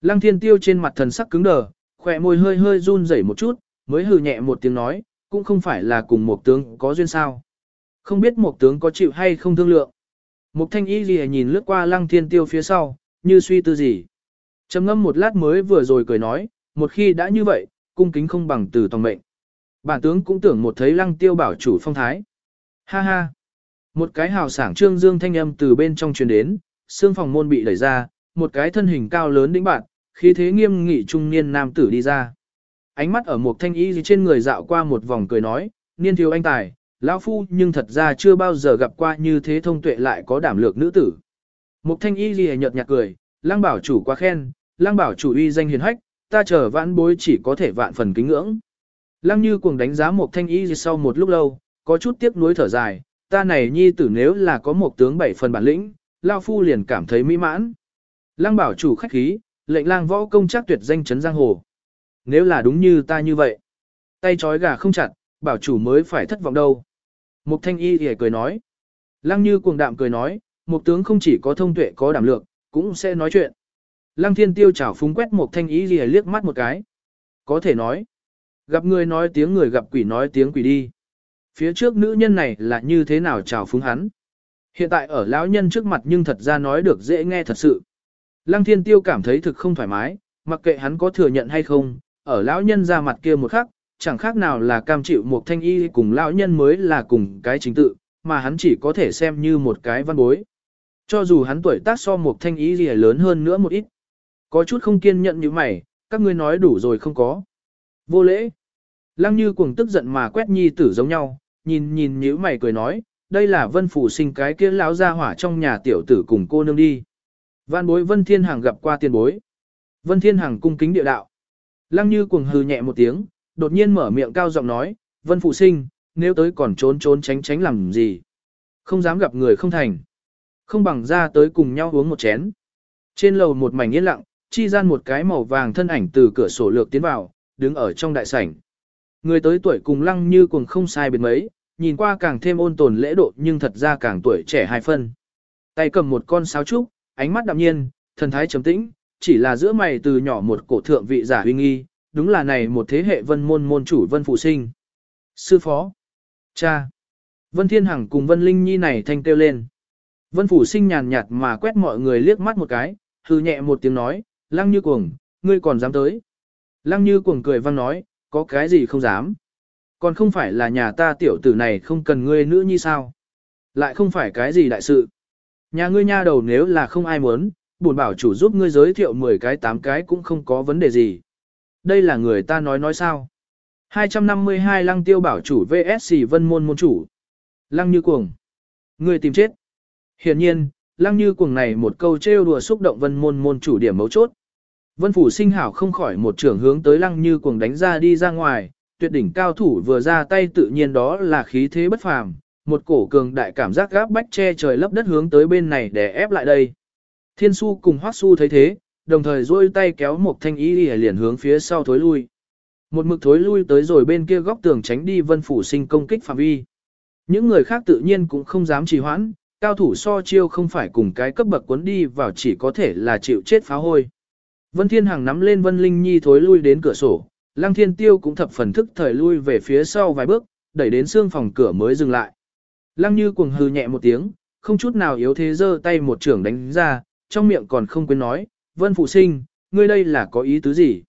Lăng thiên tiêu trên mặt thần sắc cứng đờ, khỏe môi hơi hơi run rẩy một chút, mới hừ nhẹ một tiếng nói, cũng không phải là cùng một tướng có duyên sao. Không biết một tướng có chịu hay không thương lượng. Mục thanh y gì nhìn lướt qua lăng thiên tiêu phía sau, như suy tư gì. trầm ngâm một lát mới vừa rồi cười nói, một khi đã như vậy, cung kính không bằng từ tòng mệnh. Bản tướng cũng tưởng một thấy lăng tiêu bảo chủ phong thái. Ha ha. Một cái hào sảng trương dương thanh âm từ bên trong truyền đến, xương phòng môn bị đẩy ra, một cái thân hình cao lớn đĩnh bạn, khí thế nghiêm nghị trung niên nam tử đi ra. Ánh mắt ở một thanh y trên người dạo qua một vòng cười nói, niên thiếu anh tài, lão phu nhưng thật ra chưa bao giờ gặp qua như thế thông tuệ lại có đảm lược nữ tử. Một thanh y gì nhợt nhạt cười, lang bảo chủ quá khen, lang bảo chủ uy danh hiền hách, ta chờ vãn bối chỉ có thể vạn phần kính ngưỡng. Lăng như cuồng đánh giá một thanh y sau một lúc lâu, có chút tiếc nuối thở dài, ta này nhi tử nếu là có một tướng bảy phần bản lĩnh, lao phu liền cảm thấy mỹ mãn. Lăng bảo chủ khách khí, lệnh lang võ công chắc tuyệt danh chấn giang hồ. Nếu là đúng như ta như vậy, tay trói gà không chặt, bảo chủ mới phải thất vọng đâu. Mục thanh y thì cười nói. Lăng như cuồng đạm cười nói, một tướng không chỉ có thông tuệ có đảm lược, cũng sẽ nói chuyện. Lăng thiên tiêu chảo phúng quét một thanh y gì liếc mắt một cái. Có thể nói. Gặp người nói tiếng người gặp quỷ nói tiếng quỷ đi. Phía trước nữ nhân này là như thế nào chảo phúng hắn. Hiện tại ở lão nhân trước mặt nhưng thật ra nói được dễ nghe thật sự. Lăng thiên tiêu cảm thấy thực không thoải mái, mặc kệ hắn có thừa nhận hay không, ở lão nhân ra mặt kia một khắc, chẳng khác nào là cam chịu một thanh y cùng lão nhân mới là cùng cái chính tự, mà hắn chỉ có thể xem như một cái văn bối. Cho dù hắn tuổi tác so một thanh y gì lớn hơn nữa một ít. Có chút không kiên nhận như mày, các ngươi nói đủ rồi không có. Vô lễ. Lăng như cuồng tức giận mà quét nhi tử giống nhau, nhìn nhìn nhíu mày cười nói, đây là vân phủ sinh cái kia lão ra hỏa trong nhà tiểu tử cùng cô nương đi. Văn bối vân thiên hàng gặp qua tiền bối. Vân thiên hàng cung kính địa đạo. Lăng như cuồng hừ nhẹ một tiếng, đột nhiên mở miệng cao giọng nói, vân phụ sinh, nếu tới còn trốn trốn tránh tránh làm gì. Không dám gặp người không thành. Không bằng ra tới cùng nhau uống một chén. Trên lầu một mảnh yên lặng, chi gian một cái màu vàng thân ảnh từ cửa sổ lược tiến vào, đứng ở trong đại sảnh. Người tới tuổi cùng lăng như cuồng không sai biệt mấy, nhìn qua càng thêm ôn tồn lễ độ nhưng thật ra càng tuổi trẻ hai phân. Tay cầm một con sáo trúc, ánh mắt đạm nhiên, thần thái trầm tĩnh, chỉ là giữa mày từ nhỏ một cổ thượng vị giả huy nghi, đúng là này một thế hệ vân môn môn chủ vân phụ sinh. Sư phó, cha, vân thiên hằng cùng vân linh nhi này thanh kêu lên. Vân phủ sinh nhàn nhạt mà quét mọi người liếc mắt một cái, hư nhẹ một tiếng nói, lăng như cuồng, ngươi còn dám tới. Lăng như cuồng cười vang nói, có cái gì không dám. Còn không phải là nhà ta tiểu tử này không cần ngươi nữa như sao. Lại không phải cái gì đại sự. Nhà ngươi nha đầu nếu là không ai muốn, Bổn bảo chủ giúp ngươi giới thiệu 10 cái 8 cái cũng không có vấn đề gì. Đây là người ta nói nói sao. 252 lăng tiêu bảo chủ VSC vân môn môn chủ. Lăng như cuồng. Ngươi tìm chết. Hiển nhiên, lăng như cuồng này một câu trêu đùa xúc động vân môn môn chủ điểm mấu chốt. Vân phủ sinh hảo không khỏi một trưởng hướng tới lăng như cuồng đánh ra đi ra ngoài, tuyệt đỉnh cao thủ vừa ra tay tự nhiên đó là khí thế bất phàm, một cổ cường đại cảm giác gáp bách che trời lấp đất hướng tới bên này để ép lại đây. Thiên su cùng hoắc su thấy thế, đồng thời duỗi tay kéo một thanh y liền hướng phía sau thối lui. Một mực thối lui tới rồi bên kia góc tường tránh đi vân phủ sinh công kích phạm vi. Những người khác tự nhiên cũng không dám trì hoãn, cao thủ so chiêu không phải cùng cái cấp bậc cuốn đi vào chỉ có thể là chịu chết phá hôi. Vân Thiên Hằng nắm lên Vân Linh Nhi thối lui đến cửa sổ, Lăng Thiên Tiêu cũng thập phần thức thời lui về phía sau vài bước, đẩy đến xương phòng cửa mới dừng lại. Lăng Như cuồng hừ nhẹ một tiếng, không chút nào yếu thế giơ tay một trưởng đánh ra, trong miệng còn không quên nói, Vân phủ Sinh, ngươi đây là có ý tứ gì?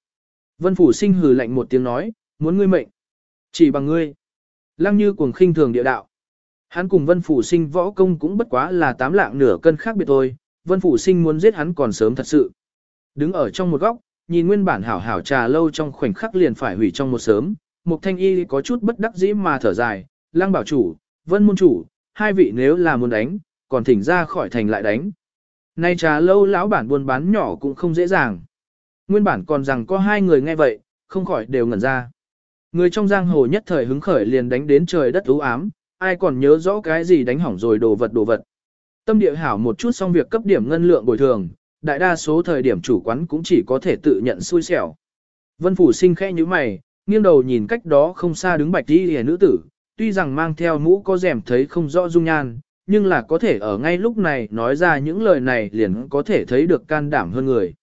Vân Phủ Sinh hừ lạnh một tiếng nói, muốn ngươi mệnh. Chỉ bằng ngươi. Lăng Như cuồng khinh thường địa đạo. Hắn cùng Vân Phủ Sinh võ công cũng bất quá là tám lạng nửa cân khác biệt thôi, Vân Phủ Sinh muốn giết hắn còn sớm thật sự. Đứng ở trong một góc, nhìn nguyên bản hảo hảo trà lâu trong khoảnh khắc liền phải hủy trong một sớm, Mục Thanh Y có chút bất đắc dĩ mà thở dài, Lăng Bảo Chủ, Vân Môn Chủ, hai vị nếu là muốn đánh, còn thỉnh ra khỏi thành lại đánh. Nay trà lâu lão bản buôn bán nhỏ cũng không dễ dàng. Nguyên bản còn rằng có hai người nghe vậy, không khỏi đều ngẩn ra. Người trong giang hồ nhất thời hứng khởi liền đánh đến trời đất u ám, ai còn nhớ rõ cái gì đánh hỏng rồi đồ vật đồ vật. Tâm địa hảo một chút xong việc cấp điểm ngân lượng bồi thường, đại đa số thời điểm chủ quán cũng chỉ có thể tự nhận xui xẻo. Vân Phủ sinh khẽ như mày, nghiêng đầu nhìn cách đó không xa đứng bạch đi hề nữ tử, tuy rằng mang theo mũ có rèm thấy không rõ dung nhan, nhưng là có thể ở ngay lúc này nói ra những lời này liền có thể thấy được can đảm hơn người.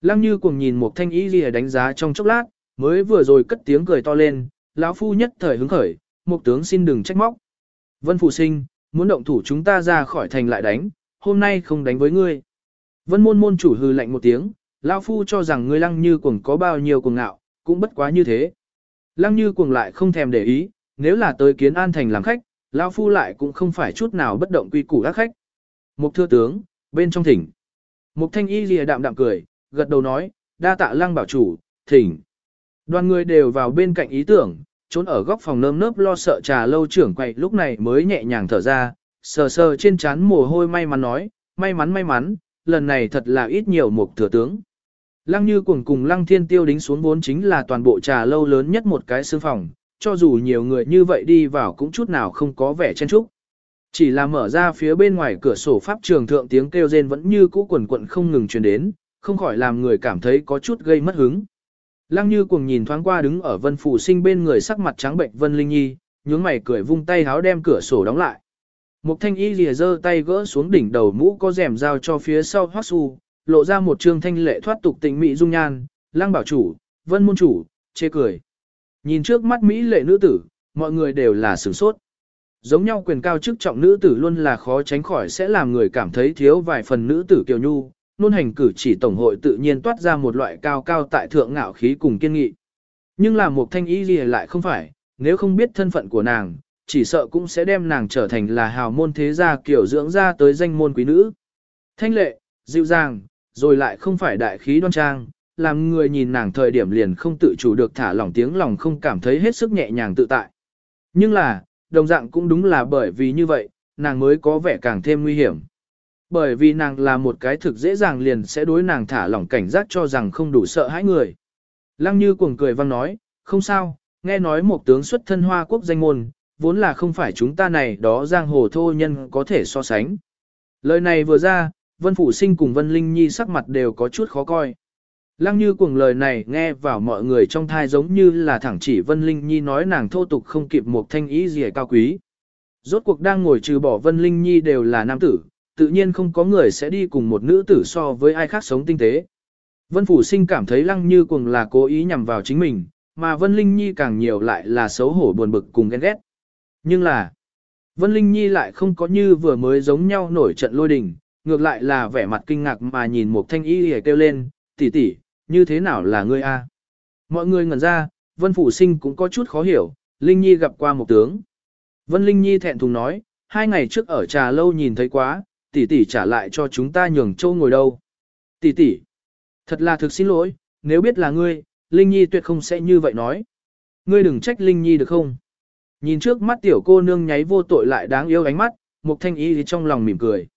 Lăng như cùng nhìn một thanh ý gì đánh giá trong chốc lát, mới vừa rồi cất tiếng cười to lên, lão phu nhất thời hứng khởi, một tướng xin đừng trách móc. Vân Phụ Sinh, muốn động thủ chúng ta ra khỏi thành lại đánh, hôm nay không đánh với ngươi. Vân môn môn chủ hư lạnh một tiếng, lão phu cho rằng ngươi lăng như cuồng có bao nhiêu cuồng ngạo, cũng bất quá như thế. Lăng như cuồng lại không thèm để ý, nếu là tới kiến an thành làm khách, lão phu lại cũng không phải chút nào bất động quy củ các khách. Mục thưa tướng, bên trong thỉnh. Mục thanh y lìa đạm đạm cười, gật đầu nói, đa tạ lăng bảo chủ, thỉnh. Đoàn người đều vào bên cạnh ý tưởng, trốn ở góc phòng nơm nớp lo sợ trà lâu trưởng quậy lúc này mới nhẹ nhàng thở ra, sờ sờ trên chán mồ hôi may mắn nói, may mắn may mắn, lần này thật là ít nhiều một thừa tướng. Lăng như cùng cùng lăng thiên tiêu đính xuống vốn chính là toàn bộ trà lâu lớn nhất một cái sương phòng, cho dù nhiều người như vậy đi vào cũng chút nào không có vẻ chen chúc, Chỉ là mở ra phía bên ngoài cửa sổ pháp trường thượng tiếng kêu rên vẫn như cũ quần quận không ngừng truyền đến, không khỏi làm người cảm thấy có chút gây mất hứng. Lăng như cuồng nhìn thoáng qua đứng ở vân phủ sinh bên người sắc mặt trắng bệnh vân linh nhi, nhướng mày cười vung tay háo đem cửa sổ đóng lại. Một thanh y lìa giơ tay gỡ xuống đỉnh đầu mũ có rèm giao cho phía sau hoắc su, lộ ra một trương thanh lệ thoát tục tình mỹ dung nhan, lăng bảo chủ, vân môn chủ, chê cười. Nhìn trước mắt mỹ lệ nữ tử, mọi người đều là sửng sốt. Giống nhau quyền cao chức trọng nữ tử luôn là khó tránh khỏi sẽ làm người cảm thấy thiếu vài phần nữ tử kiều nhu, nôn hành cử chỉ tổng hội tự nhiên toát ra một loại cao cao tại thượng ngạo khí cùng kiên nghị. Nhưng là một thanh y gì lại không phải, nếu không biết thân phận của nàng, chỉ sợ cũng sẽ đem nàng trở thành là hào môn thế gia kiểu dưỡng ra tới danh môn quý nữ. Thanh lệ, dịu dàng, rồi lại không phải đại khí đoan trang, làm người nhìn nàng thời điểm liền không tự chủ được thả lỏng tiếng lòng không cảm thấy hết sức nhẹ nhàng tự tại. Nhưng là, đồng dạng cũng đúng là bởi vì như vậy, nàng mới có vẻ càng thêm nguy hiểm. Bởi vì nàng là một cái thực dễ dàng liền sẽ đối nàng thả lỏng cảnh giác cho rằng không đủ sợ hãi người. Lăng như cuồng cười vang nói, không sao, nghe nói một tướng xuất thân hoa quốc danh môn, vốn là không phải chúng ta này đó giang hồ thô nhân có thể so sánh. Lời này vừa ra, Vân Phủ Sinh cùng Vân Linh Nhi sắc mặt đều có chút khó coi. Lăng như cuồng lời này nghe vào mọi người trong thai giống như là thẳng chỉ Vân Linh Nhi nói nàng thô tục không kịp một thanh ý gì cao quý. Rốt cuộc đang ngồi trừ bỏ Vân Linh Nhi đều là nam tử, tự nhiên không có người sẽ đi cùng một nữ tử so với ai khác sống tinh tế. Vân Phủ Sinh cảm thấy lăng như cuồng là cố ý nhằm vào chính mình, mà Vân Linh Nhi càng nhiều lại là xấu hổ buồn bực cùng ghen ghét. Nhưng là, Vân Linh Nhi lại không có như vừa mới giống nhau nổi trận lôi đình, ngược lại là vẻ mặt kinh ngạc mà nhìn một thanh y hề kêu lên, tỷ tỷ, như thế nào là ngươi a? Mọi người ngẩn ra, Vân Phủ Sinh cũng có chút khó hiểu, Linh Nhi gặp qua một tướng. Vân Linh Nhi thẹn thùng nói, hai ngày trước ở trà lâu nhìn thấy quá, tỷ tỷ trả lại cho chúng ta nhường châu ngồi đâu. Tỷ tỷ, thật là thực xin lỗi, nếu biết là ngươi, Linh Nhi tuyệt không sẽ như vậy nói. Ngươi đừng trách Linh Nhi được không? Nhìn trước mắt tiểu cô nương nháy vô tội lại đáng yêu ánh mắt, Mục Thanh Y thì trong lòng mỉm cười.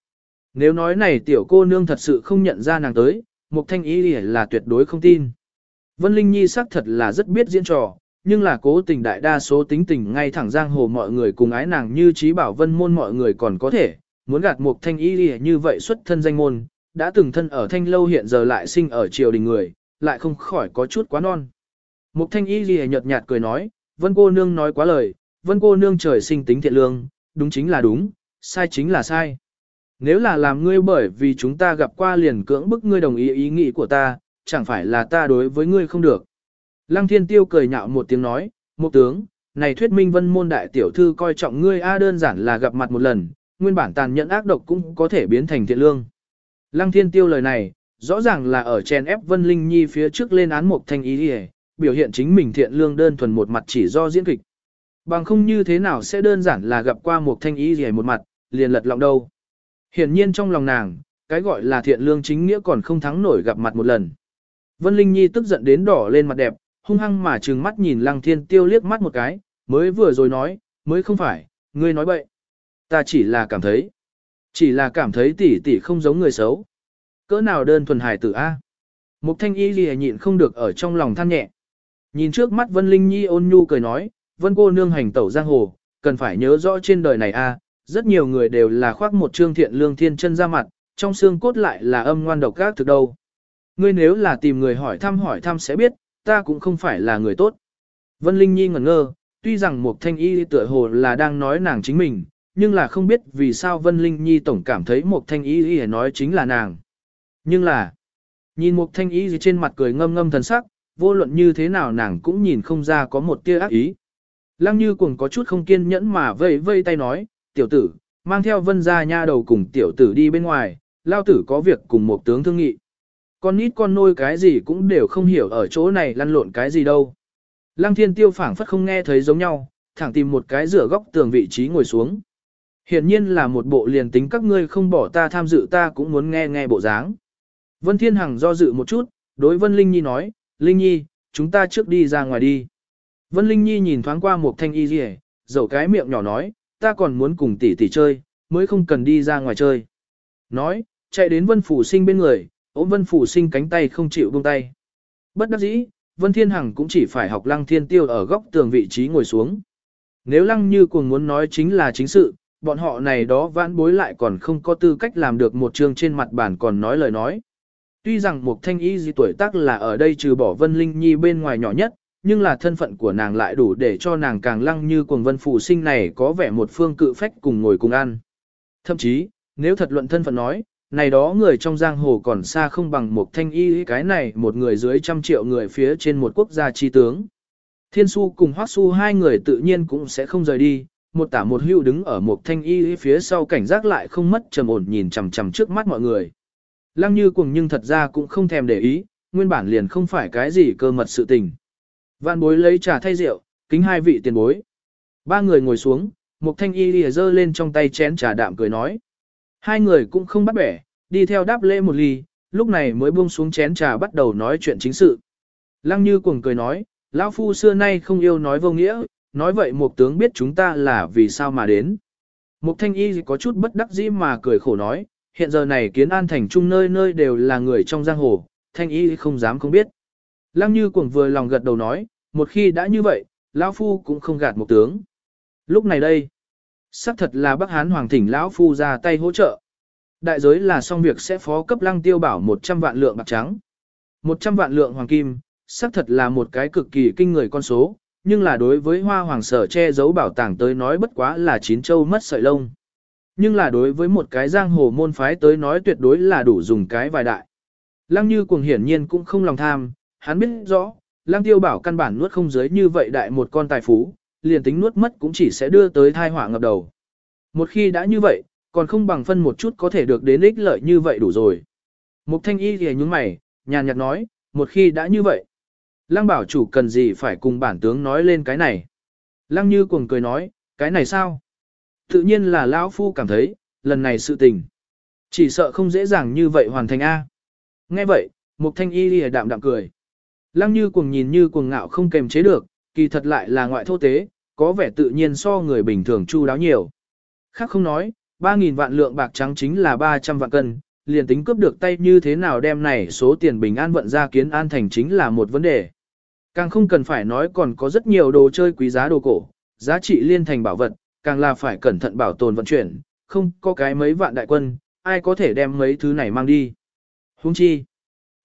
Nếu nói này tiểu cô nương thật sự không nhận ra nàng tới, Mục Thanh Y là tuyệt đối không tin. Vân Linh Nhi xác thật là rất biết diễn trò, nhưng là cố tình đại đa số tính tình ngay thẳng giang hồ mọi người cùng ái nàng như trí bảo vân môn mọi người còn có thể, muốn gạt Mục thanh y như vậy xuất thân danh môn, đã từng thân ở thanh lâu hiện giờ lại sinh ở triều đình người, lại không khỏi có chút quá non. Mục thanh y ghi nhợt nhạt cười nói, vân cô nương nói quá lời, vân cô nương trời sinh tính thiện lương, đúng chính là đúng, sai chính là sai. Nếu là làm ngươi bởi vì chúng ta gặp qua liền cưỡng bức ngươi đồng ý ý nghĩ của ta, chẳng phải là ta đối với ngươi không được. Lăng thiên tiêu cười nhạo một tiếng nói, một tướng, này thuyết minh vân môn đại tiểu thư coi trọng ngươi a đơn giản là gặp mặt một lần, nguyên bản tàn nhẫn ác độc cũng có thể biến thành thiện lương. Lăng thiên tiêu lời này, rõ ràng là ở chèn ép Vân Linh Nhi phía trước lên án một thanh ý đi biểu hiện chính mình thiện lương đơn thuần một mặt chỉ do diễn kịch. Bằng không như thế nào sẽ đơn giản là gặp qua một thanh ý gì một mặt, liền lật lọng đâu. Hiển nhiên trong lòng nàng, cái gọi là thiện lương chính nghĩa còn không thắng nổi gặp mặt một lần. Vân Linh Nhi tức giận đến đỏ lên mặt đẹp, hung hăng mà trừng mắt nhìn Lăng Thiên Tiêu liếc mắt một cái, mới vừa rồi nói, mới không phải, ngươi nói bậy. Ta chỉ là cảm thấy, chỉ là cảm thấy tỷ tỷ không giống người xấu. Cỡ nào đơn thuần hài tử A. Mục thanh y lìa nhịn không được ở trong lòng than nhẹ. Nhìn trước mắt Vân Linh Nhi ôn nhu cười nói, Vân cô nương hành tẩu giang hồ, cần phải nhớ rõ trên đời này A, rất nhiều người đều là khoác một trương thiện lương thiên chân ra mặt, trong xương cốt lại là âm ngoan độc các thực đâu. Ngươi nếu là tìm người hỏi thăm hỏi thăm sẽ biết, ta cũng không phải là người tốt. Vân Linh Nhi ngẩn ngơ, tuy rằng Mục Thanh Y tựa hồ là đang nói nàng chính mình, nhưng là không biết vì sao Vân Linh Nhi tổng cảm thấy Mục Thanh Y nói chính là nàng. Nhưng là, nhìn Mục Thanh Y trên mặt cười ngâm ngâm thần sắc, vô luận như thế nào nàng cũng nhìn không ra có một tia ác ý. Lăng Như cuồng có chút không kiên nhẫn mà vây vây tay nói, tiểu tử, mang theo vân gia nha đầu cùng tiểu tử đi bên ngoài, lao tử có việc cùng một tướng thương nghị. Con nít con nôi cái gì cũng đều không hiểu ở chỗ này lăn lộn cái gì đâu. Lăng thiên tiêu phảng phất không nghe thấy giống nhau, thẳng tìm một cái rửa góc tường vị trí ngồi xuống. Hiển nhiên là một bộ liền tính các ngươi không bỏ ta tham dự ta cũng muốn nghe nghe bộ dáng. Vân Thiên Hằng do dự một chút, đối Vân Linh Nhi nói, Linh Nhi, chúng ta trước đi ra ngoài đi. Vân Linh Nhi nhìn thoáng qua một thanh y rỉ, dầu cái miệng nhỏ nói, ta còn muốn cùng tỷ tỷ chơi, mới không cần đi ra ngoài chơi. Nói, chạy đến Vân Phủ Sinh bên người, ôm Vân Phủ Sinh cánh tay không chịu buông tay. Bất đắc dĩ, Vân Thiên Hằng cũng chỉ phải học Lăng Thiên Tiêu ở góc tường vị trí ngồi xuống. Nếu Lăng Như cuồng muốn nói chính là chính sự, bọn họ này đó vãn bối lại còn không có tư cách làm được một chương trên mặt bản còn nói lời nói. Tuy rằng một thanh y gì tuổi tác là ở đây trừ bỏ Vân Linh Nhi bên ngoài nhỏ nhất, nhưng là thân phận của nàng lại đủ để cho nàng càng lăng như cuồng vân phủ sinh này có vẻ một phương cự phách cùng ngồi cùng ăn. Thậm chí, nếu thật luận thân phận nói, này đó người trong giang hồ còn xa không bằng một thanh y cái này một người dưới trăm triệu người phía trên một quốc gia chi tướng. Thiên su cùng hoắc su hai người tự nhiên cũng sẽ không rời đi, một tả một hưu đứng ở một thanh y phía sau cảnh giác lại không mất trầm ổn nhìn chằm chằm trước mắt mọi người. Lăng như cùng nhưng thật ra cũng không thèm để ý, nguyên bản liền không phải cái gì cơ mật sự tình. Vạn bối lấy trà thay rượu, kính hai vị tiền bối. Ba người ngồi xuống, một thanh y lìa dơ lên trong tay chén trà đạm cười nói. Hai người cũng không bắt bẻ, đi theo đáp lễ một ly, lúc này mới buông xuống chén trà bắt đầu nói chuyện chính sự. Lăng như cuồng cười nói, lão phu xưa nay không yêu nói vô nghĩa, nói vậy một tướng biết chúng ta là vì sao mà đến. Mục thanh y có chút bất đắc dĩ mà cười khổ nói, hiện giờ này kiến an thành trung nơi nơi đều là người trong giang hồ, thanh y không dám không biết. Lăng như cuồng vừa lòng gật đầu nói, một khi đã như vậy, lão phu cũng không gạt một tướng. Lúc này đây, xác thật là Bắc Hán Hoàng thỉnh lão phu ra tay hỗ trợ. Đại giới là xong việc sẽ phó cấp lăng tiêu bảo 100 vạn lượng bạc trắng. 100 vạn lượng hoàng kim, xác thật là một cái cực kỳ kinh người con số, nhưng là đối với hoa hoàng sở che giấu bảo tàng tới nói bất quá là chín châu mất sợi lông. Nhưng là đối với một cái giang hồ môn phái tới nói tuyệt đối là đủ dùng cái vài đại. Lăng như cuồng hiển nhiên cũng không lòng tham, hắn biết rõ, Lang tiêu bảo căn bản nuốt không dưới như vậy đại một con tài phú, liền tính nuốt mất cũng chỉ sẽ đưa tới thai họa ngập đầu. Một khi đã như vậy, còn không bằng phân một chút có thể được đến ích lợi như vậy đủ rồi. Mục thanh y thì nhúng mày, nhàn nhạt nói, một khi đã như vậy. Lăng bảo chủ cần gì phải cùng bản tướng nói lên cái này. Lăng như cuồng cười nói, cái này sao? Tự nhiên là lão phu cảm thấy, lần này sự tình. Chỉ sợ không dễ dàng như vậy hoàn thành A. Nghe vậy, mục thanh y lìa đạm đạm cười. Lăng như cuồng nhìn như cuồng ngạo không kềm chế được, kỳ thật lại là ngoại thô tế, có vẻ tự nhiên so người bình thường chu đáo nhiều. Khác không nói, 3.000 vạn lượng bạc trắng chính là 300 vạn cân, liền tính cướp được tay như thế nào đem này số tiền bình an vận ra kiến an thành chính là một vấn đề. Càng không cần phải nói còn có rất nhiều đồ chơi quý giá đồ cổ, giá trị liên thành bảo vật, càng là phải cẩn thận bảo tồn vận chuyển, không có cái mấy vạn đại quân, ai có thể đem mấy thứ này mang đi. Huống chi,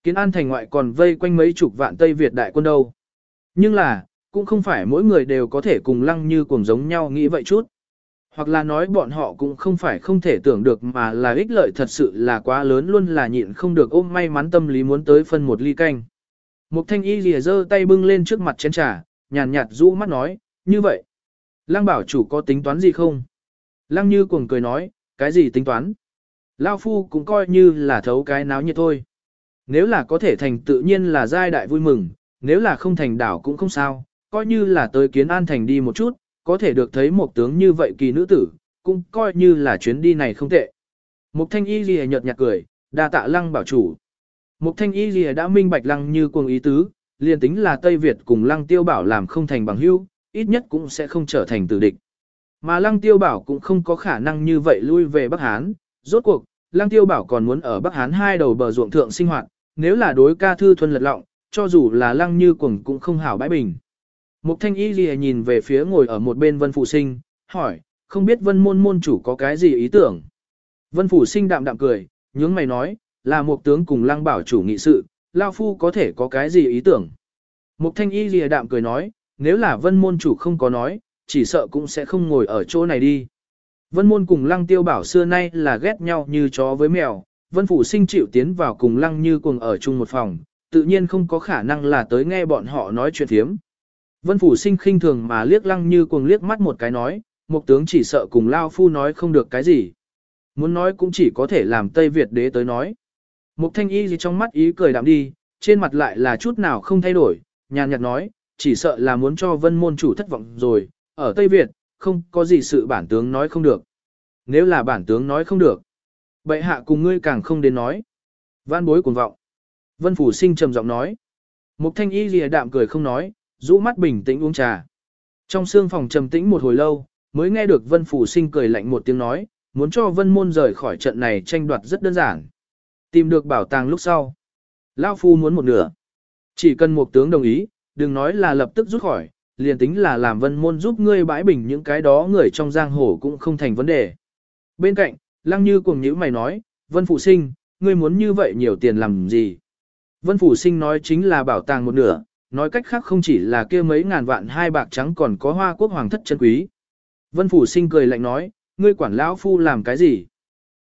kiến an thành ngoại còn vây quanh mấy chục vạn Tây Việt đại quân đâu. Nhưng là, cũng không phải mỗi người đều có thể cùng lăng như cùng giống nhau nghĩ vậy chút. Hoặc là nói bọn họ cũng không phải không thể tưởng được mà là ích lợi thật sự là quá lớn luôn là nhịn không được ôm may mắn tâm lý muốn tới phân một ly canh. Mục thanh y lìa giơ tay bưng lên trước mặt chén trà, nhàn nhạt rũ mắt nói, như vậy. Lăng bảo chủ có tính toán gì không? Lăng như cuồng cười nói, cái gì tính toán? Lao phu cũng coi như là thấu cái náo nhiệt thôi. Nếu là có thể thành tự nhiên là giai đại vui mừng, nếu là không thành đảo cũng không sao, coi như là tới kiến an thành đi một chút, có thể được thấy một tướng như vậy kỳ nữ tử, cũng coi như là chuyến đi này không tệ. Mục thanh y gì nhợt nhạt cười, đa tạ lăng bảo chủ. Mục thanh y gì đã minh bạch lăng như cuồng ý tứ, liền tính là Tây Việt cùng lăng tiêu bảo làm không thành bằng hữu, ít nhất cũng sẽ không trở thành tử địch. Mà lăng tiêu bảo cũng không có khả năng như vậy lui về Bắc Hán, rốt cuộc, lăng tiêu bảo còn muốn ở Bắc Hán hai đầu bờ ruộng thượng sinh hoạt, nếu là đối ca thư thuần lật lọng, cho dù là lăng như cuồng cũng không hảo bãi bình. Mục thanh y gì nhìn về phía ngồi ở một bên vân phụ sinh, hỏi, không biết vân môn môn chủ có cái gì ý tưởng. Vân phủ sinh đạm đạm cười, nhướng mày nói, là một tướng cùng lăng bảo chủ nghị sự, lao phu có thể có cái gì ý tưởng. Mục thanh y gì đạm cười nói, nếu là vân môn chủ không có nói, chỉ sợ cũng sẽ không ngồi ở chỗ này đi. Vân môn cùng lăng tiêu bảo xưa nay là ghét nhau như chó với mèo, vân phủ sinh chịu tiến vào cùng lăng như cuồng ở chung một phòng, tự nhiên không có khả năng là tới nghe bọn họ nói chuyện thiếm. Vân phủ sinh khinh thường mà liếc lăng như cuồng liếc mắt một cái nói, một tướng chỉ sợ cùng Lao Phu nói không được cái gì. Muốn nói cũng chỉ có thể làm Tây Việt đế tới nói. Mục thanh y gì trong mắt ý cười đạm đi, trên mặt lại là chút nào không thay đổi, nhàn nhạt nói, chỉ sợ là muốn cho vân môn chủ thất vọng rồi, ở Tây Việt, không có gì sự bản tướng nói không được. Nếu là bản tướng nói không được, bệ hạ cùng ngươi càng không đến nói. Văn bối cuồng vọng. Vân phủ sinh trầm giọng nói. Mục thanh y lìa đạm cười không nói, rũ mắt bình tĩnh uống trà. Trong xương phòng trầm tĩnh một hồi lâu, mới nghe được Vân Phủ Sinh cười lạnh một tiếng nói, muốn cho Vân Môn rời khỏi trận này tranh đoạt rất đơn giản. Tìm được bảo tàng lúc sau. Lao Phu muốn một nửa. Chỉ cần một tướng đồng ý, đừng nói là lập tức rút khỏi, liền tính là làm Vân Môn giúp ngươi bãi bình những cái đó người trong giang hồ cũng không thành vấn đề. Bên cạnh, Lăng Như cùng nhữ mày nói, Vân Phủ Sinh, ngươi muốn như vậy nhiều tiền làm gì? Vân Phủ Sinh nói chính là bảo tàng một nửa, nói cách khác không chỉ là kia mấy ngàn vạn hai bạc trắng còn có hoa quốc hoàng thất chân quý. Vân Phủ Sinh cười lạnh nói, ngươi quản lão phu làm cái gì?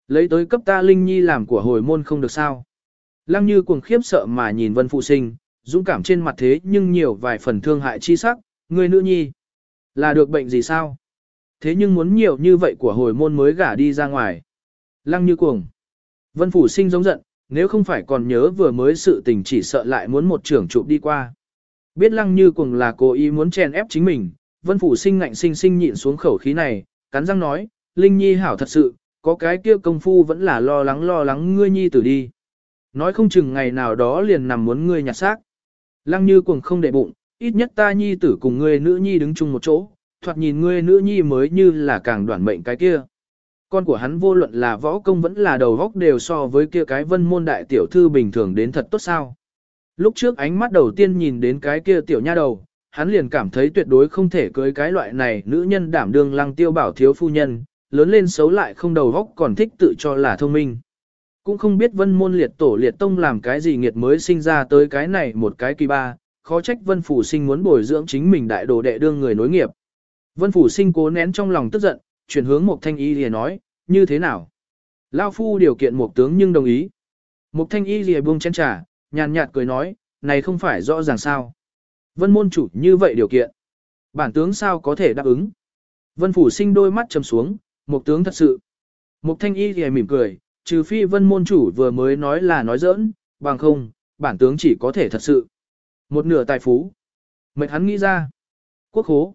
Lấy tới cấp ta Linh Nhi làm của hồi môn không được sao? Lăng Như cuồng khiếp sợ mà nhìn Vân Phụ Sinh, dũng cảm trên mặt thế nhưng nhiều vài phần thương hại chi sắc, ngươi nữ nhi. Là được bệnh gì sao? Thế nhưng muốn nhiều như vậy của hồi môn mới gả đi ra ngoài. Lăng Như cuồng. Vân Phủ Sinh giống giận, nếu không phải còn nhớ vừa mới sự tình chỉ sợ lại muốn một trưởng chụp đi qua. Biết lăng như cuồng là cố ý muốn chèn ép chính mình, vân phủ sinh ngạnh sinh sinh nhịn xuống khẩu khí này, cắn răng nói, Linh Nhi hảo thật sự, có cái kia công phu vẫn là lo lắng lo lắng ngươi nhi tử đi. Nói không chừng ngày nào đó liền nằm muốn ngươi nhặt xác. Lăng như cuồng không để bụng, ít nhất ta nhi tử cùng ngươi nữ nhi đứng chung một chỗ, thoạt nhìn ngươi nữ nhi mới như là càng đoạn mệnh cái kia. Con của hắn vô luận là võ công vẫn là đầu góc đều so với kia cái vân môn đại tiểu thư bình thường đến thật tốt sao. Lúc trước ánh mắt đầu tiên nhìn đến cái kia tiểu nha đầu, hắn liền cảm thấy tuyệt đối không thể cưới cái loại này nữ nhân đảm đương lăng tiêu bảo thiếu phu nhân, lớn lên xấu lại không đầu góc còn thích tự cho là thông minh. Cũng không biết vân môn liệt tổ liệt tông làm cái gì nghiệt mới sinh ra tới cái này một cái kỳ ba, khó trách vân phủ sinh muốn bồi dưỡng chính mình đại đồ đệ đương người nối nghiệp. Vân phủ sinh cố nén trong lòng tức giận, chuyển hướng Mục thanh y lìa nói, như thế nào? Lao phu điều kiện Mục tướng nhưng đồng ý. Mục thanh y lìa buông chén trà, nhàn nhạt cười nói, này không phải rõ ràng sao. Vân môn chủ như vậy điều kiện. Bản tướng sao có thể đáp ứng. Vân phủ sinh đôi mắt trầm xuống, Mục tướng thật sự. Mục thanh y Lìa mỉm cười, trừ phi vân môn chủ vừa mới nói là nói giỡn, bằng không, bản tướng chỉ có thể thật sự. Một nửa tài phú. Mệnh hắn nghĩ ra. Quốc hố.